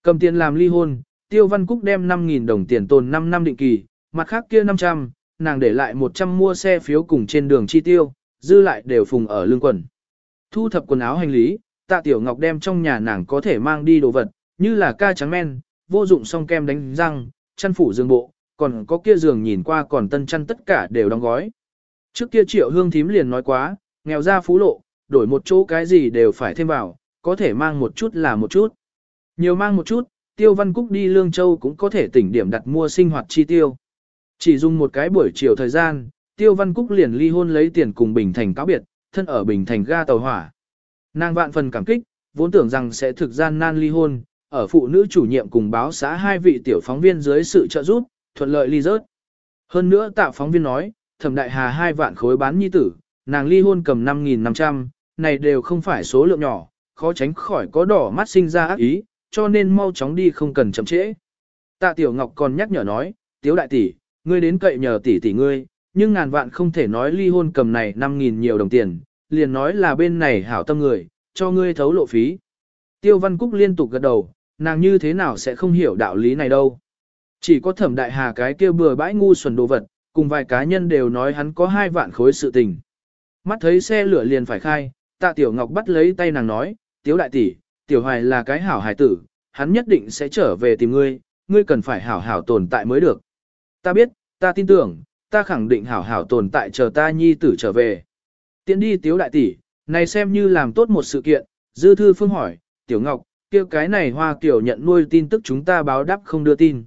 Cầm tiền làm ly hôn, Tiêu Văn Cúc đem 5.000 đồng tiền tồn 5 năm định kỳ, mặt khác kia 500, nàng để lại 100 mua xe phiếu cùng trên đường chi tiêu, dư lại đều phùng ở lương quần. Thu thập quần áo hành lý, Tạ Tiểu Ngọc đem trong nhà nàng có thể mang đi đồ vật, như là ca trắng men, vô dụng song kem đánh răng, chăn phủ giường bộ, còn có kia giường nhìn qua còn tân chăn tất cả đều đóng gói. Trước kia triệu hương thím liền nói quá, nghèo ra phú lộ, đổi một chỗ cái gì đều phải thêm vào, có thể mang một chút là một chút. Nhiều mang một chút, tiêu văn cúc đi Lương Châu cũng có thể tỉnh điểm đặt mua sinh hoạt chi tiêu. Chỉ dùng một cái buổi chiều thời gian, tiêu văn cúc liền ly hôn lấy tiền cùng Bình Thành cáo biệt, thân ở Bình Thành ga tàu hỏa. Nàng vạn phần cảm kích, vốn tưởng rằng sẽ thực gian nan ly hôn, ở phụ nữ chủ nhiệm cùng báo xã hai vị tiểu phóng viên dưới sự trợ giúp, thuận lợi ly rớt. Hơn nữa Tạ phóng viên nói, thẩm đại hà hai vạn khối bán nhi tử, nàng ly hôn cầm 5.500, này đều không phải số lượng nhỏ, khó tránh khỏi có đỏ mắt sinh ra ác ý, cho nên mau chóng đi không cần chậm trễ. Tạ Tiểu Ngọc còn nhắc nhở nói, Tiếu đại tỷ, ngươi đến cậy nhờ tỷ tỷ ngươi, nhưng ngàn vạn không thể nói ly hôn cầm này 5.000 nhiều đồng tiền, liền nói là bên này hảo tâm người, cho ngươi thấu lộ phí. Tiêu Văn Cúc liên tục gật đầu, nàng như thế nào sẽ không hiểu đạo lý này đâu. Chỉ có thẩm đại hà cái kia bừa bãi ngu xuẩn đồ vật, cùng vài cá nhân đều nói hắn có hai vạn khối sự tình. Mắt thấy xe lửa liền phải khai, tạ tiểu ngọc bắt lấy tay nàng nói, tiếu đại tỷ, tiểu hoài là cái hảo hài tử, hắn nhất định sẽ trở về tìm ngươi, ngươi cần phải hảo hảo tồn tại mới được. Ta biết, ta tin tưởng, ta khẳng định hảo hảo tồn tại chờ ta nhi tử trở về. Tiến đi tiếu đại tỷ, này xem như làm tốt một sự kiện, dư thư phương hỏi, tiểu ngọc, kia cái này hoa kiểu nhận nuôi tin tức chúng ta báo đáp không đưa tin.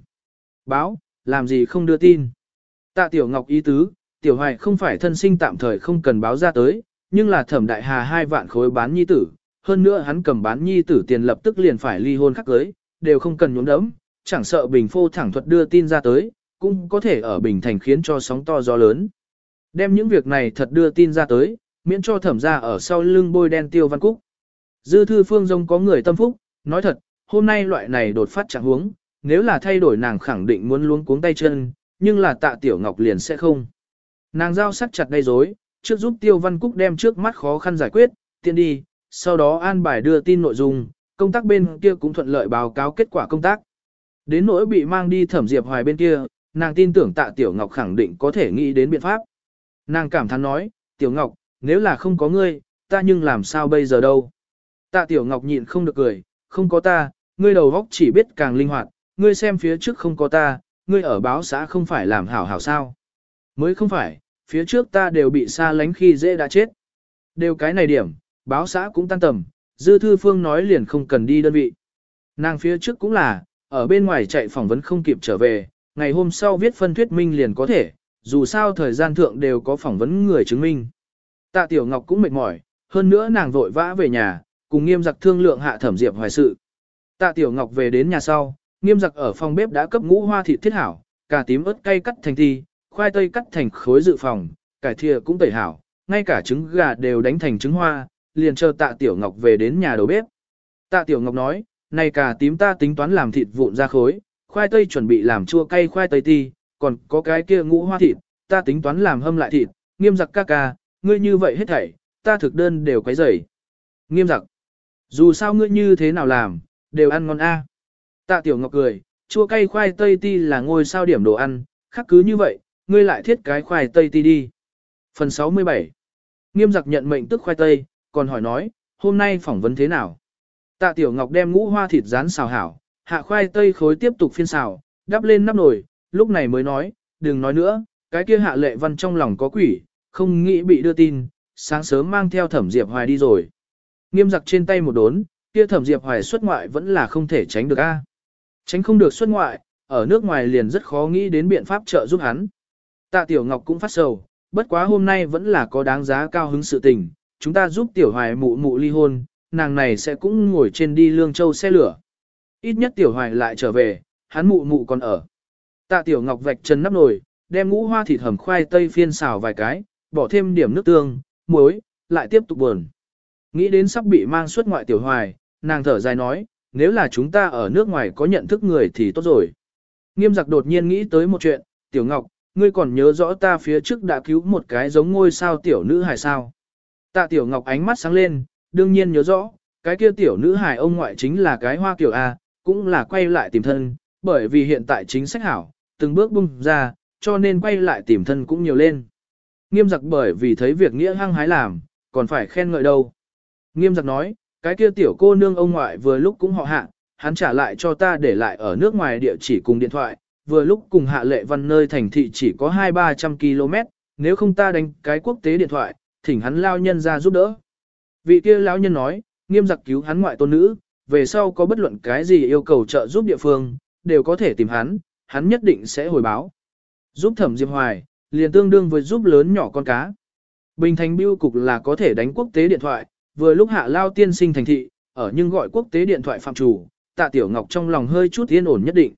Báo, làm gì không đưa tin. Tạ tiểu ngọc ý tứ, tiểu hoài không phải thân sinh tạm thời không cần báo ra tới, nhưng là thẩm đại hà hai vạn khối bán nhi tử, hơn nữa hắn cầm bán nhi tử tiền lập tức liền phải ly hôn khắc cưới, đều không cần nhuốm đấm, chẳng sợ bình phô thẳng thuật đưa tin ra tới, cũng có thể ở bình thành khiến cho sóng to gió lớn. Đem những việc này thật đưa tin ra tới, miễn cho thẩm ra ở sau lưng bôi đen tiêu văn cúc. Dư thư phương dông có người tâm phúc, nói thật, hôm nay loại này đột phát trạng huống, nếu là thay đổi nàng khẳng định muốn luống cuống tay chân, nhưng là tạ tiểu ngọc liền sẽ không. Nàng giao sắc chặt đây rối, trước giúp tiêu văn cúc đem trước mắt khó khăn giải quyết, tiện đi, sau đó an bài đưa tin nội dung, công tác bên kia cũng thuận lợi báo cáo kết quả công tác. Đến nỗi bị mang đi thẩm diệp hoài bên kia, nàng tin tưởng tạ tiểu ngọc khẳng định có thể nghĩ đến biện pháp. Nàng cảm thán nói, tiểu ngọc, nếu là không có ngươi, ta nhưng làm sao bây giờ đâu. Tạ tiểu ngọc nhịn không được cười, không có ta, ngươi đầu góc chỉ biết càng linh hoạt, ngươi xem phía trước không có ta, ngươi ở báo xã không phải làm hảo hảo sao. Mới không phải, phía trước ta đều bị xa lánh khi dễ đã chết. Đều cái này điểm, báo xã cũng tan tầm, dư thư phương nói liền không cần đi đơn vị. Nàng phía trước cũng là, ở bên ngoài chạy phỏng vấn không kịp trở về, ngày hôm sau viết phân thuyết minh liền có thể, dù sao thời gian thượng đều có phỏng vấn người chứng minh. Tạ Tiểu Ngọc cũng mệt mỏi, hơn nữa nàng vội vã về nhà, cùng nghiêm giặc thương lượng hạ thẩm diệp hoài sự. Tạ Tiểu Ngọc về đến nhà sau, nghiêm giặc ở phòng bếp đã cấp ngũ hoa thịt thiết hảo, cà tím ớt cay cắt thành thi, khoai tây cắt thành khối dự phòng, cải thìa cũng tẩy hảo, ngay cả trứng gà đều đánh thành trứng hoa, liền chờ Tạ Tiểu Ngọc về đến nhà đầu bếp. Tạ Tiểu Ngọc nói, này cà tím ta tính toán làm thịt vụn ra khối, khoai tây chuẩn bị làm chua cay khoai tây ti, còn có cái kia ngũ hoa thịt, ta tính toán làm hâm lại thịt, nghiêm giặc ca ca, ngươi như vậy hết thảy, ta thực đơn đều quấy rầy. Nghiêm giặc, dù sao ngươi như thế nào làm, đều ăn ngon a. Tạ Tiểu Ngọc cười, chua cay khoai tây ti là ngôi sao điểm đồ ăn, khác cứ như vậy, ngươi lại thiết cái khoai tây ti đi. Phần 67 Nghiêm giặc nhận mệnh tức khoai tây, còn hỏi nói, hôm nay phỏng vấn thế nào? Tạ Tiểu Ngọc đem ngũ hoa thịt rán xào hảo, hạ khoai tây khối tiếp tục phiên xào, đắp lên nắp nồi, lúc này mới nói, đừng nói nữa, cái kia hạ lệ văn trong lòng có quỷ, không nghĩ bị đưa tin, sáng sớm mang theo thẩm diệp hoài đi rồi. Nghiêm giặc trên tay một đốn, kia thẩm diệp hoài xuất ngoại vẫn là không thể tránh được a. Tránh không được xuất ngoại, ở nước ngoài liền rất khó nghĩ đến biện pháp trợ giúp hắn. Tạ Tiểu Ngọc cũng phát sầu, bất quá hôm nay vẫn là có đáng giá cao hứng sự tình, chúng ta giúp Tiểu Hoài mụ mụ ly hôn, nàng này sẽ cũng ngồi trên đi Lương Châu xe lửa. Ít nhất Tiểu Hoài lại trở về, hắn mụ mụ còn ở. Tạ Tiểu Ngọc vạch chân nắp nồi, đem ngũ hoa thịt hầm khoai tây phiên xào vài cái, bỏ thêm điểm nước tương, muối, lại tiếp tục buồn. Nghĩ đến sắp bị mang xuất ngoại Tiểu Hoài, nàng thở dài nói, nếu là chúng ta ở nước ngoài có nhận thức người thì tốt rồi. Nghiêm giặc đột nhiên nghĩ tới một chuyện, Tiểu Ngọc, ngươi còn nhớ rõ ta phía trước đã cứu một cái giống ngôi sao tiểu nữ hài sao. Tạ Tiểu Ngọc ánh mắt sáng lên, đương nhiên nhớ rõ, cái kia tiểu nữ hài ông ngoại chính là cái hoa kiểu A, cũng là quay lại tìm thân, bởi vì hiện tại chính sách hảo, từng bước bung ra, cho nên quay lại tìm thân cũng nhiều lên. Nghiêm giặc bởi vì thấy việc nghĩa hăng hái làm, còn phải khen ngợi đâu. Nghiêm giặc nói, cái kia tiểu cô nương ông ngoại vừa lúc cũng họ hạ, hắn trả lại cho ta để lại ở nước ngoài địa chỉ cùng điện thoại, vừa lúc cùng hạ lệ văn nơi thành thị chỉ có 2-300 km, nếu không ta đánh cái quốc tế điện thoại, thỉnh hắn lao nhân ra giúp đỡ. Vị kia lão nhân nói, nghiêm giặc cứu hắn ngoại tôn nữ, về sau có bất luận cái gì yêu cầu trợ giúp địa phương, đều có thể tìm hắn, hắn nhất định sẽ hồi báo. Giúp thẩm diệp hoài, liền tương đương với giúp lớn nhỏ con cá. Bình thành biêu cục là có thể đánh quốc tế điện thoại, vừa lúc hạ lao tiên sinh thành thị, ở nhưng gọi quốc tế điện thoại phạm chủ, tạ tiểu ngọc trong lòng hơi chút yên ổn nhất định.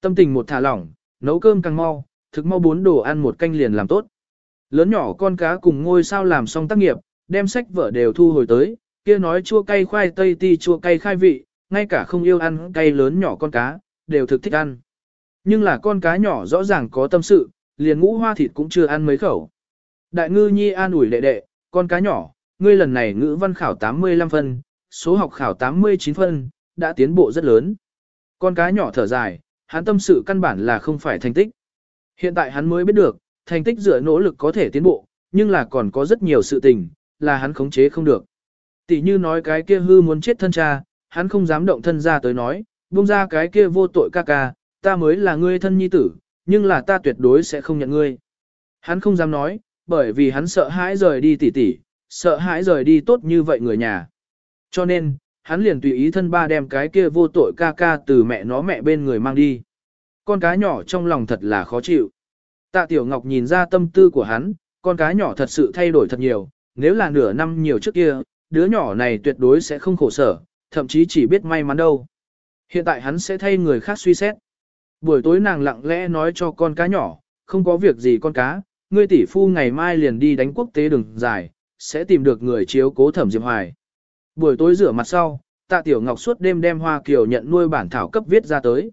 Tâm tình một thả lỏng, nấu cơm càng mau, thực mau bốn đồ ăn một canh liền làm tốt. Lớn nhỏ con cá cùng ngôi sao làm xong tác nghiệp, đem sách vở đều thu hồi tới, kia nói chua cay khoai tây ti chua cay khai vị, ngay cả không yêu ăn cay lớn nhỏ con cá, đều thực thích ăn. Nhưng là con cá nhỏ rõ ràng có tâm sự, liền ngũ hoa thịt cũng chưa ăn mấy khẩu. Đại ngư nhi an ủi đệ đệ, con cá nhỏ, ngươi lần này ngữ văn khảo 85 phân, số học khảo 89 phân, đã tiến bộ rất lớn. Con cá nhỏ thở dài, hắn tâm sự căn bản là không phải thành tích. Hiện tại hắn mới biết được, thành tích dựa nỗ lực có thể tiến bộ, nhưng là còn có rất nhiều sự tình, là hắn khống chế không được. Tỷ như nói cái kia hư muốn chết thân cha, hắn không dám động thân ra tới nói, buông ra cái kia vô tội ca ca, ta mới là ngươi thân nhi tử, nhưng là ta tuyệt đối sẽ không nhận ngươi. Hắn không dám nói, bởi vì hắn sợ hãi rời đi tỷ tỷ, sợ hãi rời đi tốt như vậy người nhà. Cho nên, hắn liền tùy ý thân ba đem cái kia vô tội ca ca từ mẹ nó mẹ bên người mang đi. Con cá nhỏ trong lòng thật là khó chịu. Tạ Tiểu Ngọc nhìn ra tâm tư của hắn, con cá nhỏ thật sự thay đổi thật nhiều, nếu là nửa năm nhiều trước kia, đứa nhỏ này tuyệt đối sẽ không khổ sở, thậm chí chỉ biết may mắn đâu. Hiện tại hắn sẽ thay người khác suy xét. Buổi tối nàng lặng lẽ nói cho con cá nhỏ, không có việc gì con cá, ngươi tỷ phu ngày mai liền đi đánh quốc tế đường dài, sẽ tìm được người chiếu cố thẩm diệp hoài. Buổi tối rửa mặt sau, tạ tiểu ngọc suốt đêm đem hoa kiều nhận nuôi bản thảo cấp viết ra tới.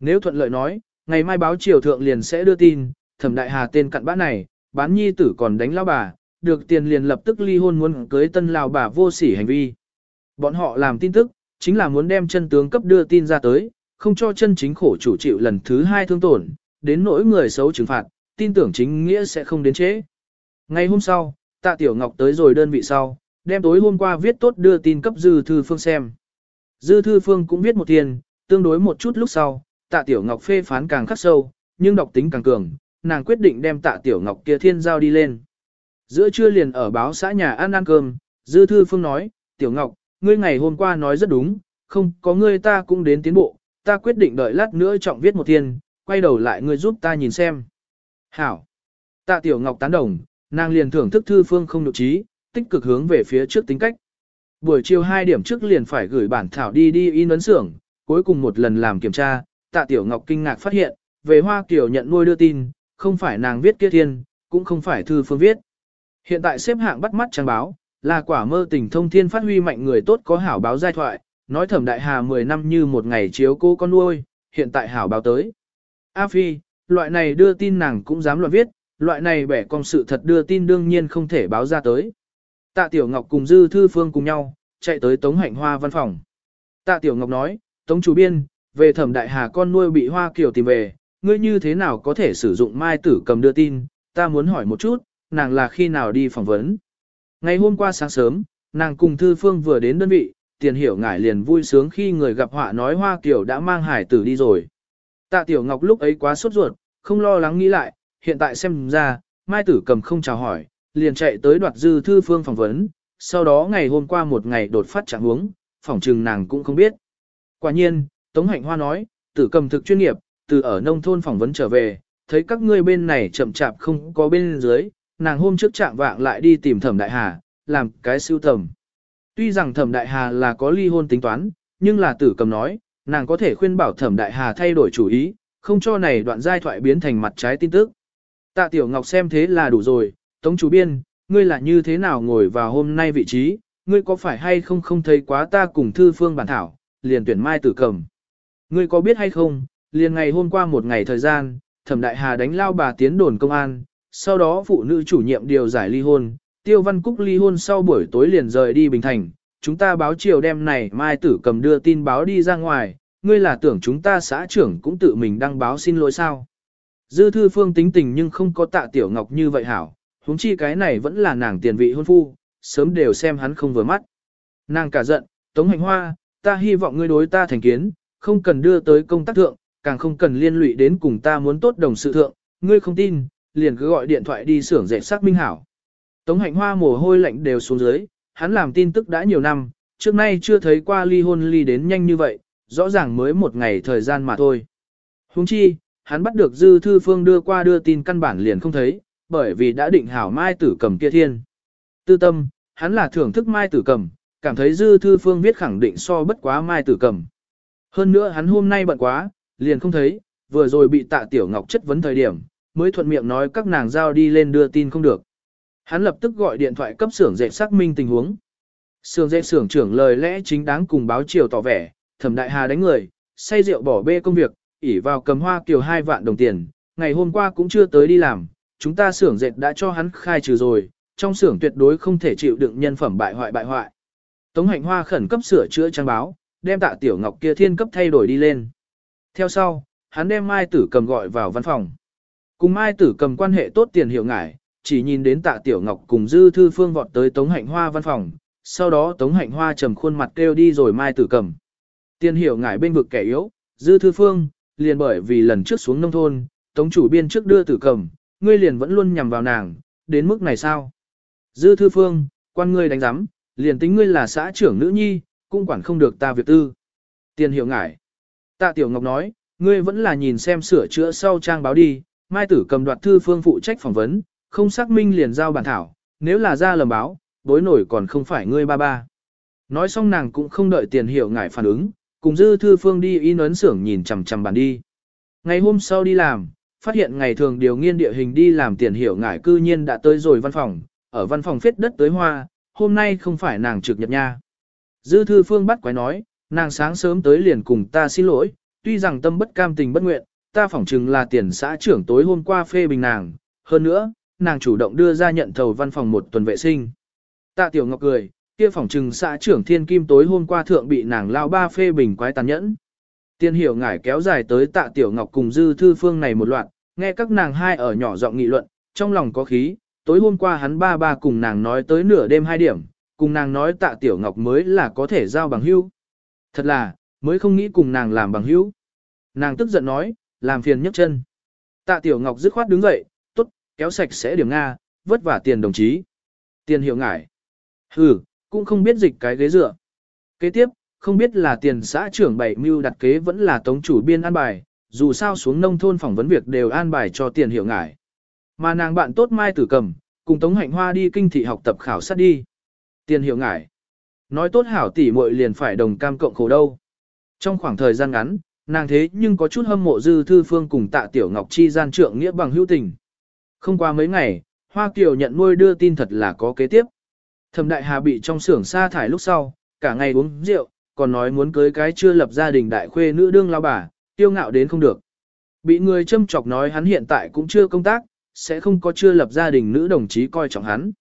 Nếu thuận lợi nói, ngày mai báo triều thượng liền sẽ đưa tin, thẩm đại hà tên cặn bã này, bán nhi tử còn đánh lao bà, được tiền liền lập tức ly hôn muốn cưới tân lao bà vô sỉ hành vi. Bọn họ làm tin tức, chính là muốn đem chân tướng cấp đưa tin ra tới, không cho chân chính khổ chủ chịu lần thứ hai thương tổn, đến nỗi người xấu trừng phạt, tin tưởng chính nghĩa sẽ không đến chế. Ngày hôm sau, tạ tiểu ngọc tới rồi đơn vị sau, đem tối hôm qua viết tốt đưa tin cấp dư thư phương xem. Dư thư phương cũng viết một tiền, tương đối một chút lúc sau, tạ tiểu ngọc phê phán càng khắc sâu, nhưng độc tính càng cường, nàng quyết định đem tạ tiểu ngọc kia thiên giao đi lên. Giữa trưa liền ở báo xã nhà ăn ăn cơm, dư thư phương nói, tiểu ngọc, ngươi ngày hôm qua nói rất đúng, không có ngươi ta cũng đến tiến bộ, ta quyết định đợi lát nữa trọng viết một thiên, quay đầu lại ngươi giúp ta nhìn xem. Hảo. Tạ tiểu ngọc tán đồng, nàng liền thưởng thức thư phương không nhục trí, tích cực hướng về phía trước tính cách. Buổi chiều 2 điểm trước liền phải gửi bản thảo đi đi in ấn xưởng, cuối cùng một lần làm kiểm tra, tạ tiểu ngọc kinh ngạc phát hiện, về Hoa Kiều nhận nuôi đưa tin, không phải nàng viết kia thiên, cũng không phải thư phương viết. Hiện tại xếp hạng bắt mắt trang báo, là quả mơ tình thông thiên phát huy mạnh người tốt có hảo báo giai thoại, nói thẩm đại hà 10 năm như một ngày chiếu cô con nuôi, hiện tại hảo báo tới. A Phi, loại này đưa tin nàng cũng dám luận viết, loại này bẻ con sự thật đưa tin đương nhiên không thể báo ra tới. Tạ Tiểu Ngọc cùng Dư Thư Phương cùng nhau, chạy tới Tống Hạnh Hoa văn phòng. Tạ Tiểu Ngọc nói, Tống chủ biên, về thẩm đại hà con nuôi bị Hoa Kiều tìm về, ngươi như thế nào có thể sử dụng mai tử cầm đưa tin, ta muốn hỏi một chút, nàng là khi nào đi phỏng vấn. Ngày hôm qua sáng sớm, nàng cùng Thư Phương vừa đến đơn vị, tiền hiểu ngải liền vui sướng khi người gặp họa nói Hoa Kiều đã mang hải tử đi rồi. Tạ Tiểu Ngọc lúc ấy quá sốt ruột, không lo lắng nghĩ lại, hiện tại xem ra, Mai Tử cầm không chào hỏi, liền chạy tới đoạt dư thư phương phỏng vấn, sau đó ngày hôm qua một ngày đột phát trạng huống, phỏng trừng nàng cũng không biết. Quả nhiên, Tống Hạnh Hoa nói, tử cầm thực chuyên nghiệp, từ ở nông thôn phỏng vấn trở về, thấy các ngươi bên này chậm chạp không có bên dưới, nàng hôm trước trạng vạng lại đi tìm thẩm đại hà, làm cái siêu tầm. Tuy rằng thẩm đại hà là có ly hôn tính toán, nhưng là tử cầm nói, nàng có thể khuyên bảo thẩm đại hà thay đổi chủ ý, không cho này đoạn giai thoại biến thành mặt trái tin tức. Tạ Tiểu Ngọc xem thế là đủ rồi, Tống chủ biên, ngươi là như thế nào ngồi vào hôm nay vị trí, ngươi có phải hay không không thấy quá ta cùng thư phương bản thảo, liền tuyển mai tử cầm. Ngươi có biết hay không, liền ngày hôm qua một ngày thời gian, thẩm đại hà đánh lao bà tiến đồn công an, sau đó phụ nữ chủ nhiệm điều giải ly hôn, tiêu văn cúc ly hôn sau buổi tối liền rời đi Bình Thành, chúng ta báo chiều đêm này mai tử cầm đưa tin báo đi ra ngoài, ngươi là tưởng chúng ta xã trưởng cũng tự mình đăng báo xin lỗi sao. Dư thư phương tính tình nhưng không có tạ tiểu ngọc như vậy hảo, huống chi cái này vẫn là nàng tiền vị hôn phu, sớm đều xem hắn không vừa mắt. Nàng cả giận, tống hành hoa, ta hy vọng ngươi đối ta thành kiến, không cần đưa tới công tác thượng, càng không cần liên lụy đến cùng ta muốn tốt đồng sự thượng, ngươi không tin, liền cứ gọi điện thoại đi xưởng dệt xác minh hảo. Tống hạnh hoa mồ hôi lạnh đều xuống dưới, hắn làm tin tức đã nhiều năm, trước nay chưa thấy qua ly hôn ly đến nhanh như vậy, rõ ràng mới một ngày thời gian mà thôi. Huống chi, hắn bắt được dư thư phương đưa qua đưa tin căn bản liền không thấy, bởi vì đã định hảo mai tử cầm kia thiên. Tư tâm, hắn là thưởng thức mai tử cầm, cảm thấy dư thư phương viết khẳng định so bất quá mai tử cầm. Hơn nữa hắn hôm nay bận quá, liền không thấy, vừa rồi bị tạ tiểu ngọc chất vấn thời điểm, mới thuận miệng nói các nàng giao đi lên đưa tin không được. Hắn lập tức gọi điện thoại cấp xưởng dệt xác minh tình huống. Xưởng dệt xưởng trưởng lời lẽ chính đáng cùng báo chiều tỏ vẻ, thẩm đại hà đánh người, say rượu bỏ bê công việc, ỉ vào cầm hoa kiều hai vạn đồng tiền, ngày hôm qua cũng chưa tới đi làm, chúng ta xưởng dệt đã cho hắn khai trừ rồi, trong xưởng tuyệt đối không thể chịu đựng nhân phẩm bại hoại bại hoại. Tống hạnh hoa khẩn cấp sửa chữa trang báo, đem tạ tiểu ngọc kia thiên cấp thay đổi đi lên. Theo sau, hắn đem Mai Tử cầm gọi vào văn phòng. Cùng Mai Tử cầm quan hệ tốt tiền hiệu ngải, chỉ nhìn đến tạ tiểu ngọc cùng dư thư phương vọt tới Tống hạnh hoa văn phòng, sau đó Tống hạnh hoa trầm khuôn mặt kêu đi rồi Mai Tử cầm. Tiền hiểu ngải bên vực kẻ yếu, dư thư phương, liền bởi vì lần trước xuống nông thôn, tống chủ biên trước đưa tử cầm, ngươi liền vẫn luôn nhằm vào nàng, đến mức này sao? Dư thư phương, quan ngươi đánh giám, liền tính ngươi là xã trưởng nữ nhi, cũng quản không được ta việc tư. Tiền hiểu ngải. Tạ Tiểu Ngọc nói, ngươi vẫn là nhìn xem sửa chữa sau trang báo đi, mai tử cầm đoạt thư phương phụ trách phỏng vấn, không xác minh liền giao bản thảo, nếu là ra lầm báo, bối nổi còn không phải ngươi ba ba. Nói xong nàng cũng không đợi tiền hiểu ngải phản ứng, cùng dư thư phương đi in ấn xưởng nhìn chằm chằm bàn đi. Ngày hôm sau đi làm, phát hiện ngày thường điều nghiên địa hình đi làm tiền hiểu ngải cư nhiên đã tới rồi văn phòng, ở văn phòng phết đất tới hoa, hôm nay không phải nàng trực nhật nha. Dư thư phương bắt quái nói, nàng sáng sớm tới liền cùng ta xin lỗi, tuy rằng tâm bất cam tình bất nguyện, ta phỏng chừng là tiền xã trưởng tối hôm qua phê bình nàng, hơn nữa, nàng chủ động đưa ra nhận thầu văn phòng một tuần vệ sinh. Tạ Tiểu Ngọc cười, kia phỏng trừng xã trưởng thiên kim tối hôm qua thượng bị nàng lao ba phê bình quái tàn nhẫn. Tiên hiểu ngải kéo dài tới tạ tiểu ngọc cùng dư thư phương này một loạt, nghe các nàng hai ở nhỏ giọng nghị luận, trong lòng có khí, tối hôm qua hắn ba ba cùng nàng nói tới nửa đêm hai điểm, cùng nàng nói tạ tiểu ngọc mới là có thể giao bằng hưu. Thật là, mới không nghĩ cùng nàng làm bằng hữu. Nàng tức giận nói, làm phiền nhấc chân. Tạ Tiểu Ngọc dứt khoát đứng dậy, tốt, kéo sạch sẽ điểm Nga, vất vả tiền đồng chí. Tiền hiệu ngải. Hừ, cũng không biết dịch cái ghế dựa. Kế tiếp, không biết là tiền xã trưởng bảy mưu đặt kế vẫn là tống chủ biên an bài, dù sao xuống nông thôn phỏng vấn việc đều an bài cho tiền hiệu ngải. Mà nàng bạn tốt Mai Tử Cầm, cùng Tống Hạnh Hoa đi kinh thị học tập khảo sát đi. Tiền hiệu ngải. Nói tốt hảo tỷ muội liền phải đồng cam cộng khổ đâu. Trong khoảng thời gian ngắn, nàng thế nhưng có chút hâm mộ dư thư phương cùng tạ tiểu ngọc chi gian trượng nghĩa bằng hữu tình. Không qua mấy ngày, Hoa Kiều nhận nuôi đưa tin thật là có kế tiếp. Thẩm Đại Hà bị trong xưởng sa thải lúc sau, cả ngày uống rượu, còn nói muốn cưới cái chưa lập gia đình đại khuê nữ đương lao bà, tiêu ngạo đến không được. Bị người châm chọc nói hắn hiện tại cũng chưa công tác, sẽ không có chưa lập gia đình nữ đồng chí coi trọng hắn.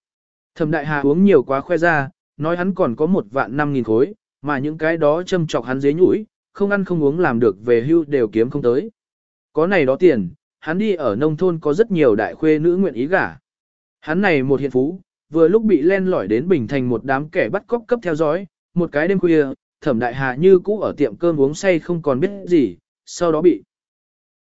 Thẩm Đại Hà uống nhiều quá khoe ra, nói hắn còn có một vạn năm nghìn khối, mà những cái đó châm chọc hắn dế nhũi, không ăn không uống làm được về hưu đều kiếm không tới. Có này đó tiền, hắn đi ở nông thôn có rất nhiều đại khuê nữ nguyện ý gả. Hắn này một hiện phú, vừa lúc bị len lỏi đến Bình Thành một đám kẻ bắt cóc cấp theo dõi, một cái đêm khuya, thẩm đại hà như cũ ở tiệm cơm uống say không còn biết gì, sau đó bị